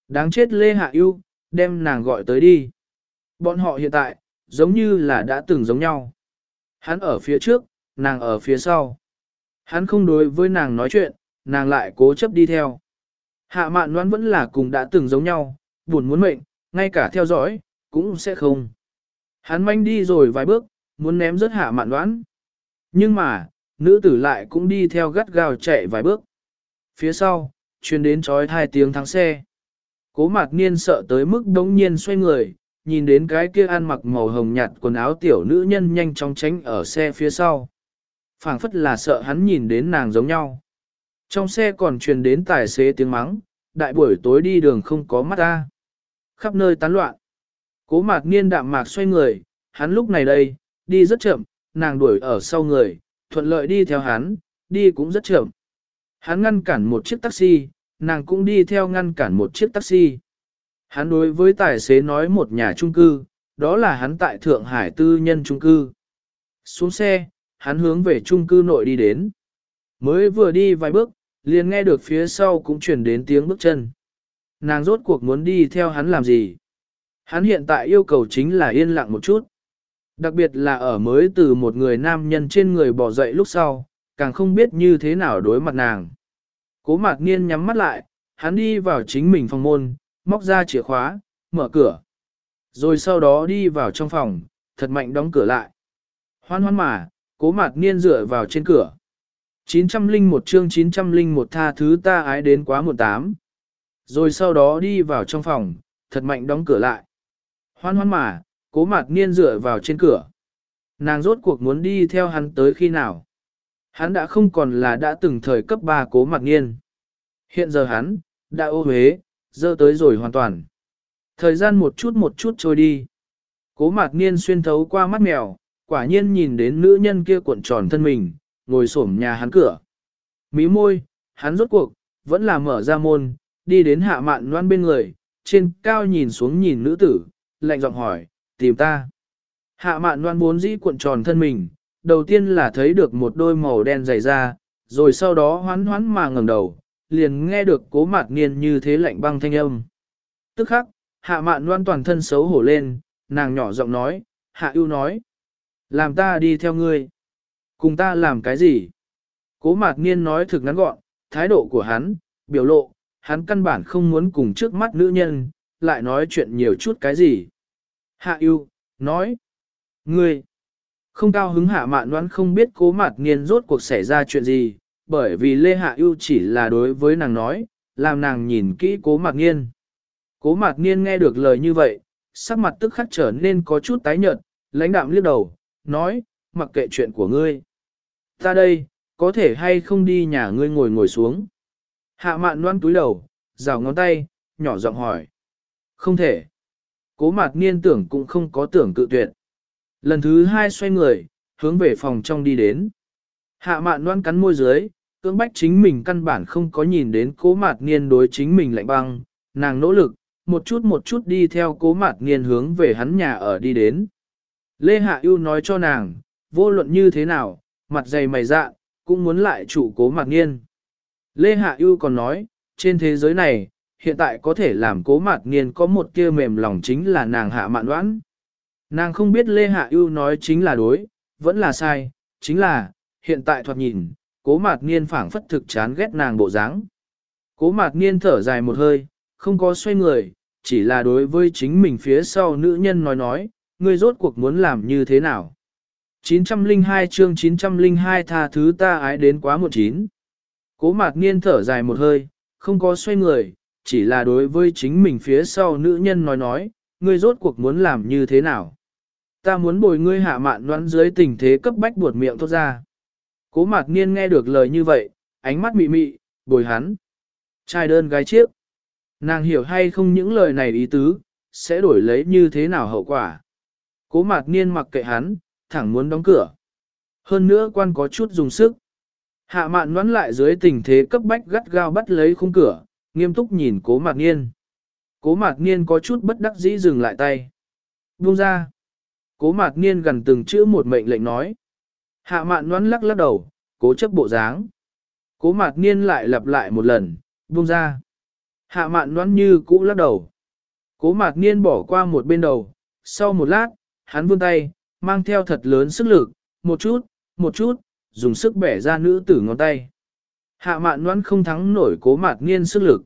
Đáng chết Lê Hạ Yêu, đem nàng gọi tới đi. Bọn họ hiện tại, giống như là đã từng giống nhau. Hắn ở phía trước, nàng ở phía sau. Hắn không đối với nàng nói chuyện, nàng lại cố chấp đi theo. Hạ mạn đoán vẫn là cùng đã từng giống nhau, buồn muốn mệnh, ngay cả theo dõi, cũng sẽ không. Hắn manh đi rồi vài bước, muốn ném rớt hạ mạn đoán. Nhưng mà, nữ tử lại cũng đi theo gắt gao chạy vài bước. Phía sau, truyền đến trói hai tiếng thắng xe. Cố mạc niên sợ tới mức đống nhiên xoay người, nhìn đến cái kia ăn mặc màu hồng nhạt quần áo tiểu nữ nhân nhanh chóng tránh ở xe phía sau. phảng phất là sợ hắn nhìn đến nàng giống nhau. Trong xe còn truyền đến tài xế tiếng mắng, đại buổi tối đi đường không có mắt ta. Khắp nơi tán loạn. Cố mạc niên đạm mạc xoay người, hắn lúc này đây, đi rất chậm, nàng đuổi ở sau người, thuận lợi đi theo hắn, đi cũng rất chậm. Hắn ngăn cản một chiếc taxi, nàng cũng đi theo ngăn cản một chiếc taxi. Hắn đối với tài xế nói một nhà trung cư, đó là hắn tại Thượng Hải tư nhân trung cư. Xuống xe, hắn hướng về trung cư nội đi đến. Mới vừa đi vài bước, liền nghe được phía sau cũng truyền đến tiếng bước chân. Nàng rốt cuộc muốn đi theo hắn làm gì? Hắn hiện tại yêu cầu chính là yên lặng một chút. Đặc biệt là ở mới từ một người nam nhân trên người bỏ dậy lúc sau, càng không biết như thế nào đối mặt nàng. Cố mạc niên nhắm mắt lại, hắn đi vào chính mình phòng môn, móc ra chìa khóa, mở cửa. Rồi sau đó đi vào trong phòng, thật mạnh đóng cửa lại. Hoan hoan mà, cố mạc niên dựa vào trên cửa. 901 chương 901 tha thứ ta ái đến quá một tám. Rồi sau đó đi vào trong phòng, thật mạnh đóng cửa lại. Hoan hoan mà, cố mạc niên dựa vào trên cửa. Nàng rốt cuộc muốn đi theo hắn tới khi nào. Hắn đã không còn là đã từng thời cấp 3 cố mạc niên. Hiện giờ hắn, đã ô huế, dơ tới rồi hoàn toàn. Thời gian một chút một chút trôi đi. Cố mạc niên xuyên thấu qua mắt mèo, quả nhiên nhìn đến nữ nhân kia cuộn tròn thân mình, ngồi xổm nhà hắn cửa. Mí môi, hắn rốt cuộc, vẫn là mở ra môn, đi đến hạ mạn loan bên người, trên cao nhìn xuống nhìn nữ tử, lạnh giọng hỏi, tìm ta. Hạ mạn loan bốn dĩ cuộn tròn thân mình, đầu tiên là thấy được một đôi màu đen dày da, rồi sau đó hoán hoán mà ngẩng đầu, liền nghe được cố mạc niên như thế lạnh băng thanh âm. Tức khắc, hạ mạn loan toàn thân xấu hổ lên, nàng nhỏ giọng nói, hạ ưu nói. Làm ta đi theo ngươi. Cùng ta làm cái gì? Cố mạc niên nói thực ngắn gọn, thái độ của hắn, biểu lộ, hắn căn bản không muốn cùng trước mắt nữ nhân, lại nói chuyện nhiều chút cái gì. Hạ yêu, nói. Ngươi. Không cao hứng hạ mạn đoán không biết cố mạc niên rốt cuộc xảy ra chuyện gì, bởi vì Lê Hạ yêu chỉ là đối với nàng nói, làm nàng nhìn kỹ cố mạc niên. Cố mạc niên nghe được lời như vậy, sắc mặt tức khắc trở nên có chút tái nhợt, lãnh đạm liếc đầu, nói, mặc kệ chuyện của ngươi. Ta đây, có thể hay không đi nhà ngươi ngồi ngồi xuống. Hạ mạn loan túi đầu, rào ngón tay, nhỏ giọng hỏi. Không thể. Cố mạc niên tưởng cũng không có tưởng cự tuyệt. Lần thứ hai xoay người, hướng về phòng trong đi đến. Hạ mạn đoan cắn môi dưới, cưỡng bách chính mình căn bản không có nhìn đến cố mạt niên đối chính mình lạnh băng, nàng nỗ lực, một chút một chút đi theo cố mạt niên hướng về hắn nhà ở đi đến. Lê Hạ yêu nói cho nàng, vô luận như thế nào, mặt dày mày dạ, cũng muốn lại chủ cố mạt niên. Lê Hạ yêu còn nói, trên thế giới này, hiện tại có thể làm cố mạt niên có một kia mềm lòng chính là nàng hạ mạn đoán. Nàng không biết Lê Hạ yêu nói chính là đối, vẫn là sai, chính là, hiện tại thoạt nhìn, cố mạt niên phảng phất thực chán ghét nàng bộ dáng. Cố mạt niên thở dài một hơi, không có xoay người, chỉ là đối với chính mình phía sau nữ nhân nói nói, ngươi rốt cuộc muốn làm như thế nào. 902 chương 902 tha thứ ta ái đến quá một chín. Cố mạt niên thở dài một hơi, không có xoay người, chỉ là đối với chính mình phía sau nữ nhân nói nói, ngươi rốt cuộc muốn làm như thế nào. Ta muốn bồi ngươi hạ mạn đoán dưới tình thế cấp bách buột miệng thốt ra. Cố mạc niên nghe được lời như vậy, ánh mắt mị mị, bồi hắn. Trai đơn gái chiếc. Nàng hiểu hay không những lời này ý tứ, sẽ đổi lấy như thế nào hậu quả. Cố mạc niên mặc kệ hắn, thẳng muốn đóng cửa. Hơn nữa quan có chút dùng sức. Hạ mạn đoán lại dưới tình thế cấp bách gắt gao bắt lấy khung cửa, nghiêm túc nhìn cố mạc niên. Cố mạc niên có chút bất đắc dĩ dừng lại tay. Buông ra. Cố mạc niên gần từng chữ một mệnh lệnh nói. Hạ mạn đoán lắc lắc đầu, cố chấp bộ dáng. Cố mạc niên lại lặp lại một lần, buông ra. Hạ mạn đoán như cũ lắc đầu. Cố mạc niên bỏ qua một bên đầu, sau một lát, hắn vươn tay, mang theo thật lớn sức lực, một chút, một chút, dùng sức bẻ ra nữ tử ngón tay. Hạ mạn noan không thắng nổi cố mạt niên sức lực.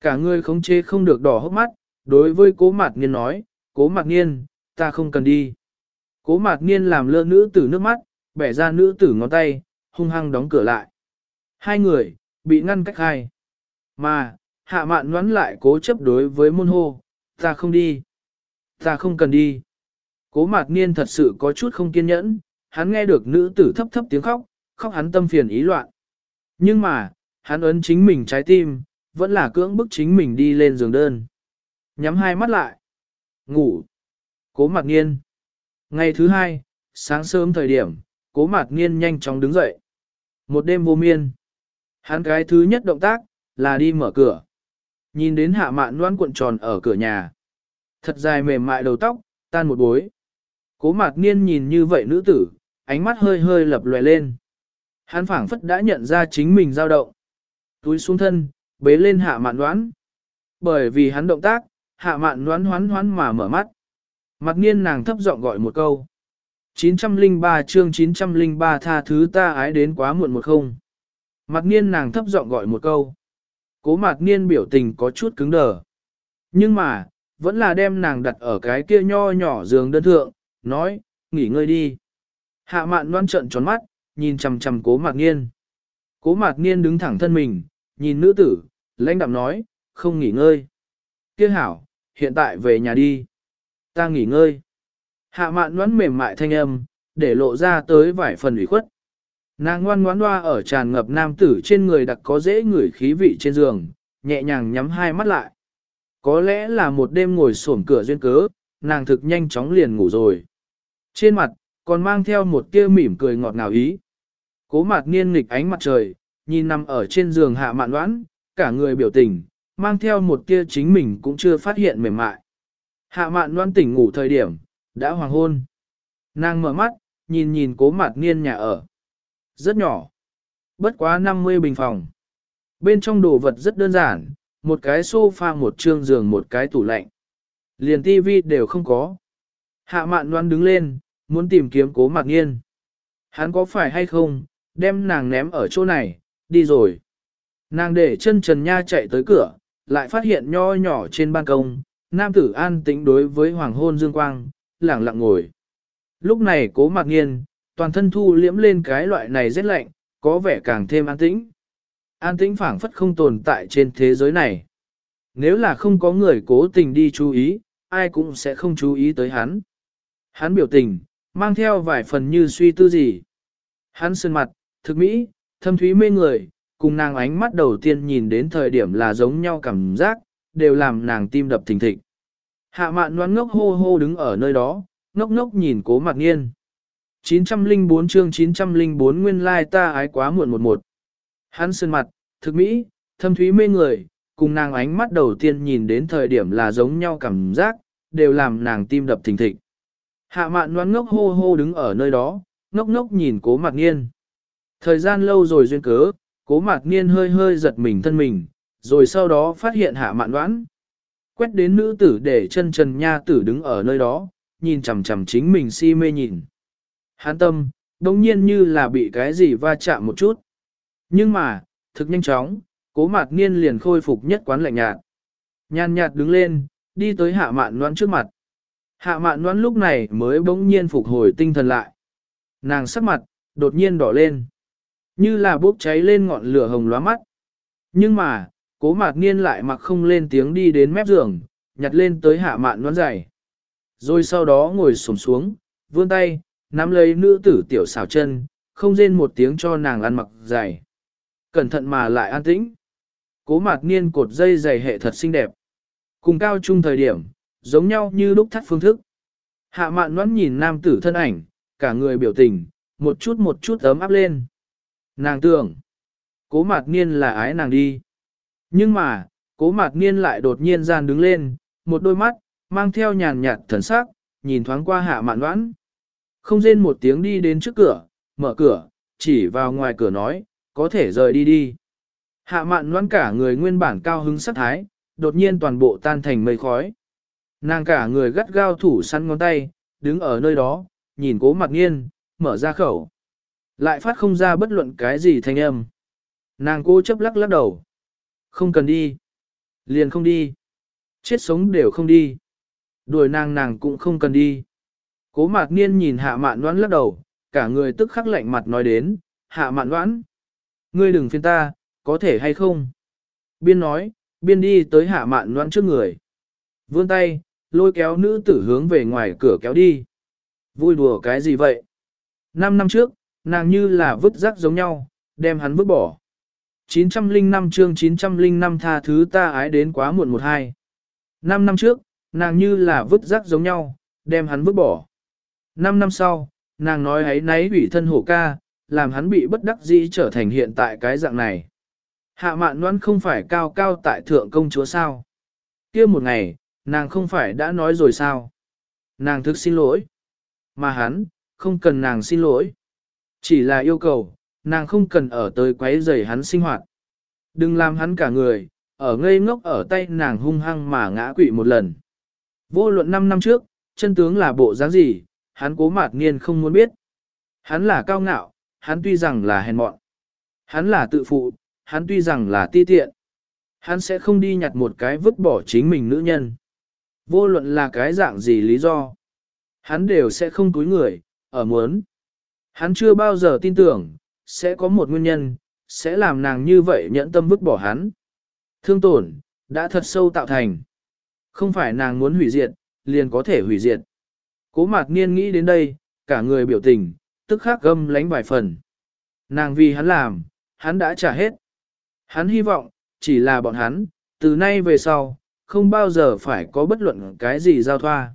Cả người khống chế không được đỏ hốc mắt, đối với cố mạt niên nói, cố mạt niên, ta không cần đi. Cố mạt niên làm lơ nữ tử nước mắt, bẻ ra nữ tử ngón tay, hung hăng đóng cửa lại. Hai người, bị ngăn cách hai. Mà, hạ mạn ngoắn lại cố chấp đối với môn hô, ta không đi. Ta không cần đi. Cố mạt niên thật sự có chút không kiên nhẫn, hắn nghe được nữ tử thấp thấp tiếng khóc, khóc hắn tâm phiền ý loạn. Nhưng mà, hắn ấn chính mình trái tim, vẫn là cưỡng bức chính mình đi lên giường đơn. Nhắm hai mắt lại. Ngủ. Cố mặt nghiên. Ngày thứ hai, sáng sớm thời điểm, cố mặt nghiên nhanh chóng đứng dậy. Một đêm vô miên. Hắn cái thứ nhất động tác, là đi mở cửa. Nhìn đến hạ mạn loan cuộn tròn ở cửa nhà. Thật dài mềm mại đầu tóc, tan một bối. Cố mạt niên nhìn như vậy nữ tử, ánh mắt hơi hơi lập lòe lên. Hắn phảng phất đã nhận ra chính mình dao động. Túi xuống thân, bế lên hạ mạn đoán. Bởi vì hắn động tác, hạ mạn đoán hoán hoán mà mở mắt. Mặc niên nàng thấp giọng gọi một câu. 903 chương 903 tha thứ ta ái đến quá muộn một không. Mặc niên nàng thấp giọng gọi một câu. Cố mặt niên biểu tình có chút cứng đờ. Nhưng mà, vẫn là đem nàng đặt ở cái kia nho nhỏ giường đơn thượng, nói, nghỉ ngơi đi. Hạ mạn Đoán trận tròn mắt, nhìn chằm chằm cố mạc niên. Cố mạc niên đứng thẳng thân mình, nhìn nữ tử, lãnh đạm nói, không nghỉ ngơi. Kiếc hảo, hiện tại về nhà đi. Ta nghỉ ngơi. Hạ mạn ngoãn mềm mại thanh âm, để lộ ra tới vài phần ủy khuất. Nàng ngoan ngoãn hoa ở tràn ngập nam tử trên người đặc có dễ ngửi khí vị trên giường, nhẹ nhàng nhắm hai mắt lại. Có lẽ là một đêm ngồi sổm cửa duyên cớ, nàng thực nhanh chóng liền ngủ rồi. Trên mặt, còn mang theo một tia mỉm cười ngọt ngào ý. Cố mặt niên nghịch ánh mặt trời, nhìn nằm ở trên giường hạ mạn đoán, cả người biểu tình, mang theo một tia chính mình cũng chưa phát hiện mềm mại. Hạ mạn đoán tỉnh ngủ thời điểm, đã hoàng hôn. Nàng mở mắt, nhìn nhìn cố mặt niên nhà ở. Rất nhỏ. Bất quá 50 bình phòng. Bên trong đồ vật rất đơn giản, một cái sofa một trương giường một cái tủ lạnh. Liền tivi đều không có. Hạ mạn đoán đứng lên, muốn tìm kiếm cố mạc nghiên. Hắn có phải hay không, đem nàng ném ở chỗ này, đi rồi. Nàng để chân trần nha chạy tới cửa, lại phát hiện nho nhỏ trên ban công, nam tử an tĩnh đối với hoàng hôn dương quang, lẳng lặng ngồi. Lúc này cố mạc nghiên, toàn thân thu liễm lên cái loại này rất lạnh, có vẻ càng thêm an tĩnh. An tĩnh phảng phất không tồn tại trên thế giới này. Nếu là không có người cố tình đi chú ý, ai cũng sẽ không chú ý tới hắn. Hắn biểu tình, mang theo vài phần như suy tư gì. Hắn sơn mặt, thực mỹ, thâm thúy mê người, cùng nàng ánh mắt đầu tiên nhìn đến thời điểm là giống nhau cảm giác, đều làm nàng tim đập thình thịch. Hạ mạn noan ngốc hô hô đứng ở nơi đó, ngốc ngốc nhìn cố mặt nghiên. 904 chương 904 nguyên lai ta ái quá muộn một một. Hắn sơn mặt, thực mỹ, thâm thúy mê người, cùng nàng ánh mắt đầu tiên nhìn đến thời điểm là giống nhau cảm giác, đều làm nàng tim đập thình thịch. Hạ mạn noan ngốc hô hô đứng ở nơi đó, ngốc ngốc nhìn cố mặt nghiên. Thời gian lâu rồi duyên cớ, cố mạc niên hơi hơi giật mình thân mình, rồi sau đó phát hiện hạ mạn đoán. Quét đến nữ tử để chân trần nha tử đứng ở nơi đó, nhìn chằm chằm chính mình si mê nhìn. Hán tâm, đồng nhiên như là bị cái gì va chạm một chút. Nhưng mà, thực nhanh chóng, cố mạc niên liền khôi phục nhất quán lạnh nhạt. Nhàn nhạt đứng lên, đi tới hạ mạn đoán trước mặt. Hạ mạn đoán lúc này mới bỗng nhiên phục hồi tinh thần lại. Nàng sắc mặt, đột nhiên đỏ lên. Như là bốc cháy lên ngọn lửa hồng lóa mắt. Nhưng mà, cố mạc niên lại mặc không lên tiếng đi đến mép giường, nhặt lên tới hạ mạn nón dày. Rồi sau đó ngồi sổm xuống, vươn tay, nắm lấy nữ tử tiểu xảo chân, không rên một tiếng cho nàng ăn mặc dày. Cẩn thận mà lại an tĩnh. Cố mạc niên cột dây dày hệ thật xinh đẹp. Cùng cao chung thời điểm, giống nhau như lúc thắt phương thức. Hạ mạn nón nhìn nam tử thân ảnh, cả người biểu tình, một chút một chút ấm áp lên. Nàng tưởng, cố mạc niên là ái nàng đi. Nhưng mà, cố mạc niên lại đột nhiên gian đứng lên, một đôi mắt, mang theo nhàn nhạt thần sắc, nhìn thoáng qua hạ mạn noãn. Không rên một tiếng đi đến trước cửa, mở cửa, chỉ vào ngoài cửa nói, có thể rời đi đi. Hạ mạn noãn cả người nguyên bản cao hứng sắc thái, đột nhiên toàn bộ tan thành mây khói. Nàng cả người gắt gao thủ săn ngón tay, đứng ở nơi đó, nhìn cố mặt nghiên, mở ra khẩu. Lại phát không ra bất luận cái gì thanh âm. Nàng cố chấp lắc lắc đầu. Không cần đi. Liền không đi. Chết sống đều không đi. Đuổi nàng nàng cũng không cần đi. Cố mạc niên nhìn hạ mạn đoán lắc đầu, cả người tức khắc lạnh mặt nói đến, hạ mạn đoán. Ngươi đừng phiền ta, có thể hay không? Biên nói, biên đi tới hạ mạn đoán trước người. Vươn tay, lôi kéo nữ tử hướng về ngoài cửa kéo đi. Vui đùa cái gì vậy? Năm năm trước, nàng như là vứt rác giống nhau, đem hắn vứt bỏ. 905 chương 905 tha thứ ta ái đến quá muộn một hai. Năm năm trước, nàng như là vứt rác giống nhau, đem hắn vứt bỏ. Năm năm sau, nàng nói ấy nấy ủy thân hổ ca, làm hắn bị bất đắc dĩ trở thành hiện tại cái dạng này. Hạ mạn đoán không phải cao cao tại thượng công chúa sao. kia một ngày, nàng không phải đã nói rồi sao. Nàng thực xin lỗi. Mà hắn, không cần nàng xin lỗi. Chỉ là yêu cầu, nàng không cần ở tới quấy rầy hắn sinh hoạt. Đừng làm hắn cả người, ở ngây ngốc ở tay nàng hung hăng mà ngã quỵ một lần. Vô luận 5 năm trước, chân tướng là bộ dáng gì, hắn cố mạt niên không muốn biết. Hắn là cao ngạo, hắn tuy rằng là hèn mọn. Hắn là tự phụ, hắn tuy rằng là ti tiện. Hắn sẽ không đi nhặt một cái vứt bỏ chính mình nữ nhân. Vô luận là cái dạng gì lý do. Hắn đều sẽ không túi người, ở muốn. Hắn chưa bao giờ tin tưởng, sẽ có một nguyên nhân, sẽ làm nàng như vậy nhẫn tâm vứt bỏ hắn. Thương tổn, đã thật sâu tạo thành. Không phải nàng muốn hủy diệt, liền có thể hủy diệt. Cố mạc niên nghĩ đến đây, cả người biểu tình, tức khắc gâm lánh vài phần. Nàng vì hắn làm, hắn đã trả hết. Hắn hy vọng, chỉ là bọn hắn, từ nay về sau, không bao giờ phải có bất luận cái gì giao thoa.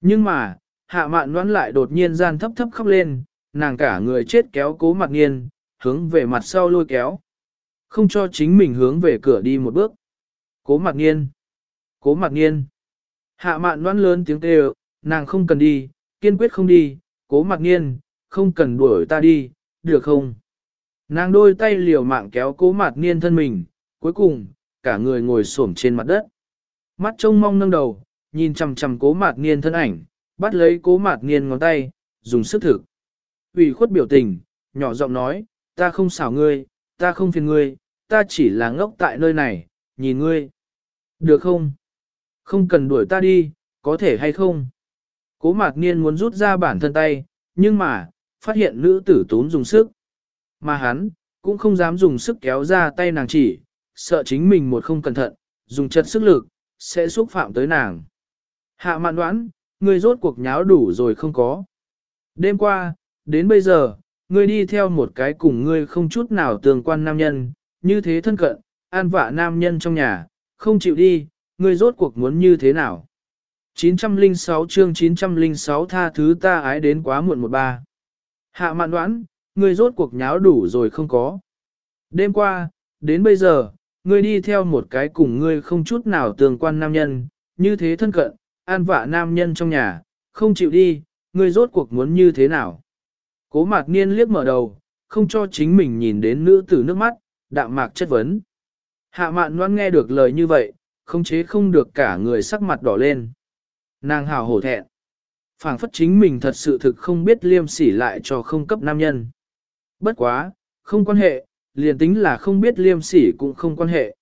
Nhưng mà, hạ mạn đoán lại đột nhiên gian thấp thấp khóc lên, nàng cả người chết kéo cố mặc niên, hướng về mặt sau lôi kéo. Không cho chính mình hướng về cửa đi một bước. Cố mặc niên. Cố mặc niên. Hạ mạn đoán lớn tiếng kêu, nàng không cần đi, kiên quyết không đi, cố mặc nghiên, không cần đuổi ta đi, được không? Nàng đôi tay liều mạng kéo cố mặc niên thân mình, cuối cùng, cả người ngồi xổm trên mặt đất. Mắt trông mong nâng đầu, nhìn chằm chằm cố mạc niên thân ảnh, bắt lấy cố mạc niên ngón tay, dùng sức thực ủy khuất biểu tình, nhỏ giọng nói, ta không xảo ngươi, ta không phiền ngươi, ta chỉ là ngốc tại nơi này, nhìn ngươi. Được không? Không cần đuổi ta đi, có thể hay không? Cố mạc niên muốn rút ra bản thân tay, nhưng mà, phát hiện nữ tử tốn dùng sức. Mà hắn, cũng không dám dùng sức kéo ra tay nàng chỉ, sợ chính mình một không cẩn thận, dùng chất sức lực, sẽ xúc phạm tới nàng. Hạ mạn đoán, ngươi rốt cuộc nháo đủ rồi không có. Đêm qua, đến bây giờ, ngươi đi theo một cái cùng ngươi không chút nào tương quan nam nhân, như thế thân cận, an vạ nam nhân trong nhà, không chịu đi, ngươi rốt cuộc muốn như thế nào. 906 chương 906 tha thứ ta ái đến quá muộn một ba. Hạ mạn đoán, ngươi rốt cuộc nháo đủ rồi không có. Đêm qua, đến bây giờ, ngươi đi theo một cái cùng ngươi không chút nào tương quan nam nhân, như thế thân cận, an vạ nam nhân trong nhà, không chịu đi, ngươi rốt cuộc muốn như thế nào. Cố mạc niên liếc mở đầu, không cho chính mình nhìn đến nữ tử nước mắt, đạm mạc chất vấn. Hạ mạn noan nghe được lời như vậy, không chế không được cả người sắc mặt đỏ lên. Nàng hào hổ thẹn. phảng phất chính mình thật sự thực không biết liêm sỉ lại cho không cấp nam nhân. Bất quá, không quan hệ, liền tính là không biết liêm sỉ cũng không quan hệ.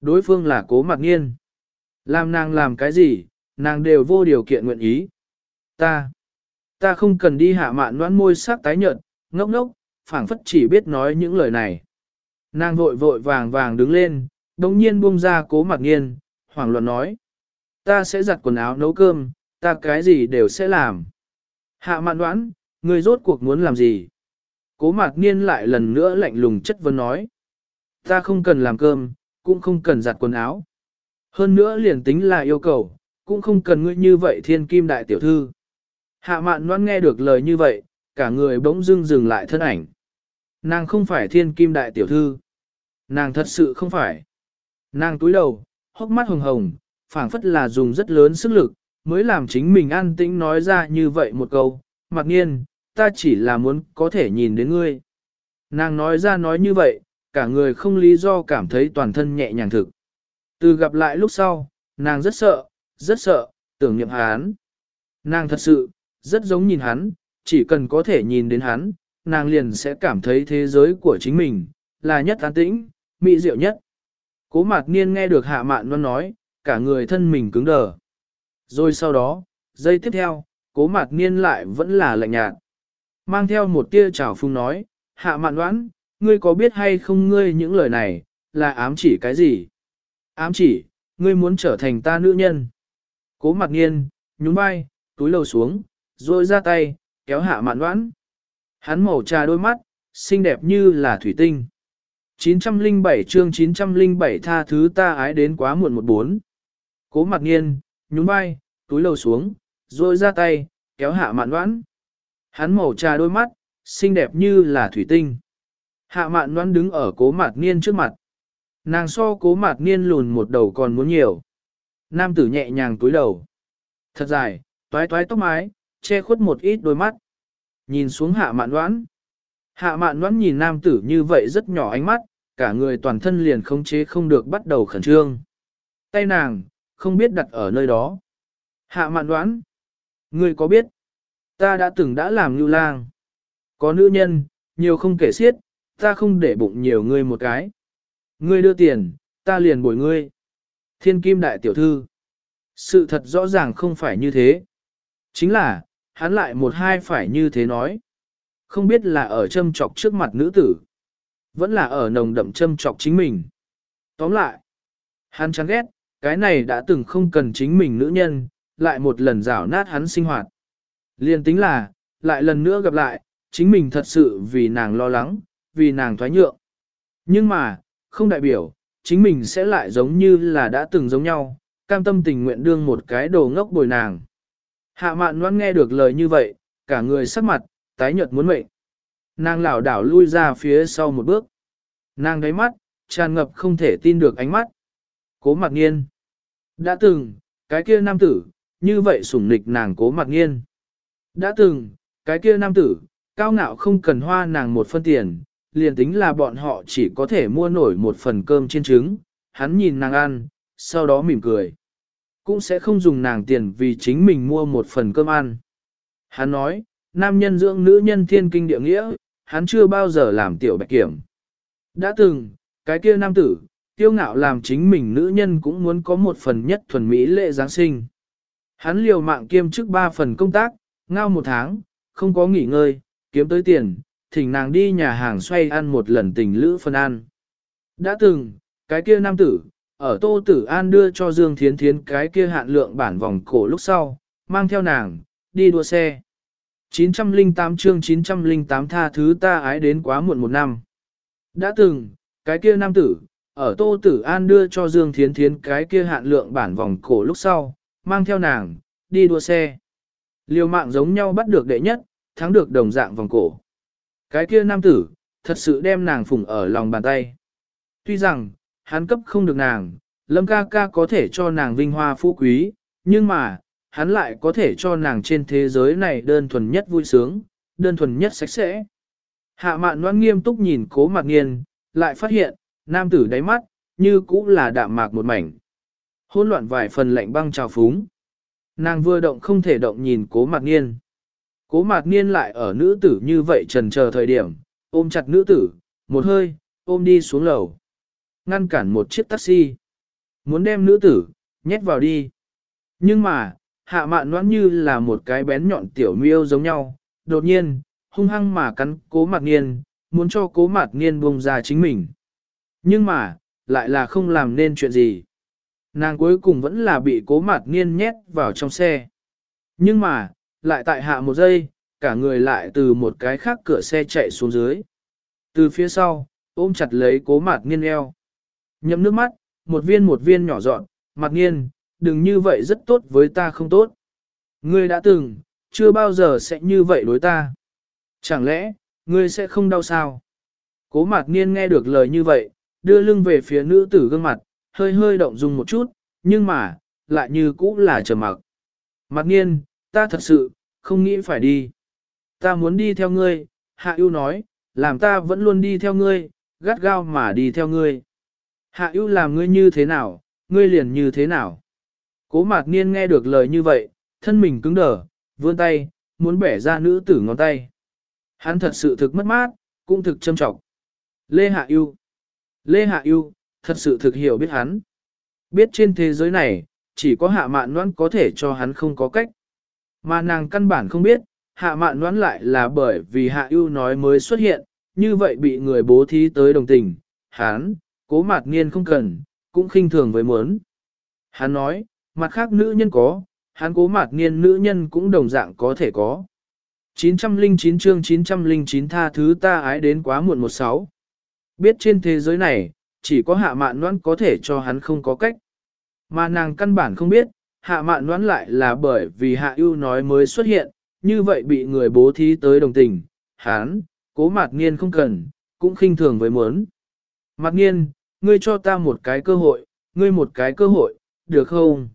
Đối phương là cố mạc nghiên. Làm nàng làm cái gì, nàng đều vô điều kiện nguyện ý. Ta, ta không cần đi hạ mạn đoán môi sắc tái nhợt, ngốc ngốc, phảng phất chỉ biết nói những lời này. Nàng vội vội vàng vàng đứng lên, đồng nhiên buông ra cố mặc nghiên, hoảng loạn nói. Ta sẽ giặt quần áo nấu cơm, ta cái gì đều sẽ làm. Hạ mạn đoán, người rốt cuộc muốn làm gì? Cố mặc niên lại lần nữa lạnh lùng chất vấn nói. Ta không cần làm cơm, cũng không cần giặt quần áo. Hơn nữa liền tính là yêu cầu, cũng không cần ngươi như vậy thiên kim đại tiểu thư. Hạ mạn noan nghe được lời như vậy, cả người bỗng dưng dừng lại thân ảnh. Nàng không phải thiên kim đại tiểu thư. Nàng thật sự không phải. Nàng túi đầu, hốc mắt hồng hồng, phảng phất là dùng rất lớn sức lực, mới làm chính mình an tĩnh nói ra như vậy một câu, mặc nhiên, ta chỉ là muốn có thể nhìn đến ngươi. Nàng nói ra nói như vậy, cả người không lý do cảm thấy toàn thân nhẹ nhàng thực. Từ gặp lại lúc sau, nàng rất sợ, rất sợ, tưởng niệm hán. Nàng thật sự, rất giống nhìn hắn, chỉ cần có thể nhìn đến hắn, nàng liền sẽ cảm thấy thế giới của chính mình, là nhất an tĩnh, mỹ diệu nhất. Cố mạc niên nghe được hạ mạn loan nói, cả người thân mình cứng đờ. Rồi sau đó, giây tiếp theo, cố mạc niên lại vẫn là lạnh nhạt. Mang theo một tia trào phung nói, hạ mạn đoán, ngươi có biết hay không ngươi những lời này, là ám chỉ cái gì? Ám chỉ, ngươi muốn trở thành ta nữ nhân. Cố mạc niên, nhún vai, túi lầu xuống, rồi ra tay, kéo hạ mạn đoán. Hắn màu trà đôi mắt, xinh đẹp như là thủy tinh. 907 chương 907 tha thứ ta ái đến quá muộn một bốn. Cố mặt nghiên, nhún vai, túi lầu xuống, rồi ra tay, kéo hạ mạn đoán. Hắn màu trà đôi mắt, xinh đẹp như là thủy tinh. Hạ mạn đoán đứng ở cố mặt niên trước mặt. Nàng so cố mặt niên lùn một đầu còn muốn nhiều. Nam tử nhẹ nhàng túi đầu. Thật dài, toái toái tóc mái, che khuất một ít đôi mắt. Nhìn xuống hạ mạn đoán. Hạ mạn đoán nhìn nam tử như vậy rất nhỏ ánh mắt, cả người toàn thân liền khống chế không được bắt đầu khẩn trương. Tay nàng, không biết đặt ở nơi đó. Hạ mạn đoán. Ngươi có biết, ta đã từng đã làm lưu lang. Có nữ nhân, nhiều không kể xiết, ta không để bụng nhiều ngươi một cái. Ngươi đưa tiền, ta liền bồi ngươi. Thiên kim đại tiểu thư. Sự thật rõ ràng không phải như thế. Chính là, hắn lại một hai phải như thế nói. Không biết là ở châm trọc trước mặt nữ tử. Vẫn là ở nồng đậm châm trọc chính mình. Tóm lại, hắn chán ghét, cái này đã từng không cần chính mình nữ nhân, lại một lần rảo nát hắn sinh hoạt. Liên tính là, lại lần nữa gặp lại, chính mình thật sự vì nàng lo lắng, vì nàng thoái nhượng. Nhưng mà, không đại biểu, chính mình sẽ lại giống như là đã từng giống nhau, cam tâm tình nguyện đương một cái đồ ngốc bồi nàng. Hạ mạn Loan nghe được lời như vậy, cả người sắc mặt, tái nhợt muốn mệnh. Nàng lảo đảo lui ra phía sau một bước. Nàng đáy mắt, tràn ngập không thể tin được ánh mắt. Cố mặt nghiên. Đã từng, cái kia nam tử, như vậy sủng nịch nàng cố mặt nghiên. Đã từng, cái kia nam tử, cao ngạo không cần hoa nàng một phân tiền, liền tính là bọn họ chỉ có thể mua nổi một phần cơm trên trứng, hắn nhìn nàng ăn, sau đó mỉm cười. Cũng sẽ không dùng nàng tiền vì chính mình mua một phần cơm ăn. Hắn nói, nam nhân dưỡng nữ nhân thiên kinh địa nghĩa, hắn chưa bao giờ làm tiểu bạch kiểm. Đã từng, cái kia nam tử, tiêu ngạo làm chính mình nữ nhân cũng muốn có một phần nhất thuần mỹ lệ Giáng sinh. Hắn liều mạng kiêm chức ba phần công tác, ngao một tháng, không có nghỉ ngơi, kiếm tới tiền, thỉnh nàng đi nhà hàng xoay ăn một lần tình lữ phân ăn. Đã từng, cái kia nam tử, ở Tô Tử An đưa cho Dương Thiến Thiến cái kia hạn lượng bản vòng cổ lúc sau, mang theo nàng, đi đua xe. 908 chương 908 tha thứ ta ái đến quá muộn một năm. Đã từng, cái kia nam tử, ở Tô Tử An đưa cho Dương Thiến Thiến cái kia hạn lượng bản vòng cổ lúc sau, mang theo nàng, đi đua xe. Liều mạng giống nhau bắt được đệ nhất, thắng được đồng dạng vòng cổ. Cái kia nam tử, thật sự đem nàng phủng ở lòng bàn tay. Tuy rằng, hắn cấp không được nàng, lâm ca ca có thể cho nàng vinh hoa phú quý, nhưng mà, hắn lại có thể cho nàng trên thế giới này đơn thuần nhất vui sướng, đơn thuần nhất sạch sẽ. Hạ mạn noan nghiêm túc nhìn cố mạc nghiên, lại phát hiện, nam tử đáy mắt, như cũng là đạm mạc một mảnh. Hôn loạn vài phần lạnh băng trào phúng. Nàng vừa động không thể động nhìn cố mạc nghiên. Cố mạc nghiên lại ở nữ tử như vậy trần chờ thời điểm, ôm chặt nữ tử, một hơi, ôm đi xuống lầu. Ngăn cản một chiếc taxi. Muốn đem nữ tử, nhét vào đi. Nhưng mà, hạ mạn noãn như là một cái bén nhọn tiểu miêu giống nhau, đột nhiên, hung hăng mà cắn cố mặt nghiên, muốn cho cố mặt nghiên buông ra chính mình. Nhưng mà, lại là không làm nên chuyện gì. Nàng cuối cùng vẫn là bị cố mặt nghiên nhét vào trong xe. Nhưng mà, lại tại hạ một giây, cả người lại từ một cái khác cửa xe chạy xuống dưới. Từ phía sau, ôm chặt lấy cố mặt nghiên eo. Nhậm nước mắt, một viên một viên nhỏ dọn, mặt nghiên, đừng như vậy rất tốt với ta không tốt. Ngươi đã từng, chưa bao giờ sẽ như vậy đối ta. Chẳng lẽ, ngươi sẽ không đau sao? Cố mặt nghiên nghe được lời như vậy, đưa lưng về phía nữ tử gương mặt, hơi hơi động dung một chút, nhưng mà, lại như cũ là trầm mặc. Mặt nghiên, ta thật sự, không nghĩ phải đi. Ta muốn đi theo ngươi, hạ ưu nói, làm ta vẫn luôn đi theo ngươi, gắt gao mà đi theo ngươi. Hạ ưu làm ngươi như thế nào, ngươi liền như thế nào. Cố mạc niên nghe được lời như vậy, thân mình cứng đờ, vươn tay, muốn bẻ ra nữ tử ngón tay. Hắn thật sự thực mất mát, cũng thực châm trọng. Lê Hạ ưu Lê Hạ ưu thật sự thực hiểu biết hắn. Biết trên thế giới này, chỉ có hạ mạn noãn có thể cho hắn không có cách. Mà nàng căn bản không biết, hạ mạn noãn lại là bởi vì hạ ưu nói mới xuất hiện, như vậy bị người bố thí tới đồng tình. Hắn, cố mạt niên không cần, cũng khinh thường với muốn. Hắn nói, mặt khác nữ nhân có, hắn cố mạt niên nữ nhân cũng đồng dạng có thể có. 909 chương 909 tha thứ ta ái đến quá muộn một sáu. Biết trên thế giới này, chỉ có hạ mạn noãn có thể cho hắn không có cách. Mà nàng căn bản không biết, hạ mạn noãn lại là bởi vì hạ ưu nói mới xuất hiện, như vậy bị người bố thí tới đồng tình. Hắn, cố mạt nghiên không cần, cũng khinh thường với muốn. Mặt nghiên, ngươi cho ta một cái cơ hội, ngươi một cái cơ hội, được không?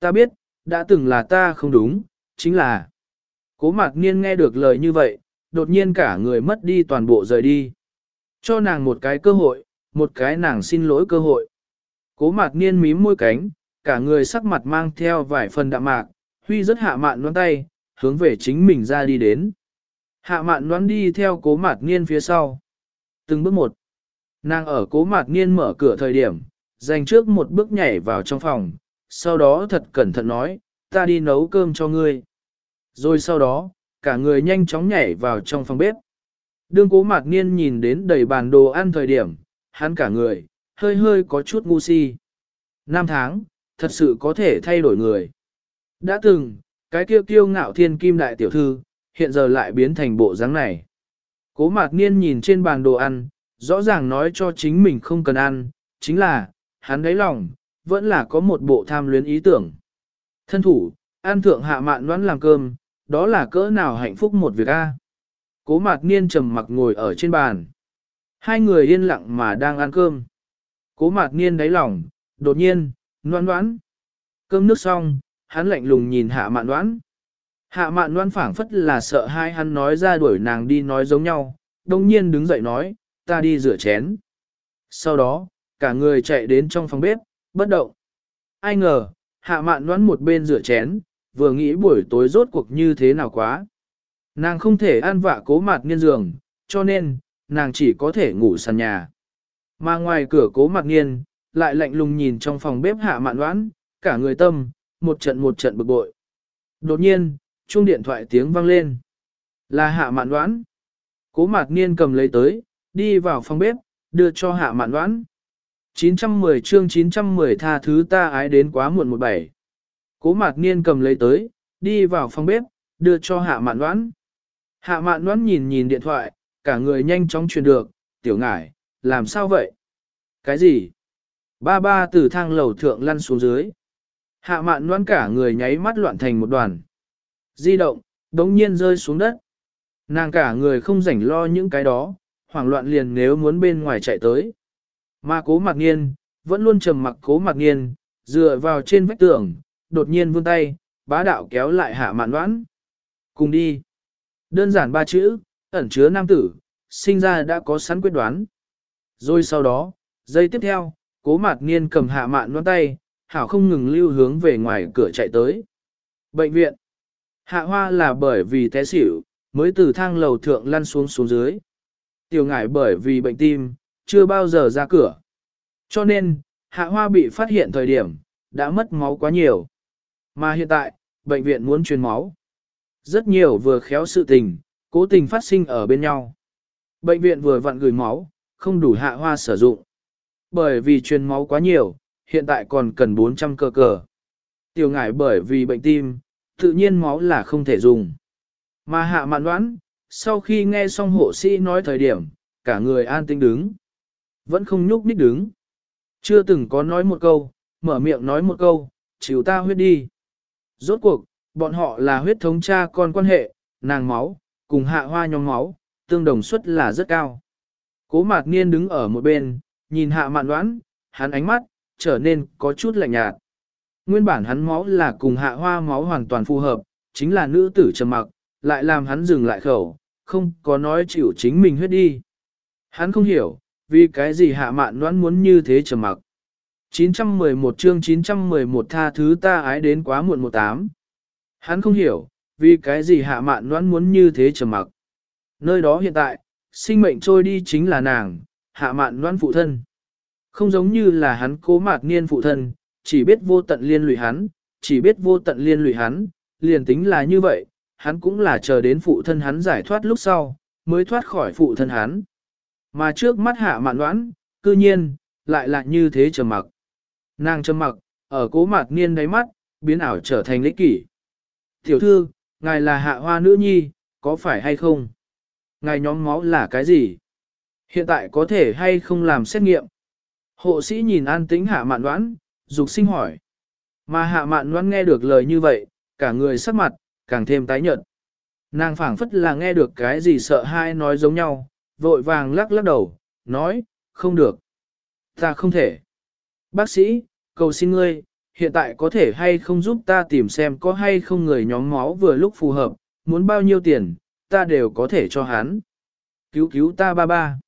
Ta biết, đã từng là ta không đúng, chính là Cố mạc niên nghe được lời như vậy, đột nhiên cả người mất đi toàn bộ rời đi. Cho nàng một cái cơ hội, một cái nàng xin lỗi cơ hội. Cố mạc niên mím môi cánh, cả người sắc mặt mang theo vài phần đạm mạc, huy rất hạ mạn đoán tay, hướng về chính mình ra đi đến. Hạ mạn đoán đi theo cố mạc niên phía sau. Từng bước một. Nàng ở cố mạc niên mở cửa thời điểm, dành trước một bước nhảy vào trong phòng, sau đó thật cẩn thận nói, ta đi nấu cơm cho ngươi. Rồi sau đó, cả người nhanh chóng nhảy vào trong phòng bếp. Đương cố mạc niên nhìn đến đầy bàn đồ ăn thời điểm, hắn cả người, hơi hơi có chút ngu si. Năm tháng, thật sự có thể thay đổi người. Đã từng, cái kiêu kiêu ngạo thiên kim đại tiểu thư, hiện giờ lại biến thành bộ dáng này. Cố mạc niên nhìn trên bàn đồ ăn, rõ ràng nói cho chính mình không cần ăn, chính là, hắn đáy lòng, vẫn là có một bộ tham luyến ý tưởng. Thân thủ, ăn thượng hạ mạn đoán làm cơm, đó là cỡ nào hạnh phúc một việc a. Cố mạc niên trầm mặc ngồi ở trên bàn. Hai người yên lặng mà đang ăn cơm. Cố mạc niên đáy lòng, đột nhiên, noan đoán. Cơm nước xong, hắn lạnh lùng nhìn hạ mạn đoán. Hạ mạn đoán phảng phất là sợ hai hắn nói ra đuổi nàng đi nói giống nhau, đồng nhiên đứng dậy nói, ta đi rửa chén. Sau đó, cả người chạy đến trong phòng bếp, bất động. Ai ngờ, hạ mạn đoán một bên rửa chén, vừa nghĩ buổi tối rốt cuộc như thế nào quá. Nàng không thể ăn vạ cố mặt nghiên giường, cho nên, nàng chỉ có thể ngủ sàn nhà. Mà ngoài cửa cố mặt nghiên, lại lạnh lùng nhìn trong phòng bếp hạ mạn đoán, cả người tâm, một trận một trận bực bội. Đột nhiên, chuông điện thoại tiếng vang lên. Là hạ mạn đoán. Cố mạc niên cầm lấy tới, đi vào phòng bếp, đưa cho hạ mạn đoán. 910 chương 910 tha thứ ta ái đến quá muộn một bảy. Cố mạc niên cầm lấy tới, đi vào phòng bếp, đưa cho hạ mạn đoán. Hạ mạn đoán nhìn nhìn điện thoại, cả người nhanh chóng truyền được, tiểu ngải, làm sao vậy? Cái gì? Ba ba từ thang lầu thượng lăn xuống dưới. Hạ mạn đoán cả người nháy mắt loạn thành một đoàn. Di động, đống nhiên rơi xuống đất. Nàng cả người không rảnh lo những cái đó, hoảng loạn liền nếu muốn bên ngoài chạy tới. Mà cố mặc nghiên, vẫn luôn trầm mặc cố mặc nghiên, dựa vào trên vách tường, đột nhiên vươn tay, bá đạo kéo lại hạ mạn đoán. Cùng đi. Đơn giản ba chữ, ẩn chứa nam tử, sinh ra đã có sẵn quyết đoán. Rồi sau đó, giây tiếp theo, cố mạc niên cầm hạ mạn đoán tay, hảo không ngừng lưu hướng về ngoài cửa chạy tới. Bệnh viện. Hạ hoa là bởi vì té xỉu, mới từ thang lầu thượng lăn xuống xuống dưới. Tiểu ngải bởi vì bệnh tim, chưa bao giờ ra cửa. Cho nên, hạ hoa bị phát hiện thời điểm, đã mất máu quá nhiều. Mà hiện tại, bệnh viện muốn truyền máu. Rất nhiều vừa khéo sự tình, cố tình phát sinh ở bên nhau. Bệnh viện vừa vặn gửi máu, không đủ hạ hoa sử dụng. Bởi vì truyền máu quá nhiều, hiện tại còn cần 400 cơ cờ. Tiểu ngải bởi vì bệnh tim, tự nhiên máu là không thể dùng. Mà hạ mạn đoán, sau khi nghe xong hộ sĩ nói thời điểm, cả người an tinh đứng. Vẫn không nhúc nhích đứng. Chưa từng có nói một câu, mở miệng nói một câu, chịu ta huyết đi. Rốt cuộc, bọn họ là huyết thống cha con quan hệ, nàng máu, cùng hạ hoa nhóm máu, tương đồng suất là rất cao. Cố mạc niên đứng ở một bên, nhìn hạ mạn đoán, hắn ánh mắt, trở nên có chút lạnh nhạt. Nguyên bản hắn máu là cùng hạ hoa máu hoàn toàn phù hợp, chính là nữ tử trầm mặc, lại làm hắn dừng lại khẩu, không có nói chịu chính mình huyết đi. Hắn không hiểu, vì cái gì hạ mạn đoán muốn như thế trầm mặc. 911 chương 911 tha thứ ta ái đến quá muộn 18. Hắn không hiểu, vì cái gì hạ mạn đoán muốn như thế trầm mặc. Nơi đó hiện tại, sinh mệnh trôi đi chính là nàng, hạ mạn đoán phụ thân. Không giống như là hắn cố mạt niên phụ thân, chỉ biết vô tận liên lụy hắn, chỉ biết vô tận liên lụy hắn, liền tính là như vậy, hắn cũng là chờ đến phụ thân hắn giải thoát lúc sau, mới thoát khỏi phụ thân hắn. Mà trước mắt hạ mạn đoán, cư nhiên, lại là như thế trầm mặc. Nàng trầm mặc, ở cố mạt niên đáy mắt, biến ảo trở thành lễ kỷ. Tiểu thư, ngài là hạ hoa nữ nhi, có phải hay không? Ngài nhóm máu là cái gì? Hiện tại có thể hay không làm xét nghiệm? Hộ sĩ nhìn an tĩnh hạ mạn đoán, dục sinh hỏi. Mà hạ mạn đoán nghe được lời như vậy, cả người sắc mặt, càng thêm tái nhợt. Nàng phảng phất là nghe được cái gì sợ hai nói giống nhau, vội vàng lắc lắc đầu, nói, không được. Ta không thể. Bác sĩ, cầu xin ngươi, hiện tại có thể hay không giúp ta tìm xem có hay không người nhóm máu vừa lúc phù hợp, muốn bao nhiêu tiền, ta đều có thể cho hắn. Cứu cứu ta ba ba.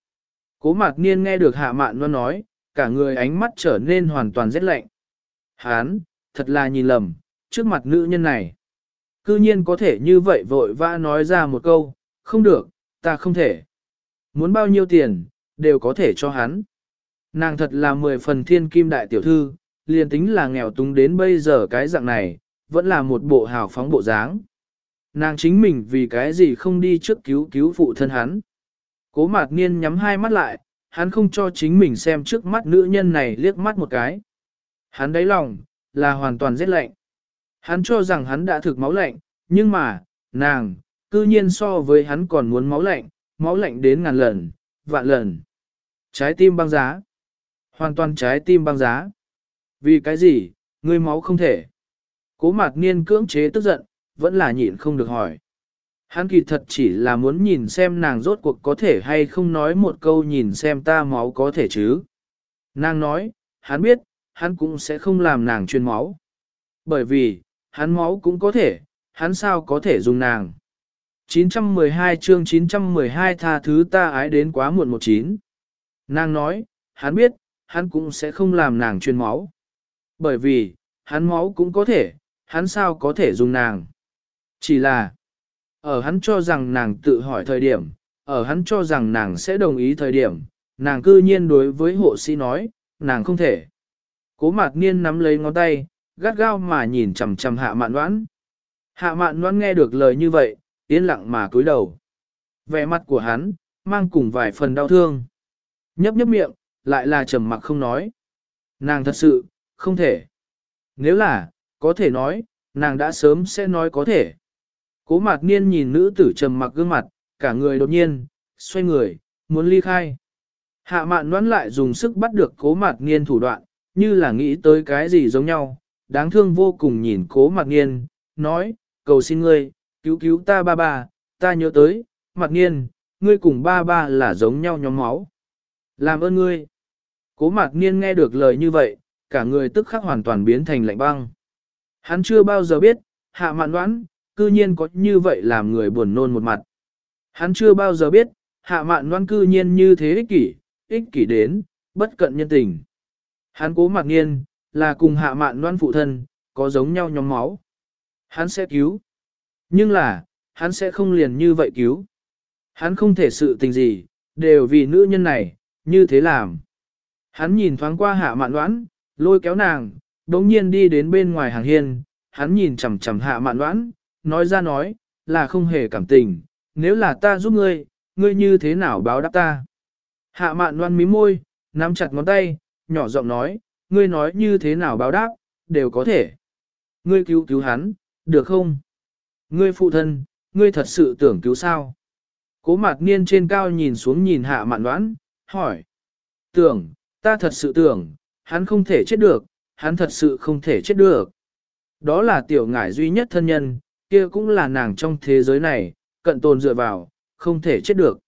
Cố mạc niên nghe được hạ mạn nó nói, cả người ánh mắt trở nên hoàn toàn rét lạnh. Hán, thật là nhìn lầm, trước mặt nữ nhân này. Cư nhiên có thể như vậy vội vã nói ra một câu, không được, ta không thể. Muốn bao nhiêu tiền, đều có thể cho hắn. Nàng thật là mười phần thiên kim đại tiểu thư, liền tính là nghèo túng đến bây giờ cái dạng này, vẫn là một bộ hào phóng bộ dáng. Nàng chính mình vì cái gì không đi trước cứu cứu phụ thân hắn. Cố mạc niên nhắm hai mắt lại, hắn không cho chính mình xem trước mắt nữ nhân này liếc mắt một cái. Hắn đáy lòng, là hoàn toàn rét lạnh. Hắn cho rằng hắn đã thực máu lạnh, nhưng mà, nàng, cư nhiên so với hắn còn muốn máu lạnh, máu lạnh đến ngàn lần, vạn lần. Trái tim băng giá. Hoàn toàn trái tim băng giá. Vì cái gì, ngươi máu không thể. Cố mạc niên cưỡng chế tức giận, vẫn là nhịn không được hỏi. Hắn kỳ thật chỉ là muốn nhìn xem nàng rốt cuộc có thể hay không nói một câu nhìn xem ta máu có thể chứ. Nàng nói, hắn biết, hắn cũng sẽ không làm nàng chuyên máu. Bởi vì, hắn máu cũng có thể, hắn sao có thể dùng nàng. 912 chương 912 tha thứ ta ái đến quá muộn một chín. Nàng nói, hắn biết, hắn cũng sẽ không làm nàng truyền máu. Bởi vì, hắn máu cũng có thể, hắn sao có thể dùng nàng. Chỉ là, ở hắn cho rằng nàng tự hỏi thời điểm, ở hắn cho rằng nàng sẽ đồng ý thời điểm, nàng cư nhiên đối với hộ sĩ nói, nàng không thể. Cố mạc niên nắm lấy ngón tay, gắt gao mà nhìn chằm chằm hạ mạn đoán. Hạ mạn đoán nghe được lời như vậy, yên lặng mà cúi đầu. Vẻ mặt của hắn, mang cùng vài phần đau thương. Nhấp nhấp miệng, lại là trầm mặc không nói. Nàng thật sự, không thể. Nếu là, có thể nói, nàng đã sớm sẽ nói có thể. Cố mạc niên nhìn nữ tử trầm mặc gương mặt, cả người đột nhiên, xoay người, muốn ly khai. Hạ mạn đoán lại dùng sức bắt được cố mạc niên thủ đoạn, như là nghĩ tới cái gì giống nhau, đáng thương vô cùng nhìn cố mặc nghiên, nói, cầu xin ngươi, cứu cứu ta ba ba, ta nhớ tới, mặc nghiên, ngươi cùng ba ba là giống nhau nhóm máu. Làm ơn ngươi. Cố Mặc niên nghe được lời như vậy, cả người tức khắc hoàn toàn biến thành lạnh băng. Hắn chưa bao giờ biết, hạ mạn đoán, cư nhiên có như vậy làm người buồn nôn một mặt. Hắn chưa bao giờ biết, hạ mạn đoán cư nhiên như thế ích kỷ, ích kỷ đến, bất cận nhân tình. Hắn cố Mặc niên, là cùng hạ mạn loan phụ thân, có giống nhau nhóm máu. Hắn sẽ cứu. Nhưng là, hắn sẽ không liền như vậy cứu. Hắn không thể sự tình gì, đều vì nữ nhân này, như thế làm. Hắn nhìn thoáng qua hạ mạn đoán, lôi kéo nàng, đống nhiên đi đến bên ngoài hàng hiên, hắn nhìn chằm chằm hạ mạn đoán, nói ra nói, là không hề cảm tình, nếu là ta giúp ngươi, ngươi như thế nào báo đáp ta. Hạ mạn đoán mí môi, nắm chặt ngón tay, nhỏ giọng nói, ngươi nói như thế nào báo đáp, đều có thể. Ngươi cứu cứu hắn, được không? Ngươi phụ thân, ngươi thật sự tưởng cứu sao? Cố mạc niên trên cao nhìn xuống nhìn hạ mạn đoán, hỏi. Tưởng, ta thật sự tưởng, hắn không thể chết được, hắn thật sự không thể chết được. Đó là tiểu ngải duy nhất thân nhân, kia cũng là nàng trong thế giới này, cận tồn dựa vào, không thể chết được.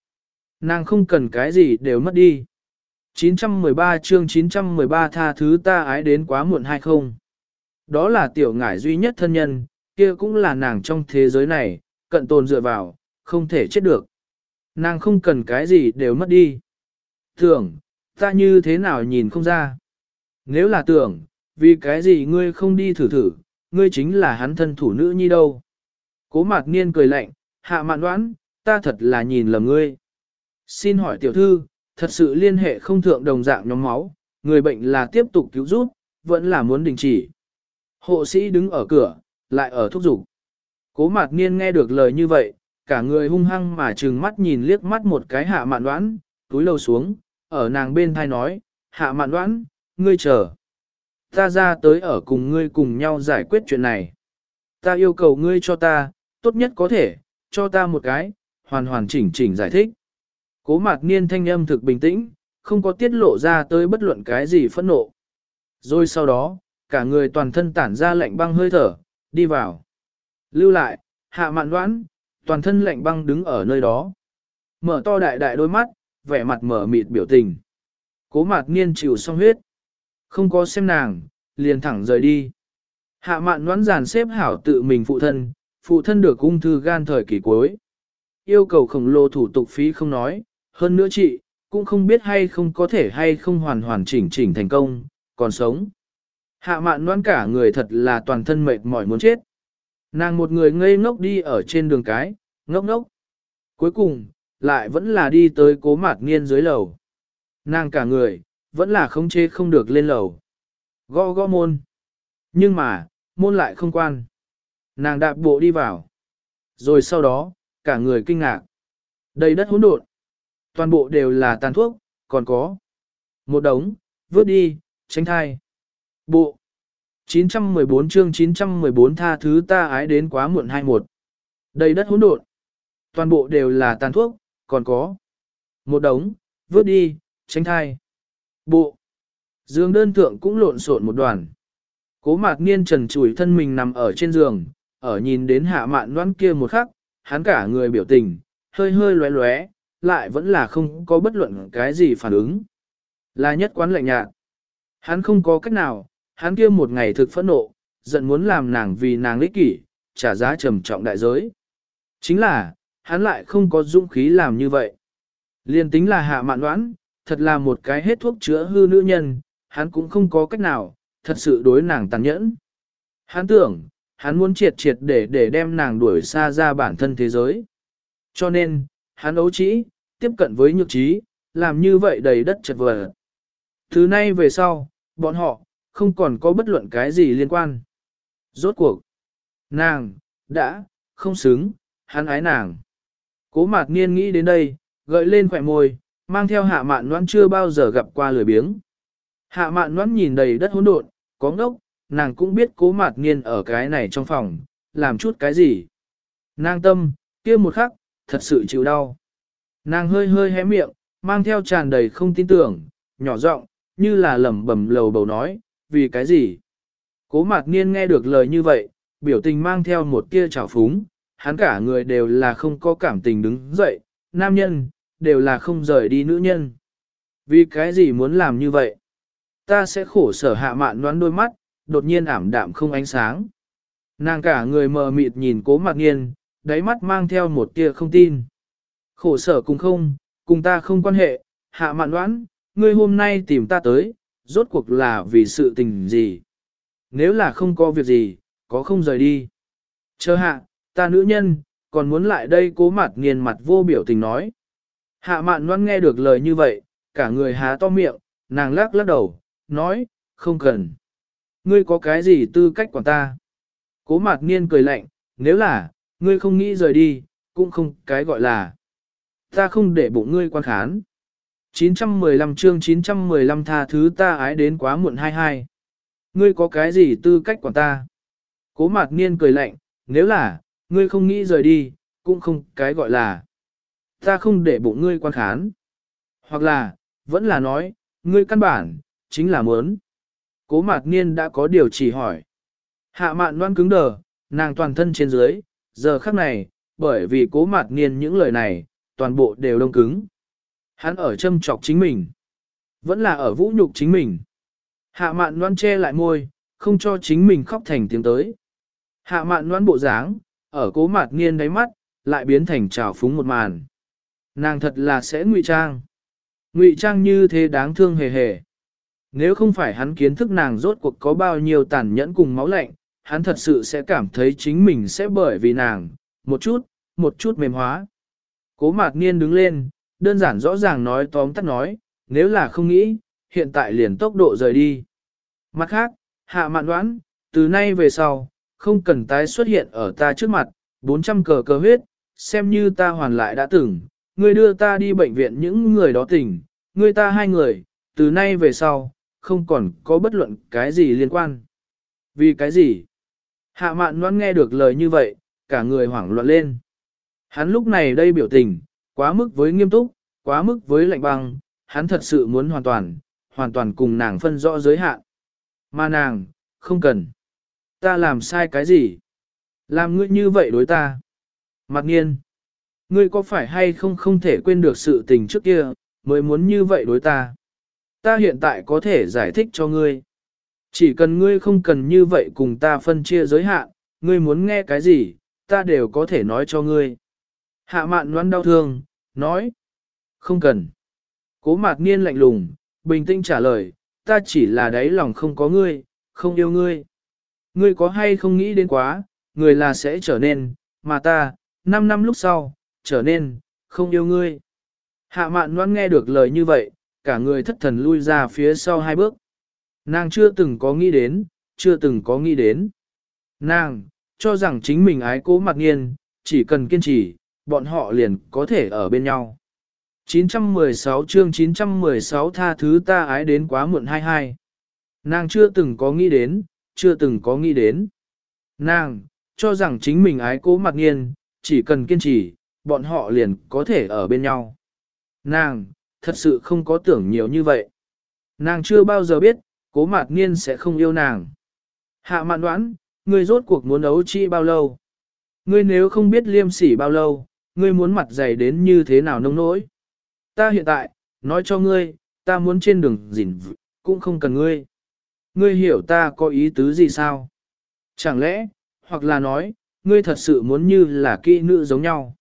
Nàng không cần cái gì đều mất đi. 913 chương 913 tha thứ ta ái đến quá muộn hay không? Đó là tiểu ngải duy nhất thân nhân, kia cũng là nàng trong thế giới này, cận tồn dựa vào, không thể chết được. Nàng không cần cái gì đều mất đi. Tưởng, ta như thế nào nhìn không ra. Nếu là tưởng, vì cái gì ngươi không đi thử thử, ngươi chính là hắn thân thủ nữ nhi đâu. Cố mạc niên cười lạnh, hạ mạn đoán, ta thật là nhìn lầm ngươi. Xin hỏi tiểu thư, thật sự liên hệ không thượng đồng dạng nhóm máu, người bệnh là tiếp tục cứu giúp, vẫn là muốn đình chỉ. Hộ sĩ đứng ở cửa, lại ở thúc giục. Cố mạc niên nghe được lời như vậy, cả người hung hăng mà trừng mắt nhìn liếc mắt một cái hạ mạn đoán, túi lâu xuống, ở nàng bên thai nói, hạ mạn đoán, ngươi chờ. Ta ra tới ở cùng ngươi cùng nhau giải quyết chuyện này. Ta yêu cầu ngươi cho ta, tốt nhất có thể, cho ta một cái, hoàn hoàn chỉnh chỉnh giải thích. Cố mạc niên thanh âm thực bình tĩnh, không có tiết lộ ra tới bất luận cái gì phẫn nộ. Rồi sau đó, cả người toàn thân tản ra lạnh băng hơi thở, đi vào. Lưu lại, hạ mạn đoán, toàn thân lạnh băng đứng ở nơi đó. Mở to đại đại đôi mắt, vẻ mặt mở mịt biểu tình. Cố mạc niên chịu xong huyết. Không có xem nàng, liền thẳng rời đi. Hạ mạn đoán giàn xếp hảo tự mình phụ thân, phụ thân được ung thư gan thời kỳ cuối. Yêu cầu khổng lồ thủ tục phí không nói, hơn nữa chị, cũng không biết hay không có thể hay không hoàn hoàn chỉnh chỉnh thành công, còn sống. Hạ mạn noan cả người thật là toàn thân mệt mỏi muốn chết. Nàng một người ngây ngốc đi ở trên đường cái, ngốc ngốc. Cuối cùng, lại vẫn là đi tới cố mạt nghiên dưới lầu. Nàng cả người, vẫn là không chê không được lên lầu. Gõ gõ môn. Nhưng mà, môn lại không quan. Nàng đạp bộ đi vào. Rồi sau đó, cả người kinh ngạc. Đầy đất hỗn độn. Toàn bộ đều là tàn thuốc, còn có. Một đống, vớt đi, tránh thai. Bộ. 914 chương 914 tha thứ ta ái đến quá muộn 21. Đầy đất hỗn độn. Toàn bộ đều là tàn thuốc, còn có. Một đống, vớt đi, tránh thai. Bộ. Dương đơn thượng cũng lộn xộn một đoàn. Cố mạc niên trần chủi thân mình nằm ở trên giường, ở nhìn đến hạ mạn noan kia một khắc, hắn cả người biểu tình, hơi hơi lóe lóe, lại vẫn là không có bất luận cái gì phản ứng. Là nhất quán lạnh nhạt. Hắn không có cách nào, hắn kia một ngày thực phẫn nộ, giận muốn làm nàng vì nàng lý kỷ, trả giá trầm trọng đại giới. Chính là, hắn lại không có dũng khí làm như vậy. Liên tính là hạ mạn đoán, thật là một cái hết thuốc chữa hư nữ nhân, hắn cũng không có cách nào, thật sự đối nàng tàn nhẫn. Hắn tưởng, hắn muốn triệt triệt để để đem nàng đuổi xa ra bản thân thế giới. Cho nên, hắn ấu trĩ, tiếp cận với nhược trí, làm như vậy đầy đất chật vờ. Thứ nay về sau, bọn họ, không còn có bất luận cái gì liên quan. Rốt cuộc, nàng, đã, không xứng, hắn ái nàng. Cố mạc niên nghĩ đến đây, gợi lên khỏe môi, mang theo hạ mạn noãn chưa bao giờ gặp qua lười biếng. Hạ mạn noãn nhìn đầy đất hỗn độn, có ngốc, nàng cũng biết cố mạc niên ở cái này trong phòng, làm chút cái gì. Nàng tâm, kia một khắc, thật sự chịu đau. Nàng hơi hơi hé miệng, mang theo tràn đầy không tin tưởng, nhỏ giọng, như là lẩm bẩm lầu bầu nói, vì cái gì? Cố mạc niên nghe được lời như vậy, biểu tình mang theo một tia trào phúng, hắn cả người đều là không có cảm tình đứng dậy, nam nhân, đều là không rời đi nữ nhân. Vì cái gì muốn làm như vậy? Ta sẽ khổ sở hạ mạn đoán đôi mắt, đột nhiên ảm đạm không ánh sáng. Nàng cả người mờ mịt nhìn cố mạc niên, đáy mắt mang theo một tia không tin. Khổ sở cùng không, cùng ta không quan hệ, hạ mạn đoán, ngươi hôm nay tìm ta tới, rốt cuộc là vì sự tình gì? Nếu là không có việc gì, có không rời đi. Chờ hạ, ta nữ nhân, còn muốn lại đây cố mặt nghiền mặt vô biểu tình nói. Hạ mạn đoán nghe được lời như vậy, cả người há to miệng, nàng lắc lắc đầu, nói, không cần. Ngươi có cái gì tư cách quản ta? Cố mạc niên cười lạnh, nếu là, ngươi không nghĩ rời đi, cũng không cái gọi là. Ta không để bụng ngươi quan khán. 915 chương 915 tha thứ ta ái đến quá muộn 22. Ngươi có cái gì tư cách quản ta? Cố mạc niên cười lạnh, nếu là, ngươi không nghĩ rời đi, cũng không cái gọi là. Ta không để bụng ngươi quan khán. Hoặc là, vẫn là nói, ngươi căn bản, chính là muốn. Cố mạc niên đã có điều chỉ hỏi. Hạ mạn Đoan cứng đờ, nàng toàn thân trên dưới, giờ khắc này, bởi vì cố mạc niên những lời này, toàn bộ đều đông cứng. Hắn ở châm chọc chính mình. Vẫn là ở vũ nhục chính mình. Hạ mạn noan che lại môi, không cho chính mình khóc thành tiếng tới. Hạ mạn noan bộ dáng, ở cố mạt nghiên đáy mắt, lại biến thành trào phúng một màn. Nàng thật là sẽ ngụy trang. Ngụy trang như thế đáng thương hề hề. Nếu không phải hắn kiến thức nàng rốt cuộc có bao nhiêu tàn nhẫn cùng máu lạnh, hắn thật sự sẽ cảm thấy chính mình sẽ bởi vì nàng, một chút, một chút mềm hóa. Cố mạc niên đứng lên, đơn giản rõ ràng nói tóm tắt nói, nếu là không nghĩ, hiện tại liền tốc độ rời đi. Mặt khác, hạ mạn đoán, từ nay về sau, không cần tái xuất hiện ở ta trước mặt, 400 cờ cờ huyết, xem như ta hoàn lại đã từng, ngươi đưa ta đi bệnh viện những người đó tỉnh, ngươi ta hai người, từ nay về sau, không còn có bất luận cái gì liên quan. Vì cái gì? Hạ mạn đoán nghe được lời như vậy, cả người hoảng loạn lên. Hắn lúc này đây biểu tình, quá mức với nghiêm túc, quá mức với lạnh băng, hắn thật sự muốn hoàn toàn, hoàn toàn cùng nàng phân rõ giới hạn. Mà nàng, không cần. Ta làm sai cái gì? Làm ngươi như vậy đối ta. Mặc nhiên. Ngươi có phải hay không không thể quên được sự tình trước kia, mới muốn như vậy đối ta? Ta hiện tại có thể giải thích cho ngươi. Chỉ cần ngươi không cần như vậy cùng ta phân chia giới hạn, ngươi muốn nghe cái gì, ta đều có thể nói cho ngươi. Hạ mạn noan đau thương, nói. Không cần. Cố mạc niên lạnh lùng, bình tĩnh trả lời, ta chỉ là đáy lòng không có ngươi, không yêu ngươi. Ngươi có hay không nghĩ đến quá, người là sẽ trở nên, mà ta, 5 năm lúc sau, trở nên, không yêu ngươi. Hạ mạn noan nghe được lời như vậy, cả người thất thần lui ra phía sau hai bước. Nàng chưa từng có nghĩ đến, chưa từng có nghĩ đến. Nàng, cho rằng chính mình ái cố mặc nghiên, chỉ cần kiên trì, bọn họ liền có thể ở bên nhau. 916 chương 916 tha thứ ta ái đến quá muộn 22. Nàng chưa từng có nghĩ đến, chưa từng có nghĩ đến. Nàng, cho rằng chính mình ái cố mặc nghiên, chỉ cần kiên trì, bọn họ liền có thể ở bên nhau. Nàng, thật sự không có tưởng nhiều như vậy. Nàng chưa bao giờ biết, cố mạt niên sẽ không yêu nàng. Hạ mạn đoán, ngươi rốt cuộc muốn ấu chi bao lâu? Ngươi nếu không biết liêm sỉ bao lâu, ngươi muốn mặt dày đến như thế nào nông nỗi? Ta hiện tại, nói cho ngươi, ta muốn trên đường gìn cũng không cần ngươi. Ngươi hiểu ta có ý tứ gì sao? Chẳng lẽ, hoặc là nói, ngươi thật sự muốn như là kỹ nữ giống nhau?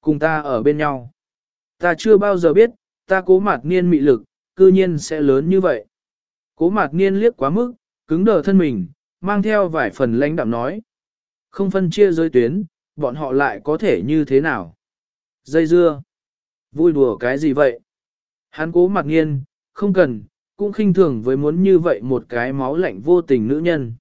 Cùng ta ở bên nhau. Ta chưa bao giờ biết, ta cố mạt niên mị lực, cư nhiên sẽ lớn như vậy. Cố mạt niên liếc quá mức, cứng đờ thân mình, mang theo vài phần lãnh đạm nói. Không phân chia giới tuyến, bọn họ lại có thể như thế nào? Dây dưa. Vui đùa cái gì vậy? Hắn cố mặt nghiên, không cần, cũng khinh thường với muốn như vậy một cái máu lạnh vô tình nữ nhân.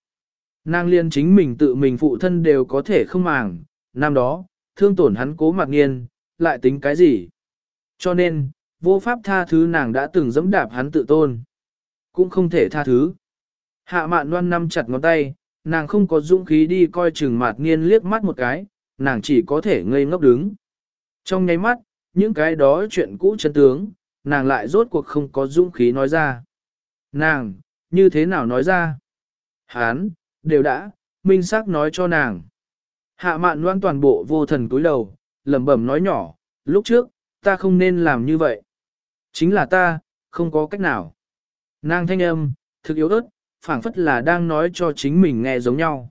Nàng liên chính mình tự mình phụ thân đều có thể không màng, năm đó, thương tổn hắn cố mặt nghiên, lại tính cái gì? Cho nên, vô pháp tha thứ nàng đã từng dẫm đạp hắn tự tôn. Cũng không thể tha thứ. Hạ mạn loan nắm chặt ngón tay, nàng không có dũng khí đi coi chừng mạt nghiên liếc mắt một cái, nàng chỉ có thể ngây ngốc đứng. Trong nháy mắt, những cái đó chuyện cũ chân tướng, nàng lại rốt cuộc không có dũng khí nói ra. Nàng, như thế nào nói ra? Hán, đều đã, minh xác nói cho nàng. Hạ mạn loan toàn bộ vô thần cúi đầu, lẩm bẩm nói nhỏ, lúc trước, ta không nên làm như vậy. Chính là ta, không có cách nào. Nàng thanh âm, thực yếu ớt, phảng phất là đang nói cho chính mình nghe giống nhau.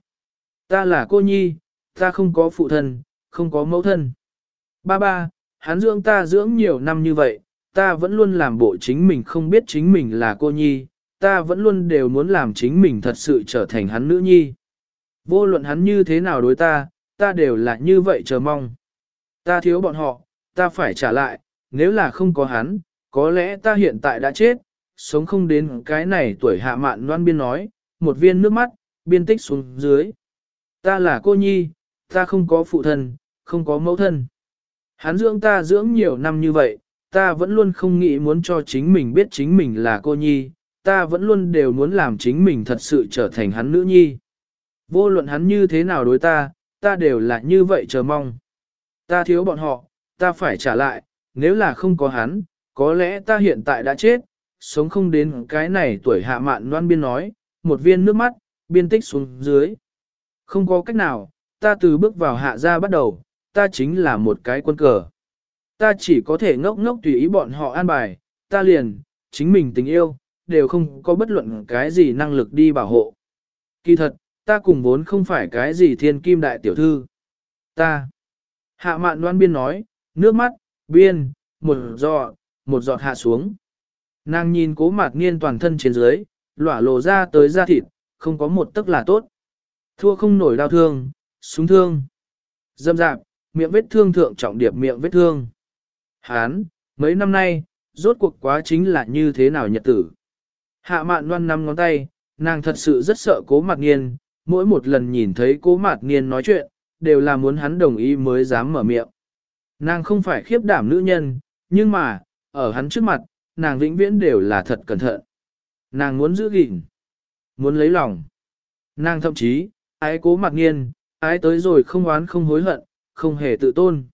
Ta là cô nhi, ta không có phụ thân, không có mẫu thân. Ba ba, hắn dưỡng ta dưỡng nhiều năm như vậy, ta vẫn luôn làm bộ chính mình không biết chính mình là cô nhi, ta vẫn luôn đều muốn làm chính mình thật sự trở thành hắn nữ nhi. Vô luận hắn như thế nào đối ta, ta đều là như vậy chờ mong. Ta thiếu bọn họ, ta phải trả lại, nếu là không có hắn, có lẽ ta hiện tại đã chết, sống không đến cái này tuổi hạ mạn loan biên nói, một viên nước mắt, biên tích xuống dưới. Ta là cô nhi, ta không có phụ thân, không có mẫu thân. Hắn dưỡng ta dưỡng nhiều năm như vậy, ta vẫn luôn không nghĩ muốn cho chính mình biết chính mình là cô nhi, ta vẫn luôn đều muốn làm chính mình thật sự trở thành hắn nữ nhi. Vô luận hắn như thế nào đối ta, ta đều là như vậy chờ mong. Ta thiếu bọn họ, ta phải trả lại, nếu là không có hắn, có lẽ ta hiện tại đã chết, sống không đến cái này tuổi hạ mạn loan biên nói, một viên nước mắt, biên tích xuống dưới. Không có cách nào, ta từ bước vào hạ gia bắt đầu, ta chính là một cái quân cờ. Ta chỉ có thể ngốc ngốc tùy ý bọn họ an bài, ta liền, chính mình tình yêu, đều không có bất luận cái gì năng lực đi bảo hộ. Kỳ thật, ta cùng vốn không phải cái gì thiên kim đại tiểu thư. Ta. Hạ mạn đoan biên nói, nước mắt, biên, một giọt, một giọt hạ xuống. Nàng nhìn cố mạc niên toàn thân trên dưới, lỏa lộ ra tới da thịt, không có một tức là tốt. Thua không nổi đau thương, súng thương. Dâm dạp, miệng vết thương thượng trọng điệp miệng vết thương. Hán, mấy năm nay, rốt cuộc quá chính là như thế nào nhật tử. Hạ mạn loan năm ngón tay, nàng thật sự rất sợ cố mạc niên, mỗi một lần nhìn thấy cố mạc niên nói chuyện, đều là muốn hắn đồng ý mới dám mở miệng. Nàng không phải khiếp đảm nữ nhân, nhưng mà, ở hắn trước mặt, nàng vĩnh viễn đều là thật cẩn thận. Nàng muốn giữ gìn, muốn lấy lòng. Nàng thậm chí, ái cố mặc nghiên, ái tới rồi không oán không hối hận, không hề tự tôn.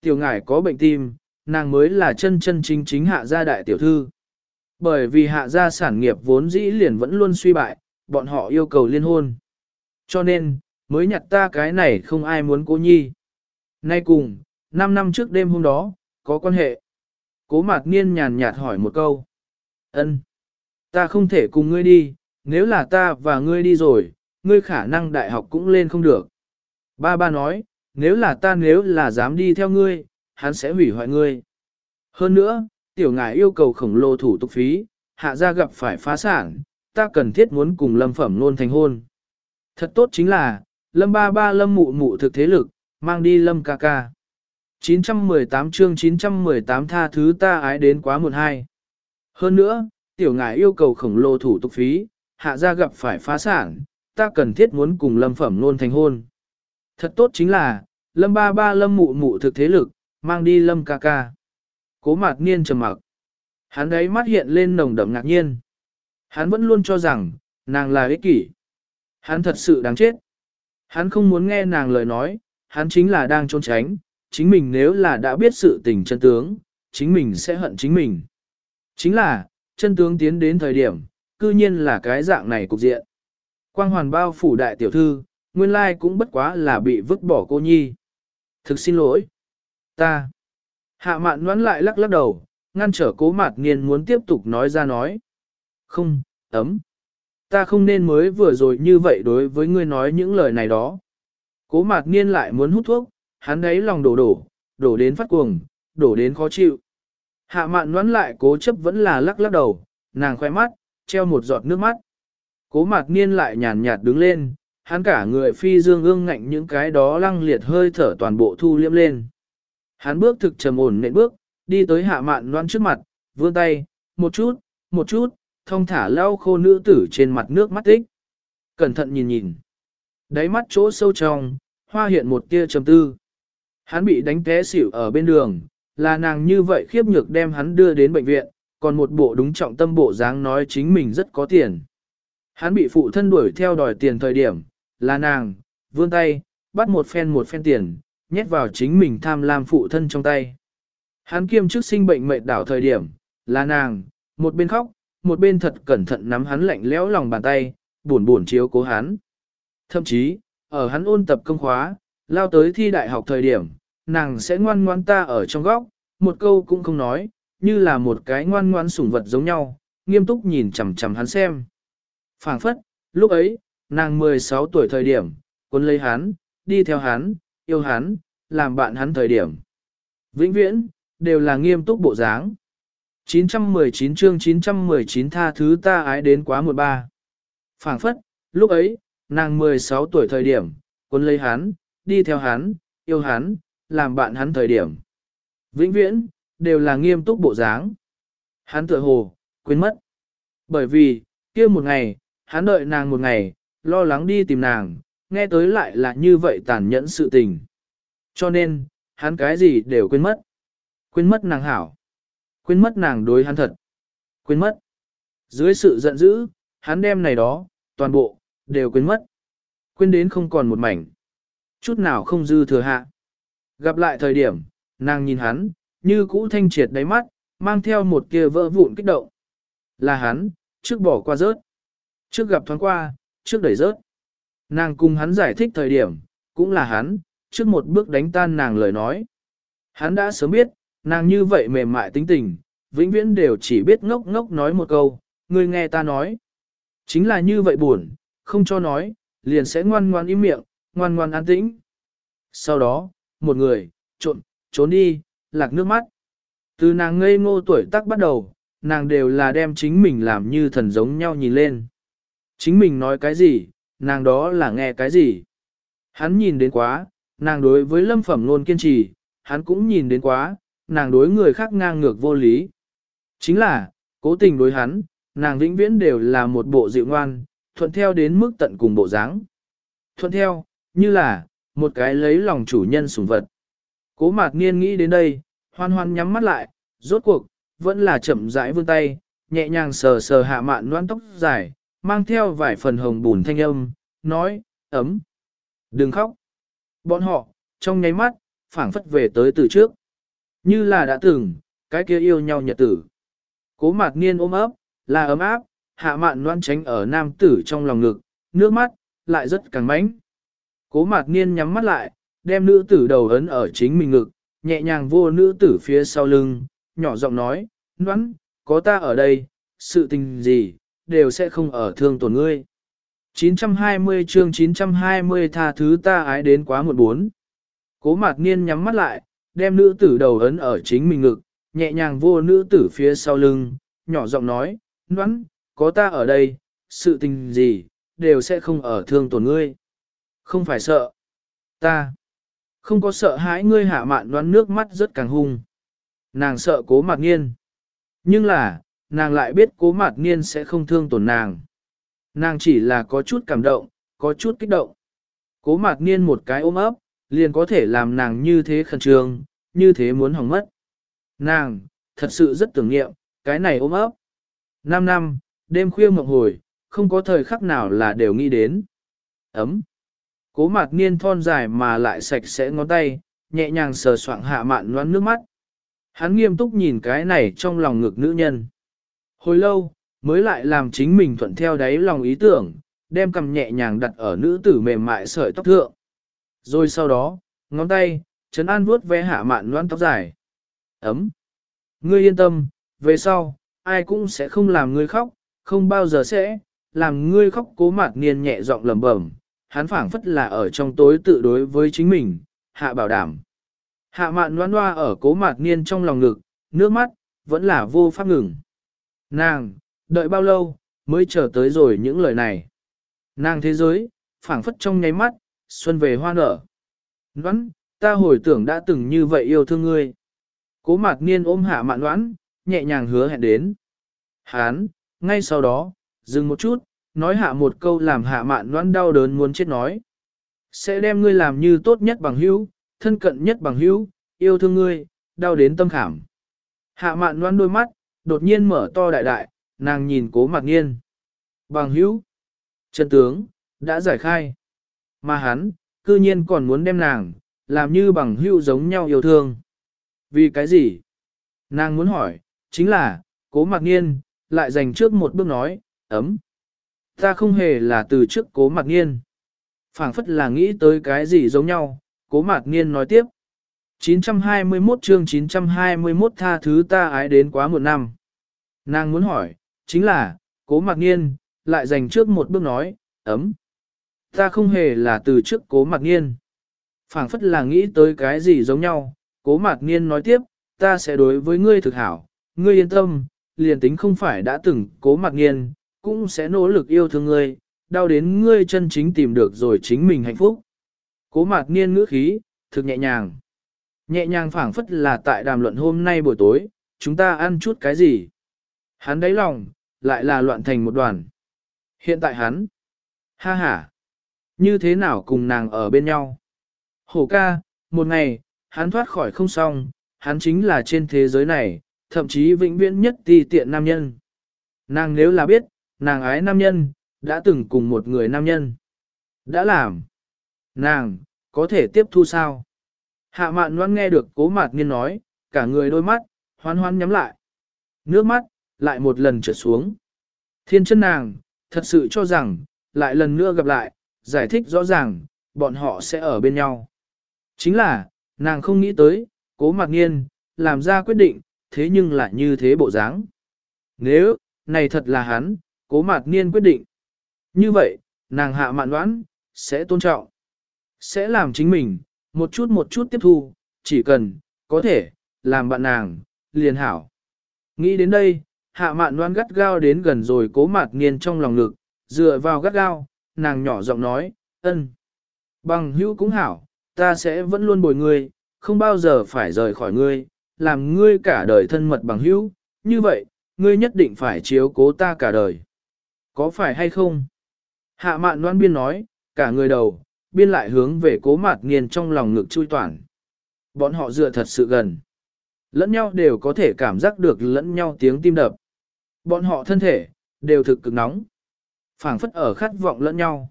Tiểu ngải có bệnh tim, nàng mới là chân chân chính chính hạ gia đại tiểu thư. Bởi vì hạ gia sản nghiệp vốn dĩ liền vẫn luôn suy bại, bọn họ yêu cầu liên hôn. Cho nên, mới nhặt ta cái này không ai muốn cố nhi. Nay cùng, 5 năm trước đêm hôm đó, có quan hệ. Cố mạc niên nhàn nhạt hỏi một câu. ân Ta không thể cùng ngươi đi, nếu là ta và ngươi đi rồi, ngươi khả năng đại học cũng lên không được. Ba ba nói, nếu là ta nếu là dám đi theo ngươi, hắn sẽ hủy hoại ngươi. Hơn nữa, tiểu ngài yêu cầu khổng lồ thủ tục phí, hạ gia gặp phải phá sản, ta cần thiết muốn cùng lâm phẩm luôn thành hôn. Thật tốt chính là, lâm ba ba lâm mụ mụ thực thế lực, mang đi lâm ca ca. 918 chương 918 tha thứ ta ái đến quá một hai. Hơn nữa, tiểu ngài yêu cầu khổng lồ thủ tục phí, hạ gia gặp phải phá sản, ta cần thiết muốn cùng lâm phẩm luôn thành hôn. Thật tốt chính là, lâm ba ba lâm mụ mụ thực thế lực, mang đi lâm ca ca. Cố mạc niên trầm mặc. Hắn ấy mắt hiện lên nồng đậm ngạc nhiên. Hắn vẫn luôn cho rằng, nàng là ích kỷ. Hắn thật sự đáng chết. Hắn không muốn nghe nàng lời nói, hắn chính là đang trốn tránh, chính mình nếu là đã biết sự tình chân tướng, chính mình sẽ hận chính mình. Chính là, chân tướng tiến đến thời điểm, cư nhiên là cái dạng này cục diện. Quang hoàn bao phủ đại tiểu thư, nguyên lai cũng bất quá là bị vứt bỏ cô nhi. Thực xin lỗi. Ta. Hạ mạn noán lại lắc lắc đầu, ngăn trở cố mạt niên muốn tiếp tục nói ra nói. Không, ấm. Ta không nên mới vừa rồi như vậy đối với ngươi nói những lời này đó. Cố mạt niên lại muốn hút thuốc, hắn ấy lòng đổ đổ, đổ đến phát cuồng, đổ đến khó chịu. Hạ mạn noán lại cố chấp vẫn là lắc lắc đầu, nàng khoe mắt, treo một giọt nước mắt. Cố mạt niên lại nhàn nhạt đứng lên, hắn cả người phi dương ương ngạnh những cái đó lăng liệt hơi thở toàn bộ thu liễm lên. Hắn bước thực trầm ổn nện bước, đi tới hạ mạn loan trước mặt, vươn tay, một chút, một chút, thông thả lau khô nữ tử trên mặt nước mắt tích. Cẩn thận nhìn nhìn. Đáy mắt chỗ sâu trong, hoa hiện một tia trầm tư. Hắn bị đánh té xỉu ở bên đường, là nàng như vậy khiếp nhược đem hắn đưa đến bệnh viện, còn một bộ đúng trọng tâm bộ dáng nói chính mình rất có tiền. Hắn bị phụ thân đuổi theo đòi tiền thời điểm, là nàng, vươn tay, bắt một phen một phen tiền, nhét vào chính mình tham lam phụ thân trong tay. Hắn kiêm trước sinh bệnh mệt đảo thời điểm, là nàng, một bên khóc, một bên thật cẩn thận nắm hắn lạnh lẽo lòng bàn tay, buồn buồn chiếu cố hắn. Thậm chí, ở hắn ôn tập công khóa, lao tới thi đại học thời điểm, nàng sẽ ngoan ngoan ta ở trong góc, một câu cũng không nói, như là một cái ngoan ngoan sủng vật giống nhau, nghiêm túc nhìn chằm chằm hắn xem. phảng phất, lúc ấy, nàng 16 tuổi thời điểm, quân lấy hắn, đi theo hắn, yêu hắn, làm bạn hắn thời điểm. Vĩnh viễn, đều là nghiêm túc bộ dáng. 919 chương 919 tha thứ ta ái đến quá một ba. phảng phất, lúc ấy, nàng 16 tuổi thời điểm, quân lấy hắn, đi theo hắn, yêu hắn, làm bạn hắn thời điểm. Vĩnh viễn, đều là nghiêm túc bộ dáng. Hắn tựa hồ, quên mất. Bởi vì, kia một ngày, hắn đợi nàng một ngày, lo lắng đi tìm nàng, nghe tới lại là như vậy tàn nhẫn sự tình. Cho nên, hắn cái gì đều quên mất. Quên mất nàng hảo. Quên mất nàng đối hắn thật. Quên mất. Dưới sự giận dữ, hắn đem này đó, toàn bộ, đều quên mất. Quên đến không còn một mảnh. Chút nào không dư thừa hạ. Gặp lại thời điểm, nàng nhìn hắn, như cũ thanh triệt đáy mắt, mang theo một kia vỡ vụn kích động. Là hắn, trước bỏ qua rớt. Trước gặp thoáng qua, trước đẩy rớt. Nàng cùng hắn giải thích thời điểm, cũng là hắn, trước một bước đánh tan nàng lời nói. Hắn đã sớm biết, nàng như vậy mềm mại tính tình, vĩnh viễn đều chỉ biết ngốc ngốc nói một câu, người nghe ta nói. Chính là như vậy buồn, không cho nói, liền sẽ ngoan ngoan im miệng, ngoan ngoan an tĩnh. Sau đó, một người, trộn, trốn đi, lạc nước mắt. Từ nàng ngây ngô tuổi tác bắt đầu, nàng đều là đem chính mình làm như thần giống nhau nhìn lên. Chính mình nói cái gì, nàng đó là nghe cái gì. Hắn nhìn đến quá, nàng đối với lâm phẩm luôn kiên trì, hắn cũng nhìn đến quá, nàng đối người khác ngang ngược vô lý. Chính là, cố tình đối hắn, nàng vĩnh viễn đều là một bộ dịu ngoan, thuận theo đến mức tận cùng bộ dáng. Thuận theo, như là, một cái lấy lòng chủ nhân sủng vật. Cố mạc niên nghĩ đến đây, hoan hoan nhắm mắt lại, rốt cuộc, vẫn là chậm rãi vươn tay, nhẹ nhàng sờ sờ hạ mạn noan tóc dài, mang theo vài phần hồng bùn thanh âm, nói, ấm, đừng khóc. Bọn họ, trong nháy mắt, phảng phất về tới từ trước. Như là đã từng, cái kia yêu nhau nhật tử. Cố mạc niên ôm ấp, là ấm áp, hạ mạn loan tránh ở nam tử trong lòng ngực, nước mắt, lại rất càng mánh. Cố mạc niên nhắm mắt lại, đem nữ tử đầu ấn ở chính mình ngực, nhẹ nhàng vô nữ tử phía sau lưng, nhỏ giọng nói, noãn, có ta ở đây, sự tình gì, đều sẽ không ở thương tổn ngươi. 920 chương 920 tha thứ ta ái đến quá một bốn. Cố mạc niên nhắm mắt lại, đem nữ tử đầu ấn ở chính mình ngực, nhẹ nhàng vô nữ tử phía sau lưng, nhỏ giọng nói, nhoắn, có ta ở đây, sự tình gì, đều sẽ không ở thương tổn ngươi. Không phải sợ. Ta. Không có sợ hãi ngươi hạ mạn đoán nước mắt rất càng hung. Nàng sợ cố mạc niên. Nhưng là, nàng lại biết cố mạt niên sẽ không thương tổn nàng. Nàng chỉ là có chút cảm động, có chút kích động. Cố mạc niên một cái ôm ấp, liền có thể làm nàng như thế khẩn trương, như thế muốn hỏng mất. Nàng, thật sự rất tưởng niệm, cái này ôm ấp. Năm năm, đêm khuya mộng hồi, không có thời khắc nào là đều nghĩ đến. Ấm. Cố mạc niên thon dài mà lại sạch sẽ ngón tay, nhẹ nhàng sờ soạng hạ mạn loãn nước mắt. Hắn nghiêm túc nhìn cái này trong lòng ngực nữ nhân. Hồi lâu, mới lại làm chính mình thuận theo đáy lòng ý tưởng, đem cầm nhẹ nhàng đặt ở nữ tử mềm mại sợi tóc thượng. Rồi sau đó, ngón tay, chấn an vuốt ve hạ mạn loan tóc dài. Ấm. Ngươi yên tâm, về sau, ai cũng sẽ không làm ngươi khóc, không bao giờ sẽ, làm ngươi khóc cố mạc niên nhẹ giọng lẩm bẩm, hắn phảng phất là ở trong tối tự đối với chính mình, hạ bảo đảm. Hạ mạn loan loa ở cố mạc niên trong lòng ngực, nước mắt, vẫn là vô pháp ngừng. Nàng, đợi bao lâu, mới chờ tới rồi những lời này. Nàng thế giới, phảng phất trong nháy mắt, xuân về hoa nở. Đoán, ta hồi tưởng đã từng như vậy yêu thương ngươi. Cố mạc niên ôm hạ mạn đoán, nhẹ nhàng hứa hẹn đến. Hán, ngay sau đó, dừng một chút, nói hạ một câu làm hạ mạn đoán đau đớn muốn chết nói. Sẽ đem ngươi làm như tốt nhất bằng hữu, thân cận nhất bằng hữu, yêu thương ngươi, đau đến tâm khảm. Hạ mạn đoán đôi mắt, đột nhiên mở to đại đại, nàng nhìn cố mạc nghiên. Bằng hữu, chân tướng, đã giải khai. Mà hắn, cư nhiên còn muốn đem nàng, làm như bằng hữu giống nhau yêu thương. Vì cái gì? Nàng muốn hỏi, chính là, cố mạc nghiên, lại dành trước một bước nói, ấm. Ta không hề là từ trước cố mạc nghiên. phảng phất là nghĩ tới cái gì giống nhau, cố mạt niên nói tiếp. 921 chương 921 tha thứ ta ái đến quá một năm. Nàng muốn hỏi, chính là, cố Mặc nghiên, lại dành trước một bước nói, ấm. Ta không hề là từ trước cố Mặc nghiên. phảng phất là nghĩ tới cái gì giống nhau, cố Mặc nghiên nói tiếp, ta sẽ đối với ngươi thực hảo, ngươi yên tâm, liền tính không phải đã từng cố Mặc nghiên, cũng sẽ nỗ lực yêu thương ngươi, đau đến ngươi chân chính tìm được rồi chính mình hạnh phúc. Cố mạc niên ngữ khí, thực nhẹ nhàng. Nhẹ nhàng phảng phất là tại đàm luận hôm nay buổi tối, chúng ta ăn chút cái gì. Hắn đáy lòng, lại là loạn thành một đoàn. Hiện tại hắn, ha ha, như thế nào cùng nàng ở bên nhau. Hổ ca, một ngày, hắn thoát khỏi không xong, hắn chính là trên thế giới này, thậm chí vĩnh viễn nhất ti tiện nam nhân. Nàng nếu là biết, nàng ái nam nhân, đã từng cùng một người nam nhân. Đã làm. Nàng, có thể tiếp thu sao? Hạ mạn noan nghe được cố mạt nghiên nói, cả người đôi mắt, hoan hoan nhắm lại. Nước mắt, lại một lần trượt xuống. Thiên chân nàng, thật sự cho rằng, lại lần nữa gặp lại, giải thích rõ ràng, bọn họ sẽ ở bên nhau. Chính là, nàng không nghĩ tới, cố mặc nghiên, làm ra quyết định, thế nhưng lại như thế bộ dáng. Nếu, này thật là hắn, cố mạc niên quyết định. Như vậy, nàng hạ mạn đoán, sẽ tôn trọng. Sẽ làm chính mình, một chút một chút tiếp thu, chỉ cần, có thể, làm bạn nàng, liền hảo. Nghĩ đến đây, hạ mạn Loan gắt gao đến gần rồi cố mạc niên trong lòng ngực, dựa vào gắt gao, nàng nhỏ giọng nói, ân. Bằng hữu cũng hảo, ta sẽ vẫn luôn bồi ngươi, không bao giờ phải rời khỏi ngươi, làm ngươi cả đời thân mật bằng hữu, như vậy, ngươi nhất định phải chiếu cố ta cả đời. Có phải hay không? Hạ mạn đoan biên nói, cả người đầu, biên lại hướng về cố mạt nghiền trong lòng ngực chui toàn. Bọn họ dựa thật sự gần. Lẫn nhau đều có thể cảm giác được lẫn nhau tiếng tim đập. Bọn họ thân thể, đều thực cực nóng. phảng phất ở khát vọng lẫn nhau.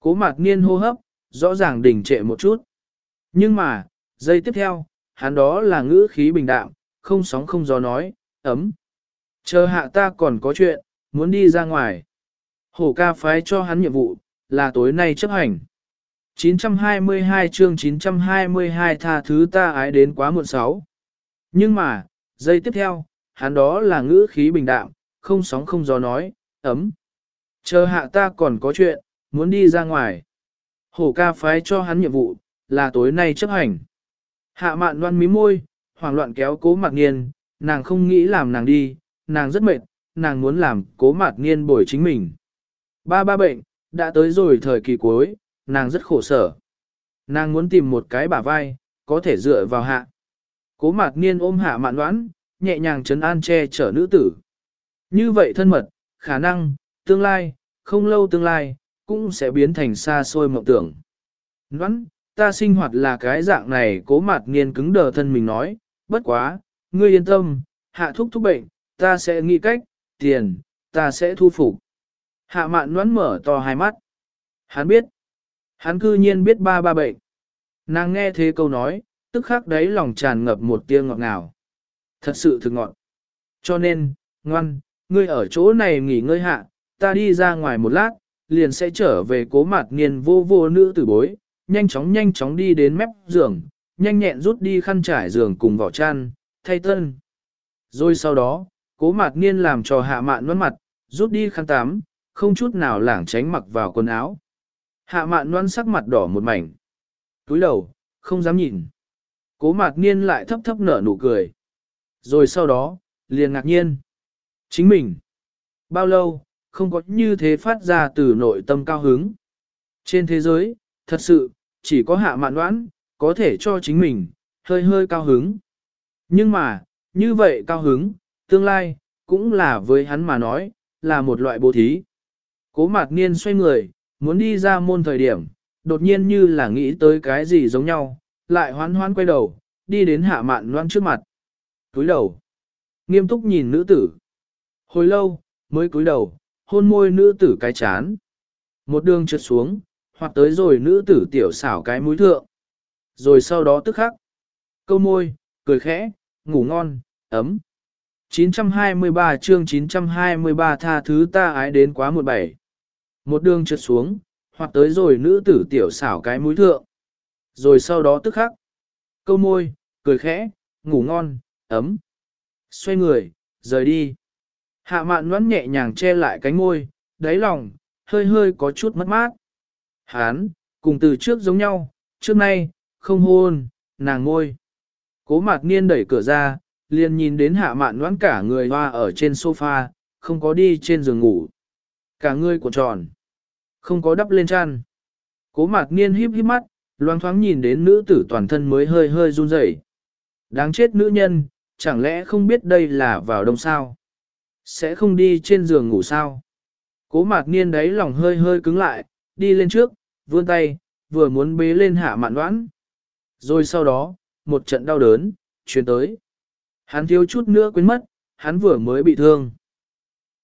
Cố mạc niên hô hấp, rõ ràng đình trệ một chút. Nhưng mà, giây tiếp theo, hắn đó là ngữ khí bình đạm, không sóng không gió nói, ấm. Chờ hạ ta còn có chuyện, muốn đi ra ngoài. Hổ ca phái cho hắn nhiệm vụ, là tối nay chấp hành. 922 chương 922 tha thứ ta ái đến quá muộn sáu. Nhưng mà, giây tiếp theo, hắn đó là ngữ khí bình đạm, không sóng không gió nói, ấm. Chờ hạ ta còn có chuyện, muốn đi ra ngoài. Hổ ca phái cho hắn nhiệm vụ, là tối nay chấp hành. Hạ mạn loan mí môi, hoảng loạn kéo cố mạc nghiên, nàng không nghĩ làm nàng đi, nàng rất mệt, nàng muốn làm cố mạc nghiên bồi chính mình. Ba ba bệnh, đã tới rồi thời kỳ cuối, nàng rất khổ sở. Nàng muốn tìm một cái bả vai, có thể dựa vào hạ. Cố mạc niên ôm hạ mạn loan nhẹ nhàng trấn an che chở nữ tử. Như vậy thân mật, khả năng, tương lai, không lâu tương lai, cũng sẽ biến thành xa xôi mộng tưởng. Đoán, ta sinh hoạt là cái dạng này cố mặt nghiên cứng đờ thân mình nói, bất quá, ngươi yên tâm, hạ thúc thúc bệnh, ta sẽ nghĩ cách, tiền, ta sẽ thu phục. Hạ mạn noán mở to hai mắt. Hắn biết. Hắn cư nhiên biết ba ba bệnh. Nàng nghe thế câu nói, tức khắc đấy lòng tràn ngập một tia ngọt ngào. Thật sự thực ngọt. Cho nên, ngoan, ngươi ở chỗ này nghỉ ngơi hạ, ta đi ra ngoài một lát, liền sẽ trở về cố mặt niên vô vô nữ tử bối, nhanh chóng nhanh chóng đi đến mép giường, nhanh nhẹn rút đi khăn trải giường cùng vỏ chăn, thay tân. Rồi sau đó, cố mặt niên làm cho hạ mạn nuốt mặt, rút đi khăn tắm, không chút nào lảng tránh mặc vào quần áo. Hạ mạn noan sắc mặt đỏ một mảnh. Túi đầu, không dám nhìn. Cố mạc niên lại thấp thấp nở nụ cười. Rồi sau đó, liền ngạc nhiên. Chính mình. Bao lâu, không có như thế phát ra từ nội tâm cao hứng. Trên thế giới, thật sự, chỉ có hạ mạn đoán, có thể cho chính mình, hơi hơi cao hứng. Nhưng mà, như vậy cao hứng, tương lai, cũng là với hắn mà nói, là một loại bố thí. Cố mạc niên xoay người, muốn đi ra môn thời điểm, đột nhiên như là nghĩ tới cái gì giống nhau, lại hoán hoán quay đầu, đi đến hạ mạn loan trước mặt. Cúi đầu, nghiêm túc nhìn nữ tử. Hồi lâu, mới cúi đầu, hôn môi nữ tử cái chán. Một đường trượt xuống, hoặc tới rồi nữ tử tiểu xảo cái mũi thượng. Rồi sau đó tức khắc. Câu môi, cười khẽ, ngủ ngon, ấm. 923 chương 923 tha thứ ta ái đến quá một bảy. Một đường trượt xuống, hoặc tới rồi nữ tử tiểu xảo cái mũi thượng. Rồi sau đó tức khắc, câu môi, cười khẽ, ngủ ngon, ấm. Xoay người, rời đi. Hạ mạn nón nhẹ nhàng che lại cánh môi, đáy lòng, hơi hơi có chút mất mát. Hán, cùng từ trước giống nhau, trước nay, không hôn, nàng ngôi. Cố mạc niên đẩy cửa ra, liền nhìn đến hạ mạn nón cả người hoa ở trên sofa, không có đi trên giường ngủ. Cả người cuộn tròn, không có đắp lên chăn. Cố mạc niên híp híp mắt, loang thoáng nhìn đến nữ tử toàn thân mới hơi hơi run rẩy. Đáng chết nữ nhân, chẳng lẽ không biết đây là vào đông sao? Sẽ không đi trên giường ngủ sao? Cố mạc niên đấy lòng hơi hơi cứng lại, đi lên trước, vươn tay, vừa muốn bế lên hạ mạn đoán. Rồi sau đó, một trận đau đớn, chuyển tới. Hắn thiếu chút nữa quên mất, hắn vừa mới bị thương.